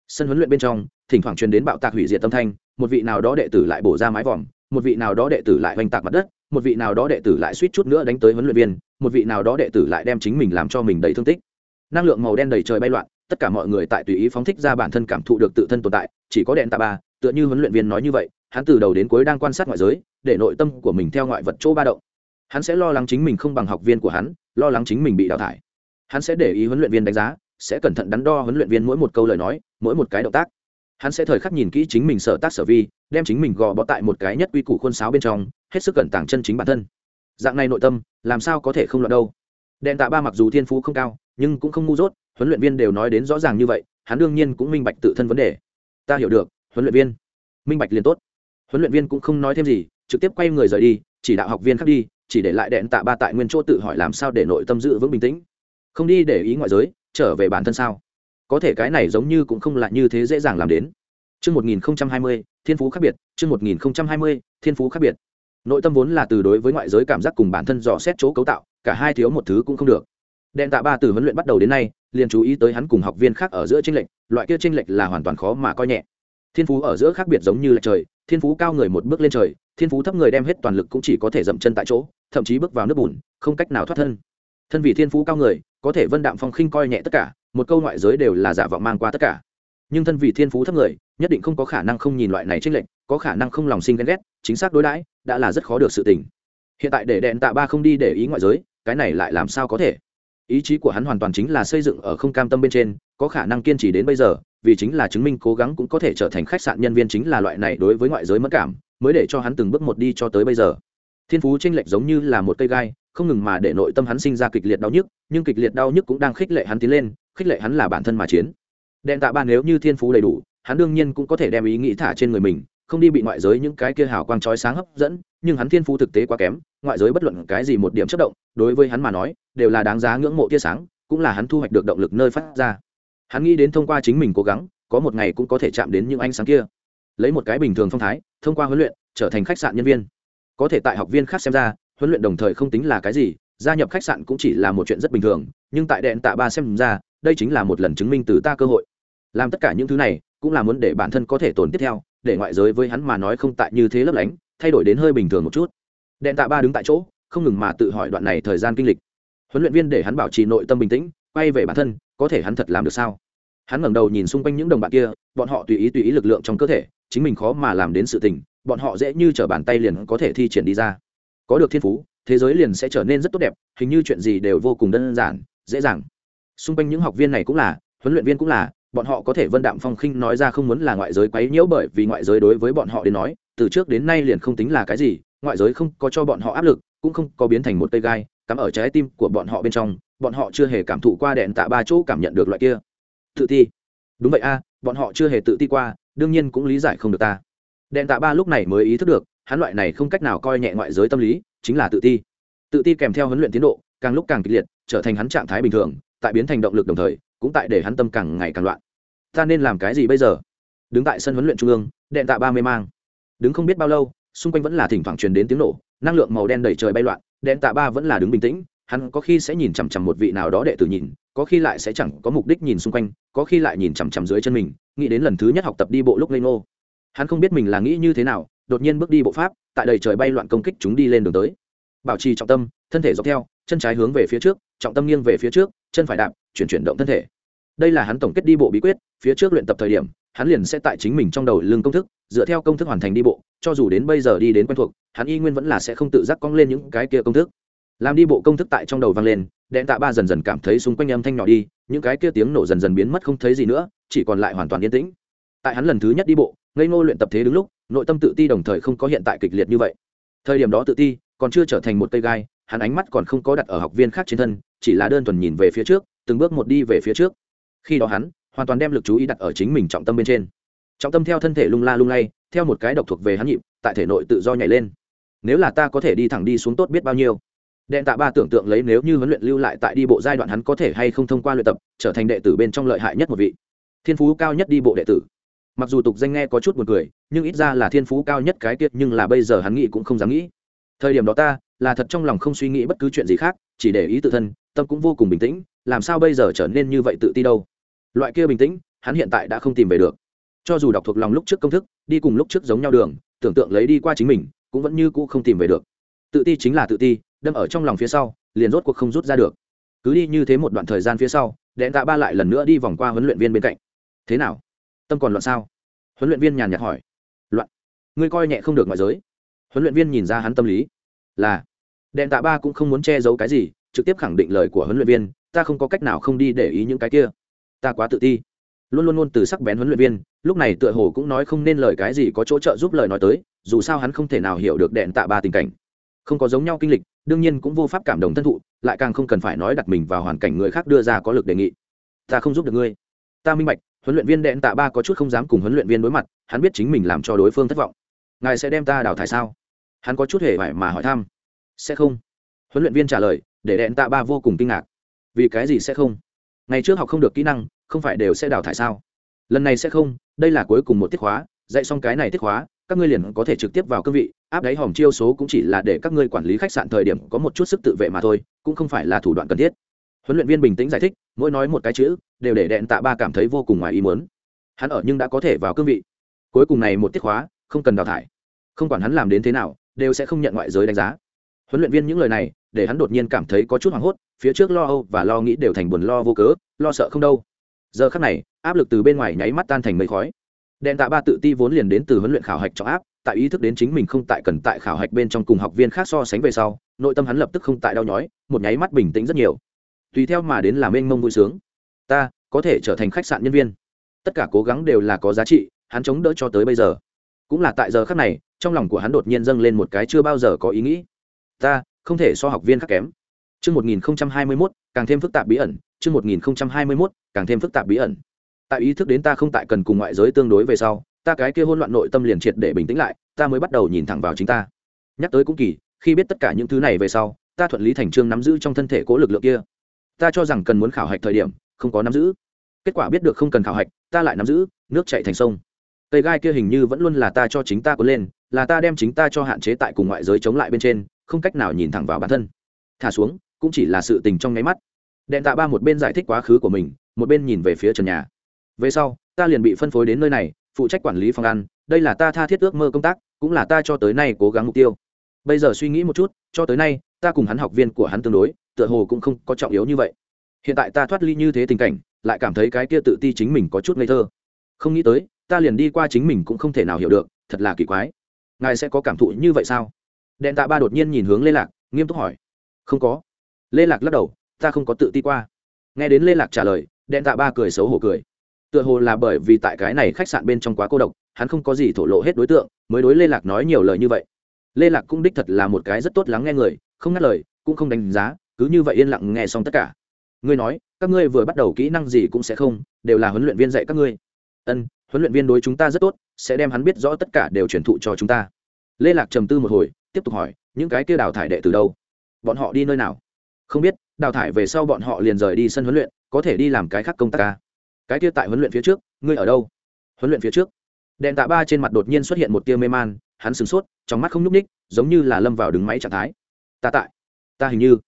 Sân huấn luyện bên trong, thỉnh thoảng truyền đến bạo tạc hủy diệt tâm thanh, một vị nào đó đệ tử lại bổ ra mái vòm, một vị nào đó đệ tử lại hoành tạc mặt đất, một vị nào đó đệ tử lại suýt chút nữa đánh tới huấn luyện viên, một vị nào đó đệ tử lại đem chính mình làm cho mình đầy thương tích. Năng lượng màu đen đầy trời bay loạn, tất cả mọi người tại tùy ý phóng thích ra bản thân cảm thụ được tự thân tồn tại, chỉ có đèn tạ ba tựa như huấn luyện viên nói như vậy, hắn từ đầu đến cuối đang quan sát ngoại giới, để nội tâm của mình theo ngoại vật chỗ ba động. Hắn sẽ lo lắng chính mình không bằng học viên của hắn, lo lắng chính mình bị đào thải. Hắn sẽ để ý huấn luyện viên đánh giá, sẽ cẩn thận đắn đo huấn luyện viên mỗi một câu lời nói, mỗi một cái động tác. Hắn sẽ thời khắc nhìn kỹ chính mình sở tác sở vi, đem chính mình gò bó tại một cái nhất quy củ khuôn sáo bên trong, hết sức cẩn tàng chân chính bản thân. Dạng này nội tâm, làm sao có thể không loạn đâu? Đèn tạ ba mặc dù thiên phú không cao, nhưng cũng không ngu dốt, huấn luyện viên đều nói đến rõ ràng như vậy, hắn đương nhiên cũng minh bạch tự thân vấn đề. Ta hiểu được huấn luyện viên minh bạch liền tốt huấn luyện viên cũng không nói thêm gì trực tiếp quay người rời đi chỉ đạo học viên khác đi chỉ để lại đèn tạ ba tại nguyên chỗ tự hỏi làm sao để nội tâm giữ vững bình tĩnh không đi để ý ngoại giới trở về bản thân sao có thể cái này giống như cũng không là như thế dễ dàng làm đến Chương 1020, thiên phú khác biệt, chương 1020, thiên phú khác biệt. Nội tâm vốn là từ đối với ngoại giới cảm giác cùng bản thân dò xét chỗ cấu tạo, cả hai thiếu một thứ cũng không được. Đèn tạ ba từ huấn luyện bắt đầu đến nay, liền chú ý tới hắn cùng học viên khác ở giữa chênh lệch, loại kia chênh lệch là hoàn toàn khó mà coi nhẹ. Thiên phú ở giữa khác biệt giống như là trời, thiên phú cao người một bước lên trời, thiên phú thấp người đem hết toàn lực cũng chỉ có thể dậm chân tại chỗ, thậm chí bước vào nước bùn, không cách nào thoát thân. Thân vị thiên phú cao người, có thể vân đạm phong khinh coi nhẹ tất cả, một câu ngoại giới đều là giả vọng mang qua tất cả. Nhưng thân vị thiên phú thấp người nhất định không có khả năng không nhìn loại này trích lệnh có khả năng không lòng sinh ghen ghét chính xác đối đãi đã là rất khó được sự tình. Hiện tại để đèn tạ ba không đi để ý ngoại giới cái này lại làm sao có thể? Ý chí của hắn hoàn toàn chính là xây dựng ở không cam tâm bên trên, có khả năng kiên trì đến bây giờ, vì chính là chứng minh cố gắng cũng có thể trở thành khách sạn nhân viên chính là loại này đối với ngoại giới mất cảm, mới để cho hắn từng bước một đi cho tới bây giờ. Thiên phú tranh lệch giống như là một cây gai, không ngừng mà để nội tâm hắn sinh ra kịch liệt đau nhức, nhưng kịch liệt đau nhức cũng đang khích lệ hắn tiến lên, khích lệ hắn là bản thân mà chiến. Đèn tạ ba nếu như thiên phú đầy đủ, hắn đương nhiên cũng có thể đem ý nghĩ thả trên người mình không đi bị ngoại giới những cái kia hào quang chói sáng hấp dẫn, nhưng hắn thiên phú thực tế quá kém, ngoại giới bất luận cái gì một điểm chất động, đối với hắn mà nói, đều là đáng giá ngưỡng mộ tia sáng, cũng là hắn thu hoạch được động lực nơi phát ra. Hắn nghĩ đến thông qua chính mình cố gắng, có một ngày cũng có thể chạm đến những ánh sáng kia. Lấy một cái bình thường phong thái, thông qua huấn luyện, trở thành khách sạn nhân viên. Có thể tại học viên khác xem ra, huấn luyện đồng thời không tính là cái gì, gia nhập khách sạn cũng chỉ là một chuyện rất bình thường, nhưng tại đèn tạ ba xem ra, đây chính là một lần chứng minh từ ta cơ hội. Làm tất cả những thứ này, cũng là muốn để bản thân có thể tồn tiếp theo để ngoại giới với hắn mà nói không tại như thế lấp lánh, thay đổi đến hơi bình thường một chút. Đèn tạ ba đứng tại chỗ, không ngừng mà tự hỏi đoạn này thời gian kinh lịch. Huấn luyện viên để hắn bảo trì nội tâm bình tĩnh, quay về bản thân, có thể hắn thật làm được sao? Hắn ngẩng đầu nhìn xung quanh những đồng bạn kia, bọn họ tùy ý tùy ý lực lượng trong cơ thể, chính mình khó mà làm đến sự tình, bọn họ dễ như t bàn tay liền có thể thi triển đi ra. Có được thiên phú, thế giới liền sẽ trở nên rất tốt đẹp, hình như chuyện gì đều vô cùng đơn giản, dễ dàng. Xung quanh những học viên này cũng là, huấn luyện viên cũng là bọn họ có thể vân đạm phong khinh nói ra không muốn là ngoại giới quấy nhiễu bởi vì ngoại giới đối với bọn họ đến nói, từ trước đến nay liền không tính là cái gì, ngoại giới không có cho bọn họ áp lực, cũng không có biến thành một cây gai, cắm ở trái tim của bọn họ bên trong, bọn họ chưa hề cảm thụ qua đèn tạ ba chỗ cảm nhận được loại kia. Tự ti. Đúng vậy a, bọn họ chưa hề tự ti qua, đương nhiên cũng lý giải không được ta. Đèn tạ ba lúc này mới ý thức được, hắn loại này không cách nào coi nhẹ ngoại giới tâm lý, chính là tự ti. Tự ti kèm theo huấn luyện tiến độ, càng lúc càng kịch liệt, trở thành hắn trạng thái bình thường, tại biến thành động lực đồng thời cũng tại để hắn tâm càng ngày càng loạn. Ta nên làm cái gì bây giờ? Đứng tại sân huấn luyện trung ương đèn tạ ba mê mang. Đứng không biết bao lâu, xung quanh vẫn là thỉnh thoảng truyền đến tiếng nổ, năng lượng màu đen đầy trời bay loạn đèn tạ ba vẫn là đứng bình tĩnh, hắn có khi sẽ nhìn chằm chằm một vị nào đó đệ tử nhìn, có khi lại sẽ chẳng có mục đích nhìn xung quanh, có khi lại nhìn chằm chằm dưới chân mình, nghĩ đến lần thứ nhất học tập đi bộ lúc lên ngô. Hắn không biết mình là nghĩ như thế nào, đột nhiên bước đi bộ pháp, tại đầy trời bay loạn công kích chúng đi lên đường tới. Bảo trì trọng tâm, thân thể dọc theo, chân trái hướng về phía trước, trọng tâm nghiêng về phía trước, chân phải đạp chuyển chuyển động thân thể. Đây là hắn tổng kết đi bộ bí quyết, phía trước luyện tập thời điểm, hắn liền sẽ tại chính mình trong đầu lưng công thức, dựa theo công thức hoàn thành đi bộ, cho dù đến bây giờ đi đến quen thuộc, hắn y nguyên vẫn là sẽ không tự giác cong lên những cái kia công thức. Làm đi bộ công thức tại trong đầu vang lên, đèn tạ ba dần dần cảm thấy xung quanh âm thanh nhỏ đi, những cái kia tiếng nổ dần dần biến mất không thấy gì nữa, chỉ còn lại hoàn toàn yên tĩnh. Tại hắn lần thứ nhất đi bộ, ngây ngô luyện tập thế đứng lúc, nội tâm tự ti đồng thời không có hiện tại kịch liệt như vậy. Thời điểm đó tự ti còn chưa trở thành một cây gai, hắn ánh mắt còn không có đặt ở học viên khác trên thân, chỉ là đơn thuần nhìn về phía trước từng bước một đi về phía trước. Khi đó hắn hoàn toàn đem lực chú ý đặt ở chính mình trọng tâm bên trên. Trọng tâm theo thân thể lung la lung lay, theo một cái độc thuộc về hắn nhịp, tại thể nội tự do nhảy lên. Nếu là ta có thể đi thẳng đi xuống tốt biết bao nhiêu. Đệm tạ ba tưởng tượng lấy nếu như huấn luyện lưu lại tại đi bộ giai đoạn hắn có thể hay không thông qua luyện tập, trở thành đệ tử bên trong lợi hại nhất một vị. Thiên phú cao nhất đi bộ đệ tử. Mặc dù tục danh nghe có chút b u ồ n cười, nhưng ít ra là thiên phú cao nhất cái tiết, nhưng là bây giờ hắn nghĩ cũng không dám nghĩ. Thời điểm đó ta là thật trong lòng không suy nghĩ bất cứ chuyện gì khác, chỉ để ý tự thân, tâm cũng vô cùng bình tĩnh làm sao bây giờ trở nên như vậy tự ti đâu? Loại kia bình tĩnh, hắn hiện tại đã không tìm về được. Cho dù đọc thuộc lòng lúc trước công thức, đi cùng lúc trước giống nhau đường, tưởng tượng lấy đi qua chính mình, cũng vẫn như cũ không tìm về được. Tự ti chính là tự ti, đâm ở trong lòng phía sau, liền rốt cuộc không rút ra được. Cứ đi như thế một đoạn thời gian phía sau, đèn tạ ba lại lần nữa đi vòng qua huấn luyện viên bên cạnh. Thế nào? Tâm còn loạn sao? Huấn luyện viên nhàn nhạt hỏi. Loạn. Ngươi coi nhẹ không được ngoại giới. Huấn luyện viên nhìn ra hắn tâm lý. Là. Đèn tạ ba cũng không muốn che giấu cái gì, trực tiếp khẳng định lời của huấn luyện viên ta không có cách nào không đi để ý những cái kia. Ta quá tự ti. Luôn luôn luôn từ sắc bén huấn luyện viên, lúc này tựa hồ cũng nói không nên lời cái gì có chỗ trợ giúp lời nói tới, dù sao hắn không thể nào hiểu được đèn tạ ba tình cảnh. Không có giống nhau kinh lịch, đương nhiên cũng vô pháp cảm động thân thụ, lại càng không cần phải nói đặt mình vào hoàn cảnh người khác đưa ra có lực đề nghị. Ta không giúp được ngươi. Ta minh bạch, huấn luyện viên đèn tạ ba có chút không dám cùng huấn luyện viên đối mặt, hắn biết chính mình làm cho đối phương thất vọng. Ngài sẽ đem ta đào thải sao? Hắn có chút hề vải mà hỏi thăm. Sẽ không. Huấn luyện viên trả lời, để đèn tạ ba vô cùng kinh ngạc vì cái gì sẽ không? Ngày trước học không được kỹ năng, không phải đều sẽ đào thải sao? Lần này sẽ không, đây là cuối cùng một tiết khóa, dạy xong cái này tiết khóa, các ngươi liền có thể trực tiếp vào cương vị, áp đáy hòm chiêu số cũng chỉ là để các ngươi quản lý khách sạn thời điểm có một chút sức tự vệ mà thôi, cũng không phải là thủ đoạn cần thiết. Huấn luyện viên bình tĩnh giải thích, mỗi nói một cái chữ, đều để đẹn tạ ba cảm thấy vô cùng ngoài ý muốn. Hắn ở nhưng đã có thể vào cương vị. Cuối cùng này một tiết khóa, không cần đào thải. Không quản hắn làm đến thế nào, đều sẽ không nhận ngoại giới đánh giá. Huấn luyện viên những lời này để hắn đột nhiên cảm thấy có chút hoảng hốt, phía trước lo âu và lo nghĩ đều thành buồn lo vô cớ, lo sợ không đâu. Giờ khắc này, áp lực từ bên ngoài nháy mắt tan thành mây khói. Đèn tạ ba tự ti vốn liền đến từ huấn luyện khảo hạch trọng áp tại ý thức đến chính mình không tại cần tại khảo hạch bên trong cùng học viên khác so sánh về sau, nội tâm hắn lập tức không tại đau nhói, một nháy mắt bình tĩnh rất nhiều. Tùy theo mà đến làm mênh mông vui sướng. Ta, có thể trở thành khách sạn nhân viên. Tất cả cố gắng đều là có giá trị, hắn chống đỡ cho tới bây giờ. Cũng là tại giờ khác này, trong lòng của hắn đột nhiên dâng lên một cái chưa bao giờ có ý nghĩ. Ta không thể so học viên khác kém Chương 1021, càng thêm phức tạp bí ẩn, chương 1021, càng thêm phức tạp bí ẩn. Tại ý thức đến ta không tại cần cùng ngoại giới tương đối về sau, ta cái kia hỗn loạn nội tâm liền triệt để bình tĩnh lại, ta mới bắt đầu nhìn thẳng vào chính ta. Nhắc tới cũng kỳ, khi biết tất cả những thứ này về sau, ta thuận lý thành trương nắm giữ trong thân thể cố lực lượng kia. Ta cho rằng cần muốn khảo hạch thời điểm, không có nắm giữ. Kết quả biết được không cần khảo hạch, ta lại nắm giữ, nước chảy thành sông. Tây gai kia hình như vẫn luôn là ta cho chính ta cuốn lên, là ta đem chính ta cho hạn chế tại cùng ngoại giới chống lại bên trên, không cách nào nhìn thẳng vào bản thân. Thả xuống, cũng chỉ là sự tình trong nháy mắt. Đèn tạ ba một bên giải thích quá khứ của mình một bên nhìn về phía trần nhà. Về sau ta liền bị phân phối đến nơi này phụ trách quản lý phòng ăn đây là ta tha thiết ước mơ công tác cũng là ta cho tới nay cố gắng mục tiêu. Bây giờ suy nghĩ một chút cho tới nay ta cùng hắn học viên của hắn tương đối tựa hồ cũng không có trọng yếu như vậy. Hiện tại ta thoát ly như thế tình cảnh lại cảm thấy cái kia tự ti chính mình có chút ngây thơ. Không nghĩ tới ta liền đi qua chính mình cũng không thể nào hiểu được thật là kỳ quái. Ngài sẽ có cảm thụ như vậy sao? Đèn tạ ba đột nhiên nhìn hướng lê lạc, nghiêm túc hỏi. Không có. Lê lạc lắc đầu, ta không có tự ti qua. Nghe đến lê lạc trả lời đen tạ ba cười xấu hổ cười. Tựa hồ là bởi vì tại cái này khách sạn bên trong quá cô độc, hắn không có gì thổ lộ hết đối tượng, mới đối lê lạc nói nhiều lời như vậy. Lê lạc cũng đích thật là một cái rất tốt lắng nghe người, không ngắt lời, cũng không đánh giá, cứ như vậy yên lặng nghe xong tất cả. Ngươi nói, các ngươi vừa bắt đầu kỹ năng gì cũng sẽ không, đều là huấn luyện viên dạy các ngươi. Ân, huấn luyện viên đối chúng ta rất tốt, sẽ đem hắn biết rõ tất cả đều truyền thụ cho chúng ta. Lê lạc trầm tư một hồi tiếp tục hỏi, những cái kia đào thải đệ từ đâu? Bọn họ đi nơi nào? Không biết, đào thải về sau bọn họ liền rời đi sân huấn luyện, có thể đi làm cái khác công tác ca cái kia tại huấn luyện phía trước, ngươi ở đâu? Huấn luyện phía trước. Đèn tạ ba trên mặt đột nhiên xuất hiện một tia mê man, hắn sửng sốt, trong mắt không nhúc ních giống như là lâm vào đứng máy trạng thái. Ta tại, ta hình như,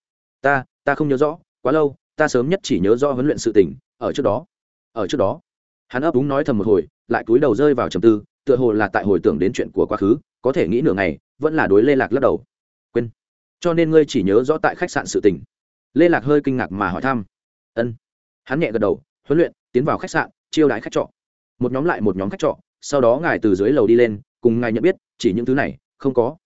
ta ta không nhớ rõ, quá lâu, ta sớm nhất chỉ nhớ rõ huấn luyện sự tỉnh ở trước đó, ở trước đó. Hắn ấp úng nói thầm một hồi, lại cúi đầu rơi vào trầm tư, tựa hồ là tại hồi tưởng đến chuyện của quá khứ, có thể nghĩ nửa ngày vẫn là đối lê lạc lắc đầu. Quên. Cho nên ngươi chỉ nhớ rõ tại khách sạn sự tình, lê lạc hơi kinh ngạc mà hỏi thăm. Ân. Hắn nhẹ gật đầu huấn luyện tiến vào khách sạn chiêu đãi khách trọ. Một nhóm lại một nhóm khách trọ sau đó ngài từ dưới lầu đi lên cùng ngài nhận biết chỉ những thứ này không có.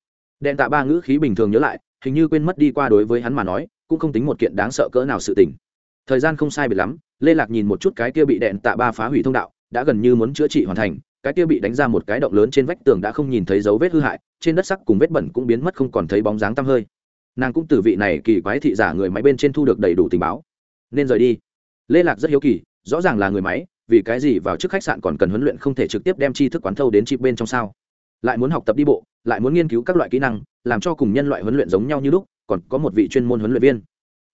Đèn tạ ba ngữ khí bình thường nhớ lại hình như quên mất đi qua đối với hắn mà nói cũng không tính một kiện đáng sợ cỡ nào sự tình. Thời gian không sai biệt lắm lê lạc nhìn một chút cái kia bị đèn tạ ba phá hủy thông đạo đã gần như muốn chữa trị hoàn thành cái kia bị đánh ra một cái động lớn trên vách tường đã không nhìn thấy dấu vết hư hại, trên đất sắc cùng vết bẩn cũng biến mất không còn thấy bóng dáng tăm hơi. Nàng cũng từ vị này kỳ quái thị giả người máy bên trên thu được đầy đủ tình báo. Nên rời đi. Lê lạc rất hiếu kỳ, rõ ràng là người máy, vì cái gì vào trước khách sạn còn cần huấn luyện không thể trực tiếp đem tri thức quán thâu đến chip bên trong sao? Lại muốn học tập đi bộ, lại muốn nghiên cứu các loại kỹ năng, làm cho cùng nhân loại huấn luyện giống nhau như lúc, còn có một vị chuyên môn huấn luyện viên.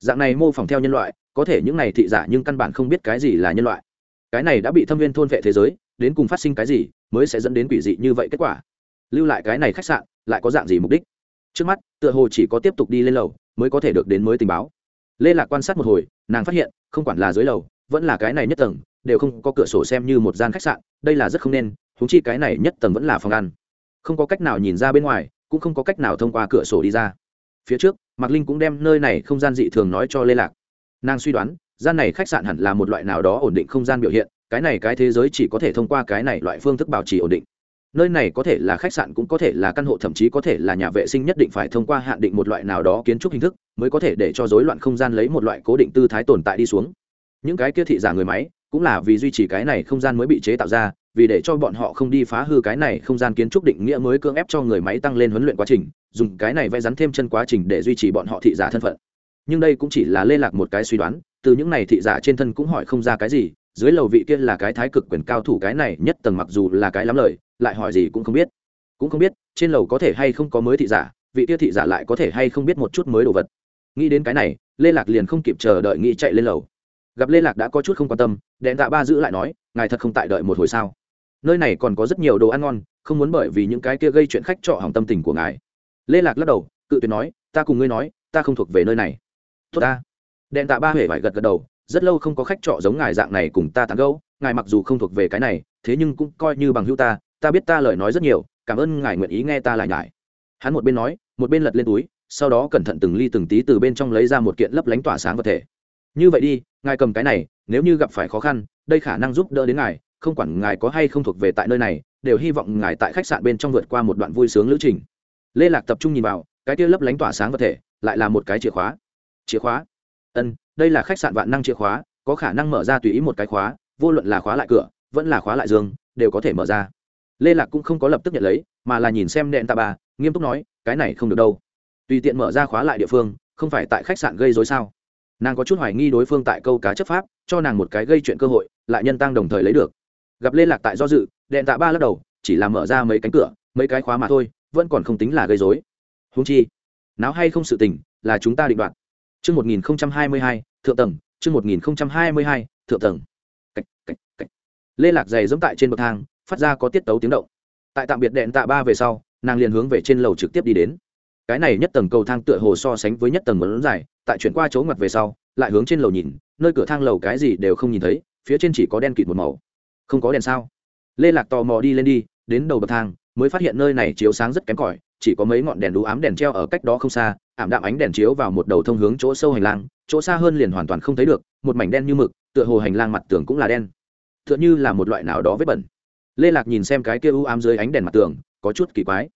Dạng này mô phỏng theo nhân loại, có thể những này thị giả nhưng căn bản không biết cái gì là nhân loại. Cái này đã bị thâm viên thôn vệ thế giới đến cùng phát sinh cái gì mới sẽ dẫn đến quỷ dị như vậy kết quả? Lưu lại cái này khách sạn lại có dạng gì mục đích? Trước mắt, tựa hồ chỉ có tiếp tục đi lên lầu mới có thể được đến mới tình báo. Lê lạc quan sát một hồi, nàng phát hiện, không quản là dưới lầu, vẫn là cái này nhất tầng, đều không có cửa sổ xem như một gian khách sạn, đây là rất không nên húng chi cái này nhất tầng vẫn là phòng ăn. Không có cách nào nhìn ra bên ngoài, cũng không có cách nào thông qua cửa sổ đi ra. Phía trước, mạc linh cũng đem nơi này không gian dị thường nói cho lê lạc. Nàng suy đoán, gian này khách sạn hẳn là một loại nào đó ổn định không gian biểu hiện cái này cái thế giới chỉ có thể thông qua cái này loại phương thức bảo trì ổn định. Nơi này có thể là khách sạn cũng có thể là căn hộ, thậm chí có thể là nhà vệ sinh nhất định phải thông qua hạn định một loại nào đó kiến trúc hình thức mới có thể để cho rối loạn không gian lấy một loại cố định tư thái tồn tại đi xuống. Những cái kia thị giả người máy cũng là vì duy trì cái này không gian mới bị chế tạo ra, vì để cho bọn họ không đi phá hư cái này không gian kiến trúc định nghĩa mới cưỡng ép cho người máy tăng lên huấn luyện quá trình, dùng cái này vẽ rắn thêm chân quá trình để duy trì bọn họ thị giả thân phận. Nhưng đây cũng chỉ là lê lạc một cái suy đoán, từ những này thị giả trên thân cũng hỏi không ra cái gì dưới lầu vị kia là cái thái cực quyền cao thủ, cái này nhất tầng mặc dù là cái lắm lời, lại hỏi gì cũng không biết. Cũng không biết, trên lầu có thể hay không có mới thị giả, vị kia thị giả lại có thể hay không biết một chút mới đồ vật. Nghĩ đến cái này, lê lạc liền không kịp chờ đợi nghĩ chạy lên lầu. Gặp lê lạc đã có chút không quan tâm, đèn tạ ba giữ lại nói, ngài thật không tại đợi một hồi sao? Nơi này còn có rất nhiều đồ ăn ngon, không muốn bởi vì những cái kia gây chuyện khách trọ hỏng tâm tình của ngài. Lê lạc lắc đầu, cự tuyệt nói, ta cùng ngươi nói, ta không thuộc về nơi này. Tốt ta. Đèn tạ ba hề phải gật gật đầu rất lâu không có khách trọ giống ngài dạng này cùng ta tán gẫu, ngài mặc dù không thuộc về cái này, thế nhưng cũng coi như bằng hữu ta ta biết ta lời nói rất nhiều, cảm ơn ngài nguyện ý nghe ta lại nhải. Hắn một bên nói, một bên lật lên túi, sau đó cẩn thận từng ly từng tí từ bên trong lấy ra một kiện lấp lánh tỏa sáng vật thể. Như vậy đi, ngài cầm cái này, nếu như gặp phải khó khăn, đây khả năng giúp đỡ đến ngài, không quản ngài có hay không thuộc về tại nơi này, đều hy vọng ngài tại khách sạn bên trong vượt qua một đoạn vui sướng lữ trình. Lê lạc tập trung nhìn vào, cái kia lấp lánh tỏa sáng vật thể, lại là một cái chìa khóa. Chìa khóa? Ân đây là khách sạn vạn năng chìa khóa, có khả năng mở ra tùy ý một cái khóa, vô luận là khóa lại cửa, vẫn là khóa lại giường, đều có thể mở ra. Lê lạc cũng không có lập tức nhận lấy, mà là nhìn xem nện tạ bà, nghiêm túc nói, cái này không được đâu. Tùy tiện mở ra khóa lại địa phương, không phải tại khách sạn gây dối sao? Nàng có chút hoài nghi đối phương tại câu cá chấp pháp, cho nàng một cái gây chuyện cơ hội, lại nhân tăng đồng thời lấy được. Gặp lê lạc tại do dự đèn tạ ba lắc đầu, chỉ là mở ra mấy cánh cửa, mấy cái khóa mà thôi, vẫn còn không tính là gây dối húng chi, náo hay không sự tình, là chúng ta định đoạt. Chương 1022, thượng tầng, chương 1022, thượng tầng. Cách, cách, cách. Lê Lạc giày giẫm tại trên bậc thang, phát ra có tiết tấu tiếng động. Tại tạm biệt đèn tạ ba về sau, nàng liền hướng về trên lầu trực tiếp đi đến. Cái này nhất tầng cầu thang tựa hồ so sánh với nhất tầng lớn dài, tại chuyển qua chỗ ngoặt về sau, lại hướng trên lầu nhìn, nơi cửa thang lầu cái gì đều không nhìn thấy, phía trên chỉ có đen kịt một màu. Không có đèn sao? Lê Lạc tò mò đi lên đi, đến đầu bậc thang, mới phát hiện nơi này chiếu sáng rất kém cỏi, chỉ có mấy ngọn đèn đú ám đèn treo ở cách đó không xa, ảm đạm ánh đèn chiếu vào một đầu thông hướng chỗ sâu hành lang, chỗ xa hơn liền hoàn toàn không thấy được, một mảnh đen như mực, tựa hồ hành lang mặt tường cũng là đen. Tựa như là một loại nào đó vết bẩn. Lê lạc nhìn xem cái kia u ám dưới ánh đèn mặt tường, có chút kỳ quái.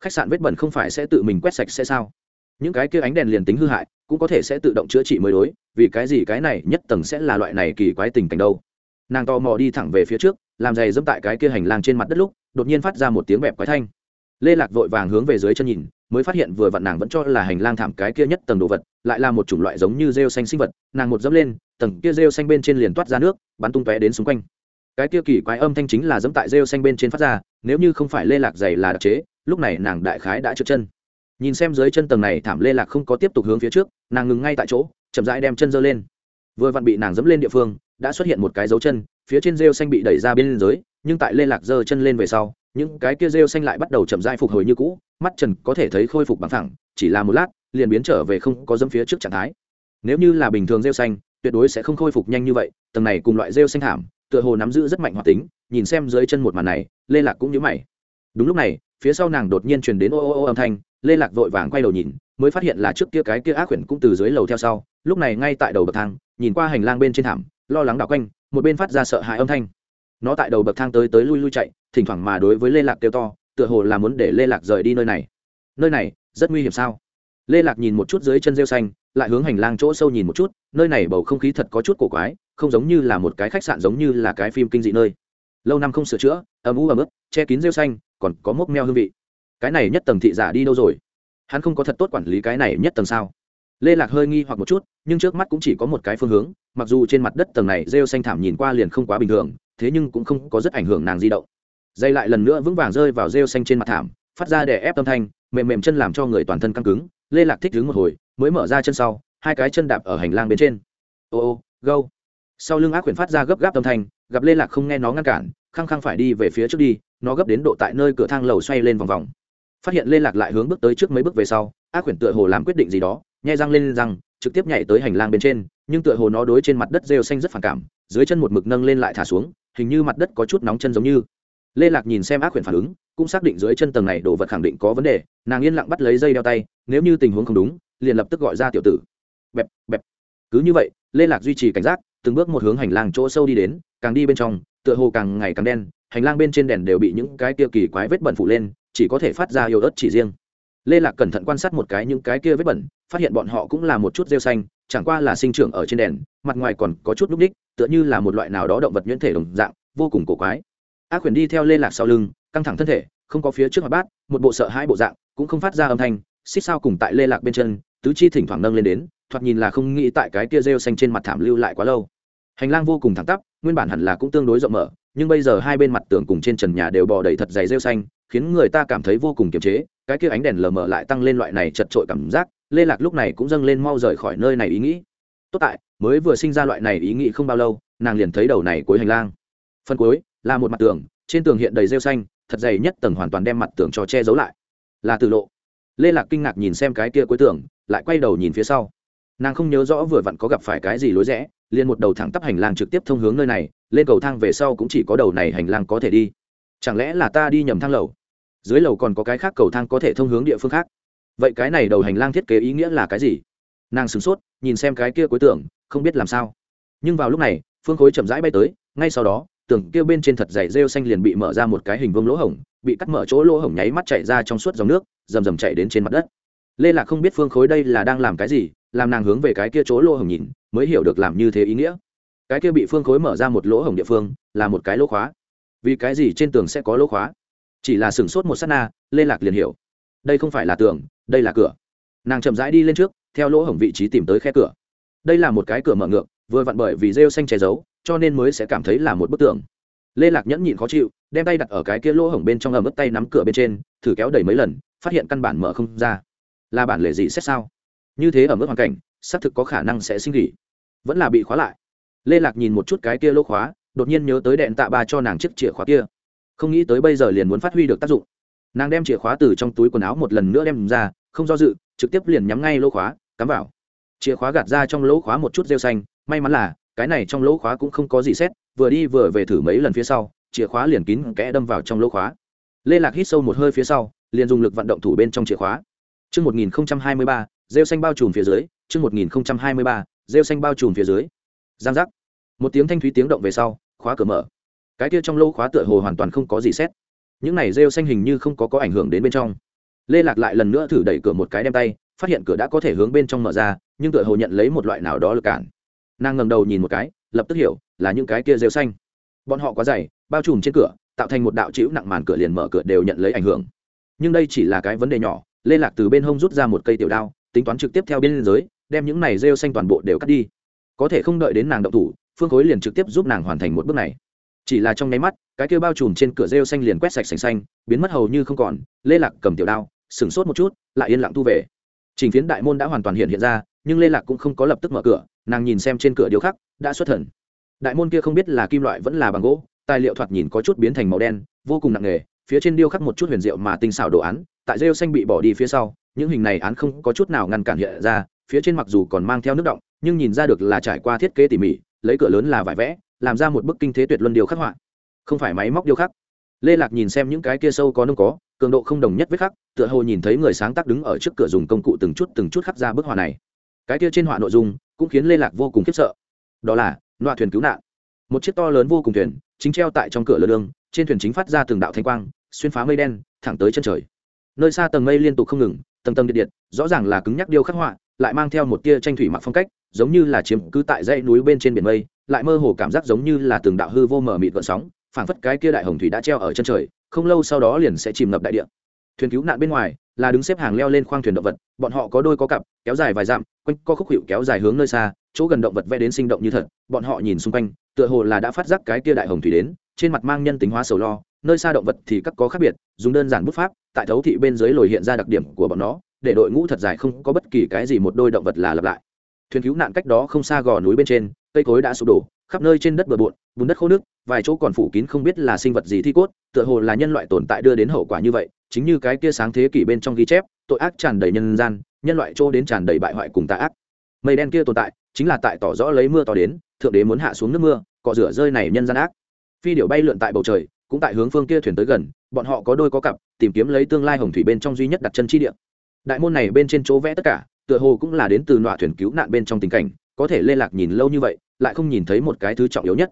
Khách sạn vết bẩn không phải sẽ tự mình quét sạch sẽ sao? Những cái kia ánh đèn liền tính hư hại, cũng có thể sẽ tự động chữa trị mới đối, vì cái gì cái này nhất tầng sẽ là loại này kỳ quái tình cảnh đâu? Nàng to mò đi thẳng về phía trước, làm giày dẫm tại cái kia hành lang trên mặt đất lúc, đột nhiên phát ra một tiếng bẹp quái thanh lê lạc vội vàng hướng về dưới chân nhìn, mới phát hiện vừa vặn nàng vẫn cho là hành lang thảm cái kia nhất tầng đồ vật, lại là một chủng loại giống như rêu xanh sinh vật, nàng một dẫm lên, tầng kia rêu xanh bên trên liền toát ra nước, bắn tung tóe đến xung quanh. Cái kia kỳ quái âm thanh chính là dẫm tại rêu xanh bên trên phát ra, nếu như không phải lê lạc dày là đặc chế, lúc này nàng đại khái đã trượt chân. Nhìn xem dưới chân tầng này, thảm lê lạc không có tiếp tục hướng phía trước, nàng ngừng ngay tại chỗ, chậm rãi đem chân giơ lên. Vừa vặn bị nàng dẫm lên địa phương, đã xuất hiện một cái dấu chân, phía trên rêu xanh bị đẩy ra bên dưới, nhưng tại lê lạc giơ chân lên về sau những cái kia rêu xanh lại bắt đầu chậm rãi phục hồi như cũ, mắt trần có thể thấy khôi phục bằng thẳng chỉ là một lát, liền biến trở về không có dâm phía trước trạng thái. Nếu như là bình thường rêu xanh, tuyệt đối sẽ không khôi phục nhanh như vậy, tầng này cùng loại rêu xanh thảm, tựa hồ nắm giữ rất mạnh hoạt tính, nhìn xem dưới chân một màn này, lê lạc cũng nhớ mày. Đúng lúc này, phía sau nàng đột nhiên truyền đến ô ô ô âm thanh, lê lạc vội vàng quay đầu nhìn, mới phát hiện là trước kia cái kia ác quyển cũng từ dưới lầu theo sau, lúc này ngay tại đầu bậc thang, nhìn qua hành lang bên trên thảm, lo lắng đảo quanh, một bên phát ra sợ hãi âm thanh. Nó tại đầu bậc thang tới tới lui lui chạy thỉnh thoảng mà đối với lê lạc kêu to, tựa hồ là muốn để lê lạc rời đi nơi này. Nơi này, rất nguy hiểm sao? Lê lạc nhìn một chút dưới chân rêu xanh, lại hướng hành lang chỗ sâu nhìn một chút, nơi này bầu không khí thật có chút cổ quái, không giống như là một cái khách sạn giống như là cái phim kinh dị nơi. Lâu năm không sửa chữa ấm u ấm ức, che kín rêu xanh, còn có mốc meo hương vị. Cái này nhất tầng thị giả đi đâu rồi? Hắn không có thật tốt quản lý cái này nhất tầng sao? Lê lạc hơi nghi hoặc một chút, nhưng trước mắt cũng chỉ có một cái phương hướng, mặc dù trên mặt đất tầng này rêu xanh thảm nhìn qua liền không quá bình thường, thế nhưng cũng không có rất ảnh hưởng nàng di động dây lại lần nữa vững vàng rơi vào rêu xanh trên mặt thảm, phát ra để ép âm thanh, mềm mềm chân làm cho người toàn thân căng cứng, lê lạc thích đứng một hồi, mới mở ra chân sau, hai cái chân đạp ở hành lang bên trên. Ô ô, gâu. Sau lưng ác quyển phát ra gấp gáp âm thanh, gặp lê lạc không nghe nó ngăn cản, khăng khăng phải đi về phía trước đi, nó gấp đến độ tại nơi cửa thang lầu xoay lên vòng vòng. Phát hiện lê lạc lại hướng bước tới trước mấy bước về sau, ác quyển tựa hồ làm quyết định gì đó nhai răng lên răng, trực tiếp nhảy tới hành lang bên trên, nhưng tựa hồ nó đối trên mặt đất rêu xanh rất phản cảm, dưới chân một mực nâng lên lại thả xuống, hình như mặt đất có chút nóng chân giống như lê lạc nhìn xem ác quyển phản ứng, cũng xác định dưới chân tầng này đồ vật khẳng định có vấn đề, nàng yên lặng bắt lấy dây đeo tay, nếu như tình huống không đúng, liền lập tức gọi ra tiểu tử. Bẹp bẹp. Cứ như vậy, lê lạc duy trì cảnh giác, từng bước một hướng hành lang chỗ sâu đi đến, càng đi bên trong, tựa hồ càng ngày càng đen, hành lang bên trên đèn đều bị những cái kia kỳ quái vết bẩn phủ lên, chỉ có thể phát ra yêu ớt chỉ riêng. Lê lạc cẩn thận quan sát một cái những cái kia vết bẩn, phát hiện bọn họ cũng là một chút rêu xanh, chẳng qua là sinh trưởng ở trên đèn, mặt ngoài còn có chút núc ních tựa như là một loại nào đó động vật nhuyễn thể đồng dạng, vô cùng cổ quái ác quyền đi theo lê lạc sau lưng, căng thẳng thân thể, không có phía trước mặt bát, một bộ sợ hai bộ dạng, cũng không phát ra âm thanh, xích sao cùng tại lê lạc bên chân, tứ chi thỉnh thoảng nâng lên đến, thoạt nhìn là không nghĩ tại cái kia rêu xanh trên mặt thảm lưu lại quá lâu. Hành lang vô cùng thẳng tắp, nguyên bản hẳn là cũng tương đối rộng mở, nhưng bây giờ hai bên mặt tường cùng trên trần nhà đều bò đầy thật dày rêu xanh, khiến người ta cảm thấy vô cùng kiềm chế, cái kia ánh đèn lờ mờ lại tăng lên loại này chật trội cảm giác, lê lạc lúc này cũng dâng lên mau rời khỏi nơi này ý nghĩ. Tốt tại, mới vừa sinh ra loại này ý nghĩ không bao lâu, nàng liền thấy đầu này cuối hành lang. Phần cuối là một mặt tường, trên tường hiện đầy rêu xanh, thật dày nhất tầng hoàn toàn đem mặt tường cho che giấu lại. Là từ lộ. Lê lạc kinh ngạc nhìn xem cái kia cuối tường, lại quay đầu nhìn phía sau. Nàng không nhớ rõ vừa vặn có gặp phải cái gì lối rẽ, liền một đầu thẳng tắp hành lang trực tiếp thông hướng nơi này, lên cầu thang về sau cũng chỉ có đầu này hành lang có thể đi. Chẳng lẽ là ta đi nhầm thang lầu? Dưới lầu còn có cái khác cầu thang có thể thông hướng địa phương khác. Vậy cái này đầu hành lang thiết kế ý nghĩa là cái gì? Nàng sửng sốt, nhìn xem cái kia cuối tưởng không biết làm sao. Nhưng vào lúc này, phương khối chậm rãi bay tới, ngay sau đó tường kia bên trên thật dày rêu xanh liền bị mở ra một cái hình vương lỗ hổng, bị cắt mở chỗ lỗ hổng nháy mắt chạy ra trong suốt dòng nước, rầm rầm chạy đến trên mặt đất. Lê lạc không biết phương khối đây là đang làm cái gì, làm nàng hướng về cái kia chỗ lỗ hổng nhìn, mới hiểu được làm như thế ý nghĩa. Cái kia bị phương khối mở ra một lỗ hổng địa phương, là một cái lỗ khóa. Vì cái gì trên tường sẽ có lỗ khóa? Chỉ là sửng sốt một s á t na, lê lạc liền hiểu. Đây không phải là tường, đây là cửa. Nàng chậm rãi đi lên trước, theo lỗ hổng vị trí tìm tới khe cửa. Đây là một cái cửa mở ngược, vừa vặn bởi vì rêu xanh che giấu cho nên mới sẽ cảm thấy là một bức tường. Lê lạc nhẫn nhịn khó chịu, đem tay đặt ở cái kia lỗ hổng bên trong ầm ướt tay nắm cửa bên trên, thử kéo đẩy mấy lần, phát hiện căn bản mở không ra. Là bản lề gì xét sao? Như thế ở mức hoàn cảnh, xác thực có khả năng sẽ sinh nghỉ. Vẫn là bị khóa lại. Lê lạc nhìn một chút cái kia lỗ khóa, đột nhiên nhớ tới đèn tạ ba cho nàng chiếc chìa khóa kia. Không nghĩ tới bây giờ liền muốn phát huy được tác dụng. Nàng đem chìa khóa từ trong túi quần áo một lần nữa đem ra, không do dự, trực tiếp liền nhắm ngay lỗ khóa, cắm vào. Chìa khóa gạt ra trong lỗ khóa một chút rêu xanh, may mắn là cái này trong lỗ khóa cũng không có gì xét vừa đi vừa về thử mấy lần phía sau chìa khóa liền kín kẽ đâm vào trong lỗ khóa lê lạc hít sâu một hơi phía sau liền dùng lực vận động thủ bên trong chìa khóa Trước 1023, rêu xanh bao trùm phía dưới, trước 1023, rêu xanh bao trùm phía dưới. Giang giác. Một tiếng thanh thúy tiếng động về sau, khóa cửa mở. Cái kia trong lỗ khóa tựa hồ hoàn toàn không có gì xét. Những này rêu xanh hình như không có có ảnh hưởng đến bên trong. Lê Lạc lại lần nữa thử đẩy cửa một cái đem tay, phát hiện cửa đã có thể hướng bên trong mở ra, nhưng tựa hồ nhận lấy một loại nào đó lực cản. Nàng ngẩng đầu nhìn một cái, lập tức hiểu, là những cái kia rêu xanh. Bọn họ quá dày, bao trùm trên cửa, tạo thành một đạo chữ nặng màn cửa liền mở cửa đều nhận lấy ảnh hưởng. Nhưng đây chỉ là cái vấn đề nhỏ, lê lạc từ bên hông rút ra một cây tiểu đao tính toán trực tiếp theo bên dưới đem những này rêu xanh toàn bộ đều cắt đi có thể không đợi đến nàng động thủ phương khối liền trực tiếp giúp nàng hoàn thành một bước này chỉ là trong nháy mắt cái kia bao trùm trên cửa rêu xanh liền quét sạch sành xanh biến mất hầu như không còn lê lạc cầm tiểu đao sửng sốt một chút lại yên lặng thu về trình phiến đại môn đã hoàn toàn hiện hiện ra nhưng lê lạc cũng không có lập tức mở cửa, nàng nhìn xem trên cửa điêu khắc, đã xuất thần. Đại môn kia không biết là kim loại vẫn là bằng gỗ, tài liệu thoạt nhìn có chút biến thành màu đen, vô cùng nặng nề, phía trên điêu khắc một chút huyền diệu mà tinh xảo đồ án, tại rêu xanh bị bỏ đi phía sau, những hình này án không có chút nào ngăn cản hiện ra, phía trên mặc dù còn mang theo nước động, nhưng nhìn ra được là trải qua thiết kế tỉ mỉ, lấy cửa lớn là vải vẽ, làm ra một bức kinh thế tuyệt luân điêu khắc họa. Không phải máy móc điêu khắc. Lê lạc nhìn xem những cái kia sâu có nông có, cường độ không đồng nhất với khắc, tựa hồ nhìn thấy người sáng tác đứng ở trước cửa dùng công cụ từng chút từng chút khắc ra bức họa này cái kia trên họa nội dung cũng khiến lê lạc vô cùng khiếp sợ. Đó là, loa thuyền cứu nạn. Một chiếc to lớn vô cùng thuyền, chính treo tại trong cửa lơ đường trên thuyền chính phát ra từng đạo thanh quang, xuyên phá mây đen, thẳng tới chân trời. Nơi xa tầng mây liên tục không ngừng, tầng tầng điện điện, rõ ràng là cứng nhắc điêu khắc họa, lại mang theo một tia tranh thủy mặc phong cách, giống như là chiếm cứ tại dãy núi bên trên biển mây, lại mơ hồ cảm giác giống như là từng đạo hư vô mờ mịt gợn sóng, phảng phất cái kia đại hồng thủy đã treo ở chân trời, không lâu sau đó liền sẽ chìm ngập đại địa. Thuyền cứu nạn bên ngoài là đứng xếp hàng leo lên khoang thuyền động vật, bọn họ có đôi có cặp, kéo dài vài dặm, quanh co khúc hiệu kéo dài hướng nơi xa, chỗ gần động vật vẽ đến sinh động như thật, bọn họ nhìn xung quanh, tựa hồ là đã phát giác cái kia đại hồng thủy đến, trên mặt mang nhân tính hóa sầu lo, nơi xa động vật thì các có khác biệt, dùng đơn giản bút pháp, tại thấu thị bên dưới lồi hiện ra đặc điểm của bọn nó, để đội ngũ thật dài không có bất kỳ cái gì một đôi động vật là lặp lại. Thuyền cứu nạn cách đó không xa gò núi bên trên, cây cối đã sụp đổ, khắp nơi trên đất bừa bộn, bùn đất khô nước, vài chỗ còn phủ kín không biết là sinh vật gì thi cốt, tựa hồ là nhân loại tồn tại đưa đến hậu quả như vậy chính như cái kia sáng thế kỷ bên trong ghi chép, tội ác tràn đầy nhân gian, nhân loại trô đến tràn đầy bại hoại cùng tà ác. Mây đen kia tồn tại, chính là tại tỏ rõ lấy mưa to đến, thượng đế muốn hạ xuống nước mưa, cọ rửa rơi này nhân gian ác. Phi điệu bay lượn tại bầu trời, cũng tại hướng phương kia thuyền tới gần, bọn họ có đôi có cặp, tìm kiếm lấy tương lai hồng thủy bên trong duy nhất đặt chân chi địa. Đại môn này bên trên chỗ vẽ tất cả, tựa hồ cũng là đến từ nọa thuyền cứu nạn bên trong tình cảnh, có thể lê lạc nhìn lâu như vậy, lại không nhìn thấy một cái thứ trọng yếu nhất.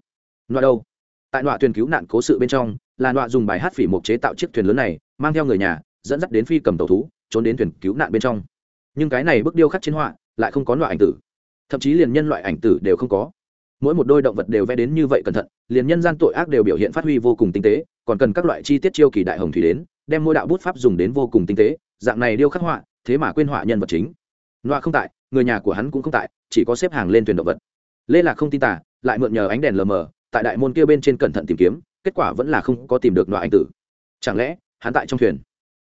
Nọa đâu? Tại nọa thuyền cứu nạn cố sự bên trong, là nọa dùng bài hát phỉ mục chế tạo chiếc thuyền lớn này mang theo người nhà, dẫn dắt đến phi cầm tàu thú, trốn đến thuyền cứu nạn bên trong. Nhưng cái này bức điêu khắc trên họa lại không có loại ảnh tử. Thậm chí liền nhân loại ảnh tử đều không có. Mỗi một đôi động vật đều vẽ đến như vậy cẩn thận, liền nhân gian tội ác đều biểu hiện phát huy vô cùng tinh tế, còn cần các loại chi tiết chiêu kỳ đại hồng thủy đến, đem môi đạo bút pháp dùng đến vô cùng tinh tế, dạng này điêu khắc họa, thế mà quên họa nhân vật chính. Loa không tại, người nhà của hắn cũng không tại, chỉ có xếp hàng lên thuyền động vật. Lê lạc không tin tả lại mượn nhờ ánh đèn lờ mờ, tại đại môn kia bên trên cẩn thận tìm kiếm, kết quả vẫn là không có tìm được loại anh tử. Chẳng lẽ hắn tại trong thuyền.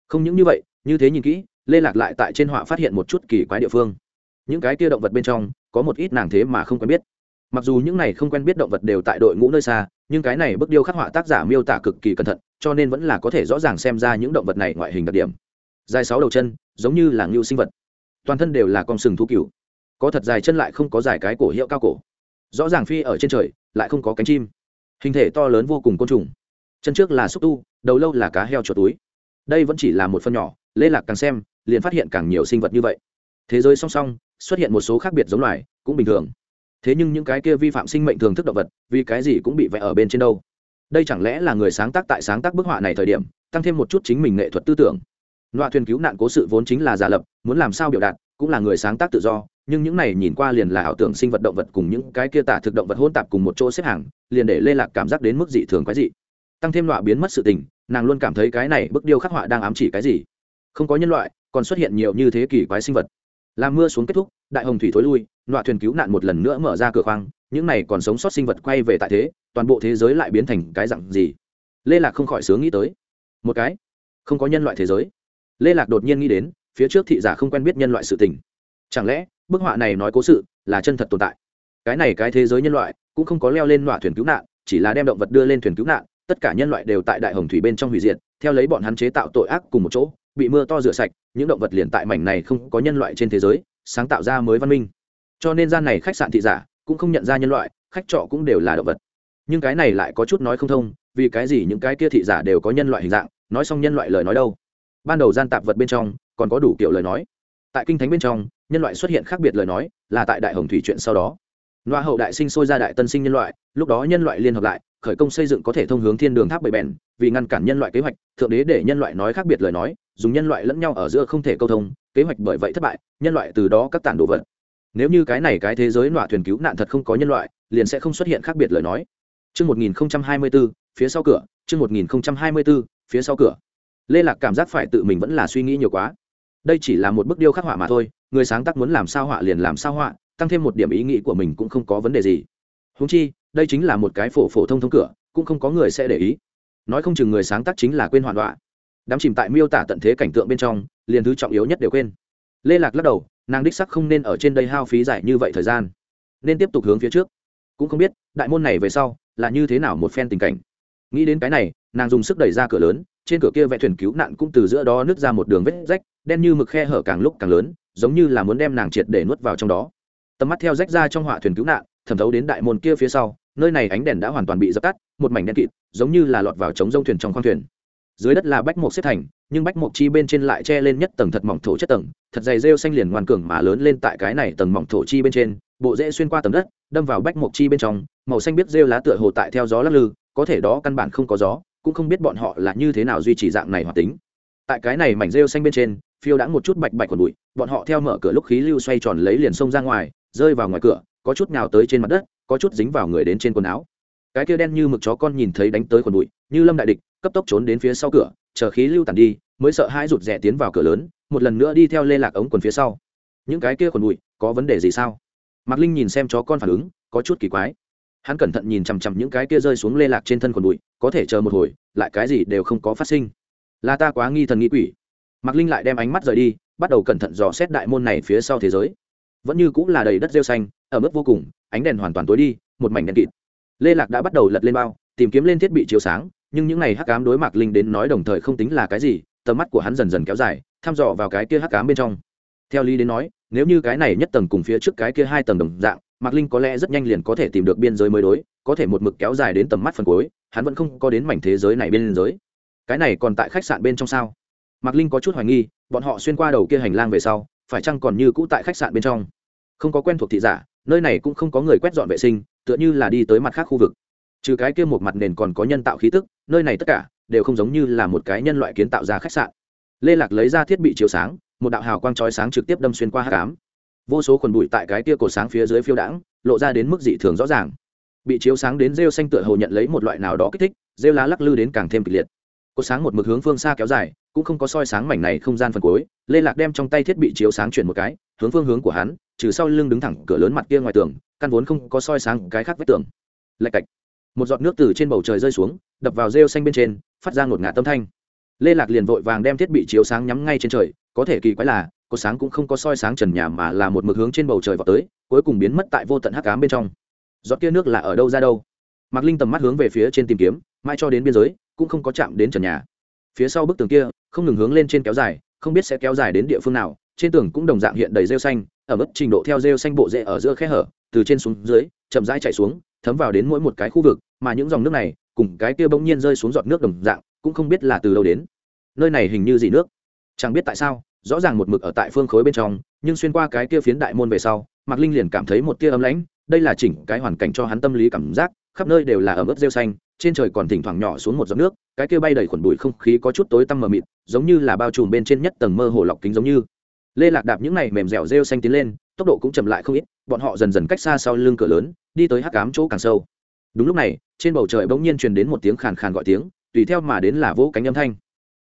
Không những như vậy, như thế nhìn kỹ, lê lạc lại tại trên họa phát hiện một chút kỳ quái địa phương. Những cái kia động vật bên trong, có một ít nàng thế mà không quen biết. Mặc dù những này không quen biết động vật đều tại đội ngũ nơi xa, nhưng cái này bức điêu khắc họa tác giả miêu tả cực kỳ cẩn thận, cho nên vẫn là có thể rõ ràng xem ra những động vật này ngoại hình đặc điểm. Dài sáu đầu chân, giống như là ngưu sinh vật. Toàn thân đều là con sừng thú cừu. Có thật dài chân lại không có dài cái cổ hiệu cao cổ. Rõ ràng phi ở trên trời, lại không có cánh chim. Hình thể to lớn vô cùng côn trùng chân trước là xúc tu, đầu lâu là cá heo chuột túi. Đây vẫn chỉ là một phần nhỏ, lê lạc càng xem, liền phát hiện càng nhiều sinh vật như vậy. Thế giới song song, xuất hiện một số khác biệt giống loài, cũng bình thường. Thế nhưng những cái kia vi phạm sinh mệnh thường thức động vật, vì cái gì cũng bị vẽ ở bên trên đâu? Đây chẳng lẽ là người sáng tác tại sáng tác bức họa này thời điểm, tăng thêm một chút chính mình nghệ thuật tư tưởng? Loạ thuyền cứu nạn cố sự vốn chính là giả lập, muốn làm sao biểu đạt, cũng là người sáng tác tự do, nhưng những này nhìn qua liền là ảo tưởng sinh vật động vật cùng những cái kia tả thực động vật hôn tạp cùng một chỗ xếp hàng, liền để lê lạc cảm giác đến mức dị thường quái dị tăng thêm loại biến mất sự tình, nàng luôn cảm thấy cái này bức điêu khắc họa đang ám chỉ cái gì. Không có nhân loại, còn xuất hiện nhiều như thế kỷ quái sinh vật. Làm mưa xuống kết thúc, đại hồng thủy thối lui loại thuyền cứu nạn một lần nữa mở ra cửa khoang, những này còn sống sót sinh vật quay về tại thế, toàn bộ thế giới lại biến thành cái dặn gì? Lê lạc không khỏi sướng nghĩ tới. Một cái, không có nhân loại thế giới. Lê lạc đột nhiên nghĩ đến, phía trước thị giả không quen biết nhân loại sự tình. Chẳng lẽ, bức họa này nói cố sự, là chân thật tồn tại? Cái này cái thế giới nhân loại, cũng không có leo lên loại thuyền cứu nạn, chỉ là đem động vật đưa lên thuyền cứu nạn tất cả nhân loại đều tại đại hồng thủy bên trong hủy diệt, theo lấy bọn hắn chế tạo tội ác cùng một chỗ, bị mưa to rửa sạch, những động vật liền tại mảnh này không có nhân loại trên thế giới, sáng tạo ra mới văn minh. Cho nên gian này khách sạn thị giả cũng không nhận ra nhân loại, khách trọ cũng đều là động vật. Nhưng cái này lại có chút nói không thông, vì cái gì những cái kia thị giả đều có nhân loại hình dạng, nói xong nhân loại lời nói đâu? Ban đầu gian tạp vật bên trong còn có đủ kiểu lời nói. Tại kinh thánh bên trong, nhân loại xuất hiện khác biệt lời nói là tại đại hồng thủy chuyện sau đó. Loa hậu đại sinh sôi ra đại tân sinh nhân loại, lúc đó nhân loại liên hợp lại khởi công xây dựng có thể thông hướng thiên đường tháp bầy bèn vì ngăn cản nhân loại kế hoạch thượng đế để nhân loại nói khác biệt lời nói dùng nhân loại lẫn nhau ở giữa không thể câu thông kế hoạch bởi vậy thất bại nhân loại từ đó các tản đồ vật nếu như cái này cái thế giới nọa thuyền cứu nạn thật không có nhân loại liền sẽ không xuất hiện khác biệt lời nói Chương 1024, phía sau cửa, chương 1024, phía sau cửa. Lê Lạc cảm giác phải tự mình vẫn là suy nghĩ nhiều quá. Đây chỉ là một bức điêu khắc họa mà thôi, người sáng tác muốn làm sao họa liền làm sao họa, tăng thêm một điểm ý nghĩ của mình cũng không có vấn đề gì. húng chi, đây chính là một cái phổ phổ thông thông cửa, cũng không có người sẽ để ý. Nói không chừng người sáng tác chính là quên hoàn họa. Đám chìm tại miêu tả tận thế cảnh tượng bên trong, liền thứ trọng yếu nhất đều quên. Lê Lạc lắc đầu, nàng đích sắc không nên ở trên đây hao phí dài như vậy thời gian, nên tiếp tục hướng phía trước. Cũng không biết, đại môn này về sau là như thế nào một phen tình cảnh. Nghĩ đến cái này, nàng dùng sức đẩy ra cửa lớn, trên cửa kia vẽ thuyền cứu nạn cũng từ giữa đó nứt ra một đường vết rách đen như mực khe hở càng lúc càng lớn giống như là muốn đem nàng triệt để nuốt vào trong đó tầm mắt theo rách ra trong họa thuyền cứu nạn thẩm thấu đến đại môn kia phía sau nơi này ánh đèn đã hoàn toàn bị dập tắt, một mảnh đen kịt, giống như là lọt vào trống rông thuyền trong khoang thuyền. Dưới đất là bách mộc xếp thành, nhưng bách mộc chi bên trên lại che lên nhất tầng thật mỏng thổ chất tầng, thật dày rêu xanh liền ngoan cường mà lớn lên tại cái này tầng mỏng thổ chi bên trên, bộ rễ xuyên qua tầng đất, đâm vào bách mộc chi bên trong, màu xanh biết rêu lá tựa hồ tại theo gió lắc lư, có thể đó căn bản không có gió, cũng không biết bọn họ là như thế nào duy trì dạng này hoạt tính. Tại cái này mảnh rêu xanh bên trên, phiêu đã một chút bạch bạch còn bụi, bọn họ theo mở cửa lúc khí lưu xoay tròn lấy liền xông ra ngoài, rơi vào ngoài cửa, có chút nào tới trên mặt đất có chút dính vào người đến trên quần áo. Cái kia đen như mực chó con nhìn thấy đánh tới quần bụi, như lâm đại địch, cấp tốc trốn đến phía sau cửa, chờ khí lưu tàn đi, mới sợ hãi rụt rè tiến vào cửa lớn, một lần nữa đi theo lê lạc ống quần phía sau. Những cái kia quần bụi, có vấn đề gì sao? Mạc linh nhìn xem chó con phản ứng, có chút kỳ quái. Hắn cẩn thận nhìn chằm chằm những cái kia rơi xuống lê lạc trên thân quần bụi, có thể chờ một hồi, lại cái gì đều không có phát sinh. Là ta quá nghi thần nghĩ quỷ. Mạc linh lại đem ánh mắt rời đi, bắt đầu cẩn thận dò xét đại môn này phía sau thế giới. Vẫn như cũng là đầy đất rêu xanh ở mức vô cùng, ánh đèn hoàn toàn tối đi, một mảnh đèn kịt. Lê lạc đã bắt đầu lật lên bao, tìm kiếm lên thiết bị chiếu sáng, nhưng những ngày hắc cám đối mạc linh đến nói đồng thời không tính là cái gì, tầm mắt của hắn dần dần kéo dài, thăm dò vào cái kia hắc cám bên trong. Theo lý đến nói, nếu như cái này nhất tầng cùng phía trước cái kia hai tầng đồng dạng, mạc linh có lẽ rất nhanh liền có thể tìm được biên giới mới đối, có thể một mực kéo dài đến tầm mắt phần cuối, hắn vẫn không có đến mảnh thế giới này bên giới. Cái này còn tại khách sạn bên trong sao? Mạc linh có chút hoài nghi, bọn họ xuyên qua đầu kia hành lang về sau, phải chăng còn như cũ tại khách sạn bên trong? Không có quen thuộc thị giả nơi này cũng không có người quét dọn vệ sinh, tựa như là đi tới mặt khác khu vực. Trừ cái kia một mặt nền còn có nhân tạo khí tức, nơi này tất cả đều không giống như là một cái nhân loại kiến tạo ra khách sạn. Lê lạc lấy ra thiết bị chiếu sáng, một đạo hào quang chói sáng trực tiếp đâm xuyên qua hát cám vô số quần bụi tại cái kia cổ sáng phía dưới phiêu đãng, lộ ra đến mức dị thường rõ ràng. Bị chiếu sáng đến rêu xanh tựa hồ nhận lấy một loại nào đó kích thích, rêu lá lắc lư đến càng thêm kịch liệt. Cột sáng một mực hướng phương xa kéo dài, cũng không có soi sáng mảnh này không gian phần cuối. Lê lạc đem trong tay thiết bị chiếu sáng chuyển một cái, hướng phương hướng của hắn trừ sau lưng đứng thẳng cửa lớn mặt kia ngoài tường, căn vốn không có soi sáng cái khác vách tường. Lạch cạch. Một giọt nước từ trên bầu trời rơi xuống, đập vào rêu xanh bên trên, phát ra ngột ngạt tâm thanh. Lê lạc liền vội vàng đem thiết bị chiếu sáng nhắm ngay trên trời, có thể kỳ quái là, có sáng cũng không có soi sáng trần nhà mà là một mực hướng trên bầu trời vào tới, cuối cùng biến mất tại vô tận hắc cám bên trong. Giọt kia nước là ở đâu ra đâu? Mạc linh tầm mắt hướng về phía trên tìm kiếm, mãi cho đến biên giới, cũng không có chạm đến trần nhà. Phía sau bức tường kia, không ngừng hướng lên trên kéo dài, không biết sẽ kéo dài đến địa phương nào, trên tường cũng đồng dạng hiện đầy rêu xanh ở mức trình độ theo rêu xanh bộ rễ ở giữa khe hở, từ trên xuống dưới, chậm rãi chảy xuống, thấm vào đến mỗi một cái khu vực, mà những dòng nước này, cùng cái kia bỗng nhiên rơi xuống giọt nước đồng dạng, cũng không biết là từ đâu đến. Nơi này hình như gì nước. Chẳng biết tại sao, rõ ràng một mực ở tại phương khối bên trong, nhưng xuyên qua cái kia phiến đại môn về sau, mạc linh liền cảm thấy một tia ấm lãnh, đây là chỉnh cái hoàn cảnh cho hắn tâm lý cảm giác, khắp nơi đều là ẩm ướt rêu xanh, trên trời còn thỉnh thoảng nhỏ xuống một giọt nước, cái kia bay đầy khuẩn bụi không khí có chút tối tăm mờ mịt, giống như là bao trùm bên trên nhất tầng mơ hồ lọc kính giống như lê lạc đạp những này mềm dẻo rêu xanh tiến lên, tốc độ cũng chậm lại không ít, bọn họ dần dần cách xa sau lưng cửa lớn, đi tới hắc cám chỗ càng sâu. Đúng lúc này, trên bầu trời bỗng nhiên truyền đến một tiếng khàn khàn gọi tiếng, tùy theo mà đến là vỗ cánh âm thanh.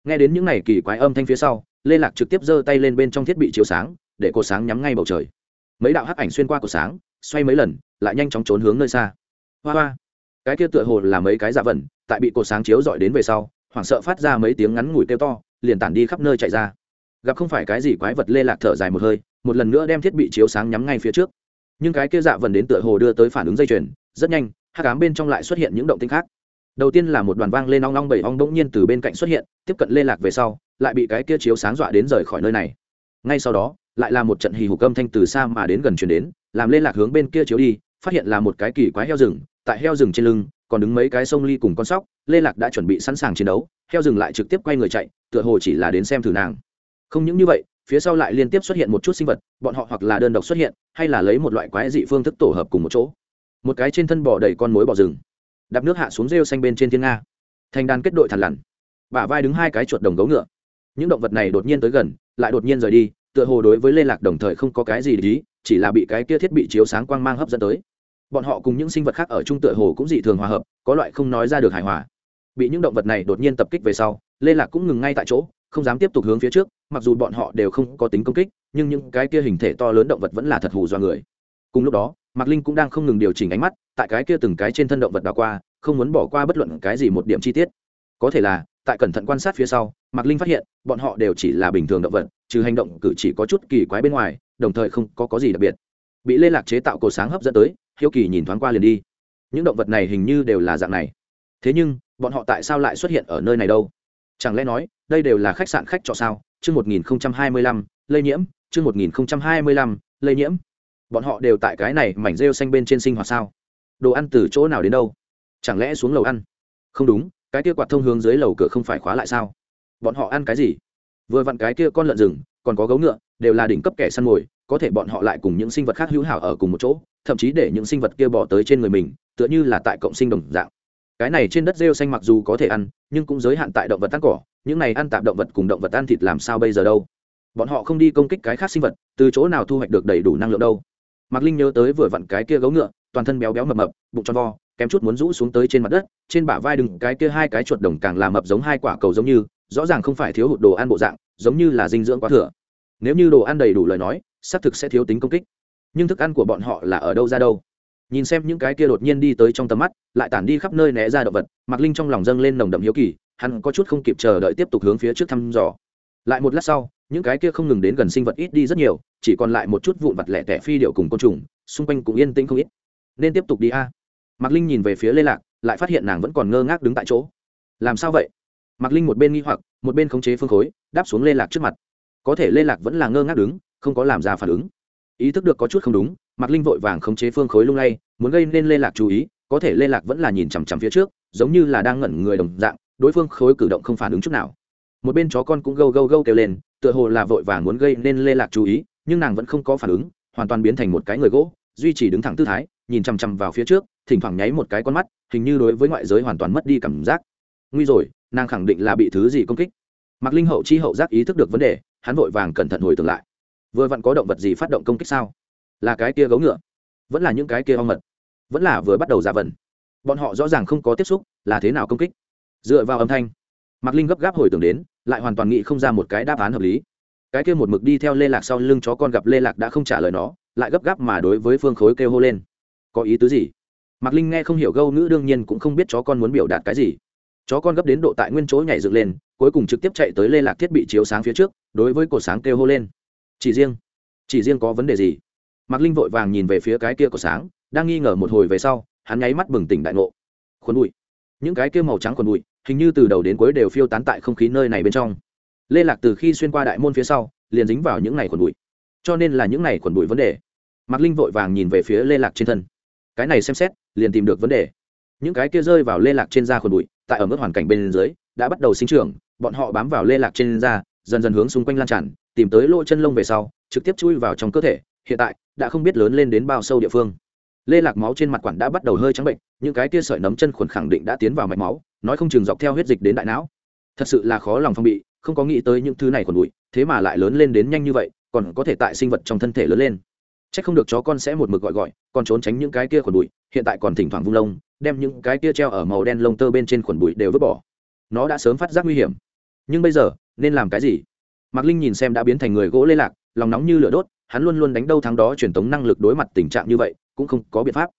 Nghe đến những này kỳ quái âm thanh phía sau, lê lạc trực tiếp giơ tay lên bên trong thiết bị chiếu sáng, để cột sáng nhắm ngay bầu trời. Mấy đạo hắc ảnh xuyên qua cột sáng, xoay mấy lần, lại nhanh chóng trốn hướng nơi xa. Hoa hoa. Cái kia tựa hồ là mấy cái dạ vẩn, tại bị cột sáng chiếu dọi đến về sau, hoảng sợ phát ra mấy tiếng ngắn ngủi kêu to, liền tản đi khắp nơi chạy ra gặp không phải cái gì quái vật lê lạc thở dài một hơi, một lần nữa đem thiết bị chiếu sáng nhắm ngay phía trước. Nhưng cái kia dạ vần đến tựa hồ đưa tới phản ứng dây chuyền, rất nhanh hát cám bên trong lại xuất hiện những động tinh khác. Đầu tiên là một đoàn vang lên ong ong bảy ong đ nhiên từ bên cạnh xuất hiện, tiếp cận lê lạc về sau, lại bị cái kia chiếu sáng dọa đến rời khỏi nơi này. Ngay sau đó, lại là một trận hì hục âm thanh từ xa mà đến gần chuyển đến, làm lê lạc hướng bên kia chiếu đi, phát hiện là một cái kỳ quái heo rừng, tại heo rừng trên lưng, còn đứng mấy cái sông ly cùng con sóc, lê lạc đã chuẩn bị sẵn sàng chiến đấu, heo rừng lại trực tiếp quay người chạy, tựa hồ chỉ là đến xem thử nàng không những như vậy, phía sau lại liên tiếp xuất hiện một chút sinh vật, bọn họ hoặc là đơn độc xuất hiện, hay là lấy một loại quái dị phương thức tổ hợp cùng một chỗ. Một cái trên thân bò đầy con mối bò rừng, đạp nước hạ xuống rêu xanh bên trên thiên nga. Thành đàn kết đội thằn lằn. Bả vai đứng hai cái chuột đồng gấu ngựa. Những động vật này đột nhiên tới gần, lại đột nhiên rời đi, tựa hồ đối với lê lạc đồng thời không có cái gì lý chỉ là bị cái kia thiết bị chiếu sáng quang mang hấp dẫn tới. Bọn họ cùng những sinh vật khác ở trung tựa hồ cũng dị thường hòa hợp, có loại không nói ra được hài hòa. Bị những động vật này đột nhiên tập kích về sau, lê lạc cũng ngừng ngay tại chỗ, không dám tiếp tục hướng phía trước mặc dù bọn họ đều không có tính công kích nhưng những cái kia hình thể to lớn động vật vẫn là thật hù do người. Cùng lúc đó mạc linh cũng đang không ngừng điều chỉnh ánh mắt tại cái kia từng cái trên thân động vật đào qua không muốn bỏ qua bất luận cái gì một điểm chi tiết. Có thể là tại cẩn thận quan sát phía sau mạc linh phát hiện bọn họ đều chỉ là bình thường động vật trừ hành động cử chỉ có chút kỳ quái bên ngoài đồng thời không có, có gì đặc biệt. Bị lê lạc chế tạo cổ sáng hấp dẫn tới hiếu kỳ nhìn thoáng qua liền đi. Những động vật này hình như đều là dạng này. Thế nhưng bọn họ tại sao lại xuất hiện ở nơi này đâu? Chẳng lẽ nói đây đều là khách sạn khách trọ sao? Chương một nghìn hai mươi lăm, lây nhiễm, chương một nghìn hai mươi lăm, lây nhiễm. Bọn họ đều tại cái này mảnh rêu xanh bên trên sinh hoạt sao? Đồ ăn từ chỗ nào đến đâu? Chẳng lẽ xuống lầu ăn? Không đúng, cái kia quạt thông hướng dưới lầu cửa không phải khóa lại sao? Bọn họ ăn cái gì? Vừa vặn cái kia con lợn rừng, còn có gấu ngựa, đều là đỉnh cấp kẻ săn mồi, có thể bọn họ lại cùng những sinh vật khác hữu hảo ở cùng một chỗ, thậm chí để những sinh vật kia bỏ tới trên người mình, tựa như là tại cộng sinh đồng dạng cái này trên đất rêu xanh mặc dù có thể ăn, nhưng cũng giới hạn tại động vật ăn cỏ, những này ăn tạp động vật cùng động vật ăn thịt làm sao bây giờ đâu? Bọn họ không đi công kích cái khác sinh vật, từ chỗ nào thu hoạch được đầy đủ năng lượng đâu? Mạc linh nhớ tới vừa vặn cái kia gấu ngựa, toàn thân béo béo mập mập, bụng tròn vo, kém chút muốn rũ xuống tới trên mặt đất, trên bả vai đừng, cái kia hai cái chuột đồng càng làm mập giống hai quả cầu giống như, rõ ràng không phải thiếu hụt đồ ăn bộ dạng, giống như là dinh dưỡng quá thừa. Nếu như đồ ăn đầy đủ lời nói, xác thực sẽ thiếu tính công kích. Nhưng thức ăn của bọn họ là ở đâu ra đâu? Nhìn xem những cái kia đột nhiên đi tới trong tầm mắt, lại tản đi khắp nơi né ra động vật, mạc linh trong lòng dâng lên nồng đậm hiếu kỳ, hắn có chút không kịp chờ đợi tiếp tục hướng phía trước thăm dò. Lại một lát sau, những cái kia không ngừng đến gần sinh vật ít đi rất nhiều, chỉ còn lại một chút vụn vặt lẻ tẻ phi điệu cùng côn trùng, xung quanh cũng yên tĩnh không ít. Nên tiếp tục đi a. Mạc linh nhìn về phía lê lạc, lại phát hiện nàng vẫn còn ngơ ngác đứng tại chỗ. Làm sao vậy? Mạc linh một bên nghi hoặc, một bên khống chế phương khối, đáp xuống lê lạc trước mặt. Có thể lê lạc vẫn là ngơ ngác đứng, không có làm ra phản ứng. Ý thức được có chút không đúng mạc linh vội vàng khống chế phương khối lung lay, muốn gây nên lê lạc chú ý, có thể lê lạc vẫn là nhìn chằm chằm phía trước, giống như là đang ngẩn người đồng dạng, đối phương khối cử động không phản ứng chút nào. Một bên chó con cũng gâu gâu gâu kêu lên, tựa hồ là vội vàng muốn gây nên lê lạc chú ý, nhưng nàng vẫn không có phản ứng, hoàn toàn biến thành một cái người gỗ, duy trì đứng thẳng tư thái, nhìn chằm chằm vào phía trước, thỉnh thoảng nháy một cái con mắt, hình như đối với ngoại giới hoàn toàn mất đi cảm giác. Nguy rồi, nàng khẳng định là bị thứ gì công kích. Mạc linh hậu chi hậu giác ý thức được vấn đề, hắn vội vàng cẩn thận hồi tưởng lại. Vừa vặn có động vật gì phát động công kích sao? Là cái kia gấu ngựa, vẫn là những cái kia ong mật, vẫn là vừa bắt đầu giả vần. Bọn họ rõ ràng không có tiếp xúc, là thế nào công kích? Dựa vào âm thanh, mạc linh gấp gáp hồi tưởng đến, lại hoàn toàn nghĩ không ra một cái đáp án hợp lý. Cái kia một mực đi theo lê lạc sau lưng chó con gặp lê lạc đã không trả lời nó, lại gấp gáp mà đối với phương khối kêu hô lên. Có ý tứ gì? Mạc linh nghe không hiểu gâu ngữ đương nhiên cũng không biết chó con muốn biểu đạt cái gì. Chó con gấp đến độ tại nguyên chỗ nhảy dựng lên, cuối cùng trực tiếp chạy tới lê lạc thiết bị chiếu sáng phía trước, đối với cột sáng kêu hô lên. Chỉ riêng chỉ riêng có vấn đề gì? Mạc linh vội vàng nhìn về phía cái kia của sáng, đang nghi ngờ một hồi về sau, hắn nháy mắt bừng tỉnh đại ngộ. Khuôn bụi. Những cái kia màu trắng khuôn bụi, hình như từ đầu đến cuối đều phiêu tán tại không khí nơi này bên trong. Lê lạc từ khi xuyên qua đại môn phía sau, liền dính vào những này khuẩn bụi. Cho nên là những này khuẩn bụi vấn đề. Mạc linh vội vàng nhìn về phía lê lạc trên thân. Cái này xem xét, liền tìm được vấn đề. Những cái kia rơi vào lê lạc trên da khuẩn bụi, tại ở mức hoàn cảnh bên dưới, đã bắt đầu sinh trưởng, bọn họ bám vào lê lạc trên da, dần dần hướng xung quanh lan tràn, tìm tới lỗ chân lông về sau, trực tiếp chui vào trong cơ thể hiện tại đã không biết lớn lên đến bao sâu địa phương. Lê lạc máu trên mặt quản đã bắt đầu hơi trắng bệnh, những cái tia sợi nấm chân khuẩn khẳng định đã tiến vào mạch máu, nói không chừng dọc theo huyết dịch đến đại não. Thật sự là khó lòng phong bị, không có nghĩ tới những thứ này còn bụi, thế mà lại lớn lên đến nhanh như vậy, còn có thể tại sinh vật trong thân thể lớn lên. C h ắ c không được chó con sẽ một mực gọi gọi, còn trốn tránh những cái kia khuẩn bụi, hiện tại còn thỉnh thoảng vung lông, đem những cái kia treo ở màu đen lông tơ bên trên khuẩn bụi đều vứt bỏ. Nó đã sớm phát giác nguy hiểm. Nhưng bây giờ, nên làm cái gì? Mạc linh nhìn xem đã biến thành người gỗ lê lạc lòng nóng như lửa đốt, hắn luôn luôn đánh đâu thắng đó truyền tống năng lực đối mặt tình trạng như vậy, cũng không có biện pháp.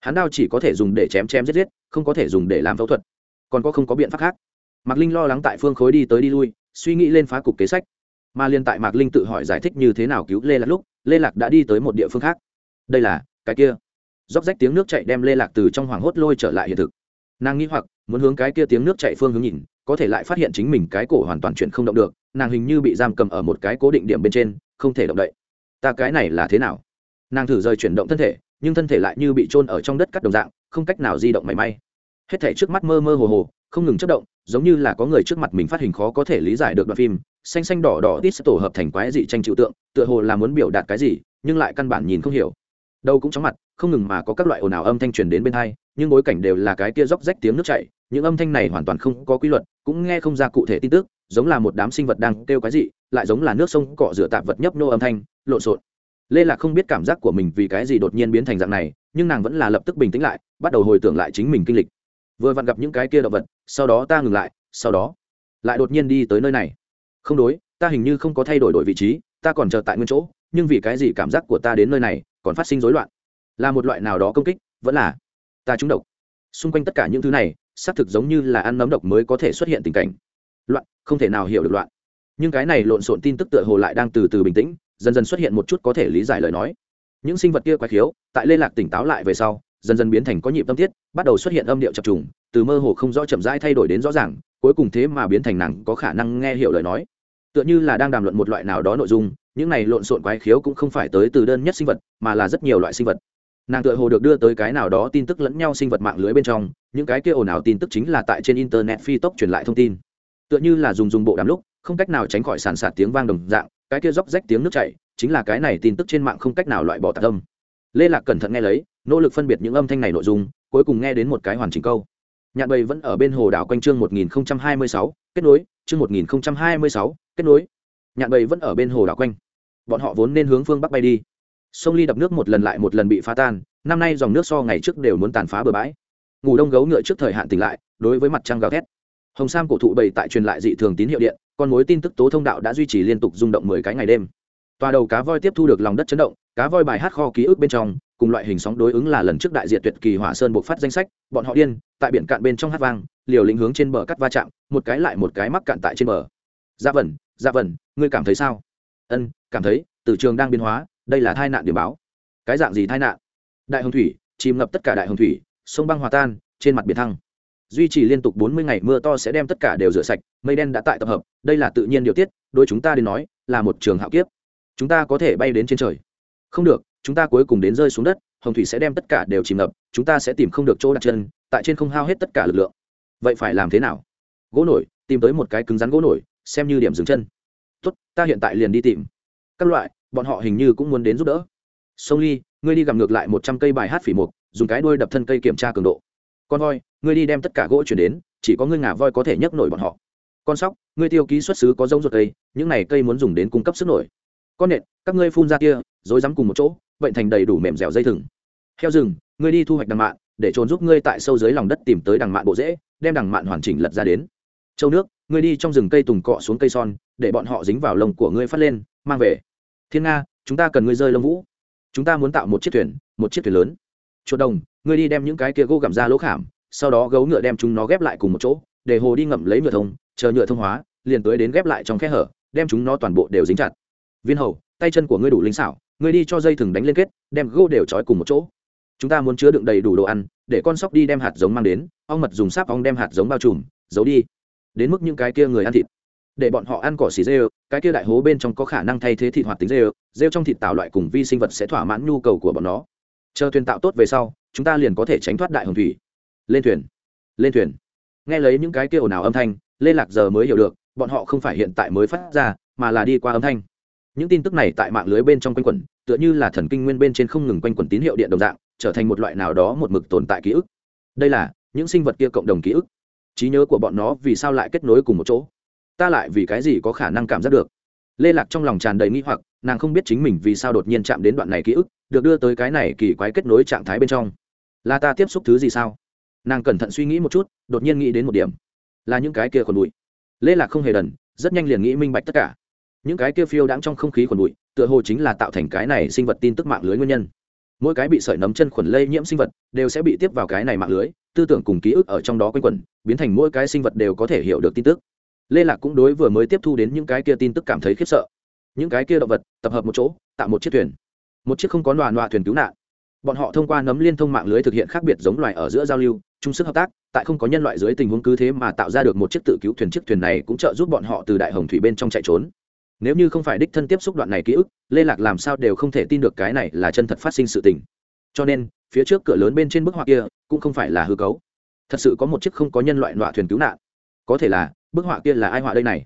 Hắn đao chỉ có thể dùng để chém chém giết giết, không có thể dùng để làm phẫu thuật, còn có không có biện pháp khác. Mạc linh lo lắng tại phương khối đi tới đi lui, suy nghĩ lên phá cục kế sách. Mà liên tại mạc linh tự hỏi giải thích như thế nào cứu lê lạc lúc, lê lạc đã đi tới một địa phương khác. Đây là cái kia. Dốc rách tiếng nước chạy đem lê lạc từ trong hoảng hốt lôi trở lại hiện thực. Nàng nghĩ hoặc, muốn hướng cái kia tiếng nước chạy phương hướng nhìn, có thể lại phát hiện chính mình cái cổ hoàn toàn chuyển không động được, nàng hình như bị giam cầm ở một cái cố định điểm bên trên không thể động đậy. Ta cái này là thế nào? Nàng thử rời chuyển động thân thể, nhưng thân thể lại như bị trôn ở trong đất cắt đồng dạng, không cách nào di động mảy may. Hết thể trước mắt mơ mơ hồ hồ, không ngừng chất động, giống như là có người trước mặt mình phát hình khó có thể lý giải được đoạn phim, xanh xanh đỏ đỏ tít tổ hợp thành quái dị tranh chịu tượng, tựa hồ là muốn biểu đạt cái gì, nhưng lại căn bản nhìn không hiểu. Đâu cũng chóng mặt, không ngừng mà có các loại ồn ào âm thanh truyền đến bên hai, nhưng bối cảnh đều là cái kia róc rách tiếng nước chảy, những âm thanh này hoàn toàn không có quy luật, cũng nghe không ra cụ thể tin tức, giống là một đám sinh vật đang kêu cái gì lại giống là nước sông cọ rửa tạp vật nhấp nô âm thanh, lộn xộn. Lê lạc không biết cảm giác của mình vì cái gì đột nhiên biến thành dạng này, nhưng nàng vẫn là lập tức bình tĩnh lại, bắt đầu hồi tưởng lại chính mình kinh lịch. Vừa vặn gặp những cái kia động vật, sau đó ta ngừng lại, sau đó lại đột nhiên đi tới nơi này. Không đối, ta hình như không có thay đổi đổi vị trí, ta còn chờ tại nguyên chỗ, nhưng vì cái gì cảm giác của ta đến nơi này, còn phát sinh rối loạn? Là một loại nào đó công kích, vẫn là ta trúng độc? Xung quanh tất cả những thứ này, xác thực giống như là ăn nấm độc mới có thể xuất hiện tình cảnh. Loạn, không thể nào hiểu được loạn nhưng cái này lộn xộn tin tức tựa hồ lại đang từ từ bình tĩnh, dần dần xuất hiện một chút có thể lý giải lời nói. Những sinh vật kia quái khiếu, tại lê lạc tỉnh táo lại về sau, dần dần biến thành có nhịp tâm tiết, bắt đầu xuất hiện âm điệu chập trùng, từ mơ hồ không rõ chậm rãi thay đổi đến rõ ràng, cuối cùng thế mà biến thành nàng có khả năng nghe hiểu lời nói. Tựa như là đang đàm luận một loại nào đó nội dung, những này lộn xộn quái khiếu cũng không phải tới từ đơn nhất sinh vật, mà là rất nhiều loại sinh vật. Nàng tựa hồ được đưa tới cái nào đó tin tức lẫn nhau sinh vật mạng lưới bên trong, những cái kia ồn ào tin tức chính là tại trên internet phi tốc truyền lại thông tin. Tựa như là dùng dùng bộ đàm lúc không cách nào tránh khỏi sàn sạt tiếng vang đồng dạng cái kia róc rách tiếng nước chảy chính là cái này tin tức trên mạng không cách nào loại bỏ tạc âm. Lê lạc cẩn thận nghe lấy nỗ lực phân biệt những âm thanh này nội dung cuối cùng nghe đến một cái hoàn chỉnh câu. Nhạn bầy vẫn ở bên hồ đảo quanh chương 1026, kết nối chương 1026, kết nối. Nhạn bầy vẫn ở bên hồ đảo quanh. Bọn họ vốn nên hướng phương bắc bay đi. Sông ly đập nước một lần lại một lần bị phá tan năm nay dòng nước so ngày trước đều muốn tàn phá bờ bãi. Ngủ đông gấu ngựa trước thời hạn tỉnh lại đối với mặt trăng gào thét hồng sam cổ thụ bày tại truyền lại dị thường tín hiệu điện, con mối tin tức tố thông đạo đã duy trì liên tục rung động mười cái ngày đêm. Tòa đầu cá voi tiếp thu được lòng đất chấn động, cá voi bài hát kho ký ức bên trong, cùng loại hình sóng đối ứng là lần trước đại diện tuyệt kỳ hỏa sơn buộc phát danh sách, bọn họ điên, tại biển cạn bên trong hát vang, liều lĩnh hướng trên bờ cắt va chạm, một cái lại một cái mắc cạn tại trên bờ. Dạ vần dạ vần ngươi cảm thấy sao? Ân, cảm thấy, từ trường đang biến hóa, đây là tai nạn điểm báo. Cái dạng gì tai nạn? Đại hồng thủy, chìm ngập tất cả đại hồng thủy, sông băng hòa tan, trên mặt biển thăng duy trì liên tục bốn mươi ngày mưa to sẽ đem tất cả đều rửa sạch, mây đen đã tại tập hợp, đây là tự nhiên điều tiết, đối chúng ta đến nói, là một trường hạo kiếp. Chúng ta có thể bay đến trên trời. Không được, chúng ta cuối cùng đến rơi xuống đất, hồng thủy sẽ đem tất cả đều chìm ngập, chúng ta sẽ tìm không được chỗ đặt chân, tại trên không hao hết tất cả lực lượng. Vậy phải làm thế nào? Gỗ nổi, tìm tới một cái cứng rắn gỗ nổi, xem như điểm dừng chân. Tốt, ta hiện tại liền đi tìm. Các loại, bọn họ hình như cũng muốn đến giúp đỡ. Song ly, ngươi đi gặm ngược lại một trăm cây bài hát phỉ mục, dùng cái đuôi đập thân cây kiểm tra cường độ con voi, ngươi đi đem tất cả gỗ chuyển đến, chỉ có ngươi ngà voi có thể nhấc nổi bọn họ. Con sóc, ngươi tiêu ký xuất xứ có giống ruột cây, những này cây muốn dùng đến cung cấp sức nổi. Con nện, các ngươi phun ra kia rồi dám cùng một chỗ, bệnh thành đầy đủ mềm dẻo dây thừng. Heo rừng, ngươi đi thu hoạch đằng mạn, để trốn giúp ngươi tại sâu dưới lòng đất tìm tới đằng mạn bộ rễ, đem đằng mạn hoàn chỉnh lật ra đến. Châu nước, ngươi đi trong rừng cây tùng cọ xuống cây son, để bọn họ dính vào lồng của ngươi phát lên, mang về. Thiên nga, chúng ta cần ngươi rơi lông vũ. Chúng ta muốn tạo một chiếc thuyền, một chiếc thuyền lớn. Chuột đồng ngươi đi đem những cái kia gỗ gặm ra lỗ khảm, sau đó gấu ngựa đem chúng nó ghép lại cùng một chỗ, để hồ đi ngậm lấy nhựa thông, chờ nhựa thông hóa, liền tới đến ghép lại trong khe hở, đem chúng nó toàn bộ đều dính chặt. Viên hầu, tay chân của ngươi đủ linh xảo, ngươi đi cho dây thừng đánh lên kết, đem gỗ đều trói cùng một chỗ. Chúng ta muốn chứa đựng đầy đủ đồ ăn, để con sóc đi đem hạt giống mang đến, ong mật dùng sáp ong đem hạt giống bao trùm, giấu đi. Đến mức những cái kia người ăn thịt. Để bọn họ ăn cỏ xì rêu cái kia đại hố bên trong có khả năng thay thế thịt hoạt tính rêu rêu trong thịt tạo loại cùng vi sinh vật sẽ thỏa mãn nhu cầu của bọn nó chờ thuyền tạo tốt về sau, chúng ta liền có thể tránh thoát đại hồng thủy. Lên thuyền. Lên thuyền. Nghe lấy những cái kia ồn ào âm thanh, lê lạc giờ mới hiểu được, bọn họ không phải hiện tại mới phát ra, mà là đi qua âm thanh. Những tin tức này tại mạng lưới bên trong quanh quẩn, tựa như là thần kinh nguyên bên trên không ngừng quanh quẩn tín hiệu điện đồng dạng, trở thành một loại nào đó một mực tồn tại ký ức. Đây là những sinh vật kia cộng đồng ký ức. Trí nhớ của bọn nó vì sao lại kết nối cùng một chỗ? Ta lại vì cái gì có khả năng cảm giác được? Lê lạc trong lòng tràn đầy nghi hoặc, nàng không biết chính mình vì sao đột nhiên chạm đến đoạn này ký ức, được đưa tới cái này kỳ quái kết nối trạng thái bên trong. Là ta tiếp xúc thứ gì sao? Nàng cẩn thận suy nghĩ một chút, đột nhiên nghĩ đến một điểm. Là những cái kia còn bụi. Lê lạc không hề đần, rất nhanh liền nghĩ minh bạch tất cả. Những cái kia phiêu đãng trong không khí khuẩn bụi, tựa hồ chính là tạo thành cái này sinh vật tin tức mạng lưới nguyên nhân. Mỗi cái bị sợi nấm chân khuẩn lây nhiễm sinh vật đều sẽ bị tiếp vào cái này mạng lưới, tư tưởng cùng ký ức ở trong đó quanh quẩn, biến thành mỗi cái sinh vật đều có thể hiểu được tin tức lê lạc cũng đối vừa mới tiếp thu đến những cái kia tin tức cảm thấy khiếp sợ. Những cái kia động vật, tập hợp một chỗ, tạo một chiếc thuyền. Một chiếc không có đoàn nọa thuyền cứu nạn. Bọn họ thông qua nấm liên thông mạng lưới thực hiện khác biệt giống loài ở giữa giao lưu, chung sức hợp tác, tại không có nhân loại dưới tình huống cứ thế mà tạo ra được một chiếc tự cứu thuyền chiếc thuyền này cũng trợ giúp bọn họ từ đại hồng thủy bên trong chạy trốn. Nếu như không phải đích thân tiếp xúc đoạn này ký ức, lê lạc làm sao đều không thể tin được cái này là chân thật phát sinh sự tình. Cho nên, phía trước cửa lớn bên trên bức họa kia cũng không phải là hư cấu. Thật sự có một chiếc không có nhân loại nọa thuyền cứu nạn. Có thể là bức họa kia là ai họa đây này?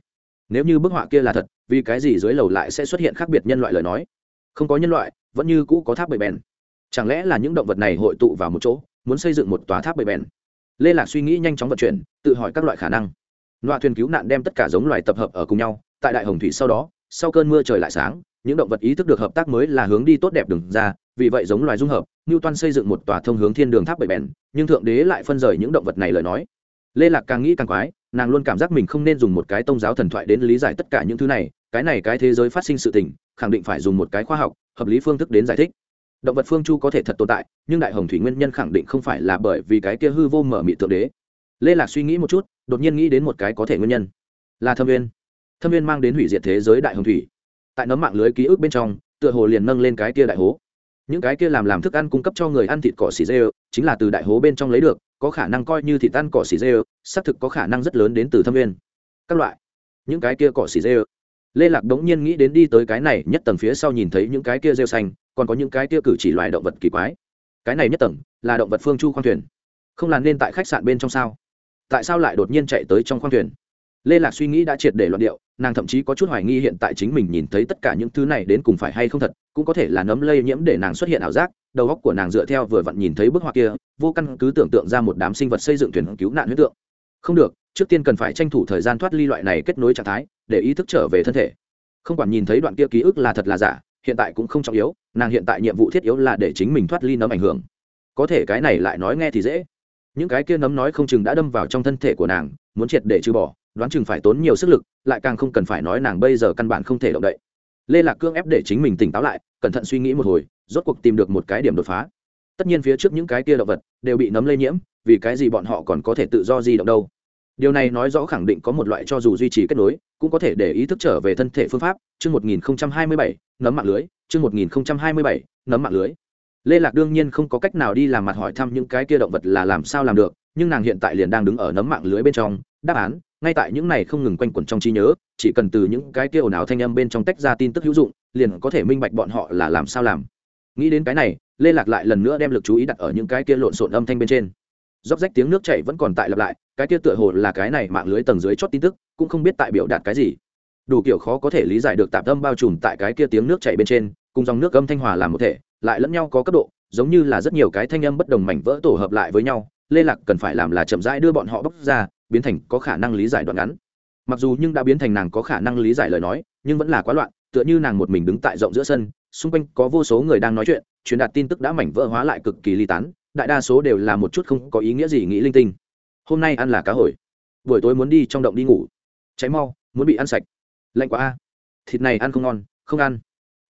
Nếu như bức họa kia là thật, vì cái gì dưới lầu lại sẽ xuất hiện khác biệt nhân loại lời nói? Không có nhân loại, vẫn như cũ có tháp bầy bèn. Chẳng lẽ là những động vật này hội tụ vào một chỗ, muốn xây dựng một tòa tháp bầy bèn? Lê lạc suy nghĩ nhanh chóng vận chuyển, tự hỏi các loại khả năng. Loại thuyền cứu nạn đem tất cả giống loài tập hợp ở cùng nhau, tại đại hồng thủy sau đó, sau cơn mưa trời lại sáng, những động vật ý thức được hợp tác mới là hướng đi tốt đẹp đừng ra, vì vậy giống loài dung hợp toan xây dựng một tòa thông hướng thiên đường tháp bầy bèn, nhưng thượng đế lại phân rời những động vật này lời nói. Lê lạc càng nghĩ càng quái nàng luôn cảm giác mình không nên dùng một cái tôn giáo thần thoại đến lý giải tất cả những thứ này, cái này cái thế giới phát sinh sự tình, khẳng định phải dùng một cái khoa học, hợp lý phương thức đến giải thích. Động vật phương chu có thể thật tồn tại, nhưng đại hồng thủy nguyên nhân khẳng định không phải là bởi vì cái kia hư vô mở mị tượng đế. Lê lạc suy nghĩ một chút, đột nhiên nghĩ đến một cái có thể nguyên nhân. Là thâm viên thâm viên mang đến hủy diệt thế giới đại hồng thủy. Tại nấm mạng lưới ký ức bên trong, tựa hồ liền nâng lên cái kia đại hố. Những cái kia làm làm thức ăn cung cấp cho người ăn thịt cỏ xì dê, chính là từ đại hố bên trong lấy được có khả năng coi như thịt tan cỏ xì dê xác thực có khả năng rất lớn đến từ thâm viên. Các loại. Những cái kia cỏ xì dê lê lạc đống nhiên nghĩ đến đi tới cái này nhất tầng phía sau nhìn thấy những cái kia rêu xanh, còn có những cái kia cử chỉ loài động vật kỳ quái. Cái này nhất tầng là động vật phương chu khoang thuyền. Không làm nên tại khách sạn bên trong sao? Tại sao lại đột nhiên chạy tới trong khoang thuyền? Lê lạc suy nghĩ đã triệt để loạn điệu nàng thậm chí có chút hoài nghi hiện tại chính mình nhìn thấy tất cả những thứ này đến cùng phải hay không thật, cũng có thể là nấm lây nhiễm để nàng xuất hiện ảo giác, đầu óc của nàng dựa theo vừa vặn nhìn thấy bức họa kia, vô căn cứ tưởng tượng ra một đám sinh vật xây dựng thuyền cứu nạn huyết tượng. Không được, trước tiên cần phải tranh thủ thời gian thoát ly loại này kết nối trạng thái, để ý thức trở về thân thể. Không quản nhìn thấy đoạn kia ký ức là thật là giả, hiện tại cũng không trọng yếu, nàng hiện tại nhiệm vụ thiết yếu là để chính mình thoát ly nấm ảnh hưởng. Có thể cái này lại nói nghe thì dễ. Những cái kia nấm nói không chừng đã đâm vào trong thân thể của nàng, muốn triệt để trừ bỏ đoán chừng phải tốn nhiều sức lực, lại càng không cần phải nói nàng bây giờ căn bản không thể động đậy. Lê lạc cương ép để chính mình tỉnh táo lại, cẩn thận suy nghĩ một hồi, rốt cuộc tìm được một cái điểm đột phá. Tất nhiên phía trước những cái kia động vật đều bị nấm lây nhiễm, vì cái gì bọn họ còn có thể tự do di động đâu? Điều này nói rõ khẳng định có một loại cho dù duy trì kết nối, cũng có thể để ý thức trở về thân thể phương pháp. Chương một nghìn hai mươi bảy, nấm mạng lưới. Chương một nghìn hai mươi bảy, nấm mạng lưới. Lê lạc đương nhiên không có cách nào đi làm mặt hỏi thăm những cái kia động vật là làm sao làm được, nhưng nàng hiện tại liền đang đứng ở nấm mạng lưới bên trong, đáp án ngay tại những này không ngừng quanh quẩn trong trí nhớ, chỉ cần từ những cái kia ồn ào thanh âm bên trong tách ra tin tức hữu dụng, liền có thể minh bạch bọn họ là làm sao làm. Nghĩ đến cái này, lê lạc lại lần nữa đem lực chú ý đặt ở những cái kia lộn xộn âm thanh bên trên. Róc rách tiếng nước chảy vẫn còn tại lặp lại, cái kia tựa hồ là cái này mạng lưới tầng dưới chót tin tức, cũng không biết tại biểu đạt cái gì. Đủ kiểu khó có thể lý giải được tạp âm bao trùm tại cái kia tiếng nước chảy bên trên, cùng dòng nước âm thanh hòa làm một thể, lại lẫn nhau có cấp độ, giống như là rất nhiều cái thanh âm bất đồng mảnh vỡ tổ hợp lại với nhau. Lê lạc cần phải làm là chậm rãi đưa bọn họ bóc ra biến thành có khả năng lý giải đoạn ngắn. Mặc dù nhưng đã biến thành nàng có khả năng lý giải lời nói, nhưng vẫn là quá loạn, tựa như nàng một mình đứng tại rộng giữa sân, xung quanh có vô số người đang nói chuyện, truyền đạt tin tức đã mảnh vỡ hóa lại cực kỳ ly tán, đại đa số đều là một chút không có ý nghĩa gì nghĩ linh tinh. Hôm nay ăn là cá hồi. Buổi tối muốn đi trong động đi ngủ. Cháy mau, muốn bị ăn sạch. Lạnh quá a. Thịt này ăn không ngon, không ăn.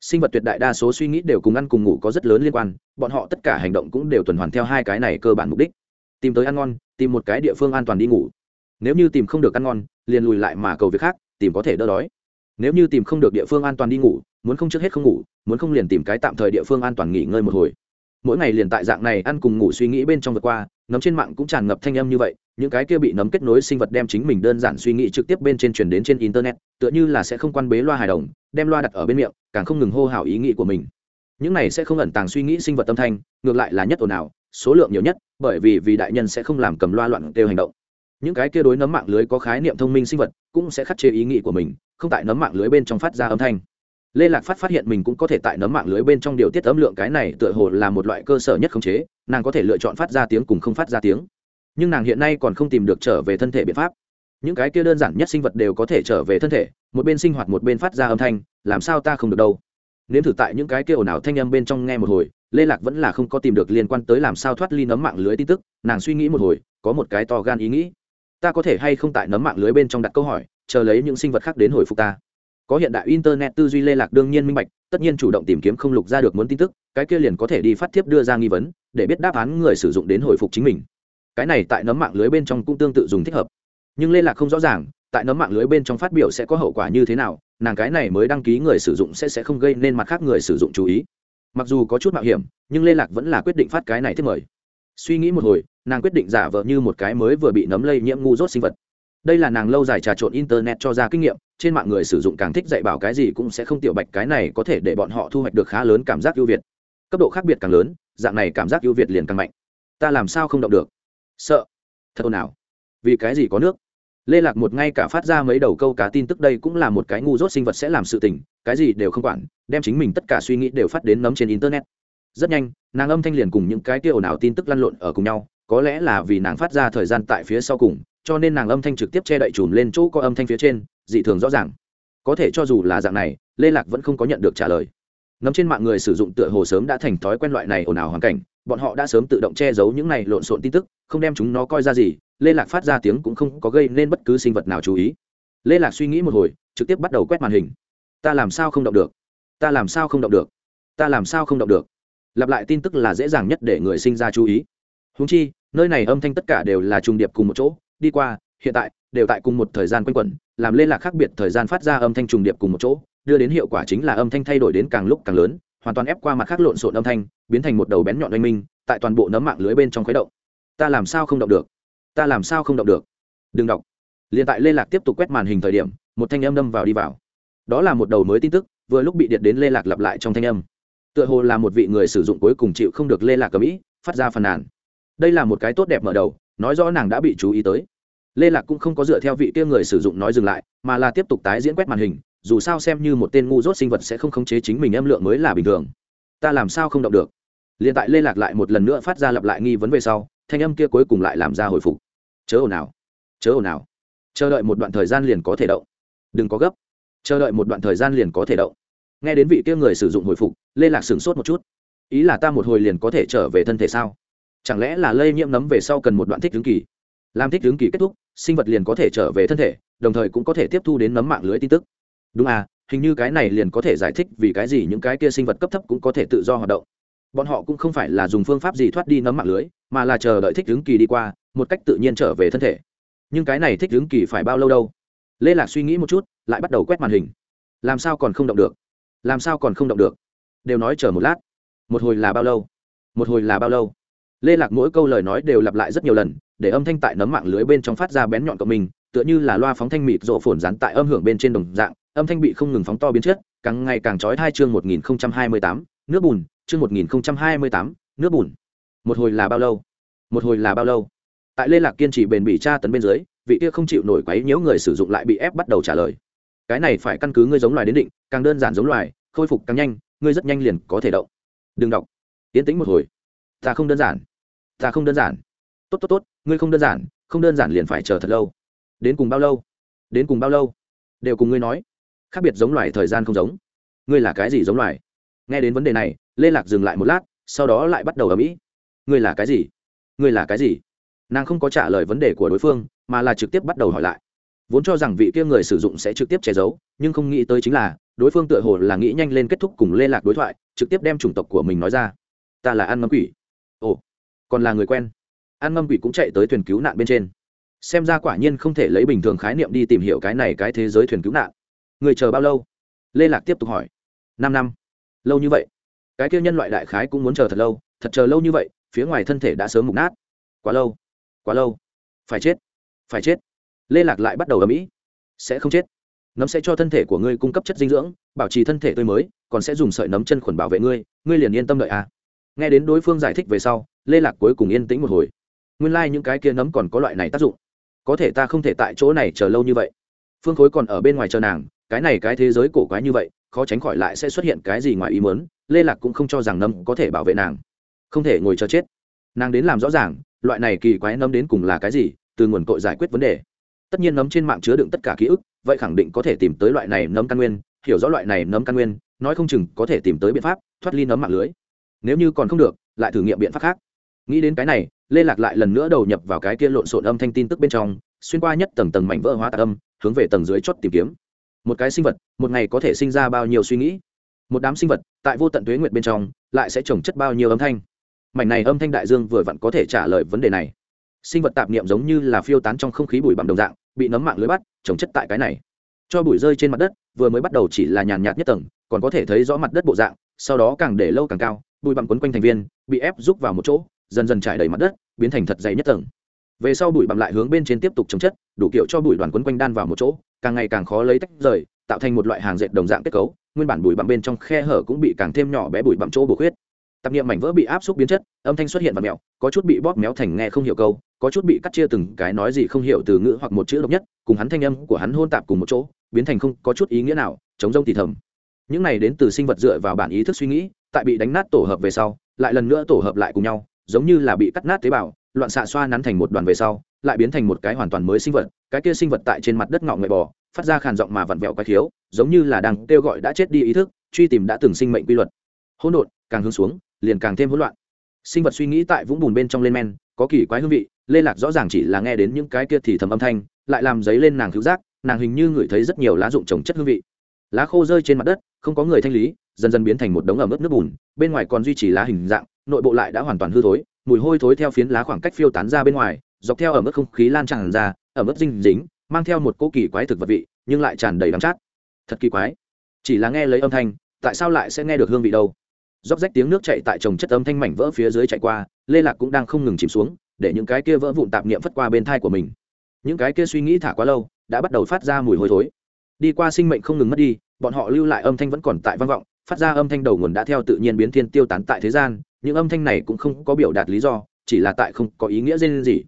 Sinh vật tuyệt đại đa số suy nghĩ đều cùng ăn cùng ngủ có rất lớn liên quan, bọn họ tất cả hành động cũng đều tuần hoàn theo hai cái này cơ bản mục đích. Tìm tới ăn ngon, tìm một cái địa phương an toàn đi ngủ nếu như tìm không được ăn ngon, liền lùi lại mà cầu việc khác, tìm có thể đỡ đói. Nếu như tìm không được địa phương an toàn đi ngủ, muốn không trước hết không ngủ, muốn không liền tìm cái tạm thời địa phương an toàn nghỉ ngơi một hồi. Mỗi ngày liền tại dạng này ăn cùng ngủ suy nghĩ bên trong vượt qua nấm trên mạng cũng tràn ngập thanh âm như vậy, những cái kia bị nấm kết nối sinh vật đem chính mình đơn giản suy nghĩ trực tiếp bên trên truyền đến trên internet, tựa như là sẽ không quan bế loa hài đồng, đem loa đặt ở bên miệng, càng không ngừng hô hào ý nghĩ của mình. Những này sẽ không ẩn tàng suy nghĩ sinh vật tâm thanh, ngược lại là nhất ồn ào, số lượng nhiều nhất, bởi vì vì đại nhân sẽ không làm cầm loa loạn kêu hành động những cái kia đối nấm mạng lưới có khái niệm thông minh sinh vật cũng sẽ khắc chế ý nghĩ của mình, không tại nấm mạng lưới bên trong phát ra âm thanh. Lê lạc phát phát hiện mình cũng có thể tại nấm mạng lưới bên trong điều tiết âm lượng, cái này tựa hồ là một loại cơ sở nhất khống chế, nàng có thể lựa chọn phát ra tiếng cùng không phát ra tiếng. Nhưng nàng hiện nay còn không tìm được trở về thân thể biện pháp. Những cái kia đơn giản nhất sinh vật đều có thể trở về thân thể, một bên sinh hoạt một bên phát ra âm thanh, làm sao ta không được đâu? Nếu thử tại những cái kia ồn ào thanh âm bên trong nghe một hồi, lê lạc vẫn là không có tìm được liên quan tới làm sao thoát ly nấm mạng lưới tin tức, nàng suy nghĩ một hồi, có một cái to gan ý nghĩ ta có thể hay không tại nấm mạng lưới bên trong đặt câu hỏi, chờ lấy những sinh vật khác đến hồi phục ta. Có hiện đại internet tư duy lê lạc đương nhiên minh bạch, tất nhiên chủ động tìm kiếm không lục ra được muốn tin tức, cái kia liền có thể đi phát thiếp đưa ra nghi vấn, để biết đáp án người sử dụng đến hồi phục chính mình. Cái này tại nấm mạng lưới bên trong cũng tương tự dùng thích hợp. Nhưng lê lạc không rõ ràng, tại nấm mạng lưới bên trong phát biểu sẽ có hậu quả như thế nào, nàng cái này mới đăng ký người sử dụng sẽ sẽ không gây nên mặt khác người sử dụng chú ý. Mặc dù có chút mạo hiểm, nhưng lê lạc vẫn là quyết định phát cái này thiết mời suy nghĩ một hồi, nàng quyết định giả vờ như một cái mới vừa bị nấm lây nhiễm ngu dốt sinh vật. Đây là nàng lâu dài trà trộn internet cho ra kinh nghiệm, trên mạng người sử dụng càng thích dạy bảo cái gì cũng sẽ không tiểu bạch cái này có thể để bọn họ thu hoạch được khá lớn cảm giác ưu việt. Cấp độ khác biệt càng lớn, dạng này cảm giác ưu việt liền càng mạnh. Ta làm sao không động được? Sợ. Thật ồn ào. Vì cái gì có nước? Lê lạc một ngay cả phát ra mấy đầu câu cá tin tức đây cũng là một cái ngu dốt sinh vật sẽ làm sự tình, cái gì đều không quản, đem chính mình tất cả suy nghĩ đều phát đến nấm trên internet rất nhanh, nàng âm thanh liền cùng những cái kia ồn ào tin tức lăn lộn ở cùng nhau, có lẽ là vì nàng phát ra thời gian tại phía sau cùng, cho nên nàng âm thanh trực tiếp che đậy chùm lên chỗ có âm thanh phía trên, dị thường rõ ràng. Có thể cho dù là dạng này, lê lạc vẫn không có nhận được trả lời. Ngấm trên mạng người sử dụng tựa hồ sớm đã thành thói quen loại này ồn ào hoàn cảnh, bọn họ đã sớm tự động che giấu những này lộn xộn tin tức, không đem chúng nó coi ra gì, lê lạc phát ra tiếng cũng không có gây nên bất cứ sinh vật nào chú ý. Lê lạc suy nghĩ một hồi, trực tiếp bắt đầu quét màn hình. Ta làm sao không động được? Ta làm sao không động được? Ta làm sao không động được? Lặp lại tin tức là dễ dàng nhất để người sinh ra chú ý. Húng chi, nơi này âm thanh tất cả đều là trùng điệp cùng một chỗ, đi qua, hiện tại, đều tại cùng một thời gian quanh quẩn, làm liên lạc khác biệt thời gian phát ra âm thanh trùng điệp cùng một chỗ, đưa đến hiệu quả chính là âm thanh thay đổi đến càng lúc càng lớn, hoàn toàn ép qua mặt khác lộn xộn âm thanh, biến thành một đầu bén nhọn oanh minh, tại toàn bộ nấm mạng lưới bên trong khuấy động. Ta làm sao không động được? Ta làm sao không động được? Đừng đọc. Liền tại lê lạc tiếp tục quét màn hình thời điểm, một thanh âm đâm vào đi vào. Đó là một đầu mới tin tức, vừa lúc bị điện đến lê lạc lặp lại trong thanh âm tựa hồ là một vị người sử dụng cuối cùng chịu không được lê lạc cầm ý, phát ra phàn nàn. Đây là một cái tốt đẹp mở đầu, nói rõ nàng đã bị chú ý tới. Lê lạc cũng không có dựa theo vị kia người sử dụng nói dừng lại, mà là tiếp tục tái diễn quét màn hình, dù sao xem như một tên ngu dốt sinh vật sẽ không khống chế chính mình âm lượng mới là bình thường. Ta làm sao không động được? Liền tại lê lạc lại một lần nữa phát ra lặp lại nghi vấn về sau, thanh âm kia cuối cùng lại làm ra hồi phục. Chớ ồn ào, chớ ồn ào. Chờ đợi một đoạn thời gian liền có thể động. Đừng có gấp. Chờ đợi một đoạn thời gian liền có thể động nghe đến vị kia người sử dụng hồi phục, lê lạc sửng sốt một chút. Ý là ta một hồi liền có thể trở về thân thể sao? Chẳng lẽ là lây nhiễm nấm về sau cần một đoạn thích hướng kỳ? Làm thích hướng kỳ kết thúc, sinh vật liền có thể trở về thân thể, đồng thời cũng có thể tiếp thu đến nấm mạng lưới tin tức. Đúng à hình như cái này liền có thể giải thích vì cái gì những cái kia sinh vật cấp thấp cũng có thể tự do hoạt động. Bọn họ cũng không phải là dùng phương pháp gì thoát đi nấm mạng lưới, mà là chờ đợi thích hướng kỳ đi qua, một cách tự nhiên trở về thân thể. Nhưng cái này thích hướng kỳ phải bao lâu đâu? Lê lạc suy nghĩ một chút, lại bắt đầu quét màn hình. Làm sao còn không động được? Làm sao còn không động được? Đều nói chờ một lát. Một hồi là bao lâu? Một hồi là bao lâu? Lê lạc mỗi câu lời nói đều lặp lại rất nhiều lần, để âm thanh tại nấm mạng lưới bên trong phát ra bén nhọn cộng mình, tựa như là loa phóng thanh mịt rộ phồn rán tại âm hưởng bên trên đồng dạng, âm thanh bị không ngừng phóng to biến chất, càng ngày càng trói thai chương một nghìn hai mươi tám, nước bùn, chương một nghìn hai mươi tám, nước bùn. Một hồi là bao lâu? Một hồi là bao lâu? Tại lê lạc kiên trì bền bỉ tra tấn bên dưới, vị kia không chịu nổi quấy nhiễu người sử dụng lại bị ép bắt đầu trả lời cái này phải căn cứ ngươi giống loài đến định, càng đơn giản giống loài, khôi phục càng nhanh, ngươi rất nhanh liền có thể động. Đừng đọc tiến tĩnh một hồi. Ta không đơn giản. Ta không đơn giản. Tốt tốt tốt, ngươi không đơn giản, không đơn giản liền phải chờ thật lâu. Đến cùng bao lâu? Đến cùng bao lâu? Đều cùng ngươi nói. Khác biệt giống loài thời gian không giống. Ngươi là cái gì giống loài? Nghe đến vấn đề này, lê lạc dừng lại một lát, sau đó lại bắt đầu ở mỹ ngươi là cái gì? Ngươi là cái gì? Nàng không có trả lời vấn đề của đối phương, mà là trực tiếp bắt đầu hỏi lại vốn cho rằng vị kia người sử dụng sẽ trực tiếp che giấu, nhưng không nghĩ tới chính là, đối phương tựa hồ là nghĩ nhanh lên kết thúc cùng lê lạc đối thoại, trực tiếp đem chủng tộc của mình nói ra. Ta là ăn ngâm quỷ. Ồ, còn là người quen. Ăn ngâm quỷ cũng chạy tới thuyền cứu nạn bên trên. Xem ra quả nhiên không thể lấy bình thường khái niệm đi tìm hiểu cái này cái thế giới thuyền cứu nạn. Người chờ bao lâu? Lê lạc tiếp tục hỏi. Năm năm. Lâu như vậy. Cái kia nhân loại đại khái cũng muốn chờ thật lâu, thật chờ lâu như vậy, phía ngoài thân thể đã sớm mục nát. Quá lâu. Quá lâu. Phải chết. Phải chết lê lạc lại bắt đầu ở mỹ sẽ không chết nấm sẽ cho thân thể của ngươi cung cấp chất dinh dưỡng bảo trì thân thể tươi mới còn sẽ dùng sợi nấm chân khuẩn bảo vệ ngươi ngươi liền yên tâm đợi à. nghe đến đối phương giải thích về sau lê lạc cuối cùng yên tĩnh một hồi nguyên lai、like、những cái kia nấm còn có loại này tác dụng có thể ta không thể tại chỗ này chờ lâu như vậy phương khối còn ở bên ngoài chờ nàng cái này cái thế giới cổ quái như vậy khó tránh khỏi lại sẽ xuất hiện cái gì ngoài ý mớn lê lạc cũng không cho rằng nấm có thể bảo vệ nàng không thể ngồi chờ chết nàng đến làm rõ ràng loại này kỳ quái nấm đến cùng là cái gì từ nguồn cội giải quyết vấn đề tất nhiên nấm trên mạng chứa đựng tất cả ký ức, vậy khẳng định có thể tìm tới loại này nấm căn nguyên, hiểu rõ loại này nấm căn nguyên, nói không chừng có thể tìm tới biện pháp thoát ly nấm mạng lưới. Nếu như còn không được, lại thử nghiệm biện pháp khác. Nghĩ đến cái này, lê lạc lại lần nữa đầu nhập vào cái kia lộn xộn âm thanh tin tức bên trong, xuyên qua nhất tầng tầng mảnh vỡ hóa tạc âm, hướng về tầng dưới chót tìm kiếm. Một cái sinh vật, một ngày có thể sinh ra bao nhiêu suy nghĩ? Một đám sinh vật, tại vô tận tuế nguyệt bên trong, lại sẽ trồng chất bao nhiêu âm thanh? Mảnh này âm thanh đại dương vừa vặn có thể trả lời vấn đề này sinh vật tạp niệm giống như là phiêu tán trong không khí bụi bặm đồng dạng, bị nấm mạng lưới bắt, trồng chất tại cái này. Cho bụi rơi trên mặt đất, vừa mới bắt đầu chỉ là nhàn nhạt nhất tầng, còn có thể thấy rõ mặt đất bộ dạng, sau đó càng để lâu càng cao, bụi bặm quấn quanh thành viên, bị ép rút vào một chỗ, dần dần trải đầy mặt đất, biến thành thật dày nhất tầng. Về sau bụi bặm lại hướng bên trên tiếp tục chống chất, đủ kiểu cho bụi đoàn quấn quanh đan vào một chỗ, càng ngày càng khó lấy tách rời, tạo thành một loại hàng dệt đồng dạng kết cấu, nguyên bản bụi bặm bên trong khe hở cũng bị càng thêm nhỏ bé bụi bặm chỗ bổ khuyết. Tạp niệm mảnh vỡ bị áp xúc biến chất, âm thanh xuất hiện và mẹo, có chút bị bóp méo thành nghe không hiểu câu có chút bị cắt chia từng cái nói gì không hiểu từ ngữ hoặc một chữ độc nhất, cùng hắn thanh âm của hắn hôn tạp cùng một chỗ, biến thành không có chút ý nghĩa nào, chống rông thì thầm. Những này đến từ sinh vật dựa vào bản ý thức suy nghĩ, tại bị đánh nát tổ hợp về sau, lại lần nữa tổ hợp lại cùng nhau, giống như là bị cắt nát tế bào, loạn xạ xoa nắn thành một đoàn về sau, lại biến thành một cái hoàn toàn mới sinh vật, cái kia sinh vật tại trên mặt đất ngọ ngậy bò, phát ra khàn giọng mà vặn vẹo quái thiếu giống như là đang kêu gọi đã chết đi ý thức, truy tìm đã từng sinh mệnh quy luật. Hỗn độn, càng hướng xuống, liền càng thêm hỗn loạn. Sinh vật suy nghĩ tại vũng bùn bên trong lên men có kỳ quái hương vị, lê lạc rõ ràng chỉ là nghe đến những cái kia thì thầm âm thanh, lại làm dấy lên nàng cứu giác, nàng hình như ngửi thấy rất nhiều lá rụng trồng chất hương vị. Lá khô rơi trên mặt đất, không có người thanh lý, dần dần biến thành một đống ẩm ướt nước bùn, bên ngoài còn duy trì lá hình dạng, nội bộ lại đã hoàn toàn hư thối, mùi hôi thối theo phiến lá khoảng cách phiêu tán ra bên ngoài, dọc theo ẩm ướt không khí lan tràn ra, ẩm ướt dinh dính, mang theo một cỗ kỳ quái thực vật vị, nhưng lại tràn đầy đắng chát. Thật kỳ quái. Chỉ là nghe lấy âm thanh, tại sao lại sẽ nghe được hương vị đâu? Róc rách tiếng nước chạy tại trồng chất âm thanh mảnh vỡ phía dưới chạy qua, lê lạc cũng đang không ngừng chìm xuống, để những cái kia vỡ vụn tạp niệm phất qua bên thai của mình. Những cái kia suy nghĩ thả quá lâu, đã bắt đầu phát ra mùi hôi thối. Đi qua sinh mệnh không ngừng mất đi, bọn họ lưu lại âm thanh vẫn còn tại vang vọng, phát ra âm thanh đầu nguồn đã theo tự nhiên biến thiên tiêu tán tại thế gian, những âm thanh này cũng không có biểu đạt lý do, chỉ là tại không có ý nghĩa riêng gì.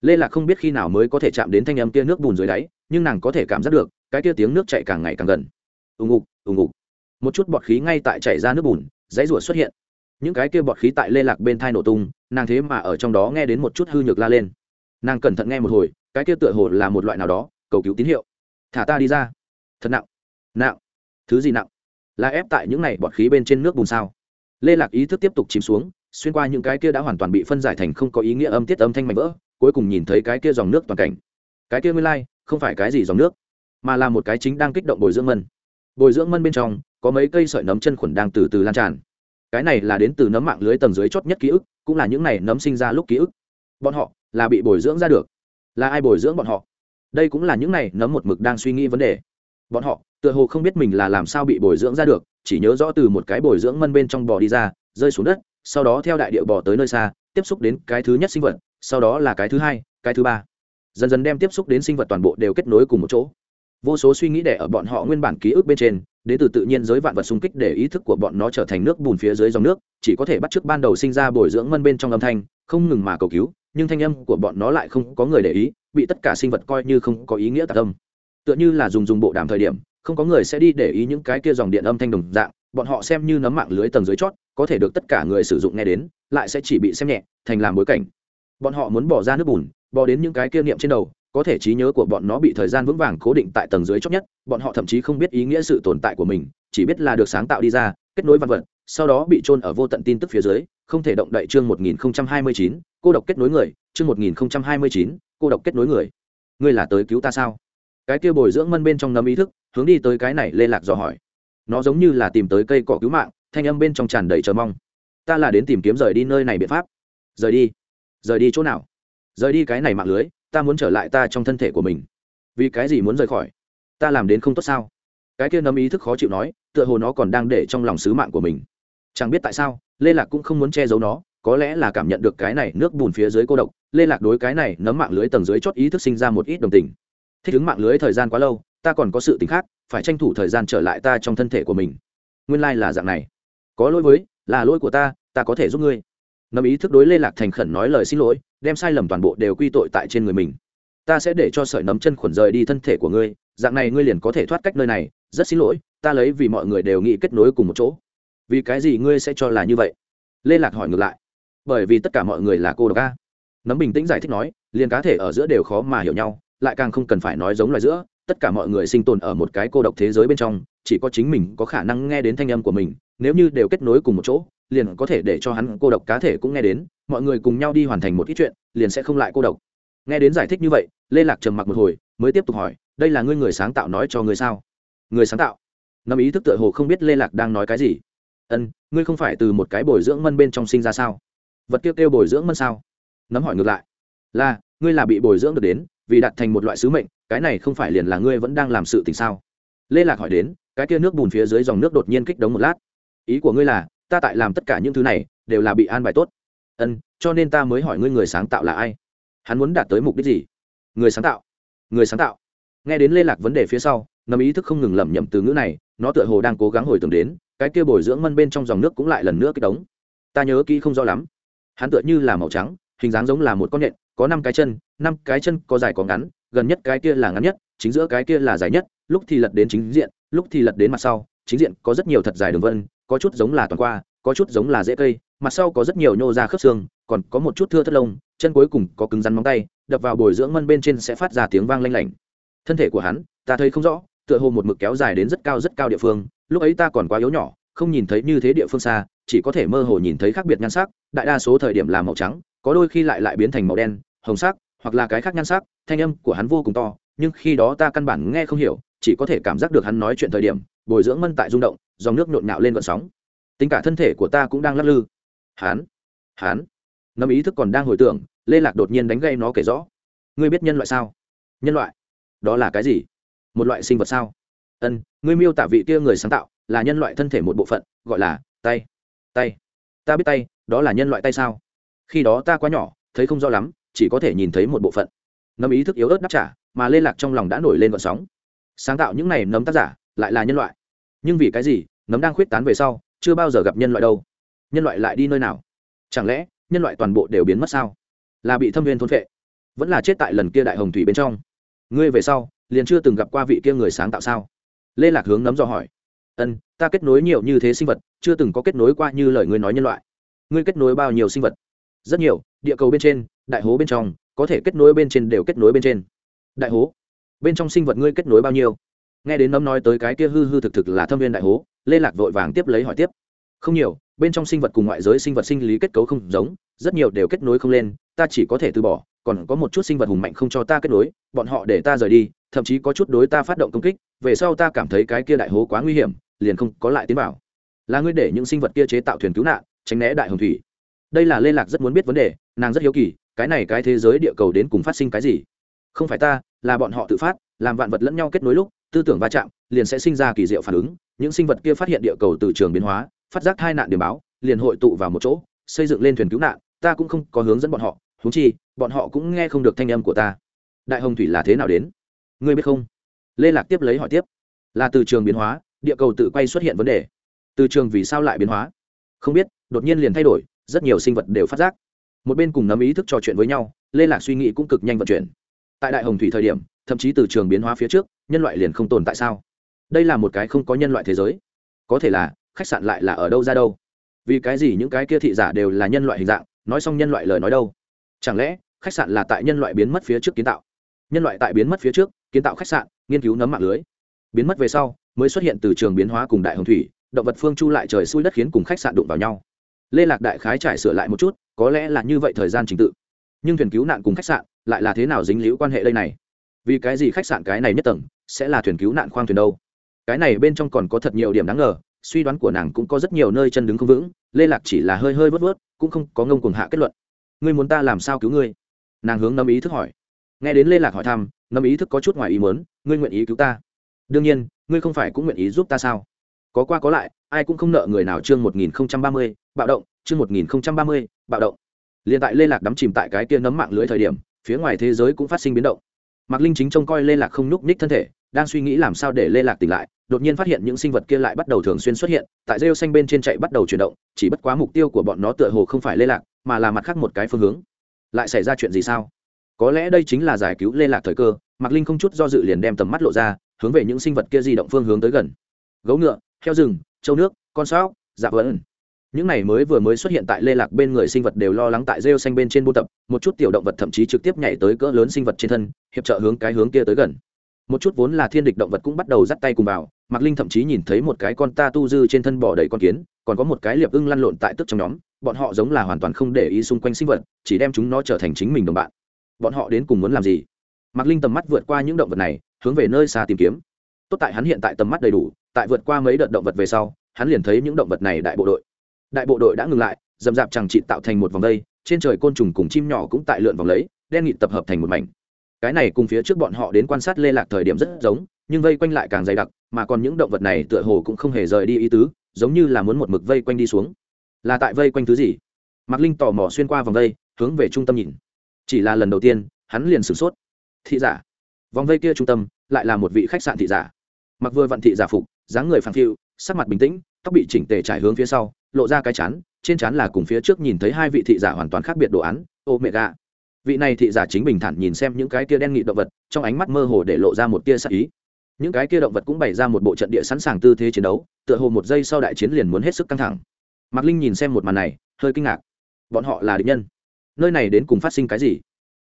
Lê lạc không biết khi nào mới có thể chạm đến thanh âm kia nước bùn dưới đáy, nhưng nàng có thể cảm giác được, cái kia tiếng nước chạy càng ngày càng gần. Ù ngục ù ngục. Một chút bọt khí ngay tại chảy ra nước bùn dãy rủa xuất hiện. Những cái kia bọt khí tại lê lạc bên thai nổ tung, nàng thế mà ở trong đó nghe đến một chút hư nhược la lên. Nàng cẩn thận nghe một hồi, cái kia tựa hồ là một loại nào đó, cầu cứu tín hiệu. Thả ta đi ra. Thật nặng. Nặng? Thứ gì nặng? Là ép tại những này bọt khí bên trên nước bùn sao? Lê lạc ý thức tiếp tục chìm xuống, xuyên qua những cái kia đã hoàn toàn bị phân giải thành không có ý nghĩa âm tiết âm thanh mạnh vỡ, cuối cùng nhìn thấy cái kia dòng nước toàn cảnh. Cái kia nguyên lai, không phải cái gì dòng nước, mà là một cái chính đang kích động bồi dưỡng mân. Bồi dưỡng mân bên trong có mấy cây sợi nấm chân khuẩn đang từ từ lan tràn. Cái này là đến từ nấm mạng lưới tầng dưới chót nhất ký ức, cũng là những này nấm sinh ra lúc ký ức. Bọn họ là bị bồi dưỡng ra được. Là ai bồi dưỡng bọn họ? Đây cũng là những này nấm một mực đang suy nghĩ vấn đề. Bọn họ, tựa hồ không biết mình là làm sao bị bồi dưỡng ra được, chỉ nhớ rõ từ một cái bồi dưỡng mân bên trong bò đi ra, rơi xuống đất, sau đó theo đại địa bò tới nơi xa, tiếp xúc đến cái thứ nhất sinh vật, sau đó là cái thứ hai, cái thứ ba. Dần dần đem tiếp xúc đến sinh vật toàn bộ đều kết nối cùng một chỗ vô số suy nghĩ đẻ ở bọn họ nguyên bản ký ức bên trên đến từ tự nhiên giới vạn vật xung kích để ý thức của bọn nó trở thành nước bùn phía dưới dòng nước, chỉ có thể bắt chước ban đầu sinh ra bồi dưỡng mân bên trong âm thanh, không ngừng mà cầu cứu, nhưng thanh âm của bọn nó lại không có người để ý, bị tất cả sinh vật coi như không có ý nghĩa tạc âm. Tựa như là dùng dùng bộ đàm thời điểm, không có người sẽ đi để ý những cái kia dòng điện âm thanh đồng dạng, bọn họ xem như nấm mạng lưới tầng dưới chót, có thể được tất cả người sử dụng nghe đến, lại sẽ chỉ bị xem nhẹ, thành làm bối cảnh. Bọn họ muốn bỏ ra nước bùn, bỏ đến những cái kia niệm trên đầu có thể trí nhớ của bọn nó bị thời gian vững vàng cố định tại tầng dưới chót nhất bọn họ thậm chí không biết ý nghĩa sự tồn tại của mình chỉ biết là được sáng tạo đi ra kết nối văn vật sau đó bị trôn ở vô tận tin tức phía dưới không thể động đậy chương 1029, cô độc kết nối người chương 1029, cô độc kết nối người. Ngươi là tới cứu ta sao? Cái kia bồi dưỡng mân bên trong nấm ý thức hướng đi tới cái này lê lạc dò hỏi. Nó giống như là tìm tới cây cỏ cứu mạng thanh âm bên trong tràn đầy chờ mong. Ta là đến tìm kiếm rời đi nơi này biện pháp. Rời đi. Rời đi chỗ nào? Rời đi cái này mạng lưới ta muốn trở lại ta trong thân thể của mình. Vì cái gì muốn rời khỏi? Ta làm đến không tốt sao? Cái kia nấm ý thức khó chịu nói, tựa hồ nó còn đang để trong lòng sứ mạng của mình. Chẳng biết tại sao, lê lạc cũng không muốn che giấu nó, có lẽ là cảm nhận được cái này nước bùn phía dưới cô độc, lê lạc đối cái này nấm mạng lưới tầng dưới chót ý thức sinh ra một ít đồng tình. Thích ứng mạng lưới thời gian quá lâu, ta còn có sự t khác, phải tranh thủ thời gian trở lại ta trong thân thể của mình. Nguyên lai、like、là dạng này. Có lỗi với, là lỗi của ta ta có thể giúp ngươi ngầm ý thức đối lê lạc thành khẩn nói lời xin lỗi, đem sai lầm toàn bộ đều quy tội tại trên người mình. Ta sẽ để cho sợi nấm chân khuẩn rời đi thân thể của ngươi, dạng này ngươi liền có thể thoát cách nơi này, rất xin lỗi, ta lấy vì mọi người đều nghĩ kết nối cùng một chỗ. Vì cái gì ngươi sẽ cho là như vậy? Lê lạc hỏi ngược lại. Bởi vì tất cả mọi người là cô độc ca nấm bình tĩnh giải thích nói, liền cá thể ở giữa đều khó mà hiểu nhau, lại càng không cần phải nói giống loài giữa, tất cả mọi người sinh tồn ở một cái cô độc thế giới bên trong, chỉ có chính mình có khả năng nghe đến thanh âm của mình, nếu như đều kết nối cùng một chỗ liền có thể để cho hắn cô độc cá thể cũng nghe đến, mọi người cùng nhau đi hoàn thành một ít chuyện, liền sẽ không lại cô độc. Nghe đến giải thích như vậy, lê lạc trầm mặc một hồi, mới tiếp tục hỏi, đây là ngươi người sáng tạo nói cho ngươi sao? Người sáng tạo? Ngầm ý thức tựa hồ không biết lê lạc đang nói cái gì. Ân, ngươi không phải từ một cái bồi dưỡng mân bên trong sinh ra sao? Vật kêu kêu bồi dưỡng mân sao? Nắm hỏi ngược lại. Là, ngươi là bị bồi dưỡng được đến, vì đặt thành một loại sứ mệnh, cái này không phải liền là ngươi vẫn đang làm sự tình sao? Lê lạc hỏi đến, cái kia nước bùn phía dưới dòng nước đột nhiên kích đống một lát. Ý của ngươi là ta tại làm tất cả những thứ này, đều là bị an bài tốt. Ân, cho nên ta mới hỏi ngươi người sáng tạo là ai? Hắn muốn đạt tới mục đích gì? Người sáng tạo. Người sáng tạo. Nghe đến lê lạc vấn đề phía sau ngầm ý thức không ngừng lẩm nhẩm từ ngữ này, nó tựa hồ đang cố gắng hồi tưởng đến, cái kia bồi dưỡng mân bên trong dòng nước cũng lại lần nữa cái đống ta nhớ kỹ không rõ lắm. Hắn tựa như là màu trắng, hình dáng giống là một con nhện, có năm cái chân, năm cái chân có dài có ngắn, gần nhất cái kia là ngắn nhất, chính giữa cái kia là dài nhất, lúc thì lật đến chính diện, lúc thì lật đến mặt sau, chính diện có rất nhiều thật dài đường vân có chút giống là toàn qua, có chút giống là dễ cây, mặt sau có rất nhiều nhô ra khớp xương, còn có một chút thưa thất lông, chân cuối cùng có cứng rắn móng tay, đập vào bồi dưỡng mân bên trên sẽ phát ra tiếng vang lanh lảnh. Thân thể của hắn, ta thấy không rõ, tựa hồ một mực kéo dài đến rất cao rất cao địa phương, lúc ấy ta còn quá yếu nhỏ, không nhìn thấy như thế địa phương xa, chỉ có thể mơ hồ nhìn thấy khác biệt nhan sắc, đại đa số thời điểm là màu trắng, có đôi khi lại lại biến thành màu đen, hồng sắc, hoặc là cái khác nhan sắc, thanh âm của hắn vô cùng to, nhưng khi đó ta căn bản nghe không hiểu, chỉ có thể cảm giác được hắn nói chuyện thời điểm, bồi dưỡng mân tại rung động dòng nước nhộn nhạo lên vận sóng. Tính cả thân thể của ta cũng đang lắc lư. Hán, Hán, ngâm ý thức còn đang hồi tưởng lê lạc đột nhiên đánh gây nó kể rõ. Ngươi biết nhân loại sao? Nhân loại? Đó là cái gì? Một loại sinh vật sao? Ân ngươi miêu tả vị kia người sáng tạo là nhân loại thân thể một bộ phận gọi là tay. Tay. Ta biết tay đó là nhân loại tay sao? Khi đó ta quá nhỏ thấy không rõ lắm chỉ có thể nhìn thấy một bộ phận. Nấm ý thức yếu ớt đáp trả mà lê lạc trong lòng đã nổi lên vận sóng. Sáng tạo những này nấm tác giả lại là nhân loại nhưng vì cái gì nấm đang khuyết tán về sau, chưa bao giờ gặp nhân loại đâu. Nhân loại lại đi nơi nào? Chẳng lẽ, nhân loại toàn bộ đều biến mất sao? Là bị thâm viên thôn phệ, vẫn là chết tại lần kia đại hồng thủy bên trong? Ngươi về sau, liền chưa từng gặp qua vị kia người sáng tạo sao? Lê lạc hướng nấm do hỏi. Ân, ta kết nối nhiều như thế sinh vật, chưa từng có kết nối qua như lời ngươi nói nhân loại. Ngươi kết nối bao nhiêu sinh vật? Rất nhiều, địa cầu bên trên, đại hố bên trong, có thể kết nối bên trên đều kết nối bên trên. Đại hố, bên trong sinh vật ngươi kết nối bao nhiêu? Nghe đến nấm nói tới cái kia hư hư thực thực là thâm viên đại hố, lê lạc vội vàng tiếp lấy hỏi tiếp. Không nhiều, bên trong sinh vật cùng ngoại giới sinh vật sinh lý kết cấu không giống, rất nhiều đều kết nối không lên, ta chỉ có thể từ bỏ, còn có một chút sinh vật hùng mạnh không cho ta kết nối, bọn họ để ta rời đi, thậm chí có chút đối ta phát động công kích, về sau ta cảm thấy cái kia đại hố quá nguy hiểm, liền không có lại tiến bảo là ngươi để những sinh vật kia chế tạo thuyền cứu nạn, tránh né đại hồng thủy. Đây là lê lạc rất muốn biết vấn đề, nàng rất hiếu kỳ, cái này cái thế giới địa cầu đến cùng phát sinh cái gì? Không phải ta, là bọn họ tự phát, làm vạn vật lẫn nhau kết nối lúc tư tưởng va chạm, liền sẽ sinh ra kỳ diệu phản ứng. Những sinh vật kia phát hiện địa cầu từ trường biến hóa, phát giác hai nạn điểm báo, liền hội tụ vào một chỗ, xây dựng lên thuyền cứu nạn. Ta cũng không có hướng dẫn bọn họ húng chi, bọn họ cũng nghe không được thanh âm của ta. Đại hồng thủy là thế nào đến? Ngươi biết không? Lê lạc tiếp lấy hỏi tiếp. Là từ trường biến hóa, địa cầu tự quay xuất hiện vấn đề. Từ trường vì sao lại biến hóa? Không biết, đột nhiên liền thay đổi, rất nhiều sinh vật đều phát giác. Một bên cùng nắm ý thức trò chuyện với nhau, lê lạc suy nghĩ cũng cực nhanh vận chuyển. Tại đại hồng thủy thời điểm thậm chí từ trường biến hóa phía trước, nhân loại liền không tồn tại sao? Đây là một cái không có nhân loại thế giới. Có thể là, khách sạn lại là ở đâu ra đâu? Vì cái gì những cái kia thị giả đều là nhân loại hình dạng, nói xong nhân loại lời nói đâu? Chẳng lẽ, khách sạn là tại nhân loại biến mất phía trước kiến tạo? Nhân loại tại biến mất phía trước, kiến tạo khách sạn, nghiên cứu nấm mạng lưới. Biến mất về sau, mới xuất hiện từ trường biến hóa cùng đại hồng thủy, động vật phương chu lại trời xui đất khiến cùng khách sạn đụng vào nhau. Lê lạc đại khái trải sửa lại một chút, có lẽ là như vậy thời gian trình tự. Nhưng thuyền cứu nạn cùng khách sạn, lại là thế nào dính liễu quan hệ đây này? Vì cái gì khách sạn cái này nhất tầng sẽ là thuyền cứu nạn khoang thuyền đâu? Cái này bên trong còn có thật nhiều điểm đáng ngờ, suy đoán của nàng cũng có rất nhiều nơi chân đứng không vững, lê lạc chỉ là hơi hơi vớt vớt, cũng không có ngông cuồng hạ kết luận. Ngươi muốn ta làm sao cứu ngươi? Nàng hướng nâm ý thức hỏi. Nghe đến lê lạc hỏi thăm nâm ý thức có chút ngoài ý muốn, ngươi nguyện ý cứu ta? Đương nhiên, ngươi không phải cũng nguyện ý giúp ta sao? Có qua có lại, ai cũng không nợ người nào chương một nghìn không trăm ba mươi, bạo động, chương một nghìn không trăm ba mươi, bạo động. Liền tại lê lạc đắm chìm tại cái kia nấm mạng lưới thời điểm, phía ngoài thế giới cũng phát sinh biến động mạc linh chính trông coi lê lạc không nhúc nhích thân thể, đang suy nghĩ làm sao để lê lạc tỉnh lại, đột nhiên phát hiện những sinh vật kia lại bắt đầu thường xuyên xuất hiện, tại rêu xanh bên trên chạy bắt đầu chuyển động, chỉ bất quá mục tiêu của bọn nó tựa hồ không phải lê lạc, mà là mặt khác một cái phương hướng. Lại xảy ra chuyện gì sao? Có lẽ đây chính là giải cứu lê lạc thời cơ, mạc linh không chút do dự liền đem tầm mắt lộ ra, hướng về những sinh vật kia di động phương hướng tới gần. Gấu ngựa, heo rừng châu nước, con sóc dạ vẫn những này mới vừa mới xuất hiện tại lê lạc bên người sinh vật đều lo lắng tại rêu xanh bên trên buôn tập, một chút tiểu động vật thậm chí trực tiếp nhảy tới cỡ lớn sinh vật trên thân, hiệp trợ hướng cái hướng kia tới gần. Một chút vốn là thiên địch động vật cũng bắt đầu dắt tay cùng vào, mạc linh thậm chí nhìn thấy một cái con ta tu dư trên thân bỏ đầy con kiến, còn có một cái liệp ưng lăn lộn tại tức trong nhóm, bọn họ giống là hoàn toàn không để ý xung quanh sinh vật, chỉ đem chúng nó trở thành chính mình đồng bạn. Bọn họ đến cùng muốn làm gì? Mạc linh tầm mắt vượt qua những động vật này, hướng về nơi xa tìm kiếm. Tốt tại hắn hiện tại tầm mắt đầy đủ, tại vượt qua mấy đợt động vật về sau, hắn liền thấy những động vật này đại bộ đội đại bộ đội đã ngừng lại, dầm dạp chẳng trị tạo thành một vòng đây, trên trời côn trùng cùng chim nhỏ cũng tại lượn vòng lấy, đen nghịt tập hợp thành một mảnh. Cái này cùng phía trước bọn họ đến quan sát lê lạc thời điểm rất giống, nhưng vây quanh lại càng dày đặc, mà còn những động vật này tựa hồ cũng không hề rời đi ý tứ, giống như là muốn một mực vây quanh đi xuống. Là tại vây quanh thứ gì? Mạc linh tò mò xuyên qua vòng vây hướng về trung tâm nhìn. Chỉ là lần đầu tiên, hắn liền sửng sốt. Thị giả. Vòng vây kia trung tâm, lại là một vị khách sạn thị giả. Mặc vừa vặn thị giả phục, dáng người phản phiu sắc mặt bình tĩnh tóc bị chỉnh tề trải hướng phía sau, lộ ra cái chán, trên chán là cùng phía trước nhìn thấy hai vị thị giả hoàn toàn khác biệt đồ án ô mẹ gà vị này thị giả chính bình thản nhìn xem những cái kia đen nghị động vật, trong ánh mắt mơ hồ để lộ ra một tia sắc ý. Những cái kia động vật cũng bày ra một bộ trận địa sẵn sàng tư thế chiến đấu, tựa hồ một giây sau đại chiến liền muốn hết sức căng thẳng. Mạc linh nhìn xem một màn này, hơi kinh ngạc. Bọn họ là địch nhân. Nơi này đến cùng phát sinh cái gì?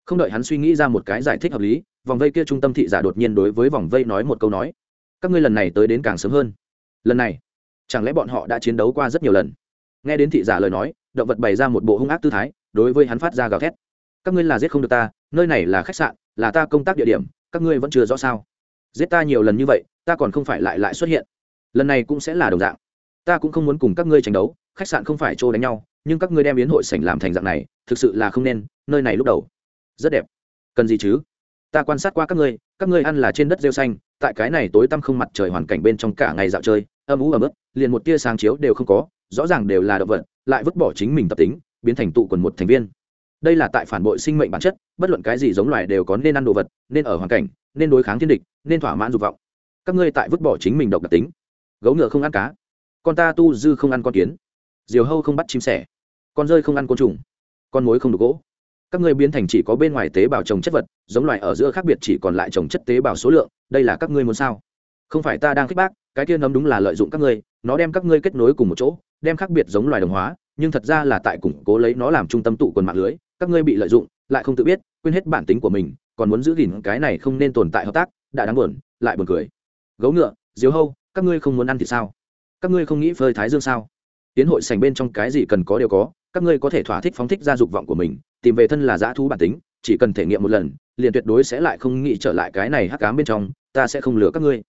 Không đợi hắn suy nghĩ ra một cái giải thích hợp lý, vòng vây kia trung tâm thị giả đột nhiên đối với vòng vây nói một câu nói. Các ngươi lần này tới đến càng sớm hơn. Lần này chẳng lẽ bọn họ đã chiến đấu qua rất nhiều lần? Nghe đến thị giả lời nói, động vật bày ra một bộ hung ác tư thái, đối với hắn phát ra gào thét. Các ngươi là giết không được ta, nơi này là khách sạn, là ta công tác địa điểm, các ngươi vẫn chưa rõ sao? Giết ta nhiều lần như vậy, ta còn không phải lại lại xuất hiện. Lần này cũng sẽ là đồng dạng. Ta cũng không muốn cùng các ngươi tranh đấu, khách sạn không phải trô đánh nhau, nhưng các ngươi đem biến hội sảnh làm thành dạng này, thực sự là không nên, nơi này lúc đầu. Rất đẹp. Cần gì chứ? Ta quan sát qua các ngươi các ngươi ăn là trên đất rêu xanh, tại cái này tối tăm không mặt trời hoàn cảnh bên trong cả ngày dạo chơi, âm ú ấm ức liền một tia sáng chiếu đều không có, rõ ràng đều là động vật, lại vứt bỏ chính mình tập tính, biến thành tụ quần một thành viên. Đây là tại phản bội sinh mệnh bản chất, bất luận cái gì giống loài đều có nên ăn đồ vật, nên ở hoàn cảnh, nên đối kháng thiên địch, nên thỏa mãn dục vọng. Các ngươi tại vứt bỏ chính mình độc đặc tính. Gấu ngựa không ăn cá. Con ta tu dư không ăn con kiến. Diều hâu không bắt chim sẻ. Con rơi không ăn côn trùng. Con mối không được gỗ. Các ngươi biến thành chỉ có bên ngoài tế bào trồng chất vật, giống loài ở giữa khác biệt chỉ còn lại trồng chất tế bào số lượng, đây là các ngươi muốn sao? Không phải ta đang khích bác, cái kia nấm đúng là lợi dụng các ngươi nó đem các ngươi kết nối cùng một chỗ, đem khác biệt giống loài đồng hóa, nhưng thật ra là tại củng cố lấy nó làm trung tâm tụ quần mạng lưới, các ngươi bị lợi dụng, lại không tự biết, quên hết bản tính của mình, còn muốn giữ gìn cái này không nên tồn tại hợp tác, đã đáng buồn, lại buồn cười. Gấu ngựa diếu hâu, các ngươi không muốn ăn thì sao? Các ngươi không nghĩ phơi thái dương sao? Tiến hội sành bên trong cái gì cần có đều có, các ngươi có thể thỏa thích phóng thích ra dục vọng của mình, tìm về thân là dã thú bản tính, chỉ cần thể nghiệm một lần, liền tuyệt đối sẽ lại không nghĩ trở lại cái này hắc cám bên trong, ta sẽ không lừa các ngươi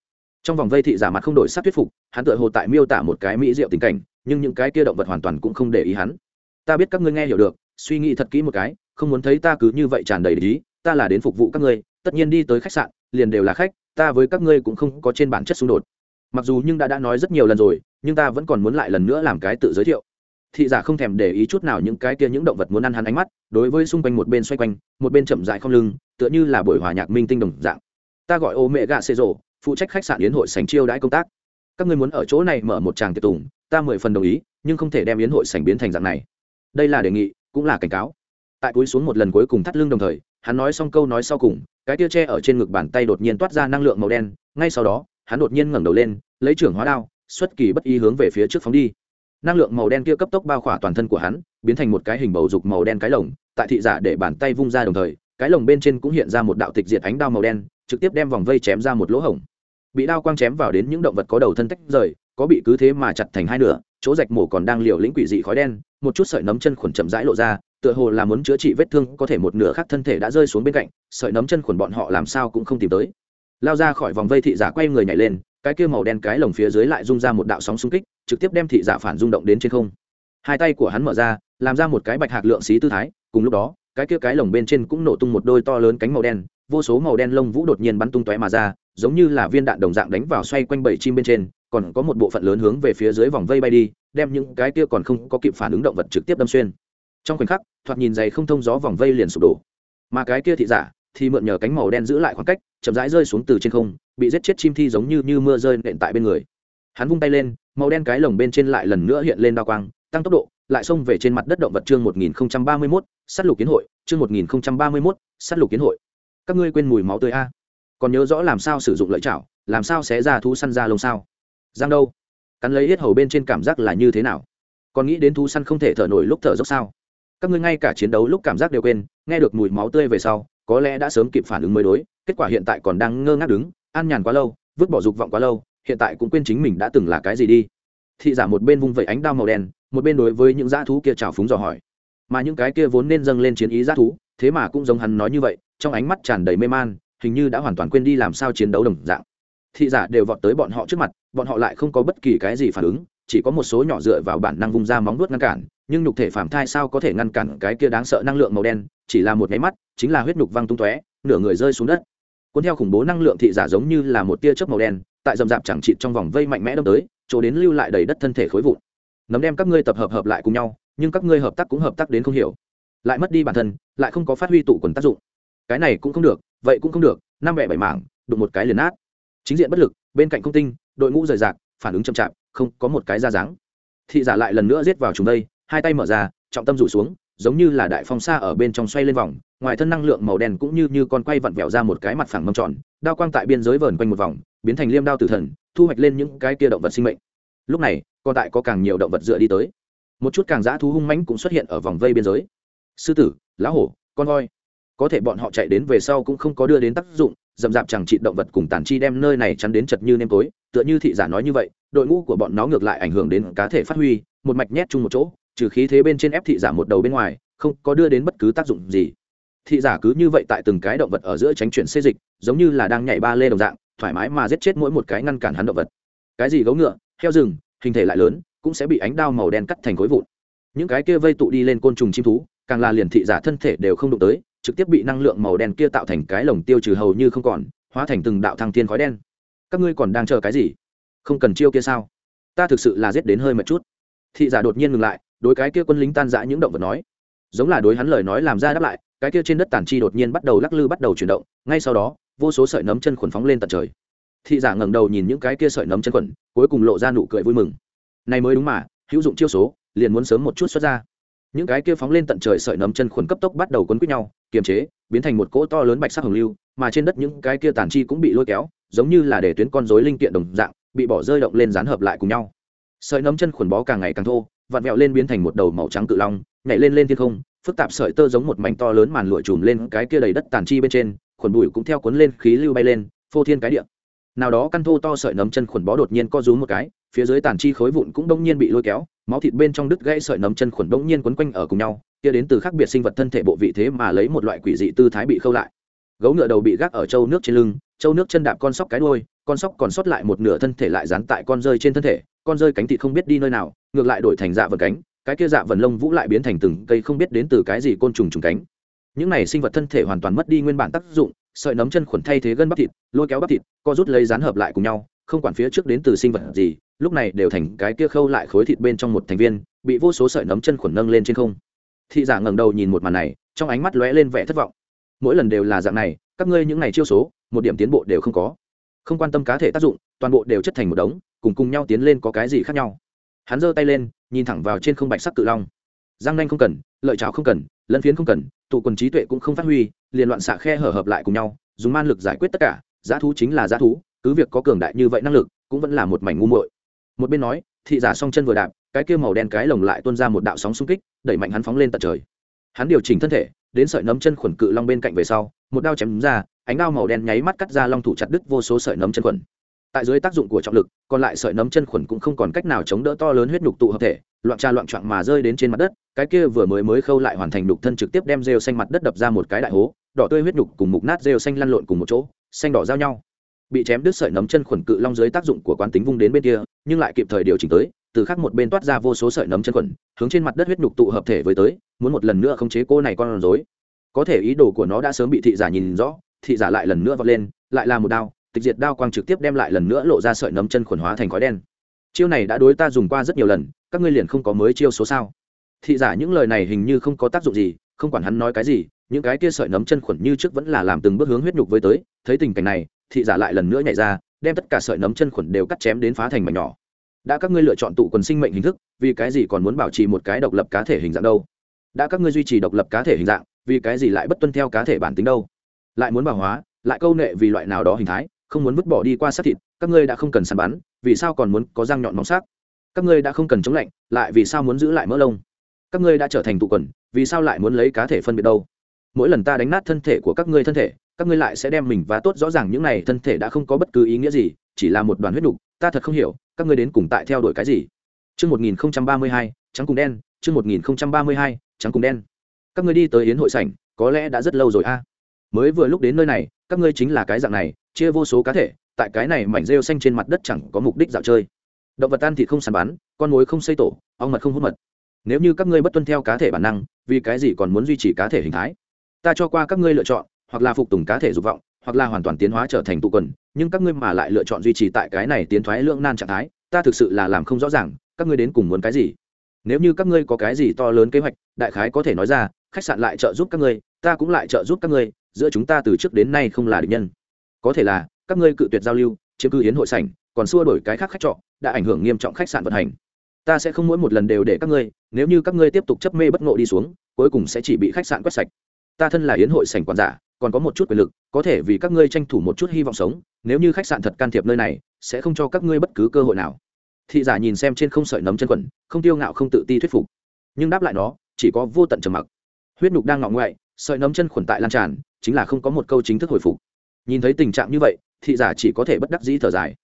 trong vòng vây thị giả mặt không đổi sắc thuyết phục, hắn tự hồ tại miêu tả một cái mỹ diệu tình cảnh, nhưng những cái kia động vật hoàn toàn cũng không để ý hắn. Ta biết các ngươi nghe hiểu được, suy nghĩ thật kỹ một cái, không muốn thấy ta cứ như vậy tràn đầy ý ta là đến phục vụ các ngươi, tất nhiên đi tới khách sạn, liền đều là khách, ta với các ngươi cũng không có trên bản chất xung đột. Mặc dù nhưng đã đã nói rất nhiều lần rồi, nhưng ta vẫn còn muốn lại lần nữa làm cái tự giới thiệu. Thị giả không thèm để ý chút nào những cái kia những động vật muốn ăn hắn ánh mắt, đối với xung quanh một bên xoay quanh, một bên chậm dại không lưng, tựa như là buổi hòa nhạc minh tinh đồng dạng. Ta gọi ô mẹ gạ xê rộ phụ trách khách sạn yến hội sành chiêu đãi công tác. Các ngươi muốn ở chỗ này mở một tràng tiệc tùng, ta mười phần đồng ý, nhưng không thể đem yến hội sành biến thành dạng này. Đây là đề nghị, cũng là cảnh cáo. Tại cúi xuống một lần cuối cùng thắt lưng đồng thời, hắn nói xong câu nói sau cùng, cái tia tre ở trên ngực bàn tay đột nhiên toát ra năng lượng màu đen, ngay sau đó, hắn đột nhiên ngẩng đầu lên, lấy trưởng hóa đao, xuất kỳ bất ý hướng về phía trước phóng đi. Năng lượng màu đen kia cấp tốc bao khỏa toàn thân của hắn, biến thành một cái hình bầu dục màu đen cái lồng, tại thị giả để bàn tay vung ra đồng thời, cái lồng bên trên cũng hiện ra một đạo tịch diệt ánh đao màu đen, trực tiếp đem vòng vây chém ra một lỗ hổng bị đao quang chém vào đến những động vật có đầu thân tách rời, có bị cứ thế mà chặt thành hai nửa, chỗ rạch mổ còn đang liều lĩnh quỷ dị khói đen, một chút sợi nấm chân khuẩn chậm rãi lộ ra, tựa hồ là muốn chữa trị vết thương, có thể một nửa khác thân thể đã rơi xuống bên cạnh, sợi nấm chân khuẩn bọn họ làm sao cũng không tìm tới. Lao ra khỏi vòng vây thị giả quay người nhảy lên, cái kia màu đen cái lồng phía dưới lại rung ra một đạo sóng xung kích, trực tiếp đem thị giả phản rung động đến trên không. Hai tay của hắn mở ra, làm ra một cái bạch hạc lượng xí tư thái, cùng lúc đó, cái kia cái lồng bên trên cũng nổ tung một đôi to lớn cánh màu đen vô số màu đen lông vũ đột nhiên bắn tung tóe mà ra giống như là viên đạn đồng dạng đánh vào xoay quanh bảy chim bên trên còn có một bộ phận lớn hướng về phía dưới vòng vây bay đi đem những cái kia còn không có kịp phản ứng động vật trực tiếp đâm xuyên. Trong khoảnh khắc thoạt nhìn dày không thông gió vòng vây liền sụp đổ. Mà cái kia thị giả thì mượn nhờ cánh màu đen giữ lại khoảng cách chậm rãi rơi xuống từ trên không bị giết chết chim thi giống như như mưa rơi nện tại bên người. Hắn vung tay lên màu đen cái lồng bên trên lại lần nữa hiện lên đao quang tăng tốc độ lại xông về trên mặt đất động vật chương 1031, sát lục kiến hội chương 1031, sát lục kiến hội các ngươi quên mùi máu tươi a. Còn nhớ rõ làm sao sử dụng lợi chảo, làm sao xé ra thú săn ra lông sao? Giang đâu? Cắn lấy hết hầu bên trên cảm giác là như thế nào? Còn nghĩ đến thú săn không thể thở nổi lúc thở dốc sao? Các ngươi ngay cả chiến đấu lúc cảm giác đều quên, nghe được mùi máu tươi về sau, có lẽ đã sớm kịp phản ứng mới đối, kết quả hiện tại còn đang ngơ ngác đứng, an nhàn quá lâu, vứt bỏ dục vọng quá lâu, hiện tại cũng quên chính mình đã từng là cái gì đi. Thị giả một bên vung vẩy ánh đao màu đen, một bên đối với những dã thú kia trào phúng dò hỏi mà những cái kia vốn nên dâng lên chiến ý dã thú, thế mà cũng giống hắn nói như vậy, trong ánh mắt tràn đầy mê man, hình như đã hoàn toàn quên đi làm sao chiến đấu đồng dạng. Thị giả đều vọt tới bọn họ trước mặt, bọn họ lại không có bất kỳ cái gì phản ứng, chỉ có một số nhỏ dựa vào bản năng vung ra móng vuốt ngăn cản, nhưng nhục thể phạm thai sao có thể ngăn cản cái kia đáng sợ năng lượng màu đen, chỉ là một nháy mắt, chính là huyết nhục văng tung tóe, nửa người rơi xuống đất. Cuốn theo khủng bố năng lượng thị giả giống như là một tia chớp màu đen, tại dầm rạp chẳng chịt trong vòng vây mạnh mẽ đâm tới, chỗ đến lưu lại đầy đất thân thể khối vụn. Nấm đem các ngươi tập hợp hợp lại cùng nhau nhưng các ngươi hợp tác cũng hợp tác đến không hiểu. Lại mất đi bản thân, lại không có phát huy tụ quần tác dụng. Cái này cũng không được, vậy cũng không được, năm mẹ bảy mảng, đụng một cái liền nát. Chính diện bất lực, bên cạnh công tinh, đội ngũ rời rạc, phản ứng chậm chạp, không có một cái ra dáng. Thị giả lại lần nữa giết vào chúng đây, hai tay mở ra, trọng tâm rủ xuống, giống như là đại phong xa ở bên trong xoay lên vòng, ngoài thân năng lượng màu đen cũng như như con quay vặn vẹo ra một cái mặt phẳng mâm tròn, đao quang tại biên giới vờn quanh một vòng, biến thành liêm đao tử thần, thu hoạch lên những cái kia động vật sinh mệnh. Lúc này, còn tại có càng nhiều động vật dựa đi tới một chút càng dã thú hung mãnh cũng xuất hiện ở vòng vây biên giới. Sư tử, lão hổ, con voi. Có thể bọn họ chạy đến về sau cũng không có đưa đến tác dụng dầm dạp chẳng trị động vật cùng tàn chi đem nơi này chắn đến chật như nêm tối. Tựa như thị giả nói như vậy, đội ngũ của bọn nó ngược lại ảnh hưởng đến cá thể phát huy, một mạch nhét chung một chỗ, trừ khí thế bên trên ép thị giả một đầu bên ngoài, không có đưa đến bất cứ tác dụng gì. Thị giả cứ như vậy tại từng cái động vật ở giữa tránh chuyển xê dịch, giống như là đang nhảy ba lê đồng dạng, thoải mái mà giết chết mỗi một cái ngăn cản hắn động vật. Cái gì gấu ngựa, heo rừng, hình thể lại lớn cũng sẽ bị ánh đao màu đen cắt thành khối vụn. Những cái kia vây tụ đi lên côn trùng chim thú, càng là liền thị giả thân thể đều không đụng tới, trực tiếp bị năng lượng màu đen kia tạo thành cái lồng tiêu trừ hầu như không còn, hóa thành từng đạo thăng thiên khói đen. Các ngươi còn đang chờ cái gì? Không cần chiêu kia sao? Ta thực sự là giết đến hơi một chút. Thị giả đột nhiên ngừng lại, đối cái kia quân lính tan rã những động vật nói. Giống là đối hắn lời nói làm ra đáp lại, cái kia trên đất tản chi đột nhiên bắt đầu lắc lư bắt đầu chuyển động, ngay sau đó, vô số sợi nấm chân khuẩn phóng lên tận trời. Thị giả ngẩng đầu nhìn những cái kia sợi nấm chân khuẩn, cuối cùng lộ ra nụ cười vui mừng này mới đúng mà, hữu dụng chiêu số, liền muốn sớm một chút xuất ra. Những cái kia phóng lên tận trời sợi nấm chân khuẩn cấp tốc bắt đầu quấn quýt nhau, kiềm chế, biến thành một cỗ to lớn bạch sắc hồng lưu, mà trên đất những cái kia tàn chi cũng bị lôi kéo, giống như là để tuyến con rối linh kiện đồng dạng, bị bỏ rơi động lên dán hợp lại cùng nhau. Sợi nấm chân khuẩn bó càng ngày càng thô, vặn vẹo lên biến thành một đầu màu trắng cự long, nhảy lên lên thiên không, phức tạp sợi tơ giống một mảnh to lớn màn lụa trùm lên cái kia đầy đất tàn chi bên trên, khuẩn bụi cũng theo cuốn lên khí lưu bay lên, phô thiên cái địa nào đó căn thô to sợi nấm chân khuẩn bó đột nhiên co rúm một cái, phía dưới tàn chi khối vụn cũng đông nhiên bị lôi kéo, máu thịt bên trong đứt gãy sợi nấm chân khuẩn đông nhiên quấn quanh ở cùng nhau, kia đến từ khác biệt sinh vật thân thể bộ vị thế mà lấy một loại quỷ dị tư thái bị khâu lại. Gấu ngựa đầu bị gác ở châu nước trên lưng, châu nước chân đạp con sóc cái đuôi, con sóc còn sót lại một nửa thân thể lại dán tại con rơi trên thân thể, con rơi cánh thịt không biết đi nơi nào, ngược lại đổi thành dạ vần cánh, cái kia dạ vần lông vũ lại biến thành từng cây không biết đến từ cái gì côn trùng trùng cánh. Những này sinh vật thân thể hoàn toàn mất đi nguyên bản tác dụng sợi nấm chân khuẩn thay thế gân bắp thịt, lôi kéo bắp thịt, co rút lấy dán hợp lại cùng nhau, không quản phía trước đến từ sinh vật gì, lúc này đều thành cái kia khâu lại khối thịt bên trong một thành viên, bị vô số sợi nấm chân khuẩn nâng lên trên không. Thị giả ngẩng đầu nhìn một màn này, trong ánh mắt lóe lên vẻ thất vọng. Mỗi lần đều là dạng này, các ngươi những này chiêu số, một điểm tiến bộ đều không có. Không quan tâm cá thể tác dụng, toàn bộ đều chất thành một đống, cùng cùng nhau tiến lên có cái gì khác nhau. Hắn giơ tay lên, nhìn thẳng vào trên không bạch sắc cự long. Giang nanh không cần, lợi cháo không cần lân phiến không cần, tụ quần trí tuệ cũng không phát huy, liền loạn xạ khe hở hợp lại cùng nhau, dùng man lực giải quyết tất cả, giá thú chính là giá thú, cứ việc có cường đại như vậy năng lực, cũng vẫn là một mảnh ngu muội. Một bên nói, thị giả song chân vừa đạp, cái kia màu đen cái lồng lại tuôn ra một đạo sóng xung kích, đẩy mạnh hắn phóng lên tận trời. Hắn điều chỉnh thân thể, đến sợi nấm chân khuẩn cự long bên cạnh về sau, một đao chém ra, ánh đao màu đen nháy mắt cắt ra long thủ chặt đứt vô số sợi nấm chân khuẩn. Tại dưới tác dụng của trọng lực, còn lại sợi nấm chân khuẩn cũng không còn cách nào chống đỡ to lớn huyết nhục tụ hợp thể, loạn trà loạn trạng mà rơi đến trên mặt đất cái kia vừa mới mới khâu lại hoàn thành đục thân trực tiếp đem rêu xanh mặt đất đập ra một cái đại hố, đỏ tươi huyết nhục cùng mục nát rêu xanh lăn lộn cùng một chỗ, xanh đỏ giao nhau. Bị chém đứt sợi nấm chân khuẩn cự long dưới tác dụng của quán tính vung đến bên kia, nhưng lại kịp thời điều chỉnh tới, từ khác một bên toát ra vô số sợi nấm chân khuẩn, hướng trên mặt đất huyết nhục tụ hợp thể với tới, muốn một lần nữa khống chế cô này con rối. Có thể ý đồ của nó đã sớm bị thị giả nhìn rõ, thị giả lại lần nữa vọt lên, lại là một đao, tịch diệt đao quang trực tiếp đem lại lần nữa lộ ra sợi nấm chân khuẩn hóa thành khói đen. Chiêu này đã đối ta dùng qua rất nhiều lần, các ngươi liền không có mới chiêu số sao? Thị giả những lời này hình như không có tác dụng gì, không quản hắn nói cái gì, những cái kia sợi nấm chân khuẩn như trước vẫn là làm từng bước hướng huyết nhục với tới. Thấy tình cảnh này, thị giả lại lần nữa nhảy ra, đem tất cả sợi nấm chân khuẩn đều cắt chém đến phá thành mảnh nhỏ. Đã các ngươi lựa chọn tụ quần sinh mệnh hình thức, vì cái gì còn muốn bảo trì một cái độc lập cá thể hình dạng đâu? Đã các ngươi duy trì độc lập cá thể hình dạng, vì cái gì lại bất tuân theo cá thể bản tính đâu? Lại muốn bảo hóa, lại câu nệ vì loại nào đó hình thái, không muốn vứt bỏ đi qua sát thịt, các ngươi đã không cần săn bắn, vì sao còn muốn có răng nhọn móng sắc các ngươi đã không cần chống lạnh, lại vì sao muốn giữ lại mỡ lông? Các ngươi đã trở thành tụ quần vì sao lại muốn lấy cá thể phân biệt đâu mỗi lần ta đánh nát thân thể của các ngươi thân thể các ngươi lại sẽ đem mình và tốt rõ ràng những này thân thể đã không có bất cứ ý nghĩa gì chỉ là một đoàn huyết đục ta thật không hiểu các ngươi đến cùng tại theo đuổi cái gì Trước 1032, trắng cùng đen, trước 1032, trắng cùng đen. Các ngươi đi tới yến hội sảnh, có lẽ đã rất lâu rồi a. Mới vừa lúc đến nơi này, các ngươi chính là cái dạng này, chia vô số cá thể, tại cái này mảnh rêu xanh trên mặt đất chẳng có mục đích dạo chơi. Động vật ăn thịt không săn bắn, con mối không xây tổ, ong mật không hút mật. Nếu như các ngươi bất tuân theo cá thể bản năng, vì cái gì còn muốn duy trì cá thể hình thái? Ta cho qua các ngươi lựa chọn, hoặc là phục tùng cá thể dục vọng, hoặc là hoàn toàn tiến hóa trở thành tụ quần, nhưng các ngươi mà lại lựa chọn duy trì tại cái này tiến thoái lưỡng nan trạng thái, ta thực sự là làm không rõ ràng, các ngươi đến cùng muốn cái gì? Nếu như các ngươi có cái gì to lớn kế hoạch, đại khái có thể nói ra, khách sạn lại trợ giúp các ngươi, ta cũng lại trợ giúp các ngươi, giữa chúng ta từ trước đến nay không là địch nhân. Có thể là, các ngươi cự tuyệt giao lưu, chiếm cứ yến hội sảnh, còn xua đổi cái khác khách trọ, đã ảnh hưởng nghiêm trọng khách sạn vận hành. Ta sẽ không mỗi một lần đều để các ngươi, nếu như các ngươi tiếp tục chấp mê bất ngộ đi xuống, cuối cùng sẽ chỉ bị khách sạn quét sạch. Ta thân là yến hội sảnh quản giả, còn có một chút quyền lực có thể vì các ngươi tranh thủ một chút hy vọng sống nếu như khách sạn thật can thiệp nơi này sẽ không cho các ngươi bất cứ cơ hội nào. Thị giả nhìn xem trên không sợi nấm chân quần không tiêu ngạo không tự ti thuyết phục. Nhưng đáp lại nó chỉ có vô tận trầm mặc. Huyết nhục đang ngọ ngoại sợi nấm chân khuẩn tại lan tràn chính là không có một câu chính thức hồi phục. Nhìn thấy tình trạng như vậy thị giả chỉ có thể bất đắc dĩ thở dài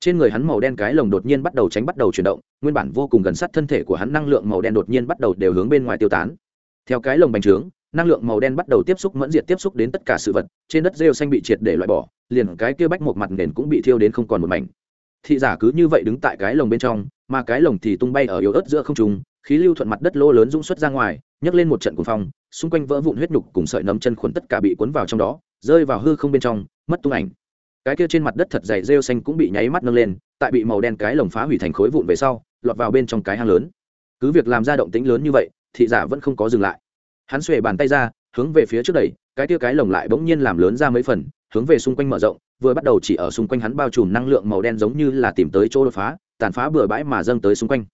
trên người hắn màu đen cái lồng đột nhiên bắt đầu tránh bắt đầu chuyển động, nguyên bản vô cùng gần sát thân thể của hắn năng lượng màu đen đột nhiên bắt đầu đều hướng bên ngoài tiêu tán. Theo cái lồng bành trướng, năng lượng màu đen bắt đầu tiếp xúc mẫn diệt tiếp xúc đến tất cả sự vật, trên đất rêu xanh bị triệt để loại bỏ, liền cái kia bách một mặt nền cũng bị thiêu đến không còn một mảnh. Thị giả cứ như vậy đứng tại cái lồng bên trong, mà cái lồng thì tung bay ở yếu ớt giữa không trung, khí lưu thuận mặt đất lô lớn rung xuất ra ngoài, nhấc lên một trận cuồng phong, xung quanh vỡ vụn huyết nhục cùng sợi nấm chân khuẩn tất cả bị cuốn vào trong đó, rơi vào hư không bên trong, mất tung ảnh cái kia trên mặt đất thật dày rêu xanh cũng bị nháy mắt nâng lên, tại bị màu đen cái lồng phá hủy thành khối vụn về sau, lọt vào bên trong cái hang lớn. Cứ việc làm ra động tĩnh lớn như vậy, thị giả vẫn không có dừng lại. Hắn xuề bàn tay ra, hướng về phía trước đẩy, cái kia cái lồng lại bỗng nhiên làm lớn ra mấy phần, hướng về xung quanh mở rộng, vừa bắt đầu chỉ ở xung quanh hắn bao trùm năng lượng màu đen giống như là tìm tới chỗ đột phá, tàn phá bừa bãi mà dâng tới xung quanh.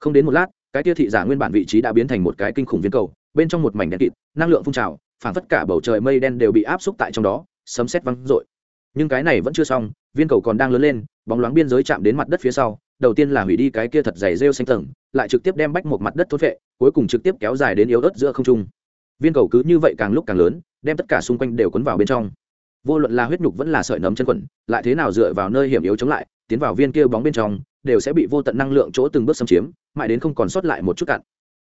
Không đến một lát, cái kia thị giả nguyên bản vị trí đã biến thành một cái kinh khủng viên cầu, bên trong một mảnh đen kịt, năng lượng phun trào phản phất cả bầu trời mây đen đều bị áp xúc tại trong đó, sấm sét văng rội nhưng cái này vẫn chưa xong, viên cầu còn đang lớn lên, bóng loáng biên giới chạm đến mặt đất phía sau, đầu tiên là hủy đi cái kia thật dày rêu xanh tầng, lại trực tiếp đem bách một mặt đất thốt vệ cuối cùng trực tiếp kéo dài đến yếu ớt giữa không trung. Viên cầu cứ như vậy càng lúc càng lớn, đem tất cả xung quanh đều cuốn vào bên trong. Vô luận là huyết nhục vẫn là sợi nấm chân quẩn, lại thế nào dựa vào nơi hiểm yếu chống lại, tiến vào viên kia bóng bên trong, đều sẽ bị vô tận năng lượng chỗ từng bước xâm chiếm, mãi đến không còn sót lại một chút cạn.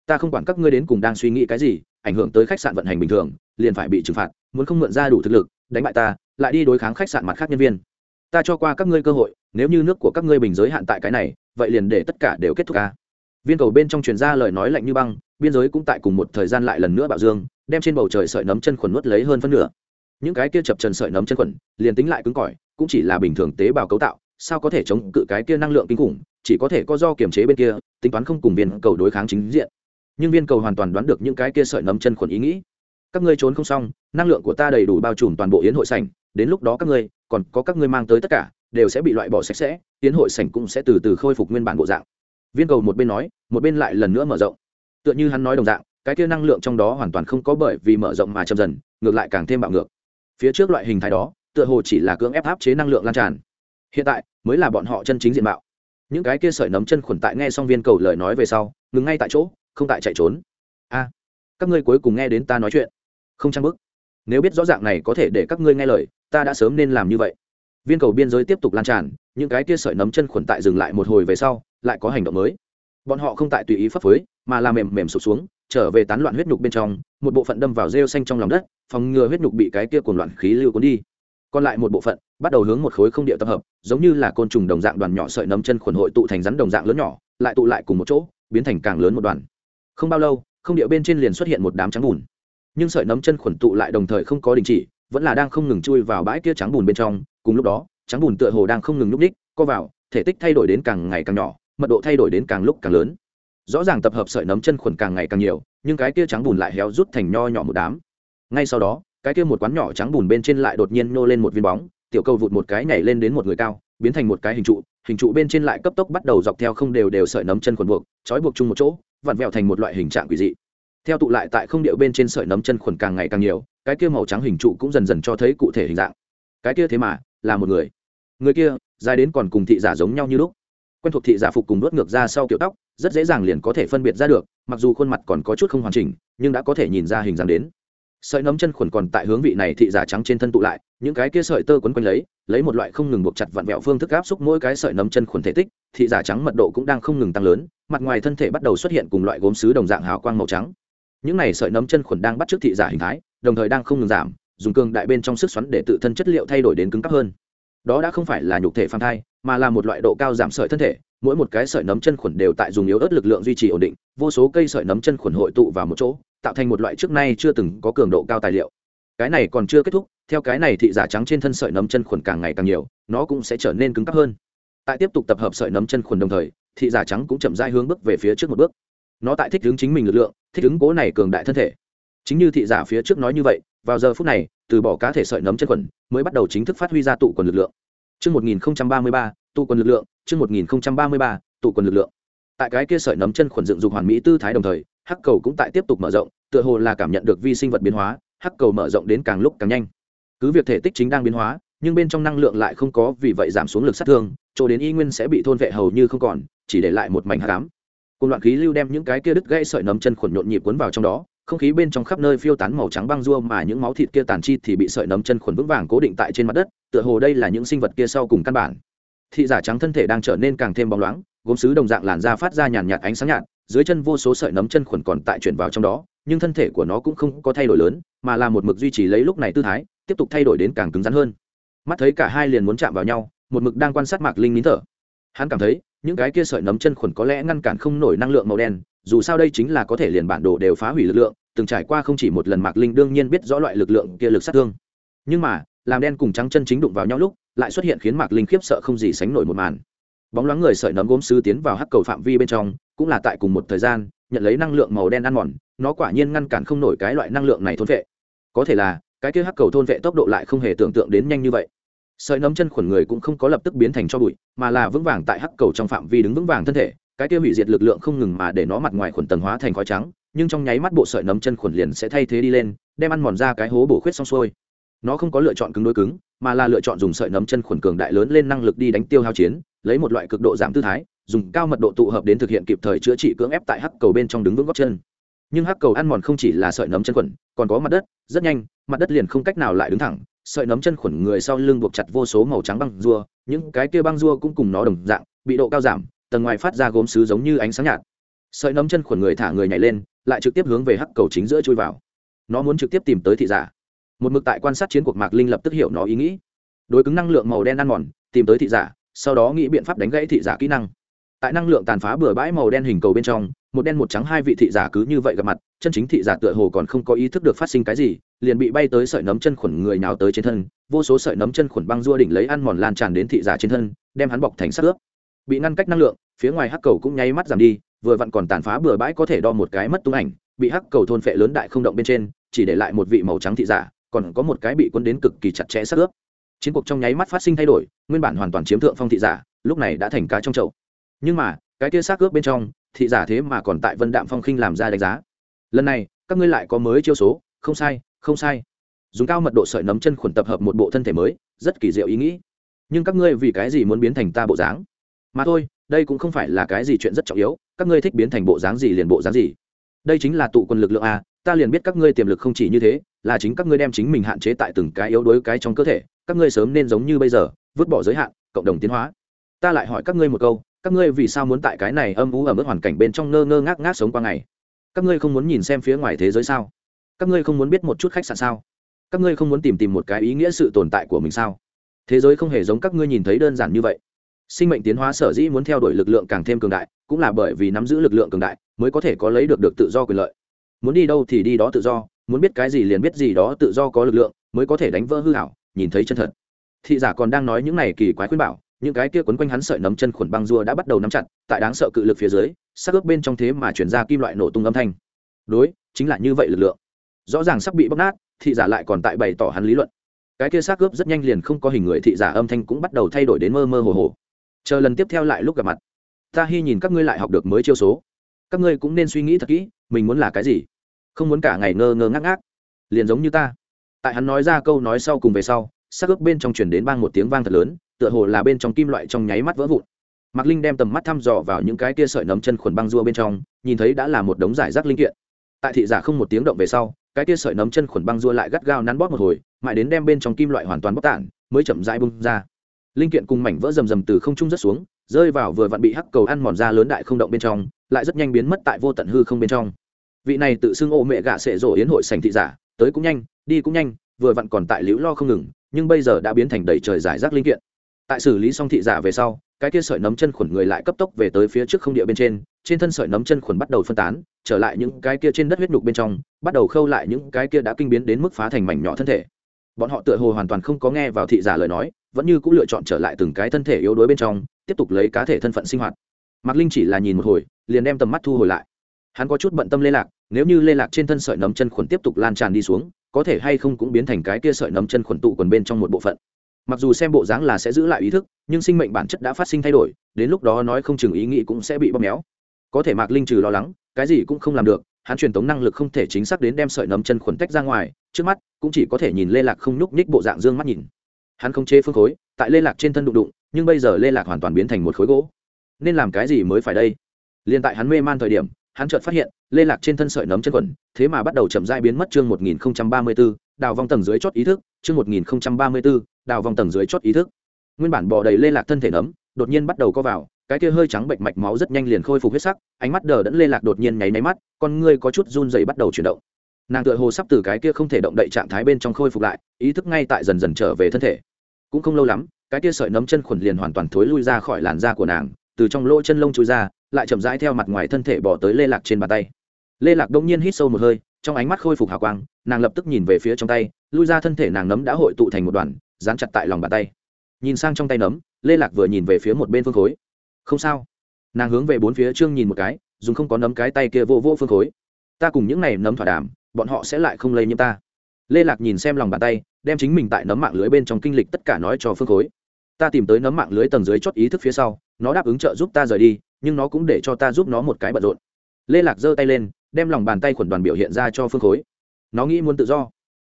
Ta không quản các ngươi đến cùng đang suy nghĩ cái gì, ảnh hưởng tới khách sạn vận hành bình thường, liền phải bị trừng phạt, muốn không mượn ra đủ thực lực đánh bại ta, lại đi đối kháng khách sạn mặt khác nhân viên. Ta cho qua các ngươi cơ hội, nếu như nước của các ngươi bình giới hạn tại cái này, vậy liền để tất cả đều kết thúc ca viên cầu bên trong truyền ra lời nói lạnh như băng, biên giới cũng tại cùng một thời gian lại lần nữa bạo dương, đem trên bầu trời sợi nấm chân khuẩn nuốt lấy hơn phân nửa. Những cái kia chập trần sợi nấm chân khuẩn, liền tính lại cứng cỏi, cũng chỉ là bình thường tế bào cấu tạo, sao có thể chống cự cái kia năng lượng kinh khủng, chỉ có thể có do kiềm chế bên kia, tính toán không cùng viên cầu đối kháng chính diện. Nhưng viên cầu hoàn toàn đoán được những cái kia sợi nấm chân khuẩn ý nghĩ các ngươi trốn không xong, năng lượng của ta đầy đủ bao trùm toàn bộ yến hội sảnh, đến lúc đó các ngươi, còn có các ngươi mang tới tất cả, đều sẽ bị loại bỏ sạch sẽ, yến hội sảnh cũng sẽ từ từ khôi phục nguyên bản bộ dạng. Viên cầu một bên nói, một bên lại lần nữa mở rộng. Tựa như hắn nói đồng dạng, cái kia năng lượng trong đó hoàn toàn không có bởi vì mở rộng mà chậm dần, ngược lại càng thêm bạo ngược. Phía trước loại hình thái đó, tựa hồ chỉ là cưỡng ép áp chế năng lượng lan tràn. Hiện tại, mới là bọn họ chân chính diện mạo. Những cái kia sợi nấm chân khuẩn tại nghe xong viên cầu lời nói về sau, ngừng ngay tại chỗ, không tại chạy trốn. A, các ngươi cuối cùng nghe đến ta nói chuyện không trang bức. Nếu biết rõ dạng này có thể để các ngươi nghe lời, ta đã sớm nên làm như vậy. Viên cầu biên giới tiếp tục lan tràn, những cái kia sợi nấm chân khuẩn tại dừng lại một hồi về sau, lại có hành động mới. Bọn họ không tại tùy ý phấp phới, mà làm mềm mềm sụp xuống, trở về tán loạn huyết nhục bên trong, một bộ phận đâm vào rêu xanh trong lòng đất, phòng ngừa huyết nhục bị cái kia cuồng loạn khí lưu cuốn đi. Còn lại một bộ phận, bắt đầu hướng một khối không địa tập hợp, giống như là côn trùng đồng dạng đoàn nhỏ sợi nấm chân khuẩn hội tụ thành rắn đồng dạng lớn nhỏ, lại tụ lại cùng một chỗ, biến thành càng lớn một đoàn. Không bao lâu, không địa bên trên liền xuất hiện một đám trắng bùn nhưng sợi nấm chân khuẩn tụ lại đồng thời không có đình chỉ, vẫn là đang không ngừng chui vào bãi kia trắng bùn bên trong, cùng lúc đó, trắng bùn tựa hồ đang không ngừng nhúc ních co vào, thể tích thay đổi đến càng ngày càng nhỏ, mật độ thay đổi đến càng lúc càng lớn. Rõ ràng tập hợp sợi nấm chân khuẩn càng ngày càng nhiều, nhưng cái kia trắng bùn lại héo rút thành nho nhỏ một đám. Ngay sau đó, cái kia một quán nhỏ trắng bùn bên trên lại đột nhiên nô lên một viên bóng, tiểu cầu vụt một cái nhảy lên đến một người cao, biến thành một cái hình trụ hình trụ bên trên lại cấp tốc bắt đầu dọc theo không đều đều sợi nấm chân khuẩn buộc, trói buộc chung một chỗ, vặn vẹo thành một loại hình trạng quỷ dị theo tụ lại tại không điệu bên trên sợi nấm chân khuẩn càng ngày càng nhiều, cái kia màu trắng hình trụ cũng dần dần cho thấy cụ thể hình dạng. Cái kia thế mà, là một người. Người kia, dài đến còn cùng thị giả giống nhau như lúc. Quen thuộc thị giả phục cùng đốt ngược ra sau kiểu tóc, rất dễ dàng liền có thể phân biệt ra được, mặc dù khuôn mặt còn có chút không hoàn chỉnh, nhưng đã có thể nhìn ra hình dáng đến. Sợi nấm chân khuẩn còn tại hướng vị này thị giả trắng trên thân tụ lại, những cái kia sợi tơ quấn quanh lấy lấy một loại không ngừng buộc chặt vặn vẹo phương thức áp xúc mỗi cái sợi nấm chân khuẩn thể tích, thị giả trắng mật độ cũng đang không ngừng tăng lớn, mặt ngoài thân thể bắt đầu xuất hiện cùng loại gốm sứ đồng dạng hào quang màu trắng những này sợi nấm chân khuẩn đang bắt trước thị giả hình thái, đồng thời đang không ngừng giảm, dùng cường đại bên trong sức xoắn để tự thân chất liệu thay đổi đến cứng cấp hơn. Đó đã không phải là nhục thể phàm thai, mà là một loại độ cao giảm sợi thân thể, mỗi một cái sợi nấm chân khuẩn đều tại dùng yếu ớt lực lượng duy trì ổn định, vô số cây sợi nấm chân khuẩn hội tụ vào một chỗ, tạo thành một loại trước nay chưa từng có cường độ cao tài liệu. Cái này còn chưa kết thúc, theo cái này thị giả trắng trên thân sợi nấm chân khuẩn càng ngày càng nhiều, nó cũng sẽ trở nên cứng cấp hơn. Tại tiếp tục tập hợp sợi nấm chân khuẩn đồng thời, thị giả trắng cũng chậm rãi hướng bước về phía trước một bước. Nó tại thích hướng chính mình lực lượng thích ứng cố này cường đại thân thể chính như thị giả phía trước nói như vậy vào giờ phút này từ bỏ cá thể sợi nấm chân khuẩn mới bắt đầu chính thức phát huy ra tụ quần lực lượng Trước 1033, tụ quần lực lượng, trước 1033, tụ quần lực lượng. Tại cái kia sợi nấm chân khuẩn dựng dục hoàn mỹ tư thái đồng thời, hắc cầu cũng tại tiếp tục mở rộng, tựa hồ là cảm nhận được vi sinh vật biến hóa, hắc cầu mở rộng đến càng lúc càng nhanh. Cứ việc thể tích chính đang biến hóa, nhưng bên trong năng lượng lại không có vì vậy giảm xuống lực sát thương, chỗ đến y nguyên sẽ bị thôn vệ hầu như không còn, chỉ để lại một mảnh hắc ám. Cùng loạn khí lưu đem những cái kia đứt gãy sợi nấm chân khuẩn nhộn nhịp cuốn vào trong đó, không khí bên trong khắp nơi phiêu tán màu trắng băng rua mà những máu thịt kia tàn chi thì bị sợi nấm chân khuẩn vững vàng cố định tại trên mặt đất tựa hồ đây là những sinh vật kia sau cùng căn bản. Thị giả trắng thân thể đang trở nên càng thêm bóng loáng gốm sứ đồng dạng làn da phát ra nhàn nhạt ánh sáng nhạt dưới chân vô số sợi nấm chân khuẩn còn tại chuyển vào trong đó nhưng thân thể của nó cũng không có thay đổi lớn mà là một mực duy trì lấy lúc này tư thái tiếp tục thay đổi đến càng cứng rắn hơn. Mắt thấy cả hai liền muốn chạm vào nhau một mực đang quan sát mạc linh nín thở. Hắn cảm thấy những cái kia sợi nấm chân khuẩn có lẽ ngăn cản không nổi năng lượng màu đen, dù sao đây chính là có thể liền bản đồ đều phá hủy lực lượng, từng trải qua không chỉ một lần mạc linh đương nhiên biết rõ loại lực lượng kia lực sát thương. Nhưng mà, làm đen cùng trắng chân chính đụng vào nhau lúc, lại xuất hiện khiến mạc linh khiếp sợ không gì sánh nổi một màn. Bóng loáng người sợi nấm gốm sứ tiến vào hắc cầu phạm vi bên trong, cũng là tại cùng một thời gian, nhận lấy năng lượng màu đen ăn mòn, nó quả nhiên ngăn cản không nổi cái loại năng lượng này thôn vệ. Có thể là, cái kia hắc cầu thôn vệ tốc độ lại không hề tưởng tượng đến nhanh như vậy sợi nấm chân khuẩn người cũng không có lập tức biến thành cho bụi, mà là vững vàng tại hắc cầu trong phạm vi đứng vững vàng thân thể, cái kia hủy diệt lực lượng không ngừng mà để nó mặt ngoài khuẩn tầng hóa thành khói trắng, nhưng trong nháy mắt bộ sợi nấm chân khuẩn liền sẽ thay thế đi lên, đem ăn mòn ra cái hố bổ khuyết xong xuôi. Nó không có lựa chọn cứng đối cứng, mà là lựa chọn dùng sợi nấm chân khuẩn cường đại lớn lên năng lực đi đánh tiêu hao chiến, lấy một loại cực độ giảm tư thái, dùng cao mật độ tụ hợp đến thực hiện kịp thời chữa trị cưỡng ép tại hắc cầu bên trong đứng vững góc chân. Nhưng hắc cầu ăn mòn không chỉ là sợi nấm chân khuẩn, còn có mặt đất, rất nhanh, mặt đất liền không cách nào lại đứng thẳng sợi nấm chân khuẩn người sau lưng buộc chặt vô số màu trắng băng rua, những cái kia băng rua cũng cùng nó đồng dạng, bị độ cao giảm, tầng ngoài phát ra gốm xứ giống như ánh sáng nhạt. Sợi nấm chân khuẩn người thả người nhảy lên, lại trực tiếp hướng về hắc cầu chính giữa chui vào. Nó muốn trực tiếp tìm tới thị giả. Một mực tại quan sát chiến cuộc mạc linh lập tức hiểu nó ý nghĩ. Đối cứng năng lượng màu đen ăn mòn, tìm tới thị giả, sau đó nghĩ biện pháp đánh gãy thị giả kỹ năng tại năng lượng tàn phá bừa bãi màu đen hình cầu bên trong, một đen một trắng hai vị thị giả cứ như vậy gặp mặt, chân chính thị giả tựa hồ còn không có ý thức được phát sinh cái gì, liền bị bay tới sợi nấm chân khuẩn người nào tới trên thân, vô số sợi nấm chân khuẩn băng rua đỉnh lấy ăn mòn lan tràn đến thị giả trên thân, đem hắn bọc thành sắc ướp. Bị ngăn cách năng lượng, phía ngoài hắc cầu cũng nháy mắt giảm đi, vừa vặn còn tàn phá bừa bãi có thể đo một cái mất tung ảnh, bị hắc cầu thôn phệ lớn đại không động bên trên, chỉ để lại một vị màu trắng thị giả, còn có một cái bị quân đến cực kỳ chặt chẽ sắc ướp. Chiến cuộc trong nháy mắt phát sinh thay đổi, nguyên bản hoàn toàn chiếm thượng phong thị giả, lúc này đã thành cá trong chậu nhưng mà, cái tia xác ướp bên trong, thị giả thế mà còn tại vân đạm phong khinh làm ra đánh giá. Lần này, các ngươi lại có mới chiêu số, không sai không sai. Dùng cao mật độ sợi nấm chân khuẩn tập hợp một bộ thân thể mới, rất kỳ diệu ý nghĩ. Nhưng các ngươi vì cái gì muốn biến thành ta bộ dáng? Mà thôi, đây cũng không phải là cái gì chuyện rất trọng yếu, các ngươi thích biến thành bộ dáng gì liền bộ dáng gì. Đây chính là tụ quân lực lượng a, ta liền biết các ngươi tiềm lực không chỉ như thế, là chính các ngươi đem chính mình hạn chế tại từng cái yếu đuối cái trong cơ thể, các ngươi sớm nên giống như bây giờ, vứt bỏ giới hạn, cộng đồng tiến hóa. Ta lại hỏi các ngươi một câu các ngươi vì sao muốn tại cái này âm ú ở mức hoàn cảnh bên trong ngơ ngơ ngác ngác sống qua ngày? Các ngươi không muốn nhìn xem phía ngoài thế giới sao? Các ngươi không muốn biết một chút khách sạn sao? Các ngươi không muốn tìm tìm một cái ý nghĩa sự tồn tại của mình sao? Thế giới không hề giống các ngươi nhìn thấy đơn giản như vậy. Sinh mệnh tiến hóa sở dĩ muốn theo đuổi lực lượng càng thêm cường đại, cũng là bởi vì nắm giữ lực lượng cường đại mới có thể có lấy được được tự do quyền lợi. Muốn đi đâu thì đi đó tự do, muốn biết cái gì liền biết gì đó tự do có lực lượng mới có thể đánh vỡ hư hảo nhìn thấy chân thật. Thị giả còn đang nói những này kỳ quái khuyên bảo những cái kia quấn quanh hắn sợi nấm chân khuẩn băng rùa đã bắt đầu nắm chặt, tại đáng sợ cự lực phía dưới, sắc ướp bên trong thế mà chuyển ra kim loại nổ tung âm thanh. Đối, chính là như vậy lực lượng. Rõ ràng sắc bị bóc nát, thị giả lại còn tại bày tỏ hắn lý luận. Cái kia xác ướp rất nhanh liền không có hình người thị giả âm thanh cũng bắt đầu thay đổi đến mơ mơ hồ hồ. Chờ lần tiếp theo lại lúc gặp mặt. Ta hy nhìn các ngươi lại học được mới chiêu số. Các ngươi cũng nên suy nghĩ thật kỹ, mình muốn là cái gì? Không muốn cả ngày ngơ ngơ ngác ngác. Liền giống như ta. Tại hắn nói ra câu nói sau cùng về sau, sắc ướp bên trong chuyển đến bang một tiếng vang thật lớn tựa hồ là bên trong kim loại trong nháy mắt vỡ vụn. Mạc linh đem tầm mắt thăm dò vào những cái kia sợi nấm chân khuẩn băng rua bên trong, nhìn thấy đã là một đống giải rác linh kiện. Tại thị giả không một tiếng động về sau, cái kia sợi nấm chân khuẩn băng rua lại gắt gao nắn bóp một hồi, mãi đến đem bên trong kim loại hoàn toàn bóc tản, mới chậm rãi bung ra. Linh kiện cùng mảnh vỡ rầm rầm từ không trung rất xuống, rơi vào vừa vặn bị hắc cầu ăn mòn ra lớn đại không động bên trong, lại rất nhanh biến mất tại vô tận hư không bên trong. Vị này tự xưng ô mẹ gạ sệ rổ yến hội sành thị giả, tới cũng nhanh, đi cũng nhanh, vừa vặn còn tại liễu lo không ngừng, nhưng bây giờ đã biến thành đầy trời giải rác linh kiện tại xử lý xong thị giả về sau, cái kia sợi nấm chân khuẩn người lại cấp tốc về tới phía trước không địa bên trên trên thân sợi nấm chân khuẩn bắt đầu phân tán, trở lại những cái kia trên đất huyết nhục bên trong, bắt đầu khâu lại những cái kia đã kinh biến đến mức phá thành mảnh nhỏ thân thể. Bọn họ tựa hồ hoàn toàn không có nghe vào thị giả lời nói, vẫn như cũng lựa chọn trở lại từng cái thân thể yếu đuối bên trong, tiếp tục lấy cá thể thân phận sinh hoạt. Mạc linh chỉ là nhìn một hồi, liền đem tầm mắt thu hồi lại. Hắn có chút bận tâm lê lạc, nếu như lê lạc trên thân sợi nấm chân khuẩn tiếp tục lan tràn đi xuống, có thể hay không cũng biến thành cái kia sợi nấm chân khuẩn tụ quần bên trong một bộ phận mặc dù xem bộ dáng là sẽ giữ lại ý thức, nhưng sinh mệnh bản chất đã phát sinh thay đổi, đến lúc đó nói không chừng ý nghĩ cũng sẽ bị bóp méo. Có thể mạc linh trừ lo lắng, cái gì cũng không làm được, hắn truyền tống năng lực không thể chính xác đến đem sợi nấm chân khuẩn tách ra ngoài, trước mắt cũng chỉ có thể nhìn lê lạc không nhúc nhích bộ dạng dương mắt nhìn. Hắn không chế phương khối, tại lê lạc trên thân đụng đụng, nhưng bây giờ lê lạc hoàn toàn biến thành một khối gỗ. Nên làm cái gì mới phải đây? Liền tại hắn mê man thời điểm hắn chợt phát hiện, lê lạc trên thân sợi nấm chân quần thế mà bắt đầu chậm dai biến mất chương một nghìn ba mươi b ố đào vòng tầng dưới chót ý thức, chương một nghìn ba mươi b ố đào vòng tầng dưới chót ý thức. Nguyên bản bỏ đầy lê lạc thân thể nấm, đột nhiên bắt đầu co vào, cái kia hơi trắng bệnh mạch máu rất nhanh liền khôi phục huyết sắc, ánh mắt đờ đẫn lê lạc đột nhiên nháy máy mắt, con ngươi có chút run dày bắt đầu chuyển động. Nàng tựa hồ sắp từ cái kia không thể động đậy trạng thái bên trong khôi phục lại, ý thức ngay tại dần dần trở về thân thể. Cũng không lâu lắm, cái kia sợi nấm chân khuẩn liền hoàn toàn thối lui ra khỏi làn da của nàng, từ trong lỗ chân lông chui ra lại chậm rãi theo mặt ngoài thân thể bỏ tới lê lạc trên bàn tay. Lê lạc đông nhiên hít sâu một hơi, trong ánh mắt khôi phục hào quang, nàng lập tức nhìn về phía trong tay, lui ra thân thể nàng nấm đã hội tụ thành một đoàn, dán chặt tại lòng bàn tay. Nhìn sang trong tay nấm, lê lạc vừa nhìn về phía một bên phương khối. Không sao. Nàng hướng về bốn phía trương nhìn một cái, dùng không có nấm cái tay kia vô vô phương khối. Ta cùng những này nấm thỏa đàm, bọn họ sẽ lại không lây nhiễm ta. Lê lạc nhìn xem lòng bàn tay, đem chính mình tại nấm mạng lưới bên trong kinh lịch tất cả nói cho phương khối. Ta tìm tới nấm mạng lưới tầng dưới chót ý thức phía sau nó đáp ứng trợ giúp ta rời đi, nhưng nó cũng để cho ta giúp nó một cái bận rộn. Lê lạc giơ tay lên, đem lòng bàn tay khuẩn đoàn biểu hiện ra cho phương khối. Nó nghĩ muốn tự do.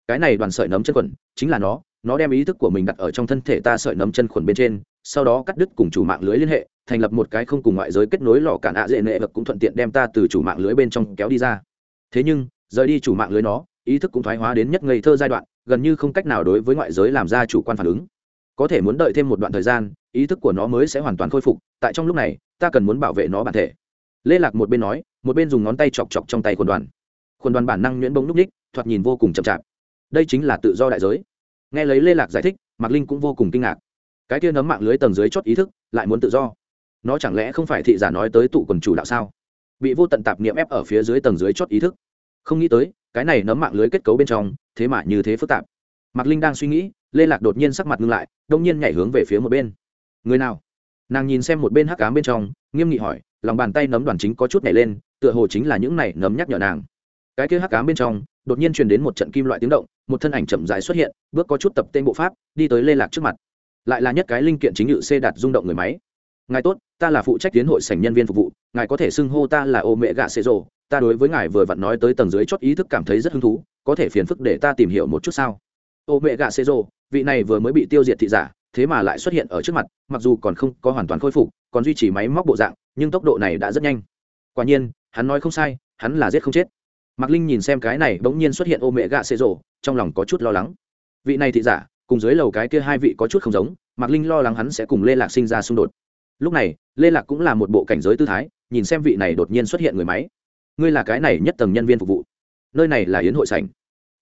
Cái này đoàn sợi nấm chân khuẩn, chính là nó. Nó đem ý thức của mình đặt ở trong thân thể ta sợi nấm chân khuẩn bên trên, sau đó cắt đứt cùng chủ mạng lưới liên hệ, thành lập một cái không cùng ngoại giới kết nối lò cản ạ dễ nệ vật cũng thuận tiện đem ta từ chủ mạng lưới bên trong kéo đi ra. Thế nhưng, rời đi chủ mạng lưới nó, ý thức cũng thoái hóa đến nhất ngây thơ giai đoạn, gần như không cách nào đối với ngoại giới làm ra chủ quan phản ứng có thể muốn đợi thêm một đoạn thời gian, ý thức của nó mới sẽ hoàn toàn khôi phục, tại trong lúc này, ta cần muốn bảo vệ nó bản thể. Lê lạc một bên nói, một bên dùng ngón tay chọc chọc trong tay quần đoàn. Quần đoàn bản năng nhuyễn bông núp ních, thoạt nhìn vô cùng chậm chạp. Đây chính là tự do đại giới. Nghe lấy lê lạc giải thích, mạc linh cũng vô cùng kinh ngạc. Cái kia nấm mạng lưới tầng dưới chót ý thức, lại muốn tự do. Nó chẳng lẽ không phải thị giả nói tới tụ quần chủ đạo sao? Bị vô tận tạp niệm ép ở phía dưới tầng dưới chót ý thức. Không nghĩ tới, cái này nấm mạng lưới kết cấu bên trong, thế mà như thế phức tạp. Mạc linh đang suy nghĩ lê lạc đột nhiên sắc mặt ngưng lại, đông nhiên nhảy hướng về phía một bên. Người nào? Nàng nhìn xem một bên hắc cám bên trong, nghiêm nghị hỏi, lòng bàn tay nấm đoàn chính có chút nhảy lên, tựa hồ chính là những này nấm nhắc nhở nàng. Cái kia hắc cám bên trong, đột nhiên truyền đến một trận kim loại tiếng động, một thân ảnh chậm rãi xuất hiện, bước có chút tập tên bộ pháp, đi tới lê lạc trước mặt. Lại là nhất cái linh kiện chính ngự xê đạt rung động người máy. Ngài tốt, ta là phụ trách tiến hội sảnh nhân viên phục vụ, ngài có thể xưng hô ta là ô mẹ gạ xê rồ ta đối với ngài vừa vặn nói tới tầng dưới chót ý thức cảm thấy rất hứng thú, có thể phiền phức để ta tìm hiểu một chút sao? Ô mẹ gạ xê rồ vị này vừa mới bị tiêu diệt thị giả thế mà lại xuất hiện ở trước mặt mặc dù còn không có hoàn toàn khôi phục còn duy trì máy móc bộ dạng nhưng tốc độ này đã rất nhanh. Quả nhiên hắn nói không sai hắn là giết không chết. Mạc linh nhìn xem cái này bỗng nhiên xuất hiện ô mẹ gạ xê rổ, trong lòng có chút lo lắng. Vị này thị giả cùng dưới lầu cái kia hai vị có chút không giống mạc linh lo lắng hắn sẽ cùng lê lạc sinh ra xung đột. Lúc này lê lạc cũng là một bộ cảnh giới tư thái nhìn xem vị này đột nhiên xuất hiện người máy. Ngươi là cái này nhất tầng nhân viên phục vụ. Nơi này là yến hội sảnh.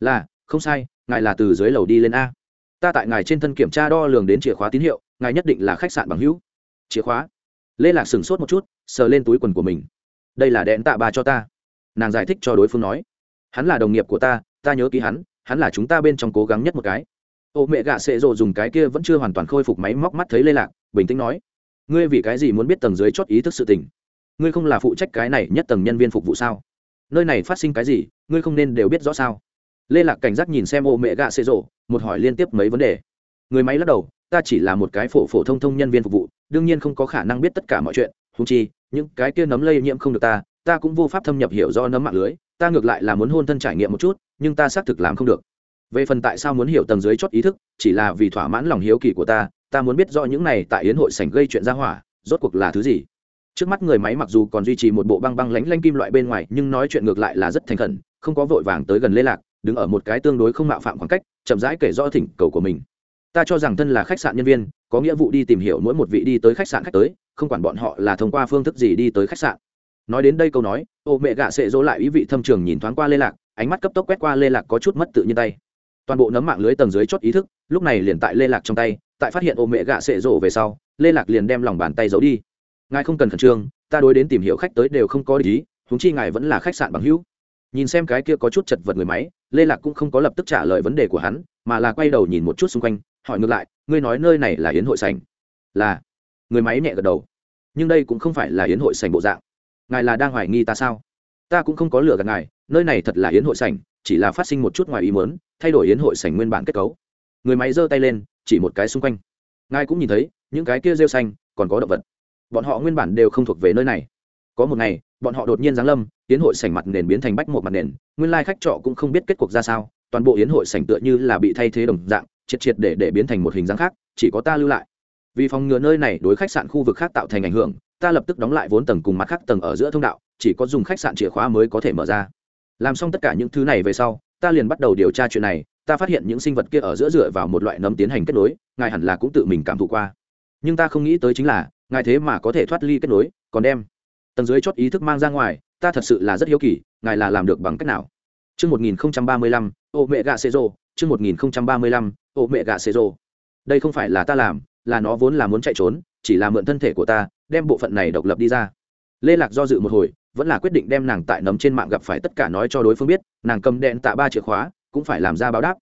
Là không sai ngài là từ dưới lầu đi lên a ta tại ngài trên thân kiểm tra đo lường đến chìa khóa tín hiệu, ngài nhất định là khách sạn bằng hữu. Chìa khóa. Lê lạc sửng sốt một chút, sờ lên túi quần của mình. Đây là đèn tạ bà cho ta. Nàng giải thích cho đối phương nói. Hắn là đồng nghiệp của ta ta nhớ ký hắn hắn là chúng ta bên trong cố gắng nhất một cái. Ô mẹ gạ xệ rộ dùng cái kia vẫn chưa hoàn toàn khôi phục máy móc mắt thấy lê lạc, bình tĩnh nói. Ngươi vì cái gì muốn biết tầng dưới chót ý thức sự tình? Ngươi không là phụ trách cái này nhất tầng nhân viên phục vụ sao? Nơi này phát sinh cái gì, ngươi không nên đều biết rõ sao? Lê lạc cảnh giác nhìn xem ô mẹ gạ xê rộ một hỏi liên tiếp mấy vấn đề. Người máy lắc đầu, ta chỉ là một cái phổ phổ thông thông nhân viên phục vụ, đương nhiên không có khả năng biết tất cả mọi chuyện húng chi, những cái kia nấm lây nhiễm không được ta ta cũng vô pháp thâm nhập hiểu do nấm mạng lưới, ta ngược lại là muốn hôn thân trải nghiệm một chút, nhưng ta xác thực làm không được. Về phần tại sao muốn hiểu tầng dưới chót ý thức, chỉ là vì thỏa mãn lòng hiếu kỳ của ta ta muốn biết rõ những này tại yến hội sảnh gây chuyện ra hỏa, rốt cuộc là thứ gì. Trước mắt người máy mặc dù còn duy trì một bộ băng băng lánh lanh kim loại bên ngoài, nhưng nói chuyện ngược lại là rất thành khẩn, không có vội vàng tới gần lê lạc đứng ở một cái tương đối không mạo phạm khoảng cách, chậm rãi kể rõ thỉnh cầu của mình. Ta cho rằng thân là khách sạn nhân viên, có nghĩa vụ đi tìm hiểu mỗi một vị đi tới khách sạn khách tới, không quản bọn họ là thông qua phương thức gì đi tới khách sạn. Nói đến đây câu nói, ô mẹ gạ sệ dỗ lại ý vị thâm trường nhìn thoáng qua lê lạc, ánh mắt cấp tốc quét qua lê lạc có chút mất tự nhiên tay. Toàn bộ nấm mạng lưới tầng dưới chót ý thức, lúc này liền tại lê lạc trong tay, tại phát hiện ô mẹ gạ sệ dỗ về sau, lê lạc liền đem lòng bàn tay giấu đi. Ngài không cần khẩn trương, ta đối đến tìm hiểu khách tới đều không có lý húng chi ngài vẫn là khách sạn bằng hữu nhìn xem cái kia có chút chật vật người máy, lê lạc cũng không có lập tức trả lời vấn đề của hắn, mà là quay đầu nhìn một chút xung quanh, hỏi ngược lại, ngươi nói nơi này là yến hội sành là. Người máy nhẹ gật đầu. Nhưng đây cũng không phải là yến hội sành bộ dạng. Ngài là đang hoài nghi ta sao? Ta cũng không có lừa gạt ngài, nơi này thật là yến hội sành chỉ là phát sinh một chút ngoài ý mớn thay đổi yến hội sành nguyên bản kết cấu. Người máy giơ tay lên, chỉ một cái xung quanh. Ngài cũng nhìn thấy, những cái kia rêu xanh, còn có động vật. Bọn họ nguyên bản đều không thuộc về nơi này có một ngày, bọn họ đột nhiên giáng lâm, yến hội sảnh mặt nền biến thành bách một mặt nền, nguyên lai khách trọ cũng không biết kết cuộc ra sao, toàn bộ yến hội sảnh tựa như là bị thay thế đồng dạng, triệt triệt để để biến thành một hình dáng khác, chỉ có ta lưu lại. Vì phòng ngừa nơi này đối khách sạn khu vực khác tạo thành ảnh hưởng, ta lập tức đóng lại vốn tầng cùng mặt khác tầng ở giữa thông đạo, chỉ có dùng khách sạn chìa khóa mới có thể mở ra. Làm xong tất cả những thứ này về sau, ta liền bắt đầu điều tra chuyện này, ta phát hiện những sinh vật kia ở giữa dựa vào một loại nấm tiến hành kết nối, ngài hẳn là cũng tự mình cảm thụ qua. Nhưng ta không nghĩ tới chính là, ngài thế mà có thể thoát ly kết nối, còn đem tầng dưới chót ý thức mang ra ngoài ta thật sự là rất hiếu kỳ ngài là làm được bằng cách nào? Trước 1035, ô mẹ gạ xê rô, trước 1035, ô mẹ gạ xê rô. Đây không phải là ta làm, là nó vốn là muốn chạy trốn, chỉ là mượn thân thể của ta, đem bộ phận này độc lập đi ra. Lê Lạc do dự một hồi, vẫn là quyết định đem nàng tại nấm trên mạng gặp phải tất cả nói cho đối phương biết, nàng cầm đèn tạ ba chìa khóa, cũng phải làm ra báo đáp.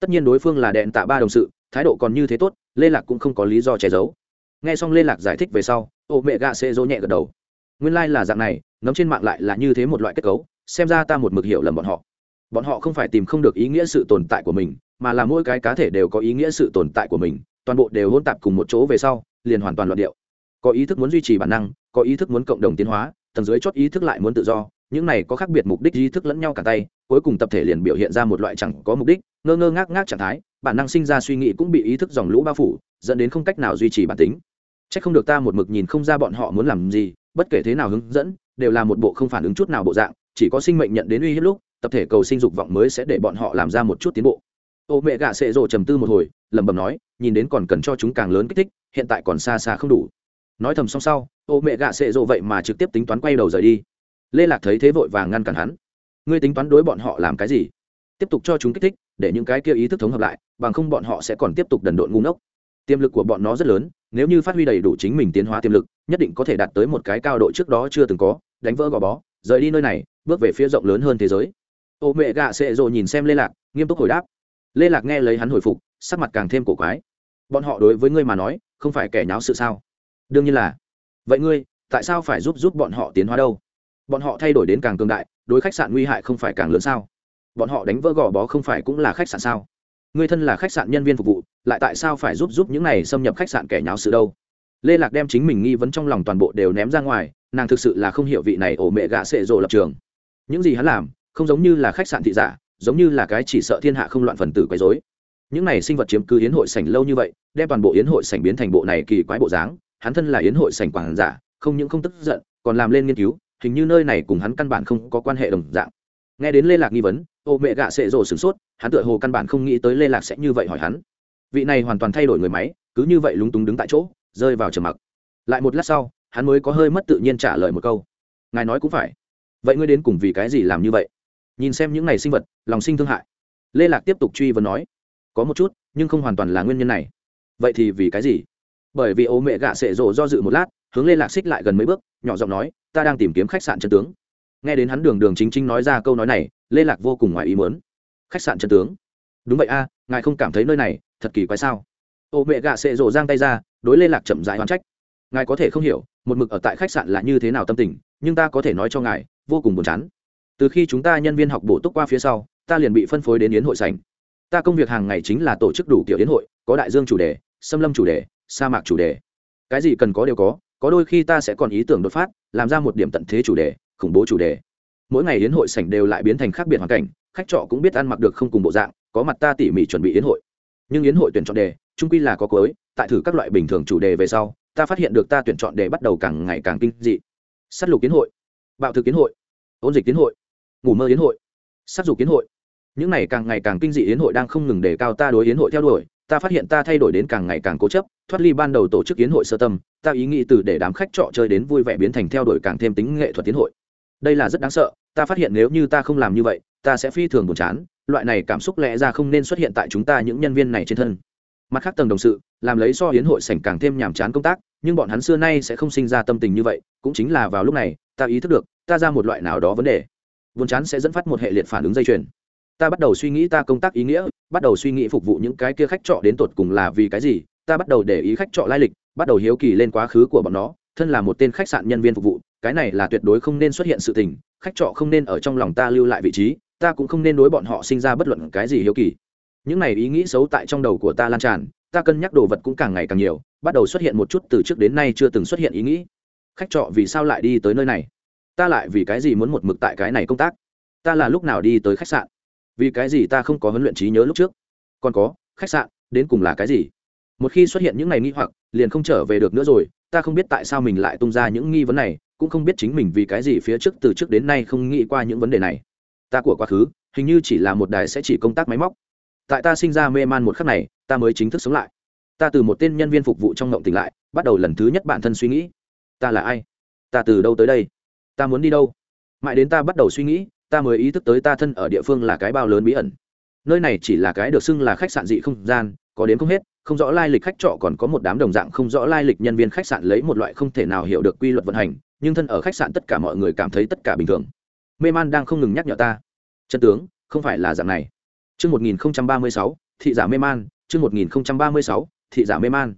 Tất nhiên đối phương là đèn tạ ba đồng sự thái độ còn như thế tốt lê lạc cũng không có lý do che giấu. Nghe xong lê lạc giải thích về sau ô mẹ gạ xê rô nhẹ gật đầu nguyên lai、like、là dạng này nấm trên mạng lại là như thế một loại kết cấu, xem ra ta một mực hiểu lầm bọn họ. Bọn họ không phải tìm không được ý nghĩa sự tồn tại của mình, mà là mỗi cái cá thể đều có ý nghĩa sự tồn tại của mình, toàn bộ đều hôn tạp cùng một chỗ về sau, liền hoàn toàn luận điệu. Có ý thức muốn duy trì bản năng, có ý thức muốn cộng đồng tiến hóa, tầng dưới chót ý thức lại muốn tự do, những này có khác biệt mục đích ý thức lẫn nhau cả tay, cuối cùng tập thể liền biểu hiện ra một loại chẳng có mục đích, ngơ ngơ ngác ngác trạng thái, bản năng sinh ra suy nghĩ cũng bị ý thức dòng lũ bao phủ, dẫn đến không cách nào duy trì bản tính. C h ắ c không được ta một mực nhìn không ra bọn họ muốn làm gì bất kể thế nào hướng dẫn, đều là một bộ không phản ứng chút nào bộ dạng, chỉ có sinh mệnh nhận đến uy hiếp lúc, tập thể cầu sinh dục vọng mới sẽ để bọn họ làm ra một chút tiến bộ. Ô mẹ gạ sệ rộ trầm tư một hồi, lẩm bẩm nói, nhìn đến còn cần cho chúng càng lớn kích thích, hiện tại còn xa xa không đủ. Nói thầm xong sau, ô mẹ gạ sệ rộ vậy mà trực tiếp tính toán quay đầu rời đi. Lê lạc thấy thế vội và ngăn cản hắn. Ngươi tính toán đối bọn họ làm cái gì? Tiếp tục cho chúng kích thích, để những cái kia ý thức thống hợp lại, bằng không bọn họ sẽ còn tiếp tục đần độn ngu ngốc tiềm lực của bọn nó rất lớn, nếu như phát huy đầy đủ chính mình tiến hóa tiềm lực, nhất định có thể đạt tới một cái cao độ trước đó chưa từng có, đánh vỡ gò bó, rời đi nơi này, bước về phía rộng lớn hơn thế giới. Ô mẹ gạ sệ rộ nhìn xem lê lạc, nghiêm túc hồi đáp. Lê lạc nghe lấy hắn hồi phục, sắc mặt càng thêm cổ quái. Bọn họ đối với ngươi mà nói, không phải kẻ nháo sự sao? Đương nhiên là. Vậy ngươi, tại sao phải giúp giúp bọn họ tiến hóa đâu? Bọn họ thay đổi đến càng cường đại, đối khách sạn nguy hại không phải càng lớn sao? Bọn họ đánh vỡ gò bó không phải cũng là khách sạn sao? Ngươi thân là khách sạn nhân viên phục vụ lại tại sao phải giúp giúp những này xâm nhập khách sạn kẻ nháo sự đâu? Lê lạc đem chính mình nghi vấn trong lòng toàn bộ đều ném ra ngoài, nàng thực sự là không hiểu vị này ổ mẹ gạ sệ rộ lập trường. Những gì hắn làm, không giống như là khách sạn thị giả, giống như là cái chỉ sợ thiên hạ không loạn phần tử quấy rối. Những này sinh vật chiếm cứ yến hội sảnh lâu như vậy, đem toàn bộ yến hội sảnh biến thành bộ này kỳ quái bộ dáng, hắn thân là yến hội sảnh quảng giả, không những không tức giận, còn làm lên nghiên cứu, hình như nơi này cùng hắn căn bản không có quan hệ đồng dạng. Nghe đến lê lạc nghi vấn ô mẹ gạ sệ rồ sửng sốt, hắn tựa hồ căn bản không nghĩ tới lê lạc sẽ như vậy hỏi hắn vị này hoàn toàn thay đổi người máy, cứ như vậy lúng túng đứng tại chỗ, rơi vào trầm mặc. Lại một lát sau, hắn mới có hơi mất tự nhiên trả lời một câu. Ngài nói cũng phải. Vậy ngươi đến cùng vì cái gì làm như vậy? Nhìn xem những này sinh vật, lòng sinh thương hại. Lê lạc tiếp tục truy vấn nói. Có một chút, nhưng không hoàn toàn là nguyên nhân này. Vậy thì vì cái gì? Bởi vì ô mẹ gạ sệ rộ do dự một lát, hướng lê lạc xích lại gần mấy bước, nhỏ giọng nói, ta đang tìm kiếm khách sạn chân tướng. Nghe đến hắn đường đường chính chính nói ra câu nói này, lê lạc vô cùng ngoài ý mớn khách sạn chân tướng? Đúng vậy a, ngài không cảm thấy nơi này thật kỳ quái sao? Ô mẹ gạ sệ rộ giang tay ra, đối lê lạc chậm dãi oán trách. Ngài có thể không hiểu, một mực ở tại khách sạn là như thế nào tâm tình, nhưng ta có thể nói cho ngài, vô cùng buồn chán. Từ khi chúng ta nhân viên học bổ túc qua phía sau, ta liền bị phân phối đến yến hội sành ta công việc hàng ngày chính là tổ chức đủ kiểu yến hội, có đại dương chủ đề, xâm lâm chủ đề, sa mạc chủ đề. Cái gì cần có đều có có đôi khi ta sẽ còn ý tưởng đột phát, làm ra một điểm tận thế chủ đề, khủng bố chủ đề. Mỗi ngày yến hội sảnh đều lại biến thành khác biệt hoàn cảnh, khách trọ cũng biết ăn mặc được không cùng bộ dạng, có mặt ta tỉ mỉ chuẩn bị yến hội nhưng yến hội tuyển chọn đề trung quy là có cối tại thử các loại bình thường chủ đề về sau, ta phát hiện được ta tuyển chọn đề bắt đầu càng ngày càng kinh dị. S á t lục yến hội, bạo thực yến hội, ôn dịch yến hội, ngủ mơ yến hội s á t dục yến hội. Những này càng ngày càng kinh dị yến hội đang không ngừng đề cao ta đối yến hội theo đuổi, ta phát hiện ta thay đổi đến càng ngày càng cố chấp, thoát ly ban đầu tổ chức yến hội sơ tâm, ta ý nghĩ từ để đám khách trọ chơi đến vui vẻ biến thành theo đuổi càng thêm tính nghệ thuật tiến hội. Đây là rất đáng sợ, ta phát hiện nếu như ta không làm như vậy, ta sẽ phi thường buồn chán loại này cảm xúc lẽ ra không nên xuất hiện tại chúng ta những nhân viên này trên thân. Mặt khác tầng đồng sự, làm lấy so hiến hội sảnh càng thêm nhàm chán công tác, nhưng bọn hắn xưa nay sẽ không sinh ra tâm tình như vậy, cũng chính là vào lúc này, ta ý thức được, ta ra một loại nào đó vấn đề. Buồn chán sẽ dẫn phát một hệ liệt phản ứng dây chuyền. Ta bắt đầu suy nghĩ ta công tác ý nghĩa, bắt đầu suy nghĩ phục vụ những cái kia khách trọ đến tột cùng là vì cái gì, ta bắt đầu để ý khách trọ lai lịch, bắt đầu hiếu kỳ lên quá khứ của bọn nó, thân là một tên khách sạn nhân viên phục vụ, cái này là tuyệt đối không nên xuất hiện sự tình, khách trọ không nên ở trong lòng ta lưu lại vị trí ta cũng không nên đối bọn họ sinh ra bất luận cái gì hiếu kỳ. Những này ý nghĩ xấu tại trong đầu của ta lan tràn, ta cân nhắc đồ vật cũng càng ngày càng nhiều, bắt đầu xuất hiện một chút từ trước đến nay chưa từng xuất hiện ý nghĩ. Khách trọ vì sao lại đi tới nơi này? Ta lại vì cái gì muốn một mực tại cái này công tác? Ta là lúc nào đi tới khách sạn? Vì cái gì ta không có huấn luyện trí nhớ lúc trước? Còn có, khách sạn, đến cùng là cái gì? Một khi xuất hiện những ngày nghi hoặc, liền không trở về được nữa rồi, ta không biết tại sao mình lại tung ra những nghi vấn này, cũng không biết chính mình vì cái gì phía trước từ trước đến nay không nghĩ qua những vấn đề này ta của quá khứ, hình như chỉ là một đài sẽ chỉ công tác máy móc. Tại ta sinh ra mê man một khắc này, ta mới chính thức sống lại. Ta từ một tên nhân viên phục vụ trong ngộng tỉnh lại, bắt đầu lần thứ nhất bản thân suy nghĩ. Ta là ai? Ta từ đâu tới đây? Ta muốn đi đâu? Mãi đến ta bắt đầu suy nghĩ, ta mới ý thức tới ta thân ở địa phương là cái bao lớn bí ẩn. Nơi này chỉ là cái được xưng là khách sạn dị không gian, có đến không hết, không rõ lai lịch khách trọ còn có một đám đồng dạng không rõ lai lịch nhân viên khách sạn lấy một loại không thể nào hiểu được quy luật vận hành, nhưng thân ở khách sạn tất cả mọi người cảm thấy tất cả bình thường mê man đang không ngừng nhắc nhở ta chân tướng không phải là dạng này Trước 1036, thị giả mê man, trước 1036, thị giả mê man.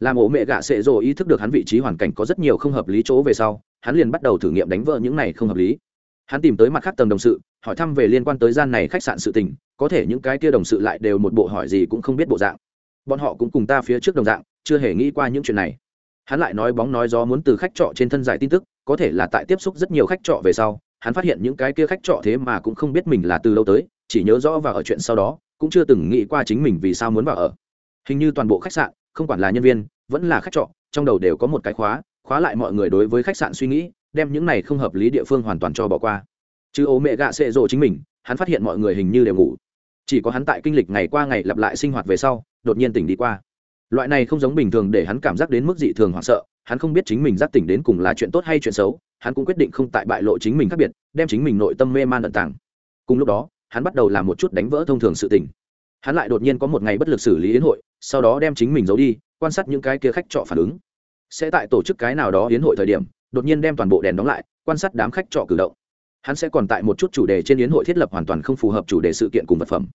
Làm ổ mẹ gạ sệ rồ ý thức được hắn vị trí hoàn cảnh có rất nhiều không hợp lý chỗ về sau, hắn liền bắt đầu thử nghiệm đánh vỡ những này không hợp lý. Hắn tìm tới mặt khác tầng đồng sự, hỏi thăm về liên quan tới gian này khách sạn sự tình, có thể những cái kia đồng sự lại đều một bộ hỏi gì cũng không biết bộ dạng. Bọn họ cũng cùng ta phía trước đồng dạng, chưa hề nghĩ qua những chuyện này. Hắn lại nói bóng nói gió muốn từ khách trọ trên thân giải tin tức, có thể là tại tiếp xúc rất nhiều khách trọ về sau, hắn phát hiện những cái kia khách trọ thế mà cũng không biết mình là từ lâu tới, chỉ nhớ rõ vào ở chuyện sau đó, cũng chưa từng nghĩ qua chính mình vì sao muốn vào ở. Hình như toàn bộ khách sạn, không quản là nhân viên, vẫn là khách trọ, trong đầu đều có một cái khóa khóa lại mọi người đối với khách sạn suy nghĩ, đem những này không hợp lý địa phương hoàn toàn cho bỏ qua. Chứ ố mẹ gạ xệ rộ chính mình, hắn phát hiện mọi người hình như đều ngủ. Chỉ có hắn tại kinh lịch ngày qua ngày lặp lại sinh hoạt về sau, đột nhiên tỉnh đi qua. Loại này không giống bình thường để hắn cảm giác đến mức dị thường hoảng sợ hắn không biết chính mình giác tỉnh đến cùng là chuyện tốt hay chuyện xấu, hắn cũng quyết định không tại bại lộ chính mình khác biệt, đem chính mình nội tâm mê man ẩn tàng. Cùng lúc đó, hắn bắt đầu làm một chút đánh vỡ thông thường sự tình. Hắn lại đột nhiên có một ngày bất lực xử lý yến hội, sau đó đem chính mình giấu đi, quan sát những cái kia khách trọ phản ứng. Sẽ tại tổ chức cái nào đó yến hội thời điểm, đột nhiên đem toàn bộ đèn đóng lại, quan sát đám khách trọ cử động. Hắn sẽ còn tại một chút chủ đề trên yến hội thiết lập hoàn toàn không phù hợp chủ đề sự kiện cùng vật phẩm.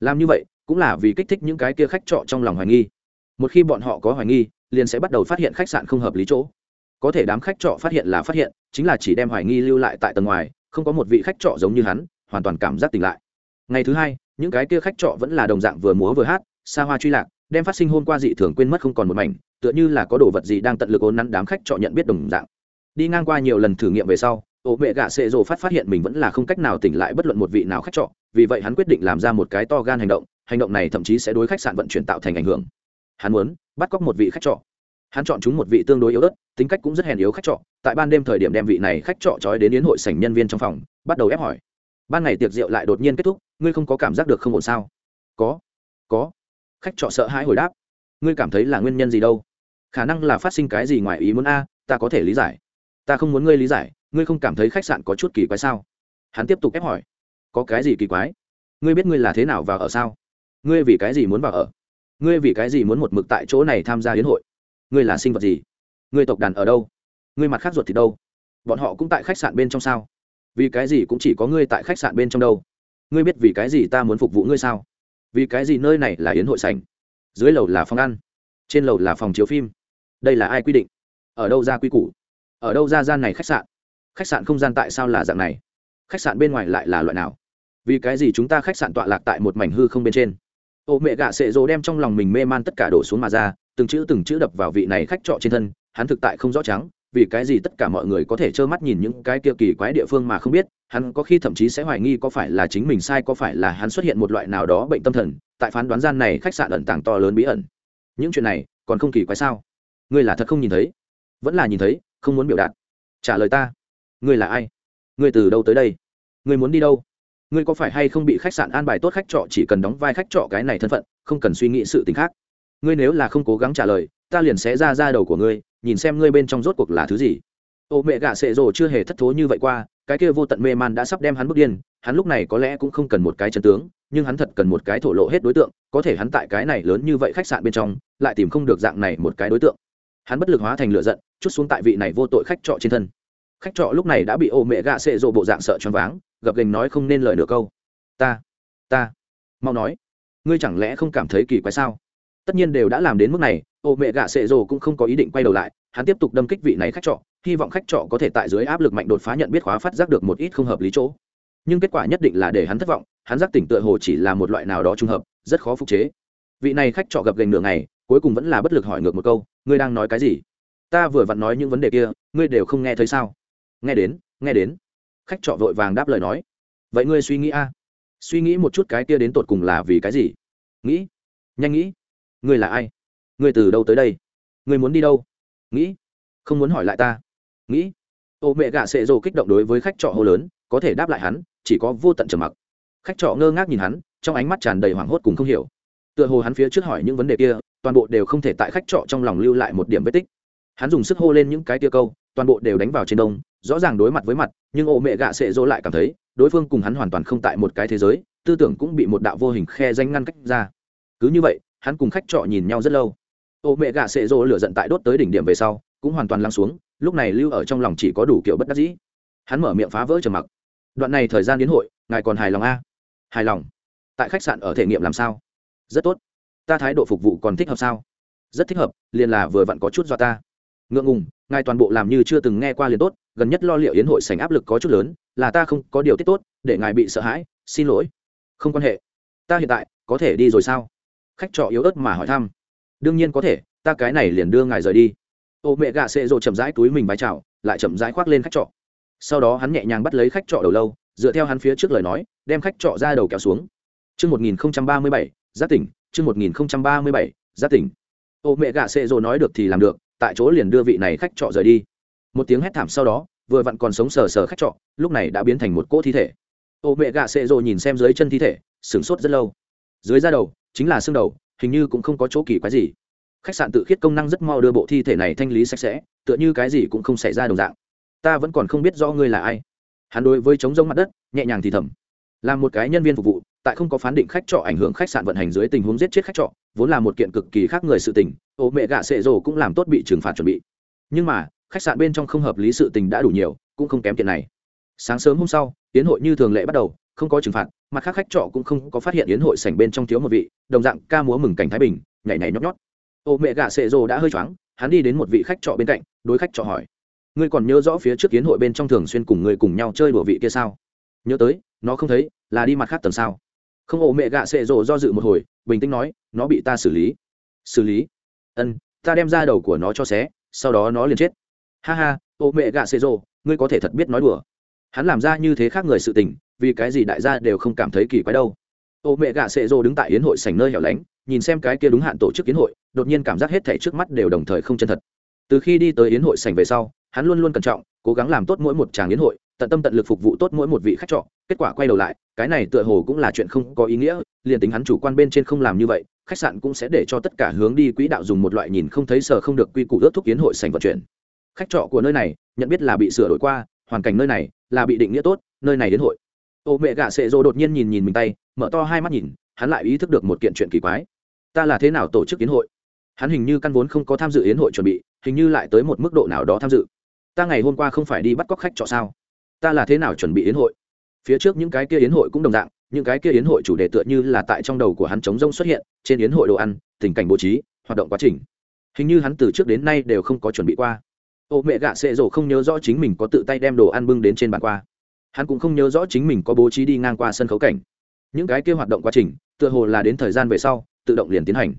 Làm như vậy, cũng là vì kích thích những cái kia khách trọ trong lòng hoài nghi. Một khi bọn họ có hoài nghi liền sẽ bắt đầu phát hiện khách sạn không hợp lý chỗ. Có thể đám khách trọ phát hiện là phát hiện, chính là chỉ đem hoài nghi lưu lại tại tầng ngoài, không có một vị khách trọ giống như hắn, hoàn toàn cảm giác tỉnh lại. Ngày thứ hai, những cái kia khách trọ vẫn là đồng dạng vừa múa vừa hát, xa hoa truy lạc, đem phát sinh hôm qua dị thường quên mất không còn một mảnh, tựa như là có đồ vật gì đang tận lực ốn nắn đám khách trọ nhận biết đồng dạng. Đi ngang qua nhiều lần thử nghiệm về sau, ổ mẹ gạ sệ rồ phát phát hiện mình vẫn là không cách nào tỉnh lại bất luận một vị nào khách trọ, vì vậy hắn quyết định làm ra một cái to gan hành động hành động này thậm chí sẽ đối khách sạn vận chuyển tạo thành ảnh hưởng. Hắn muốn bắt cóc một vị khách trọ. Hắn chọn chúng một vị tương đối yếu ớt, tính cách cũng rất hèn yếu khách trọ, tại ban đêm thời điểm đem vị này khách trọ trói đến yến hội sảnh nhân viên trong phòng, bắt đầu ép hỏi. Ban ngày tiệc rượu lại đột nhiên kết thúc, ngươi không có cảm giác được không ổn sao? Có có. Khách trọ sợ hãi hồi đáp. Ngươi cảm thấy là nguyên nhân gì đâu? Khả năng là phát sinh cái gì ngoài ý muốn a, ta có thể lý giải. Ta không muốn ngươi lý giải, ngươi không cảm thấy khách sạn có chút kỳ quái sao? Hắn tiếp tục ép hỏi. Có cái gì kỳ quái? Ngươi biết ngươi là thế nào vào ở sao? Ngươi vì cái gì muốn vào ở? Ngươi vì cái gì muốn một mực tại chỗ này tham gia hiến hội? Ngươi là sinh vật gì? Ngươi tộc đàn ở đâu? Ngươi mặt khác ruột thì đâu? Bọn họ cũng tại khách sạn bên trong sao? Vì cái gì cũng chỉ có ngươi tại khách sạn bên trong đâu? Ngươi biết vì cái gì ta muốn phục vụ ngươi sao? Vì cái gì nơi này là hiến hội sảnh? Dưới lầu là phòng ăn, trên lầu là phòng chiếu phim. Đây là ai quy định? Ở đâu ra quy củ? Ở đâu ra gian này khách sạn? Khách sạn không gian tại sao là dạng này? Khách sạn bên ngoài lại là loại nào? Vì cái gì chúng ta khách sạn tọa lạc tại một mảnh hư không bên trên? Ô mẹ gạ sệ rồ đem trong lòng mình mê man tất cả đổ xuống mà ra, từng chữ từng chữ đập vào vị này khách trọ trên thân, hắn thực tại không rõ trắng, vì cái gì tất cả mọi người có thể trơ mắt nhìn những cái kia kỳ quái địa phương mà không biết, hắn có khi thậm chí sẽ hoài nghi có phải là chính mình sai, có phải là hắn xuất hiện một loại nào đó bệnh tâm thần, tại phán đoán gian này khách sạn ẩn tàng to lớn bí ẩn. Những chuyện này, còn không kỳ quái sao? Ngươi là thật không nhìn thấy? Vẫn là nhìn thấy, không muốn biểu đạt. Trả lời ta. Ngươi là ai? Ngươi từ đâu tới đây? Ngươi muốn đi đâu? Ngươi có phải hay không bị khách sạn an bài tốt khách trọ chỉ cần đóng vai khách trọ cái này thân phận, không cần suy nghĩ sự t ì n h khác. Ngươi nếu là không cố gắng trả lời, ta liền sẽ ra ra đầu của ngươi, nhìn xem ngươi bên trong rốt cuộc là thứ gì. Ô mẹ gạ sệ rồ chưa hề thất thố như vậy qua, cái kia vô tận mê man đã sắp đem hắn bước điên, hắn lúc này có lẽ cũng không cần một cái chân tướng, nhưng hắn thật cần một cái thổ lộ hết đối tượng, có thể hắn tại cái này lớn như vậy khách sạn bên trong, lại tìm không được dạng này một cái đối tượng. Hắn bất lực hóa thành lựa giận, chút xuống tại vị này vô tội khách trọ trên thân. Khách trọ lúc này đã bị ô mẹ gạ sệ rộ bộ dạng sợ choáng váng gập gành nói không nên lời nửa câu. Ta ta, mau nói. Ngươi chẳng lẽ không cảm thấy kỳ quái sao? Tất nhiên đều đã làm đến mức này, ô mẹ gạ sệ rồ cũng không có ý định quay đầu lại, hắn tiếp tục đâm kích vị này khách trọ, hy vọng khách trọ có thể tại dưới áp lực mạnh đột phá nhận biết khóa phát giác được một ít không hợp lý chỗ. Nhưng kết quả nhất định là để hắn thất vọng, hắn giác tỉnh tựa hồ chỉ là một loại nào đó trùng hợp, rất khó phục chế. Vị này khách trọ gập gành nửa ngày, cuối cùng vẫn là bất lực hỏi ngược một câu, ngươi đang nói cái gì? Ta vừa vặn nói những vấn đề kia, ngươi đều không nghe thấy sao? Nghe đến nghe đến khách trọ vội vàng đáp lời nói. Vậy ngươi suy nghĩ a. Suy nghĩ một chút cái kia đến tột cùng là vì cái gì? Nghĩ. Nhanh nghĩ. Ngươi là ai? Ngươi từ đâu tới đây? Ngươi muốn đi đâu? Nghĩ. Không muốn hỏi lại ta. Nghĩ. Ô mẹ gạ sệ rồ kích động đối với khách trọ hô lớn, có thể đáp lại hắn, chỉ có vô tận trầm mặc. Khách trọ ngơ ngác nhìn hắn, trong ánh mắt tràn đầy hoảng hốt cùng không hiểu. Tựa hồ hắn phía trước hỏi những vấn đề kia, toàn bộ đều không thể tại khách trọ trong lòng lưu lại một điểm vết tích. Hắn dùng sức hô lên những cái tia câu, toàn bộ đều đánh vào trên đông rõ ràng đối mặt với mặt, nhưng ô mẹ gạ sệ dỗ lại cảm thấy, đối phương cùng hắn hoàn toàn không tại một cái thế giới, tư tưởng cũng bị một đạo vô hình khe danh ngăn cách ra. Cứ như vậy, hắn cùng khách trọ nhìn nhau rất lâu. Ô mẹ gạ sệ dỗ lửa giận tại đốt tới đỉnh điểm về sau, cũng hoàn toàn lắng xuống, lúc này lưu ở trong lòng chỉ có đủ kiểu bất đắc dĩ. Hắn mở miệng phá vỡ trầm mặc. Đoạn này thời gian đến hội, ngài còn hài lòng a? Hài lòng. Tại khách sạn ở thể nghiệm làm sao? Rất tốt. Ta thái độ phục vụ còn thích hợp sao? Rất thích hợp, liền là vừa vặn có chút do ta. Ngượng ngùng, ngài toàn bộ làm như chưa từng nghe qua liền tốt gần nhất lo liệu yến hội sành áp lực có chút lớn là ta không có điều tiết tốt để ngài bị sợ hãi xin lỗi. Không quan hệ. Ta hiện tại có thể đi rồi sao? Khách trọ yếu ớt mà hỏi thăm. Đương nhiên có thể ta cái này liền đưa ngài rời đi. Ô mẹ gạ xệ rộ chậm rãi túi mình vái chào lại chậm rãi khoác lên khách trọ. Sau đó hắn nhẹ nhàng bắt lấy khách trọ đầu lâu dựa theo hắn phía trước lời nói đem khách trọ ra đầu kéo xuống. Trước 1037, giác tỉnh, trước 1037, giác tỉnh. Ô mẹ gạ xệ rồ nói được thì làm được, tại chỗ liền đưa vị này khách trọ rời đi. Một tiếng hét thảm sau đó, vừa vặn còn sống sờ sờ khách trọ, lúc này đã biến thành một cỗ thi thể. Ô mẹ gạ xệ rồ nhìn xem dưới chân thi thể, sửng sốt rất lâu. Dưới da đầu, chính là xương đầu, hình như cũng không có chỗ kỳ quái gì. Khách sạn tự khiết công năng rất mau đưa bộ thi thể này thanh lý sạch sẽ, tựa như cái gì cũng không xảy ra đồng dạng. Ta vẫn còn không biết do ngươi là ai. Hắn đối với chống rông mặt đất, nhẹ nhàng thì thầm. Làm một cái nhân viên phục vụ, tại không có phán định khách trọ ảnh hưởng khách sạn vận hành dưới tình huống giết chết khách trọ vốn là một kiện cực kỳ khác người sự tình ô mẹ gạ sệ rồ cũng làm tốt bị trừng phạt chuẩn bị nhưng mà khách sạn bên trong không hợp lý sự tình đã đủ nhiều, cũng không kém tiền này. Sáng sớm hôm sau tiến hội như thường lệ bắt đầu, không có trừng phạt, mặt khác khách trọ cũng không có phát hiện yến hội sảnh bên trong thiếu một vị, đồng dạng ca múa mừng cảnh thái bình, nhảy nhảy nhót nhót. Ô mẹ gạ sệ rồ đã hơi choáng, hắn đi đến một vị khách trọ bên cạnh, đối khách trọ hỏi, ngươi còn nhớ rõ phía trước yến hội bên trong thường xuyên cùng người cùng nhau chơi đùa vị kia sao? Nhớ tới, nó không thấy, là đi mặt khác tầng sao. Không, ô mẹ gạ sệ rộ do dự một hồi, bình tĩnh nói, nó bị ta xử lý. Xử lý? Ân, ta đem ra đầu của nó cho xé, sau đó nó liền chết ha ha, ô mẹ gạ xê rô, ngươi có thể thật biết nói đùa. Hắn làm ra như thế khác người sự tình, vì cái gì đại gia đều không cảm thấy kỳ quái đâu. Ô mẹ gạ xê rô đứng tại yến hội sảnh nơi hẻo lánh, nhìn xem cái kia đúng hạn tổ chức yến hội, đột nhiên cảm giác hết thảy trước mắt đều đồng thời không chân thật. Từ khi đi tới yến hội sảnh về sau, hắn luôn luôn cẩn trọng, cố gắng làm tốt mỗi một tràng yến hội, tận tâm tận lực phục vụ tốt mỗi một vị khách trọ. Kết quả quay đầu lại, cái này tựa hồ cũng là chuyện không có ý nghĩa, liền tính hắn chủ quan bên trên không làm như vậy, khách sạn cũng sẽ để cho tất cả hướng đi quỹ đạo dùng một loại nhìn không thấy sờ không được quy củ ước thúc kiến hội sành vận chuyển khách trọ của nơi này, nhận biết là bị sửa đổi qua, hoàn cảnh nơi này là bị định nghĩa tốt, nơi này đến hội. Ô mẹ gạ sệ rô đột nhiên nhìn nhìn mình tay, mở to hai mắt nhìn, hắn lại ý thức được một kiện chuyện kỳ quái. Ta là thế nào tổ chức yến hội? Hắn hình như căn vốn không có tham dự yến hội chuẩn bị, hình như lại tới một mức độ nào đó tham dự. Ta ngày hôm qua không phải đi bắt cóc khách trọ sao? Ta là thế nào chuẩn bị yến hội? Phía trước những cái kia yến hội cũng đồng dạng, những cái kia yến hội chủ đề tựa như là tại trong đầu của hắn chống rông xuất hiện, trên yến hội đồ ăn, tình cảnh bố trí, hoạt động quá trình. Hình như hắn từ trước đến nay đều không có chuẩn bị qua ô, mẹ gạ xệ rổ không nhớ rõ chính mình có tự tay đem đồ ăn bưng đến trên bàn qua. Hắn cũng không nhớ rõ chính mình có bố trí đi ngang qua sân khấu cảnh. Những cái kia hoạt động quá trình, tựa hồ là đến thời gian về sau, tự động liền tiến hành.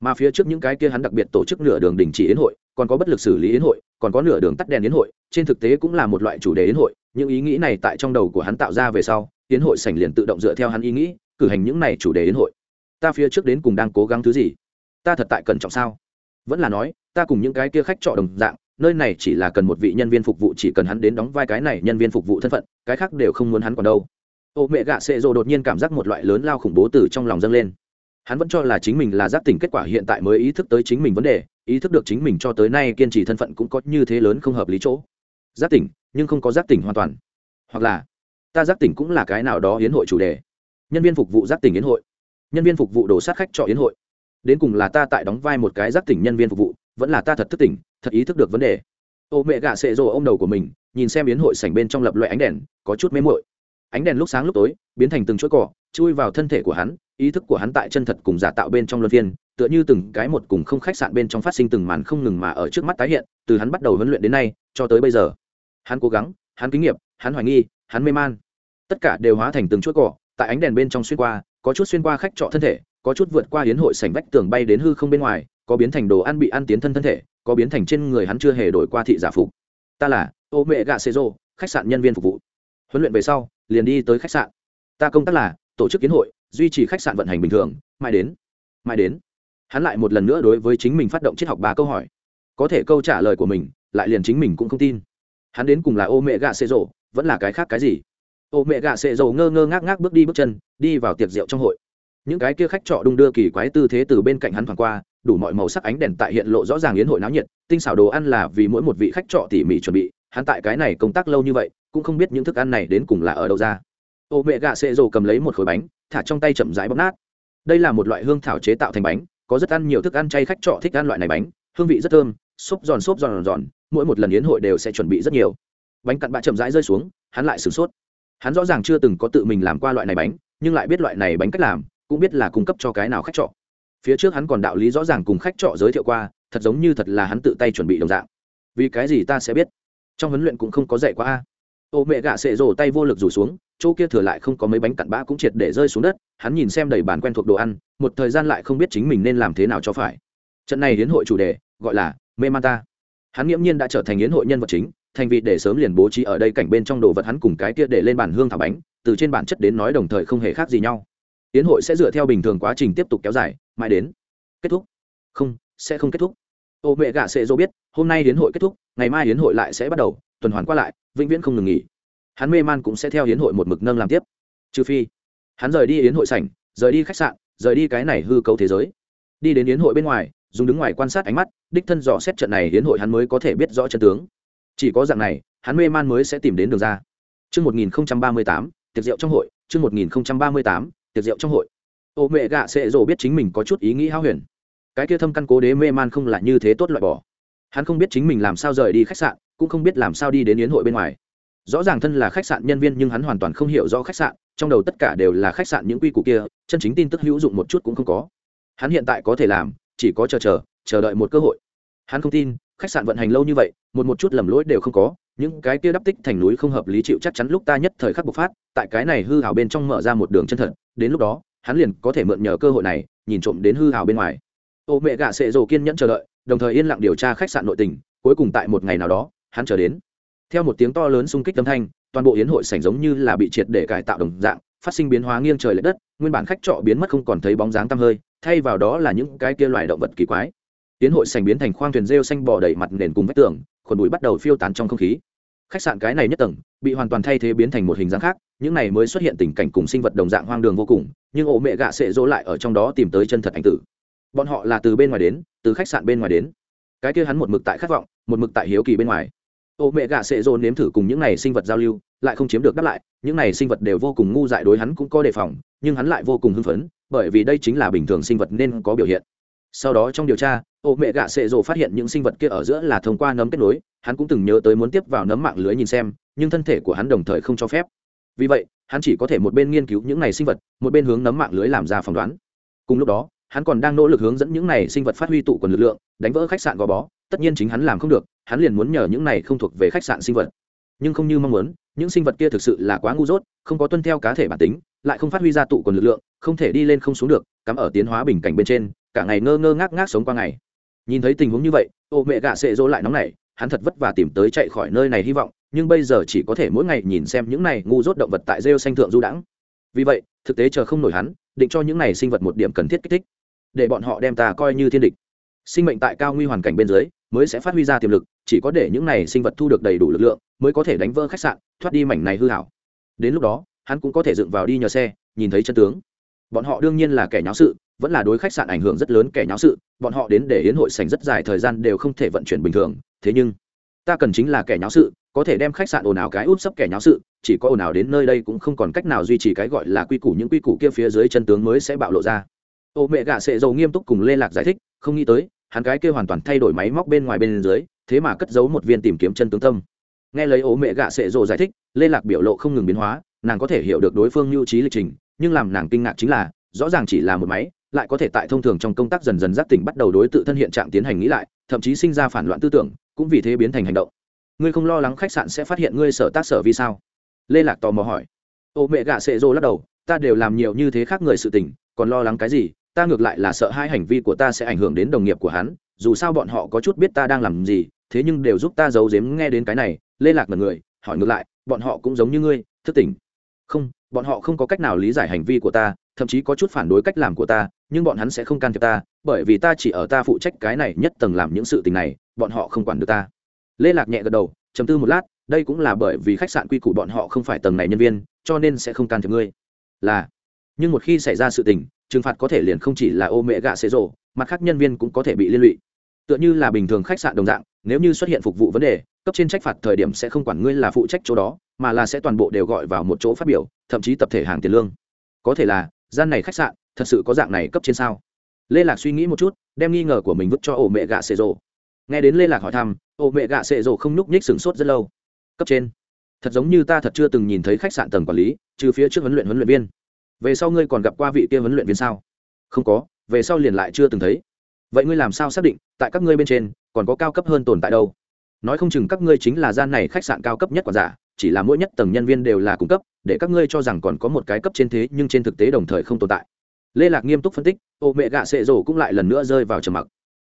Mà phía trước những cái kia hắn đặc biệt tổ chức nửa đường đình chỉ yến hội, còn có bất lực xử lý yến hội, còn có nửa đường tắt đèn yến hội, trên thực tế cũng là một loại chủ đề yến hội. Những ý nghĩ này tại trong đầu của hắn tạo ra về sau, yến hội sảnh liền tự động dựa theo hắn ý nghĩ, cử hành những này chủ đề yến hội. Ta phía trước đến cùng đang cố gắng thứ gì? Ta thật tại cẩn trọng sao? Vẫn là nói, ta cùng những cái kia khách trọ đồng dạng nơi này chỉ là cần một vị nhân viên phục vụ, chỉ cần hắn đến đóng vai cái này nhân viên phục vụ thân phận, cái khác đều không muốn hắn còn đâu. Ô mẹ gạ xệ rồ đột nhiên cảm giác một loại lớn lao khủng bố từ trong lòng dâng lên. Hắn vẫn cho là chính mình là giác tỉnh kết quả hiện tại mới ý thức tới chính mình vấn đề, ý thức được chính mình cho tới nay kiên trì thân phận cũng có như thế lớn không hợp lý chỗ. Giác tỉnh, nhưng không có giác tỉnh hoàn toàn. Hoặc là, ta giác tỉnh cũng là cái nào đó hiến hội chủ đề. Nhân viên phục vụ giác tỉnh hiến hội. Nhân viên phục vụ đồ sát khách cho hiến hội. Đến cùng là ta tại đóng vai một cái giác tỉnh nhân viên phục vụ vẫn là ta thật thức tỉnh, thật ý thức được vấn đề. Ô mẹ gạ sệ rồ ô m đầu của mình, nhìn xem biến hội sảnh bên trong lập loại ánh đèn, có chút mê mội ánh đèn lúc sáng lúc tối, biến thành từng chuỗi cỏ, chui vào thân thể của hắn, ý thức của hắn tại chân thật cùng giả tạo bên trong luân phiên, tựa như từng cái một cùng không khách sạn bên trong phát sinh từng màn không ngừng mà ở trước mắt tái hiện, từ hắn bắt đầu huấn luyện đến nay, cho tới bây giờ. Hắn cố gắng, hắn kinh nghiệm, hắn hoài nghi, hắn mê man. Tất cả đều hóa thành từng chuỗi cỏ, tại ánh đèn bên trong xuyên qua, có chút xuyên qua khách trọ thân thể, có chút vượt qua hiến hội sảnh vách tường bay đến hư không bên ngoài có biến thành đồ ăn bị ăn tiến thân thân thể, có biến thành trên người hắn chưa hề đổi qua thị giả phục. Ta là ô mẹ gạ xê rô khách sạn nhân viên phục vụ. Huấn luyện về sau, liền đi tới khách sạn. Ta công tác là tổ chức kiến hội, duy trì khách sạn vận hành bình thường mai đến mai đến. Hắn lại một lần nữa đối với chính mình phát động triết học ba câu hỏi. Có thể câu trả lời của mình, lại liền chính mình cũng không tin. Hắn đến cùng là ô mẹ gạ xê rô vẫn là cái khác cái gì? Ô mẹ gạ xệ dầu ngơ ngơ ngác ngác bước đi bước chân, đi vào tiệc rượu trong hội. Những cái kia khách trọ đung đưa kỳ quái tư thế từ bên cạnh hắn thoảng qua đủ mọi màu sắc ánh đèn tại hiện lộ rõ ràng yến hội náo nhiệt, tinh xảo đồ ăn là vì mỗi một vị khách trọ tỉ mỉ chuẩn bị, hắn tại cái này công tác lâu như vậy, cũng không biết những thức ăn này đến cùng là ở đâu ra. Ô mẹ gạ xệ rồ cầm lấy một khối bánh, thả trong tay chậm rãi bóc nát. Đây là một loại hương thảo chế tạo thành bánh, có rất ăn nhiều thức ăn chay khách trọ thích ăn loại này bánh, hương vị rất thơm xốp giòn xốp giòn giòn, mỗi một lần yến hội đều sẽ chuẩn bị rất nhiều. Bánh cặn bạ chậm rãi rơi xuống, hắn lại sửng sốt. Hắn rõ ràng chưa từng có tự mình làm qua loại này bánh, nhưng lại biết loại này bánh cách làm, cũng biết là cung cấp cho cái nào khách trọ phía trước hắn còn đạo lý rõ ràng cùng khách trọ giới thiệu qua, thật giống như thật là hắn tự tay chuẩn bị đồng dạng. Vì cái gì ta sẽ biết? Trong huấn luyện cũng không có dạy qua a. Ô mẹ gạ sệ rổ tay vô lực rủ xuống, chỗ kia thừa lại không có mấy bánh cặn bã cũng triệt để rơi xuống đất, hắn nhìn xem đầy bàn quen thuộc đồ ăn, một thời gian lại không biết chính mình nên làm thế nào cho phải. Trận này hiến hội chủ đề, gọi là mê man ta. Hắn nghiễm nhiên đã trở thành hiến hội nhân vật chính, thành vị để sớm liền bố trí ở đây cảnh bên trong đồ vật hắn cùng cái kia để lên bàn hương thảo bánh, từ trên bản chất đến nói đồng thời không hề khác gì nhau tiến hội sẽ dựa theo bình thường quá trình tiếp tục kéo dài mãi đến kết thúc. Không sẽ không kết thúc. Ô mẹ gạ sẽ dô biết hôm nay hiến hội kết thúc ngày mai hiến hội lại sẽ bắt đầu tuần hoàn qua lại vĩnh viễn không ngừng nghỉ. Hắn mê man cũng sẽ theo hiến hội một mực nâng làm tiếp. Trừ phi hắn rời đi hiến hội sảnh rời đi khách sạn rời đi cái này hư cấu thế giới. Đi đến hiến hội bên ngoài dùng đứng ngoài quan sát ánh mắt đích thân dò xét trận này hiến hội hắn mới có thể biết rõ chân tướng. Chỉ có dạng này hắn mê man mới sẽ tìm đến đường ra. Trước 1038, tiệc rượu trong hội, trước 1038, tiệc rượu trong hội. Ô mẹ gạ sẽ rồ biết chính mình có chút ý nghĩ hao huyền. Cái kia thâm căn cố đế mê man không là như thế tốt loại bỏ. Hắn không biết chính mình làm sao rời đi khách sạn, cũng không biết làm sao đi đến yến hội bên ngoài. Rõ ràng thân là khách sạn nhân viên nhưng hắn hoàn toàn không hiểu rõ khách sạn, trong đầu tất cả đều là khách sạn những quy củ kia, chân chính tin tức hữu dụng một chút cũng không có. Hắn hiện tại có thể làm, chỉ có chờ chờ, chờ đợi một cơ hội. Hắn không tin, khách sạn vận hành lâu như vậy, một một chút lầm lỗi đều không có, những cái kia đắp tích thành núi không hợp lý chịu chắc chắn lúc ta nhất thời khắc bộc phát, tại cái này hư hào bên trong mở ra một đường chân thật, đến lúc đó, hắn liền có thể mượn nhờ cơ hội này, nhìn trộm đến hư hào bên ngoài. Ô mẹ gạ sệ dồ kiên nhẫn chờ đợi, đồng thời yên lặng điều tra khách sạn nội tình, cuối cùng tại một ngày nào đó, hắn chờ đến. Theo một tiếng to lớn xung kích âm thanh, toàn bộ yến hội sảnh giống như là bị triệt để cải tạo đồng dạng, phát sinh biến hóa nghiêng trời l ệ đất, nguyên bản khách trọ biến mất không còn thấy bóng dáng tăm hơi, thay vào đó là những cái kia loài động vật kỳ quái. Yến hội sảnh biến thành khoang thuyền rêu xanh bò đầy mặt nền cùng vách tường khuẩn bụi bắt đầu phiêu tán trong không khí khách sạn cái này nhất tầng, bị hoàn toàn thay thế biến thành một hình dáng khác, những này mới xuất hiện tình cảnh cùng sinh vật đồng dạng hoang đường vô cùng, nhưng ổ mẹ gạ sệ dỗ lại ở trong đó tìm tới chân thật ảnh tử. Bọn họ là từ bên ngoài đến, từ khách sạn bên ngoài đến. Cái kia hắn một mực tại khát vọng, một mực tại hiếu kỳ bên ngoài. Ổ mẹ gạ sệ dỗ nếm thử cùng những này sinh vật giao lưu, lại không chiếm được đáp lại, những này sinh vật đều vô cùng ngu dại đối hắn cũng có đề phòng, nhưng hắn lại vô cùng hưng phấn, bởi vì đây chính là bình thường sinh vật nên có biểu hiện. Sau đó trong điều tra ô mẹ gạ sệ rồ phát hiện những sinh vật kia ở giữa là thông qua nấm kết nối hắn cũng từng nhớ tới muốn tiếp vào nấm mạng lưới nhìn xem, nhưng thân thể của hắn đồng thời không cho phép. Vì vậy, hắn chỉ có thể một bên nghiên cứu những này sinh vật, một bên hướng nấm mạng lưới làm ra phỏng đoán. Cùng lúc đó, hắn còn đang nỗ lực hướng dẫn những này sinh vật phát huy tụ quần lực lượng, đánh vỡ khách sạn gò bó, tất nhiên chính hắn làm không được, hắn liền muốn nhờ những này không thuộc về khách sạn sinh vật. Nhưng không như mong muốn, những sinh vật kia thực sự là quá ngu dốt, không có tuân theo cá thể bản tính, lại không phát huy ra tụ quần lực lượng, không thể đi lên không xuống được, cắm ở tiến hóa bình cảnh bên trên, cả ngày ngơ ngơ ngác ngác sống qua ngày. Nhìn thấy tình huống như vậy, ô mẹ gạ sệ dỗ lại nóng này hắn thật vất vả tìm tới chạy khỏi nơi này hy vọng, nhưng bây giờ chỉ có thể mỗi ngày nhìn xem những này ngu dốt động vật tại rêu xanh thượng du đãng. Vì vậy, thực tế chờ không nổi hắn, định cho những này sinh vật một điểm cần thiết kích thích, để bọn họ đem ta coi như thiên địch. Sinh mệnh tại cao nguy hoàn cảnh bên dưới, mới sẽ phát huy ra tiềm lực, chỉ có để những này sinh vật thu được đầy đủ lực lượng, mới có thể đánh vỡ khách sạn, thoát đi mảnh này hư hảo. Đến lúc đó, hắn cũng có thể dựng vào đi nhờ xe, nhìn thấy chân tướng. Bọn họ đương nhiên là kẻ nháo sự vẫn là đối khách sạn ảnh hưởng rất lớn kẻ nháo sự, bọn họ đến để hiến hội sành rất dài thời gian đều không thể vận chuyển bình thường, thế nhưng, ta cần chính là kẻ nháo sự, có thể đem khách sạn ồn ào cái út sấp kẻ nháo sự, chỉ có ồn ào đến nơi đây cũng không còn cách nào duy trì cái gọi là quy củ, những quy củ kia phía dưới chân tướng mới sẽ bạo lộ ra. Ô mẹ gạ sệ dầu nghiêm túc cùng lê lạc giải thích, không nghĩ tới, hắn cái kia hoàn toàn thay đổi máy móc bên ngoài bên dưới, thế mà cất giấu một viên tìm kiếm chân tướng tâm. Nghe lấy ố mẹ gạ sệ dầu giải thích, lê lạc biểu lộ không ngừng biến hóa, nàng có thể hiểu được đối phương mưu trí lịch trình, nhưng làm nàng kinh ngạc chính là, rõ ràng chỉ là một máy lại có thể tại thông thường trong công tác dần dần giác tỉnh bắt đầu đối tự thân hiện trạng tiến hành nghĩ lại, thậm chí sinh ra phản loạn tư tưởng, cũng vì thế biến thành hành động. Ngươi không lo lắng khách sạn sẽ phát hiện ngươi sở tác sở vì sao? Lê lạc tò mò hỏi. Ô mẹ gạ sệ rô lắc đầu, ta đều làm nhiều như thế khác người sự tình, còn lo lắng cái gì? Ta ngược lại là sợ hai hành vi của ta sẽ ảnh hưởng đến đồng nghiệp của hắn, dù sao bọn họ có chút biết ta đang làm gì, thế nhưng đều giúp ta giấu giếm nghe đến cái này. Lê lạc là người, hỏi ngược lại, bọn họ cũng giống như ngươi, thức tỉnh. Không, bọn họ không có cách nào lý giải hành vi của ta thậm chí có chút phản đối cách làm của ta, nhưng bọn hắn sẽ không can thiệp ta, bởi vì ta chỉ ở ta phụ trách cái này nhất tầng làm những sự tình này, bọn họ không quản được ta. Lê lạc nhẹ gật đầu chấm tư một lát, đây cũng là bởi vì khách sạn quy củ bọn họ không phải tầng này nhân viên, cho nên sẽ không can thiệp ngươi. Là, nhưng một khi xảy ra sự tình, trừng phạt có thể liền không chỉ là ô mẹ gạ xế rộ mặt khác nhân viên cũng có thể bị liên lụy. Tựa như là bình thường khách sạn đồng dạng, nếu như xuất hiện phục vụ vấn đề, cấp trên trách phạt thời điểm sẽ không quản ngươi là phụ trách chỗ đó, mà là sẽ toàn bộ đều gọi vào một chỗ phát biểu, thậm chí tập thể hàng tiền lương. Có thể là gian này khách sạn thật sự có dạng này cấp trên sao? Lê lạc suy nghĩ một chút, đem nghi ngờ của mình vứt cho ổ mẹ gạ xệ rộ nghe đến lê lạc hỏi thăm, ổ mẹ gạ xệ rộ không nhúc nhích sửng sốt rất lâu. Cấp trên. Thật giống như ta thật chưa từng nhìn thấy khách sạn tầng quản lý, trừ phía trước huấn luyện huấn luyện viên. Về sau ngươi còn gặp qua vị kia huấn luyện viên sao? Không có, về sau liền lại chưa từng thấy. Vậy ngươi làm sao xác định, tại các ngươi bên trên, còn có cao cấp hơn tồn tại đâu? Nói không chừng các ngươi chính là gian này khách sạn cao cấp nhất quản giả, chỉ là mỗi nhất tầng nhân viên đều là cung cấp để các ngươi cho rằng còn có một cái cấp trên thế nhưng trên thực tế đồng thời không tồn tại. Lê lạc nghiêm túc phân tích, ô mẹ gạ sệ rổ cũng lại lần nữa rơi vào trầm mặc.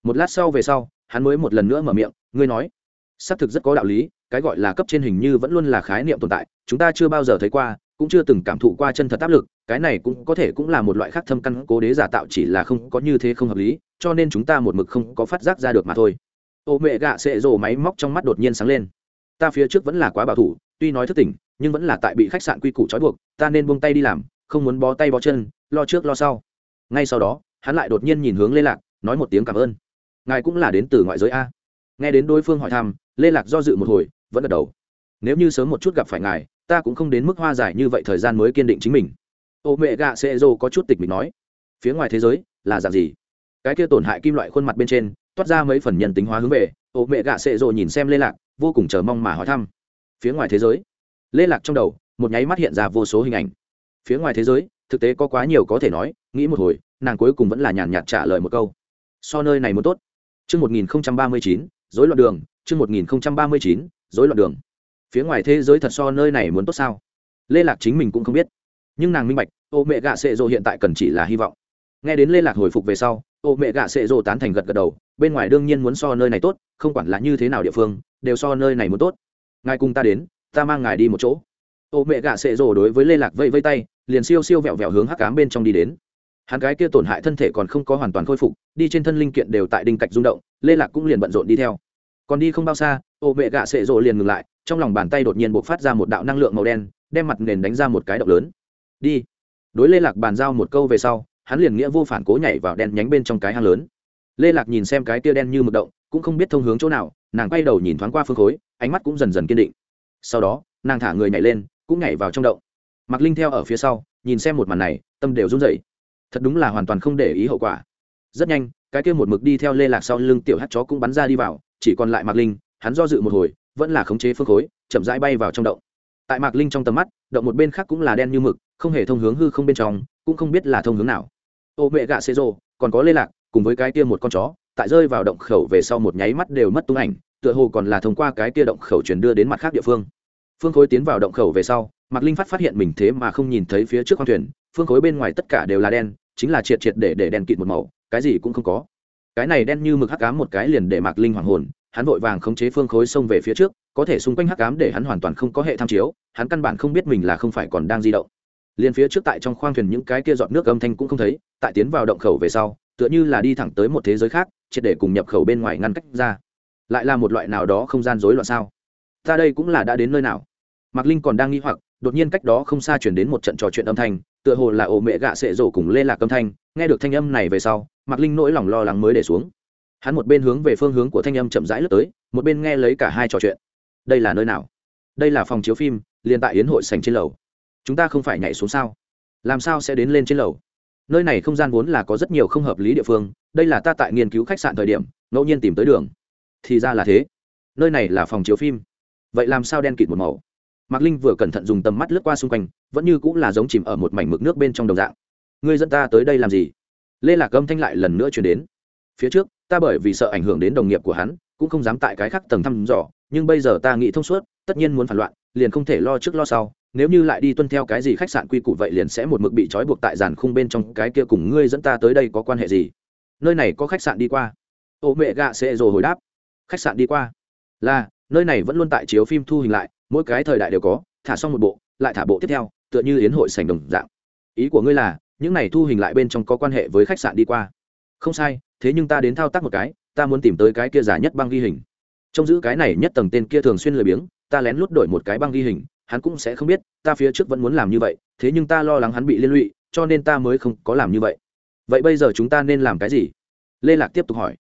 Một lát sau về sau, hắn mới một lần nữa mở miệng, ngươi nói, xác thực rất có đạo lý, cái gọi là cấp trên hình như vẫn luôn là khái niệm tồn tại, chúng ta chưa bao giờ thấy qua, cũng chưa từng cảm thụ qua chân thật áp lực, cái này cũng có thể cũng là một loại khác thâm căn cố đế giả tạo chỉ là không có như thế không hợp lý, cho nên chúng ta một mực không có phát giác ra được mà thôi. Ô mẹ gạ sệ rồ máy móc trong mắt đột nhiên sáng lên. Ta phía trước vẫn là quá bảo thủ, tuy nói thức tỉnh nhưng vẫn là tại bị khách sạn quy củ trói buộc, ta nên buông tay đi làm, không muốn bó tay bó chân, lo trước lo sau. Ngay sau đó, hắn lại đột nhiên nhìn hướng lê lạc, nói một tiếng cảm ơn. Ngài cũng là đến từ ngoại giới a. Nghe đến đối phương hỏi thăm, lê lạc do dự một hồi, vẫn gật đầu. Nếu như sớm một chút gặp phải ngài, ta cũng không đến mức hoa giải như vậy thời gian mới kiên định chính mình. Ô mẹ gạ xê rô có chút tịch mình nói. Phía ngoài thế giới, là dạng gì? Cái kia tổn hại kim loại khuôn mặt bên trên, toát ra mấy phần nhân tính hóa hướng về, ô mẹ gạ xê rô nhìn xem lê lạc, vô cùng chờ mong mà hỏi thăm. Phía ngoài thế giới lê lạc trong đầu một nháy mắt hiện ra vô số hình ảnh phía ngoài thế giới thực tế có quá nhiều có thể nói nghĩ một hồi nàng cuối cùng vẫn là nhàn nhạt trả lời một câu so nơi này muốn tốt Chương 1039, rối loạn đường, chương 1039, rối loạn đường. Phía ngoài thế giới thật so nơi này muốn tốt sao? Lê Lạc chính mình cũng không biết. Nhưng nàng minh bạch, ô mẹ gạ sệ rồ hiện tại cần chỉ là hy vọng. Nghe đến Lê Lạc hồi phục về sau, ô mẹ gạ sệ rồ tán thành gật gật đầu, bên ngoài đương nhiên muốn so nơi này tốt, không quản là như thế nào địa phương, đều so nơi này muốn tốt. Ngài cùng ta đến, ta mang ngài đi một chỗ. Ô mẹ gạ sệ rồ đối với Lê Lạc vây vây tay, liền siêu siêu vẹo vẹo hướng hắc ám bên trong đi đến. Hắn cái kia tổn hại thân thể còn không có hoàn toàn khôi phục đi trên thân linh kiện đều tại đinh cạch rung động lê lạc cũng liền bận rộn đi theo. Còn đi không bao xa ô mẹ gạ sệ rộ liền ngừng lại trong lòng bàn tay đột nhiên buộc phát ra một đạo năng lượng màu đen đem mặt nền đánh ra một cái động lớn. Đi. Đối lê lạc bàn giao một câu về sau hắn liền nghĩa vô phản cố nhảy vào đen nhánh bên trong cái hang lớn. Lê lạc nhìn xem cái tia đen như mực động cũng không biết thông hướng chỗ nào nàng quay đầu nhìn thoáng qua phương khối ánh mắt cũng dần dần kiên định sau đó, nàng thả người nhảy lên, cũng nhảy vào trong động. Mặc linh theo ở phía sau, nhìn xem một màn này, tâm đều run rẩy. Thật đúng là hoàn toàn không để ý hậu quả. Rất nhanh, cái kia một mực đi theo lê lạc sau lưng tiểu hát chó cũng bắn ra đi vào, chỉ còn lại mạc linh, hắn do dự một hồi, vẫn là khống chế phương khối, chậm rãi bay vào trong động. Tại mạc linh trong tầm mắt, động một bên khác cũng là đen như mực, không hề thông hướng hư không bên trong, cũng không biết là thông hướng nào. Ô mẹ gạ xê rô, còn có lê lạc, cùng với cái kia một con chó, tại rơi vào động khẩu về sau một nháy mắt đều mất tung ảnh tựa hồ còn là thông qua cái kia động khẩu truyền đưa đến mặt khác địa phương. Phương khối tiến vào động khẩu về sau, mạc linh phát phát hiện mình thế mà không nhìn thấy phía trước khoang thuyền, phương khối bên ngoài tất cả đều là đen, chính là triệt triệt để để đen kịt một màu, cái gì cũng không có. Cái này đen như mực hắc cám một cái liền để mạc linh hoàng hồn, hắn vội vàng khống chế phương khối xông về phía trước, có thể xung quanh hắc cám để hắn hoàn toàn không có hệ tham chiếu, hắn căn bản không biết mình là không phải còn đang di động. Liền phía trước tại trong khoang thuyền những cái kia giọt nước âm thanh cũng không thấy, tại tiến vào động khẩu về sau, tựa như là đi thẳng tới một thế giới khác, triệt để cùng nhập khẩu bên ngoài ngăn cách ra lại là một loại nào đó không gian rối loạn sao? Ta đây cũng là đã đến nơi nào? Mạc linh còn đang nghi hoặc, đột nhiên cách đó không xa chuyển đến một trận trò chuyện âm thanh, tựa hồ là ổ mẹ gạ sệ rổ cùng lê lạc âm thanh. Nghe được thanh âm này về sau, mạc linh nỗi lòng lo lắng mới để xuống. Hắn một bên hướng về phương hướng của thanh âm chậm rãi lướt tới, một bên nghe lấy cả hai trò chuyện. Đây là nơi nào? Đây là phòng chiếu phim, liền tại yến hội sành trên lầu. Chúng ta không phải nhảy xuống sao? Làm sao sẽ đến lên trên lầu? Nơi này không gian vốn là có rất nhiều không hợp lý địa phương, đây là ta tại nghiên cứu khách sạn thời điểm, ngẫu nhiên tìm tới đường thì ra là thế. Nơi này là phòng chiếu phim. Vậy làm sao đen kịt một màu? Mạc linh vừa cẩn thận dùng tầm mắt lướt qua xung quanh, vẫn như cũng là giống chìm ở một mảnh mực nước bên trong đồng dạng. Ngươi dẫn ta tới đây làm gì? Lê lạc âm thanh lại lần nữa chuyển đến. Phía trước, ta bởi vì sợ ảnh hưởng đến đồng nghiệp của hắn, cũng không dám tại cái khác tầng thăm dò, nhưng bây giờ ta nghĩ thông suốt, tất nhiên muốn phản loạn, liền không thể lo trước lo sau. Nếu như lại đi tuân theo cái gì khách sạn quy củ vậy liền sẽ một mực bị trói buộc tại giàn khung bên trong, cái kia cùng ngươi dẫn ta tới đây có quan hệ gì? Nơi này có khách sạn đi qua. Ô mẹ gạ sẽ rồi hồi đáp khách sạn đi qua. Là, nơi này vẫn luôn tại chiếu phim thu hình lại, mỗi cái thời đại đều có, thả xong một bộ, lại thả bộ tiếp theo, tựa như yến hội sành đồng dạng. Ý của ngươi là, những này thu hình lại bên trong có quan hệ với khách sạn đi qua. Không sai, thế nhưng ta đến thao tác một cái, ta muốn tìm tới cái kia giả nhất băng ghi hình. Trông giữ cái này nhất tầng tên kia thường xuyên lười biếng, ta lén lút đổi một cái băng ghi hình, hắn cũng sẽ không biết, ta phía trước vẫn muốn làm như vậy, thế nhưng ta lo lắng hắn bị liên lụy, cho nên ta mới không có làm như vậy. Vậy bây giờ chúng ta nên làm cái gì? Lê lạc tiếp tục hỏi.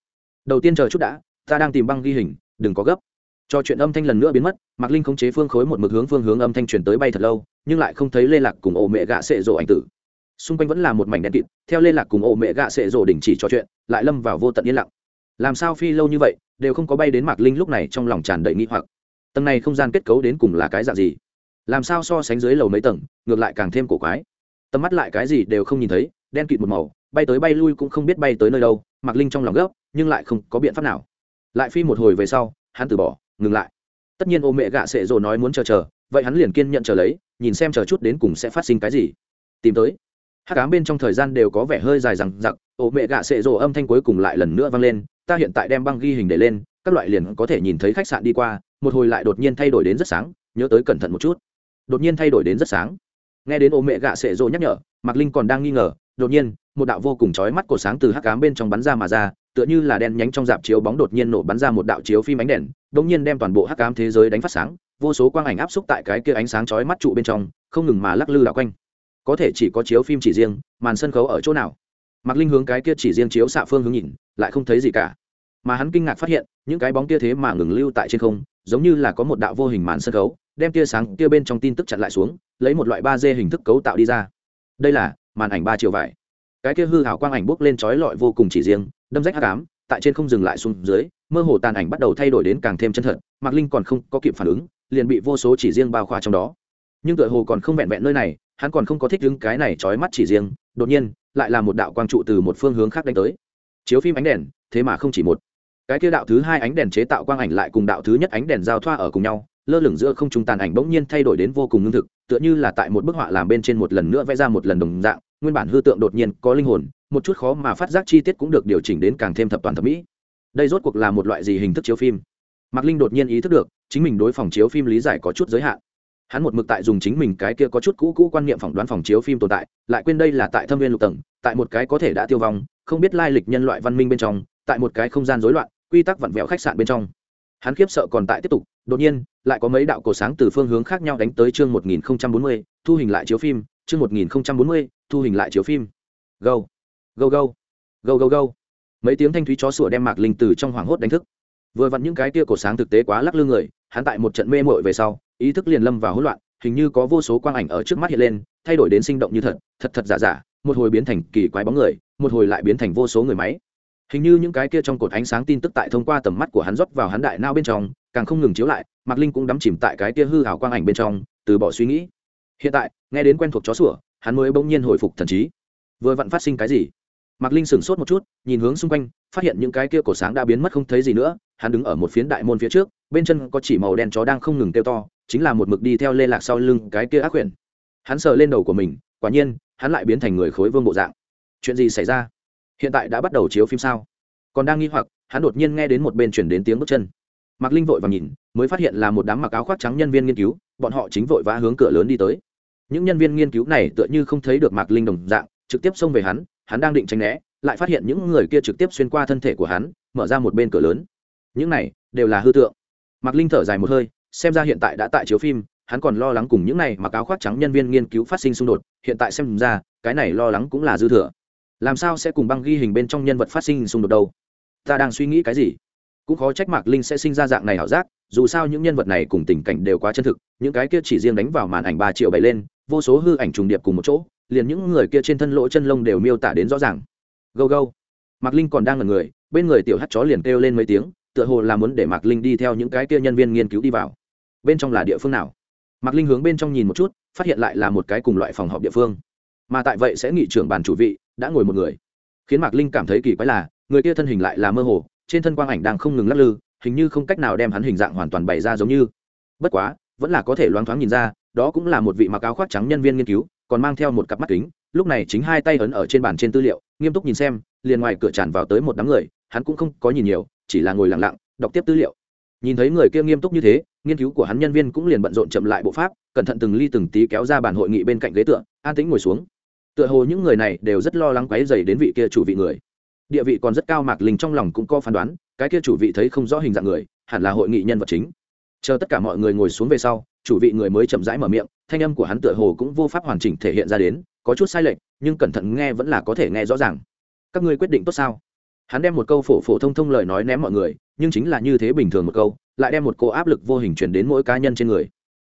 Đầu tiên chờ chút đã ta đang tìm băng ghi hình, đừng có gấp. Cho chuyện âm thanh lần nữa biến mất, mạc linh khống chế phương khối một mực hướng phương hướng âm thanh chuyển tới bay thật lâu, nhưng lại không thấy lê lạc cùng ổ mẹ gạ sệ rộ ảnh tử. Xung quanh vẫn là một mảnh đen kịt, theo lê lạc cùng ổ mẹ gạ sệ rộ đình chỉ trò chuyện, lại lâm vào vô tận yên lặng. Làm sao phi lâu như vậy, đều không có bay đến mạc linh lúc này trong lòng tràn đầy nghi hoặc. Tầng này không gian kết cấu đến cùng là cái dạng gì? Làm sao so sánh dưới lầu mấy tầng, ngược lại càng thêm cổ quái. Tầm mắt lại cái gì đều không nhìn thấy, đen kịt một màu, bay tới bay lui cũng không biết bay tới nơi đâu, mạc linh trong lòng gấp, nhưng lại không có biện pháp nào lại phi một hồi về sau, hắn từ bỏ, ngừng lại. Tất nhiên ô mẹ gạ sệ rồ nói muốn chờ chờ, vậy hắn liền kiên nhận chờ lấy, nhìn xem chờ chút đến cùng sẽ phát sinh cái gì. Tìm tới. Hát cám bên trong thời gian đều có vẻ hơi dài rằng giặc ô mẹ gạ sệ rồ âm thanh cuối cùng lại lần nữa vang lên, ta hiện tại đem băng ghi hình để lên, các loại liền có thể nhìn thấy khách sạn đi qua, một hồi lại đột nhiên thay đổi đến rất sáng, nhớ tới cẩn thận một chút. Đột nhiên thay đổi đến rất sáng. Nghe đến ô mẹ gạ sệ rồ nhắc nhở, mạc linh còn đang nghi ngờ đột nhiên, một đạo vô cùng chói mắt của sáng từ hắc cám bên trong bắn ra mà ra, tựa như là đen nhánh trong dạp chiếu bóng đột nhiên nổ bắn ra một đạo chiếu phim ánh đèn đ ỗ n g nhiên đem toàn bộ hắc cám thế giới đánh phát sáng, vô số quang ảnh áp xúc tại cái kia ánh sáng chói mắt trụ bên trong, không ngừng mà lắc lư đạo quanh. Có thể chỉ có chiếu phim chỉ riêng, màn sân khấu ở chỗ nào? Mặc linh hướng cái kia chỉ riêng chiếu xạ phương hướng nhìn, lại không thấy gì cả. Mà hắn kinh ngạc phát hiện, những cái bóng kia thế mà ngừng lưu tại trên không, giống như là có một đạo vô hình màn sân khấu, đem tia sáng kia bên trong tin tức chặn lại xuống, lấy một loại ba d hình thức cấu tạo đi ra. Đây là màn ảnh ba chiều vải. Cái kia hư hảo quang ảnh bốc lên trói lọi vô cùng chỉ riêng, đâm rách hát cám tại trên không dừng lại xuống dưới, mơ hồ tàn ảnh bắt đầu thay đổi đến càng thêm chân thật, mạc linh còn không có kịp phản ứng, liền bị vô số chỉ riêng bao khỏa trong đó. Nhưng tựa hồ còn không vẹn vẹn nơi này, hắn còn không có thích đứng cái này trói mắt chỉ riêng, đột nhiên, lại là một đạo quang trụ từ một phương hướng khác đánh tới. Chiếu phim ánh đèn, thế mà không chỉ một. Cái kia đạo thứ hai ánh đèn chế tạo quang ảnh lại cùng đạo thứ nhất ánh đèn giao thoa ở cùng nhau, lơ lửng giữa không trung tàn ảnh bỗng nhiên thay đổi đến vô cùng ngưng thực, tựa như là tại một bức họa làm bên trên một lần nữa vẽ ra một lần đồng dạng nguyên bản hư tượng đột nhiên có linh hồn một chút khó mà phát giác chi tiết cũng được điều chỉnh đến càng thêm thập toàn thẩm mỹ. Đây rốt cuộc là một loại gì hình thức chiếu phim? Mạc linh đột nhiên ý thức được chính mình đối phòng chiếu phim lý giải có chút giới hạn. Hắn một mực tại dùng chính mình cái kia có chút cũ cũ quan niệm phỏng đoán phòng chiếu phim tồn tại lại quên đây là tại thâm viên lục tầng tại một cái có thể đã tiêu vong không biết lai lịch nhân loại văn minh bên trong tại một cái không gian rối loạn quy tắc vặn vẹo khách sạn bên trong. Hắn khiếp sợ còn tại tiếp tục đột nhiên lại có mấy đạo cổ sáng từ phương hướng khác nhau đánh tới chương 1040, thu hình lại chiếu phim chương 1040, thu hình lại chiếu phim. Go. Go go. Go go go. Mấy tiếng thanh thúy chó sủa đem mạc linh từ trong hoảng hốt đánh thức. Vừa vặn những cái tia cổ sáng thực tế quá lắc lư người, hắn tại một trận mê mội về sau, ý thức liền lâm vào hỗn loạn, hình như có vô số quang ảnh ở trước mắt hiện lên, thay đổi đến sinh động như thật thật thật giả giả, một hồi biến thành kỳ quái bóng người, một hồi lại biến thành vô số người máy. Hình như những cái kia trong cột ánh sáng tin tức tại thông qua tầm mắt của hắn rót vào hắn đại nao bên trong, càng không ngừng chiếu lại, mạc linh cũng đắm chìm tại cái kia hư hào quang ảnh bên trong, từ bỏ suy nghĩ. Hiện tại, nghe đến quen thuộc chó sủa hắn mới bỗng nhiên hồi phục thần trí. Vừa vặn phát sinh cái gì? Mạc linh sửng sốt một chút, nhìn hướng xung quanh, phát hiện những cái kia cổ sáng đã biến mất không thấy gì nữa, hắn đứng ở một phiến đại môn phía trước, bên chân có chỉ màu đen chó đang không ngừng kêu to, chính là một mực đi theo lê lạc sau lưng cái kia ác quyển hắn sờ lên đầu của mình, quả nhiên, hắn lại biến thành người khối vương bộ dạng. Chuyện gì xảy ra? Hiện tại đã bắt đầu chiếu phim sao? Còn đang nghi hoặc, hắn đột nhiên nghe đến một bên chuyển đến tiếng bước chân. Mạc linh vội và nhìn, mới phát hiện là một đám mặc áo khoác trắng nhân viên nghiên cứu, bọn họ chính vội vã hướng cửa lớn đi tới những nhân viên nghiên cứu này tựa như không thấy được mạc linh đồng dạng, trực tiếp xông về hắn hắn đang định tránh né, lại phát hiện những người kia trực tiếp xuyên qua thân thể của hắn, mở ra một bên cửa lớn. Những này đều là hư tượng. Mạc linh thở dài một hơi, xem ra hiện tại đã tại chiếu phim, hắn còn lo lắng cùng những này mặc áo khoác trắng nhân viên nghiên cứu phát sinh xung đột, hiện tại xem ra, cái này lo lắng cũng là dư thừa. Làm sao sẽ cùng băng ghi hình bên trong nhân vật phát sinh xung đột đâu? Ta đang suy nghĩ cái gì? Cũng khó trách mạc linh sẽ sinh ra dạng này ảo giác, dù sao những nhân vật này cùng tình cảnh đều quá chân thực, những cái kia chỉ riêng đánh vào màn ảnh ba triệu bảy lên vô số hư ảnh trùng điệp cùng một chỗ, liền những người kia trên thân lỗ chân lông đều miêu tả đến rõ ràng. Gâu gâu. Mạc linh còn đang là người, bên người tiểu hắt chó liền kêu lên mấy tiếng, tựa hồ là muốn để mạc linh đi theo những cái kia nhân viên nghiên cứu đi vào. Bên trong là địa phương nào? Mạc linh hướng bên trong nhìn một chút, phát hiện lại là một cái cùng loại phòng họp địa phương. Mà tại vậy sẽ nghị trưởng bàn chủ vị, đã ngồi một người. Khiến mạc linh cảm thấy kỳ quái là, người kia thân hình lại là mơ hồ, trên thân quang ảnh đang không ngừng lắc lư, hình như không cách nào đem hắn hình dạng hoàn toàn bày ra giống như. Bất quá, vẫn là có thể loáng thoáng nhìn ra đó cũng là một vị mặc áo khoác trắng nhân viên nghiên cứu, còn mang theo một cặp mắt kính, lúc này chính hai tay ấn ở trên bàn trên tư liệu, nghiêm túc nhìn xem, liền ngoài cửa tràn vào tới một đám người, hắn cũng không có nhìn nhiều, chỉ là ngồi lặng lặng, đọc tiếp tư liệu. Nhìn thấy người kia nghiêm túc như thế, nghiên cứu của hắn nhân viên cũng liền bận rộn chậm lại bộ pháp, cẩn thận từng ly từng tí kéo ra bàn hội nghị bên cạnh ghế tựa, an tĩnh ngồi xuống. Tựa hồ những người này đều rất lo lắng quáy dày đến vị kia chủ vị người. Địa vị còn rất cao mạc linh trong lòng cũng có phán đoán, cái kia chủ vị thấy không rõ hình dạng người, hẳn là hội nghị nhân vật chính. Chờ tất cả mọi người ngồi xuống về sau chủ vị người mới chậm rãi mở miệng, thanh âm của hắn tựa hồ cũng vô pháp hoàn chỉnh thể hiện ra đến, có chút sai lệch, nhưng cẩn thận nghe vẫn là có thể nghe rõ ràng. Các ngươi quyết định tốt sao? Hắn đem một câu phổ phổ thông thông lời nói ném mọi người, nhưng chính là như thế bình thường một câu, lại đem một cô áp lực vô hình chuyển đến mỗi cá nhân trên người.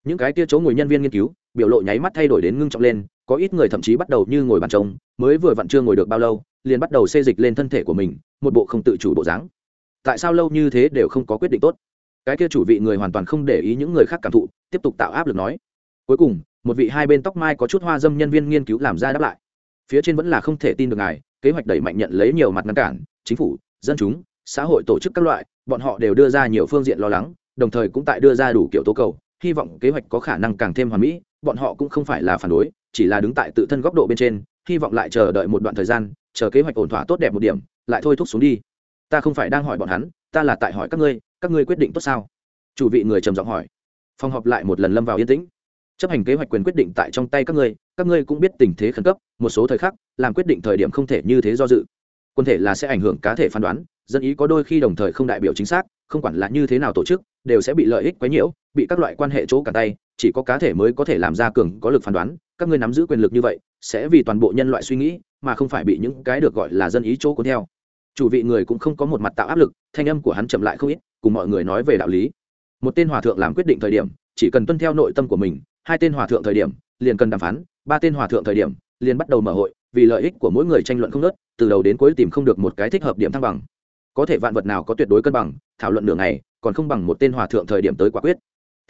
Những cái kia chỗ ngồi nhân viên nghiên cứu, biểu lộ nháy mắt thay đổi đến ngưng trọng lên, có ít người thậm chí bắt đầu như ngồi bàn trông mới vừa vặn chưa ngồi được bao lâu, liền bắt đầu xê dịch lên thân thể của mình, một bộ không tự chủ bộ dáng. Tại sao lâu như thế đều không có quyết định tốt? Cái kia chủ vị người hoàn toàn không để ý những người khác cảm thụ, tiếp tục tạo áp lực nói. Cuối cùng, một vị hai bên tóc mai có chút hoa dâm nhân viên nghiên cứu làm ra đáp lại. Phía trên vẫn là không thể tin được ngài, kế hoạch đẩy mạnh nhận lấy nhiều mặt ngăn cản, chính phủ, dân chúng, xã hội tổ chức các loại, bọn họ đều đưa ra nhiều phương diện lo lắng, đồng thời cũng tại đưa ra đủ kiểu tố cầu, hy vọng kế hoạch có khả năng càng thêm hoàn mỹ, bọn họ cũng không phải là phản đối, chỉ là đứng tại tự thân góc độ bên trên, hy vọng lại chờ đợi một đoạn thời gian, chờ kế hoạch ổn thỏa tốt đẹp một điểm, lại thôi thúc xuống đi. Ta không phải đang hỏi bọn hắn, ta là tại hỏi các ngươi các ngươi quyết định tốt sao? Chủ vị người trầm giọng hỏi. Phòng họp lại một lần lâm vào yên tĩnh. Chấp hành kế hoạch quyền quyết định tại trong tay các ngươi các ngươi cũng biết tình thế khẩn cấp, một số thời khắc, làm quyết định thời điểm không thể như thế do dự. Quân thể là sẽ ảnh hưởng cá thể phán đoán, dân ý có đôi khi đồng thời không đại biểu chính xác, không quản là như thế nào tổ chức, đều sẽ bị lợi ích quấy nhiễu, bị các loại quan hệ chỗ cả tay, chỉ có cá thể mới có thể làm ra cường, có lực phán đoán, các ngươi nắm giữ quyền lực như vậy, sẽ vì toàn bộ nhân loại suy nghĩ, mà không phải bị những cái được gọi là dân ý chỗ cuốn theo. Chủ vị người cũng không có một mặt tạo áp lực, thanh âm của hắn chậm lại không ít cùng mọi người nói về đạo lý. Một tên hòa thượng làm quyết định thời điểm, chỉ cần tuân theo nội tâm của mình, hai tên hòa thượng thời điểm, liền cần đàm phán, ba tên hòa thượng thời điểm, liền bắt đầu mở hội, vì lợi ích của mỗi người tranh luận không nớt từ đầu đến cuối tìm không được một cái thích hợp điểm thăng bằng. Có thể vạn vật nào có tuyệt đối cân bằng, thảo luận nửa ngày, còn không bằng một tên hòa thượng thời điểm tới quả quyết.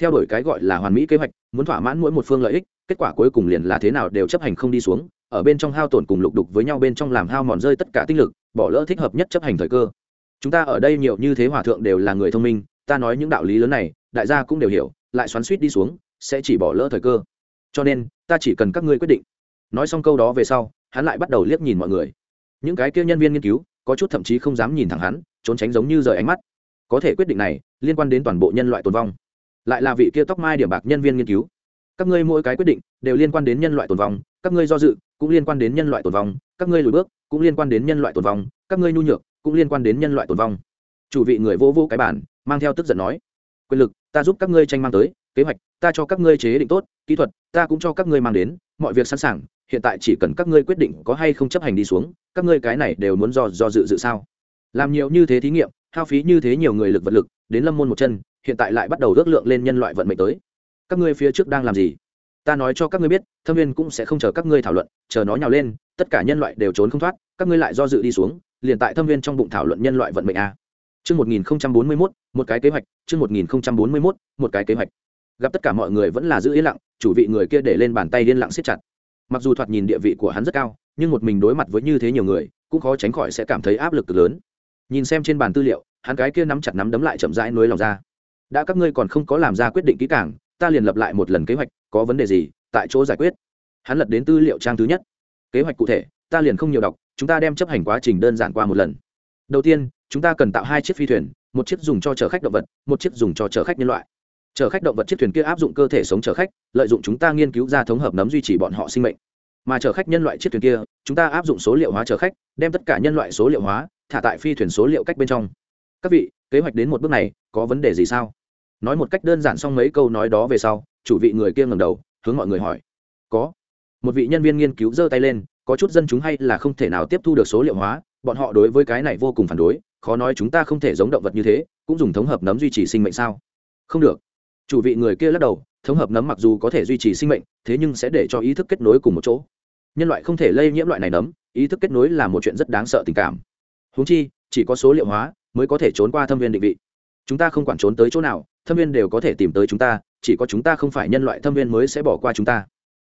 Theo đuổi cái gọi là hoàn mỹ kế hoạch, muốn thỏa mãn mỗi một phương lợi ích, kết quả cuối cùng liền là thế nào đều chấp hành không đi xuống, ở bên trong hao tổn cùng lục đục với nhau bên trong làm hao mòn rơi tất cả tinh lực, bỏ lỡ thích hợp nhất chấp hành thời cơ chúng ta ở đây nhiều như thế hòa thượng đều là người thông minh, ta nói những đạo lý lớn này, đại gia cũng đều hiểu, lại xoắn suýt đi xuống, sẽ chỉ bỏ lỡ thời cơ. Cho nên, ta chỉ cần các ngươi quyết định. Nói xong câu đó về sau, hắn lại bắt đầu liếc nhìn mọi người. Những cái kia nhân viên nghiên cứu, có chút thậm chí không dám nhìn thẳng hắn, trốn tránh giống như rời ánh mắt. Có thể quyết định này, liên quan đến toàn bộ nhân loại tồn vong. Lại là vị kia tóc mai điểm bạc nhân viên nghiên cứu. Các ngươi mỗi cái quyết định, đều liên quan đến nhân loại tồn vong, các ngươi do dự, cũng liên quan đến nhân loại tồn vong, các ngươi lùi bước, cũng liên quan đến nhân loại tồn vong, các ngươi nhu nhược cũng liên quan đến nhân loại tồn vong. Chủ vị người vô vô cái bản, mang theo tức giận nói, quyền lực, ta giúp các ngươi tranh mang tới, kế hoạch, ta cho các ngươi chế định tốt, kỹ thuật, ta cũng cho các ngươi mang đến, mọi việc sẵn sàng, hiện tại chỉ cần các ngươi quyết định có hay không chấp hành đi xuống, các ngươi cái này đều muốn do do dự dự sao? Làm nhiều như thế thí nghiệm, hao phí như thế nhiều người lực vật lực, đến lâm môn một chân, hiện tại lại bắt đầu ước lượng lên nhân loại vận mệnh tới. Các ngươi phía trước đang làm gì? Ta nói cho các ngươi biết, thâm viên cũng sẽ không chờ các ngươi thảo luận, chờ nó nhào lên, tất cả nhân loại đều trốn không thoát, các ngươi lại do dự đi xuống liền tại thâm viên trong bụng thảo luận nhân loại vận mệnh a Chương 1041, một cái kế hoạch, chương 1041, một cái kế hoạch. Gặp tất cả mọi người vẫn là giữ yên lặng, chủ vị người kia để lên bàn tay điên lặng siết chặt. Mặc dù thoạt nhìn địa vị của hắn rất cao, nhưng một mình đối mặt với như thế nhiều người, cũng khó tránh khỏi sẽ cảm thấy áp lực cực lớn. Nhìn xem trên bàn tư liệu, hắn cái kia nắm chặt nắm đấm lại chậm rãi nuối lòng ra. Đã các ngươi còn không có làm ra quyết định kỹ càng, ta liền lập lại một lần kế hoạch, có vấn đề gì, tại chỗ giải quyết. Hắn lật đến tư liệu trang thứ nhất. Kế hoạch cụ thể, ta liền không nhiều đọc, chúng ta đem chấp hành quá trình đơn giản qua một lần. Đầu tiên, chúng ta cần tạo hai chiếc phi thuyền một chiếc dùng cho chở khách động vật một chiếc dùng cho chở khách nhân loại. Chở khách động vật chiếc thuyền kia áp dụng cơ thể sống chở khách lợi dụng chúng ta nghiên cứu ra thống hợp nấm duy trì bọn họ sinh mệnh. Mà chở khách nhân loại chiếc thuyền kia chúng ta áp dụng số liệu hóa chở khách đem tất cả nhân loại số liệu hóa thả tại phi thuyền số liệu cách bên trong. Các vị kế hoạch đến một bước này có vấn đề gì sao? Nói một cách đơn giản xong mấy câu nói đó về sau chủ vị người kia ngầm đầu hướng mọi người hỏi. Có. Một vị nhân viên nghiên cứu giơ tay lên có chút dân chúng hay là không thể nào tiếp thu được số liệu hóa, bọn họ đối với cái này vô cùng phản đối, khó nói chúng ta không thể giống động vật như thế, cũng dùng thống hợp nấm duy trì sinh mệnh sao? Không được. Chủ vị người kia lắc đầu, thống hợp nấm mặc dù có thể duy trì sinh mệnh, thế nhưng sẽ để cho ý thức kết nối cùng một chỗ. Nhân loại không thể lây nhiễm loại này nấm, ý thức kết nối là một chuyện rất đáng sợ tình cảm. Húng chi, chỉ có số liệu hóa mới có thể trốn qua thâm viên định vị. Chúng ta không quản trốn tới chỗ nào, thâm viên đều có thể tìm tới chúng ta, chỉ có chúng ta không phải nhân loại thâm viên mới sẽ bỏ qua chúng ta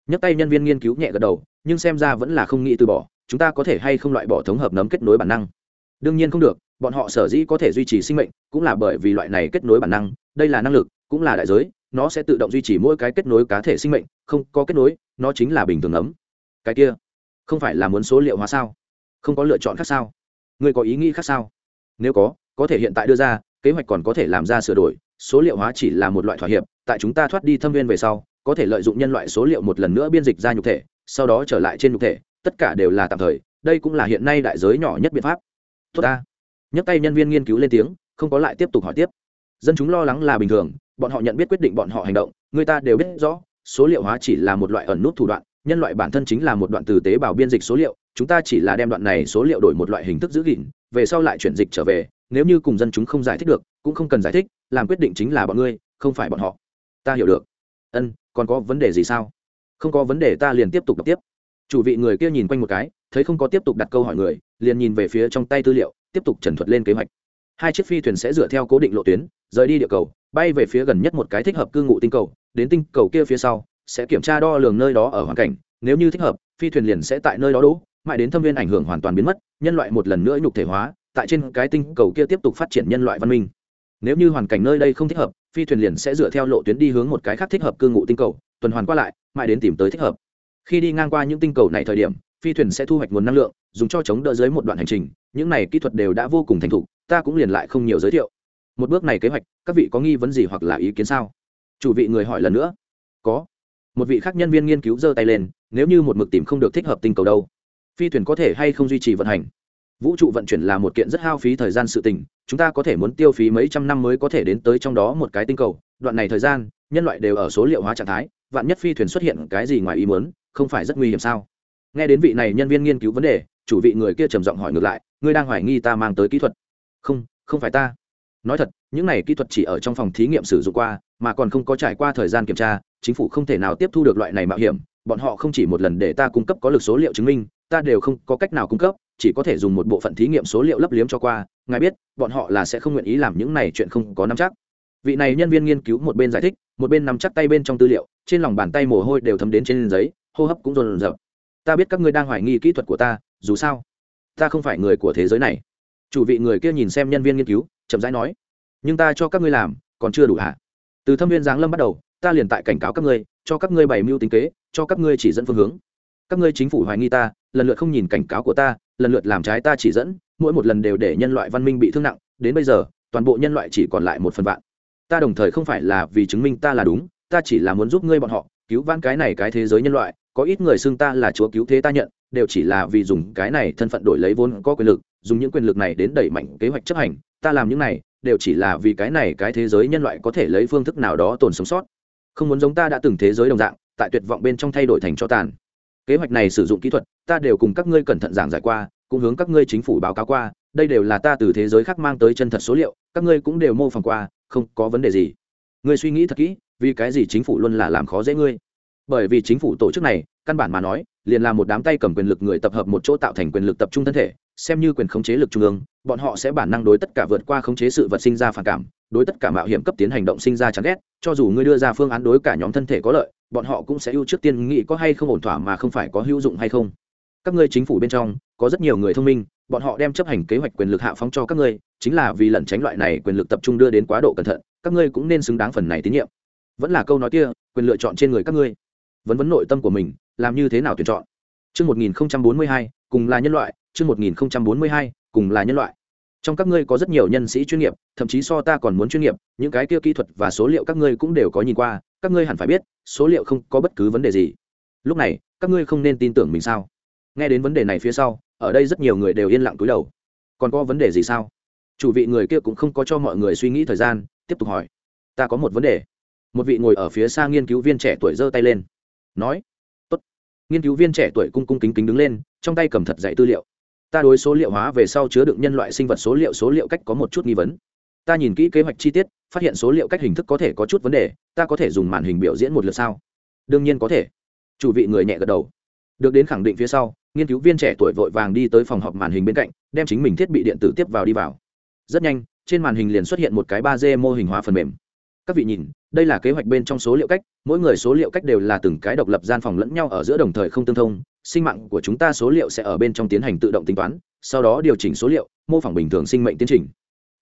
nhấc tay nhân viên nghiên cứu nhẹ gật đầu, nhưng xem ra vẫn là không nghĩ từ bỏ, chúng ta có thể hay không loại bỏ thống hợp nấm kết nối bản năng? Đương nhiên không được, bọn họ sở dĩ có thể duy trì sinh mệnh cũng là bởi vì loại này kết nối bản năng, đây là năng lực, cũng là đại giới, nó sẽ tự động duy trì mỗi cái kết nối cá thể sinh mệnh, không có kết nối, nó chính là bình thường ấm cái kia, không phải là muốn số liệu hóa sao? Không có lựa chọn khác sao? Người có ý nghĩ khác sao? Nếu có có thể hiện tại đưa ra, kế hoạch còn có thể làm ra sửa đổi, số liệu hóa chỉ là một loại thỏa hiệp, tại chúng ta thoát đi thâm viên về sau có thể lợi dụng nhân loại số liệu một lần nữa biên dịch ra nhục thể, sau đó trở lại trên nhục thể, tất cả đều là tạm thời, đây cũng là hiện nay đại giới nhỏ nhất biện pháp. Tốt ta. Nhấc tay nhân viên nghiên cứu lên tiếng, không có lại tiếp tục hỏi tiếp. Dân chúng lo lắng là bình thường, bọn họ nhận biết quyết định bọn họ hành động, người ta đều biết rõ, số liệu hóa chỉ là một loại ẩn nút thủ đoạn, nhân loại bản thân chính là một đoạn từ tế bào biên dịch số liệu, chúng ta chỉ là đem đoạn này số liệu đổi một loại hình thức giữ gìn, về sau lại chuyển dịch trở về, nếu như cùng dân chúng không giải thích được, cũng không cần giải thích, làm quyết định chính là bọn ngươi, không phải bọn họ. Ta hiểu được ân, còn có vấn đề gì sao? Không có vấn đề, ta liền tiếp tục đọc tiếp. Chủ vị người kia nhìn quanh một cái, thấy không có tiếp tục đặt câu hỏi người, liền nhìn về phía trong tay tư liệu, tiếp tục trần thuật lên kế hoạch. Hai chiếc phi thuyền sẽ dựa theo cố định lộ tuyến, rời đi địa cầu, bay về phía gần nhất một cái thích hợp cư ngụ tinh cầu, đến tinh cầu kia phía sau, sẽ kiểm tra đo lường nơi đó ở hoàn cảnh, nếu như thích hợp, phi thuyền liền sẽ tại nơi đó đỗ, mãi đến thâm viên ảnh hưởng hoàn toàn biến mất, nhân loại một lần nữa nhục thể hóa, tại trên cái tinh cầu kia tiếp tục phát triển nhân loại văn minh. Nếu như hoàn cảnh nơi đây không thích hợp phi thuyền liền sẽ dựa theo lộ tuyến đi hướng một cái khác thích hợp cư ngụ tinh cầu, tuần hoàn qua lại, mãi đến tìm tới thích hợp. Khi đi ngang qua những tinh cầu này thời điểm, phi thuyền sẽ thu hoạch nguồn năng lượng, dùng cho chống đỡ dưới một đoạn hành trình, những này kỹ thuật đều đã vô cùng thành thục, ta cũng liền lại không nhiều giới thiệu. Một bước này kế hoạch, các vị có nghi vấn gì hoặc là ý kiến sao? Chủ vị người hỏi lần nữa. Có. Một vị khác nhân viên nghiên cứu giơ tay lên, nếu như một mực tìm không được thích hợp tinh cầu đâu, phi thuyền có thể hay không duy trì vận hành? Vũ trụ vận chuyển là một kiện rất hao phí thời gian sự tình, chúng ta có thể muốn tiêu phí mấy trăm năm mới có thể đến tới trong đó một cái tinh cầu. Đoạn này thời gian, nhân loại đều ở số liệu hóa trạng thái, vạn nhất phi thuyền xuất hiện cái gì ngoài ý muốn, không phải rất nguy hiểm sao? Nghe đến vị này nhân viên nghiên cứu vấn đề, chủ vị người kia trầm giọng hỏi ngược lại, ngươi đang hoài nghi ta mang tới kỹ thuật? Không không phải ta. Nói thật, những này kỹ thuật chỉ ở trong phòng thí nghiệm sử dụng qua, mà còn không có trải qua thời gian kiểm tra, chính phủ không thể nào tiếp thu được loại này mạo hiểm, bọn họ không chỉ một lần để ta cung cấp có lực số liệu chứng minh, ta đều không có cách nào cung cấp chỉ có thể dùng một bộ phận thí nghiệm số liệu lấp liếm cho qua, ngài biết, bọn họ là sẽ không nguyện ý làm những này chuyện không có nắm chắc. Vị này nhân viên nghiên cứu một bên giải thích, một bên nắm chắc tay bên trong tư liệu, trên lòng bàn tay mồ hôi đều thấm đến trên giấy, hô hấp cũng rồn rập ta biết các ngươi đang hoài nghi kỹ thuật của ta, dù sao, ta không phải người của thế giới này. Chủ vị người kia nhìn xem nhân viên nghiên cứu, chậm rãi nói, nhưng ta cho các ngươi làm, còn chưa đủ hả? Từ thâm viên giáng lâm bắt đầu, ta liền tại cảnh cáo các ngươi, cho các ngươi bày mưu tính kế, cho các ngươi chỉ dẫn phương hướng. Các ngươi chính phủ hoài nghi ta, lần lượt không nhìn cảnh cáo của ta lần lượt làm trái ta chỉ dẫn, mỗi một lần đều để nhân loại văn minh bị thương nặng, đến bây giờ, toàn bộ nhân loại chỉ còn lại một phần vạn. Ta đồng thời không phải là vì chứng minh ta là đúng, ta chỉ là muốn giúp ngươi bọn họ, cứu vãn cái này cái thế giới nhân loại, có ít người xưng ta là chúa cứu thế ta nhận, đều chỉ là vì dùng cái này thân phận đổi lấy vốn có quyền lực, dùng những quyền lực này đến đẩy mạnh kế hoạch chấp hành, ta làm những này, đều chỉ là vì cái này cái thế giới nhân loại có thể lấy phương thức nào đó tồn sống sót. Không muốn giống ta đã từng thế giới đồng dạng, tại tuyệt vọng bên trong thay đổi thành cho tàn kế hoạch này sử dụng kỹ thuật, ta đều cùng các ngươi cẩn thận giảng giải qua, cũng hướng các ngươi chính phủ báo cáo qua, đây đều là ta từ thế giới khác mang tới chân thật số liệu, các ngươi cũng đều mô phỏng qua, không có vấn đề gì. Ngươi suy nghĩ thật kỹ, vì cái gì chính phủ luôn là làm khó dễ ngươi? Bởi vì chính phủ tổ chức này, căn bản mà nói, liền là một đám tay cầm quyền lực người tập hợp một chỗ tạo thành quyền lực tập trung thân thể, xem như quyền khống chế lực trung ương, bọn họ sẽ bản năng đối tất cả vượt qua khống chế sự vật sinh ra phản cảm, đối tất cả mạo hiểm cấp tiến hành động sinh ra chán ghét, cho dù ngươi đưa ra phương án đối cả nhóm thân thể có lợi bọn họ cũng sẽ ưu trước tiên nghĩ có hay không ổn thỏa mà không phải có hữu dụng hay không. Các ngươi chính phủ bên trong có rất nhiều người thông minh bọn họ đem chấp hành kế hoạch quyền lực hạ phóng cho các ngươi chính là vì lẩn tránh loại này quyền lực tập trung đưa đến quá độ cẩn thận các ngươi cũng nên xứng đáng phần này tín nhiệm. Vẫn là câu nói kia quyền lựa chọn trên người các ngươi. Vấn vấn nội tâm của mình làm như thế nào tuyển chọn? Chương 1042, cùng là nhân loại, chương 1042, cùng là nhân loại. Trong các ngươi có rất nhiều nhân sĩ chuyên nghiệp, thậm chí so ta còn muốn chuyên nghiệp, những cái kia kỹ thuật và số liệu các ngươi cũng đều có nhìn qua, các ngươi hẳn phải biết, số liệu không có bất cứ vấn đề gì. Lúc này, các ngươi không nên tin tưởng mình sao? Nghe đến vấn đề này phía sau, ở đây rất nhiều người đều yên lặng cúi đầu. Còn có vấn đề gì sao? Chủ vị người kia cũng không có cho mọi người suy nghĩ thời gian, tiếp tục hỏi. Ta có một vấn đề. Một vị ngồi ở phía xa nghiên cứu viên trẻ tuổi giơ tay lên, nói: tốt. nghiên cứu viên trẻ tuổi cung cung kính kính đứng lên trong tay cầm thật dạy tư liệu ta đối số liệu hóa về sau chứa đựng nhân loại sinh vật số liệu số liệu cách có một chút nghi vấn ta nhìn kỹ kế hoạch chi tiết, phát hiện số liệu cách hình thức có thể có chút vấn đề, ta có thể dùng màn hình biểu diễn một lượt sao? Đương nhiên có thể. Chủ vị người nhẹ gật đầu. Được đến khẳng định phía sau, nghiên cứu viên trẻ tuổi vội vàng đi tới phòng họp màn hình bên cạnh, đem chính mình thiết bị điện tử tiếp vào đi vào. Rất nhanh, trên màn hình liền xuất hiện một cái ba d mô hình hóa phần mềm. Các vị nhìn, đây là kế hoạch bên trong số liệu cách, mỗi người số liệu cách đều là từng cái độc lập gian phòng lẫn nhau ở giữa đồng thời không tương thông, sinh mạng của chúng ta số liệu sẽ ở bên trong tiến hành tự động tính toán, sau đó điều chỉnh số liệu, mô phỏng bình thường sinh mệnh tiến trình.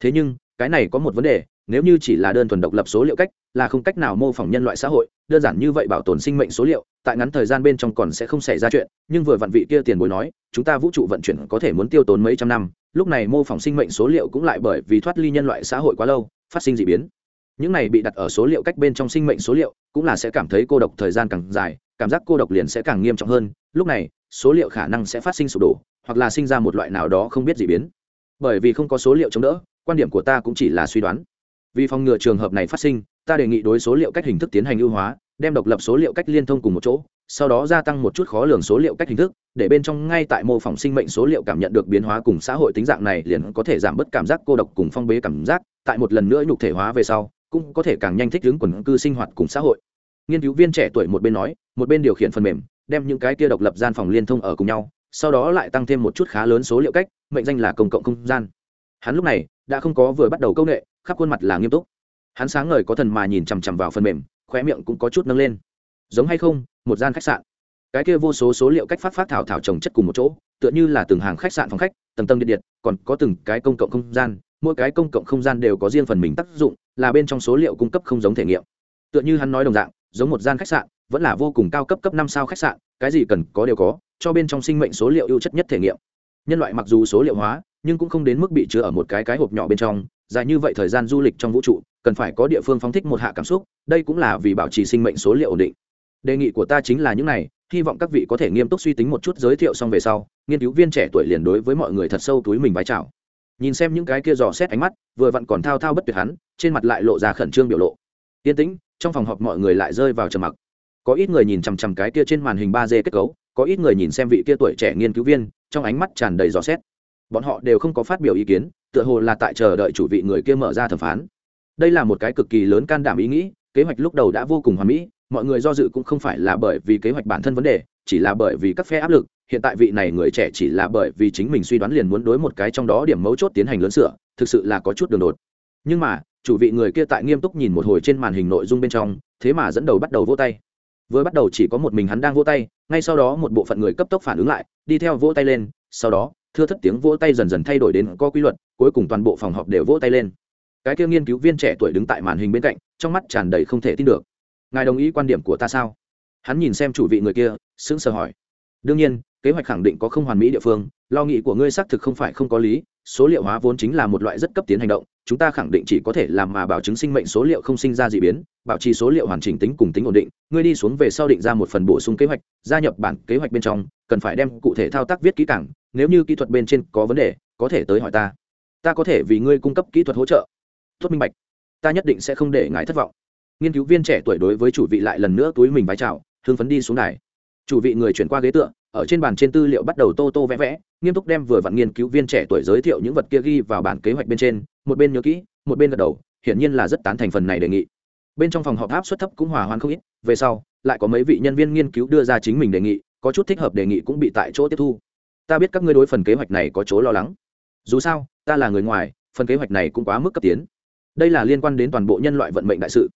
Thế nhưng cái này có một vấn đề, nếu như chỉ là đơn thuần độc lập số liệu cách, là không cách nào mô phỏng nhân loại xã hội, đơn giản như vậy bảo tồn sinh mệnh số liệu, tại ngắn thời gian bên trong còn sẽ không xảy ra chuyện, nhưng vừa vặn vị kia tiền bối nói, chúng ta vũ trụ vận chuyển có thể muốn tiêu tốn mấy trăm năm, lúc này mô phỏng sinh mệnh số liệu cũng lại bởi vì thoát ly nhân loại xã hội quá lâu, phát sinh d ị biến. Những này bị đặt ở số liệu cách bên trong sinh mệnh số liệu, cũng là sẽ cảm thấy cô độc thời gian càng dài, cảm giác cô độc liền sẽ càng nghiêm trọng hơn, lúc này, số liệu khả năng sẽ phát sinh sụp đổ, hoặc là sinh ra một loại nào đó không biết gì biến. Bởi vì không có số liệu chống đỡ quan điểm của ta cũng chỉ là suy đoán. Vì phòng ngừa trường hợp này phát sinh, ta đề nghị đối số liệu cách hình thức tiến hành ưu hóa, đem độc lập số liệu cách liên thông cùng một chỗ, sau đó gia tăng một chút khó lường số liệu cách hình thức, để bên trong ngay tại mô phỏng sinh mệnh số liệu cảm nhận được biến hóa cùng xã hội tính dạng này liền có thể giảm bớt cảm giác cô độc cùng phong bế cảm giác, tại một lần nữa nhục thể hóa về sau, cũng có thể càng nhanh thích ứng quần cư sinh hoạt cùng xã hội. Nghiên cứu viên trẻ tuổi một bên nói, một bên điều khiển phần mềm, đem những cái kia độc lập gian phòng liên thông ở cùng nhau, sau đó lại tăng thêm một chút khá lớn số liệu cách, mệnh danh là công cộng không gian. Hắn lúc này đã không có vừa bắt đầu công nghệ khắp khuôn mặt là nghiêm túc. Hắn sáng ngời có thần mà nhìn chằm chằm vào phần mềm, khóe miệng cũng có chút nâng lên. Giống hay không, một gian khách sạn. Cái kia vô số số liệu cách phát phát thảo thảo trồng chất cùng một chỗ, tựa như là từng hàng khách sạn phòng khách, tầng tầng điện điện, còn có từng cái công cộng không gian, mỗi cái công cộng không gian đều có riêng phần mình tác dụng, là bên trong số liệu cung cấp không giống thể nghiệm. Tựa như hắn nói đồng dạng, giống một gian khách sạn, vẫn là vô cùng cao cấp cấp năm sao khách sạn, cái gì cần có đều có, cho bên trong sinh mệnh số liệu ưu chất nhất thể nghiệm nhân loại mặc dù số liệu hóa, nhưng cũng không đến mức bị chứa ở một cái cái hộp nhỏ bên trong, dài như vậy thời gian du lịch trong vũ trụ, cần phải có địa phương phóng thích một hạ cảm xúc, đây cũng là vì bảo trì sinh mệnh số liệu ổn định. Đề nghị của ta chính là những này, hy vọng các vị có thể nghiêm túc suy tính một chút giới thiệu xong về sau, nghiên cứu viên trẻ tuổi liền đối với mọi người thật sâu túi mình vái chào. Nhìn xem những cái kia dò xét ánh mắt, vừa vặn còn thao thao bất tuyệt hắn, trên mặt lại lộ ra khẩn trương biểu lộ. Yên tĩnh, trong phòng họp mọi người lại rơi vào trầm mặc. Có ít người nhìn chằm chằm cái kia trên màn hình ba d kết cấu, có ít người nhìn xem vị kia tuổi trẻ nghiên cứu viên trong ánh mắt tràn đầy dò xét. Bọn họ đều không có phát biểu ý kiến, tựa hồ là tại chờ đợi chủ vị người kia mở ra thẩm phán. Đây là một cái cực kỳ lớn can đảm ý nghĩ, kế hoạch lúc đầu đã vô cùng hoàn mỹ, mọi người do dự cũng không phải là bởi vì kế hoạch bản thân vấn đề, chỉ là bởi vì các phe áp lực, hiện tại vị này người trẻ chỉ là bởi vì chính mình suy đoán liền muốn đối một cái trong đó điểm mấu chốt tiến hành lớn sửa, thực sự là có chút đường đột. Nhưng mà, chủ vị người kia tại nghiêm túc nhìn một hồi trên màn hình nội dung bên trong, thế mà dẫn đầu bắt đầu vỗ tay vừa bắt đầu chỉ có một mình hắn đang vỗ tay, ngay sau đó một bộ phận người cấp tốc phản ứng lại, đi theo vỗ tay lên, sau đó, thưa thất tiếng vỗ tay dần dần thay đổi đến có quy luật, cuối cùng toàn bộ phòng họp đều vỗ tay lên. Cái kia nghiên cứu viên trẻ tuổi đứng tại màn hình bên cạnh, trong mắt tràn đầy không thể tin được. Ngài đồng ý quan điểm của ta sao? Hắn nhìn xem chủ vị người kia, sững sờ hỏi. Đương nhiên kế hoạch khẳng định có không hoàn mỹ địa phương, lo nghĩ của ngươi xác thực không phải không có lý, số liệu hóa vốn chính là một loại rất cấp tiến hành động, chúng ta khẳng định chỉ có thể làm mà bảo chứng sinh mệnh số liệu không sinh ra d ị biến, bảo trì số liệu hoàn chỉnh tính cùng tính ổn định, ngươi đi xuống về sau định ra một phần bổ sung kế hoạch, gia nhập bản kế hoạch bên trong, cần phải đem cụ thể thao tác viết kỹ càng, nếu như kỹ thuật bên trên có vấn đề, có thể tới hỏi ta. Ta có thể vì ngươi cung cấp kỹ thuật hỗ trợ. Tốt minh bạch. Ta nhất định sẽ không để ngài thất vọng. Nghiên cứu viên trẻ tuổi đối với chủ vị lại lần nữa túi mình vái chào, hưng phấn đi xuống đài. Chủ vị người chuyển qua ghế tựa ở trên bàn trên tư liệu bắt đầu tô tô vẽ vẽ, nghiêm túc đem vừa vặn nghiên cứu viên trẻ tuổi giới thiệu những vật kia ghi vào bản kế hoạch bên trên, một bên nhớ kỹ, một bên gật đầu, hiển nhiên là rất tán thành phần này đề nghị. Bên trong phòng họp áp suất thấp cũng hòa hoan không ít, về sau, lại có mấy vị nhân viên nghiên cứu đưa ra chính mình đề nghị, có chút thích hợp đề nghị cũng bị tại chỗ tiếp thu. Ta biết các ngươi đối phần kế hoạch này có chỗ lo lắng. Dù sao, ta là người ngoài, phần kế hoạch này cũng quá mức cấp tiến. Đây là liên quan đến toàn bộ nhân loại vận mệnh đại sự.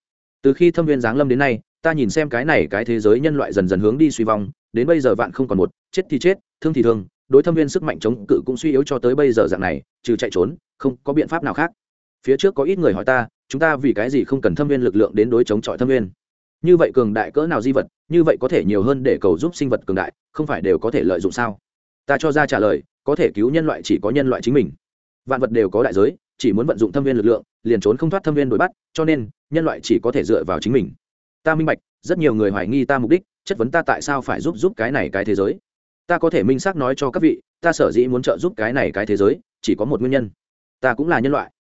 Từ khi thâm viên giáng lâm đến nay, ta nhìn xem cái này cái thế giới nhân loại dần dần hướng đi suy vong đến bây giờ vạn không còn một, chết thì chết, thương thì thương, đối thâm viên sức mạnh chống cự cũng suy yếu cho tới bây giờ dạng này, trừ chạy trốn, không có biện pháp nào khác. Phía trước có ít người hỏi ta, chúng ta vì cái gì không cần thâm viên lực lượng đến đối chống chọi thâm viên? Như vậy cường đại cỡ nào di vật, như vậy có thể nhiều hơn để cầu giúp sinh vật cường đại, không phải đều có thể lợi dụng sao? Ta cho ra trả lời, có thể cứu nhân loại chỉ có nhân loại chính mình. Vạn vật đều có đại giới, chỉ muốn vận dụng thâm viên lực lượng, liền trốn không thoát thâm viên đuổi bắt, cho nên, nhân loại chỉ có thể dựa vào chính mình. Ta minh bạch, rất nhiều người hoài nghi ta mục đích chất vấn ta tại sao phải giúp giúp cái này cái thế giới? Ta có thể minh xác nói cho các vị, ta sở dĩ muốn trợ giúp cái này cái thế giới, chỉ có một nguyên nhân. Ta cũng là nhân loại.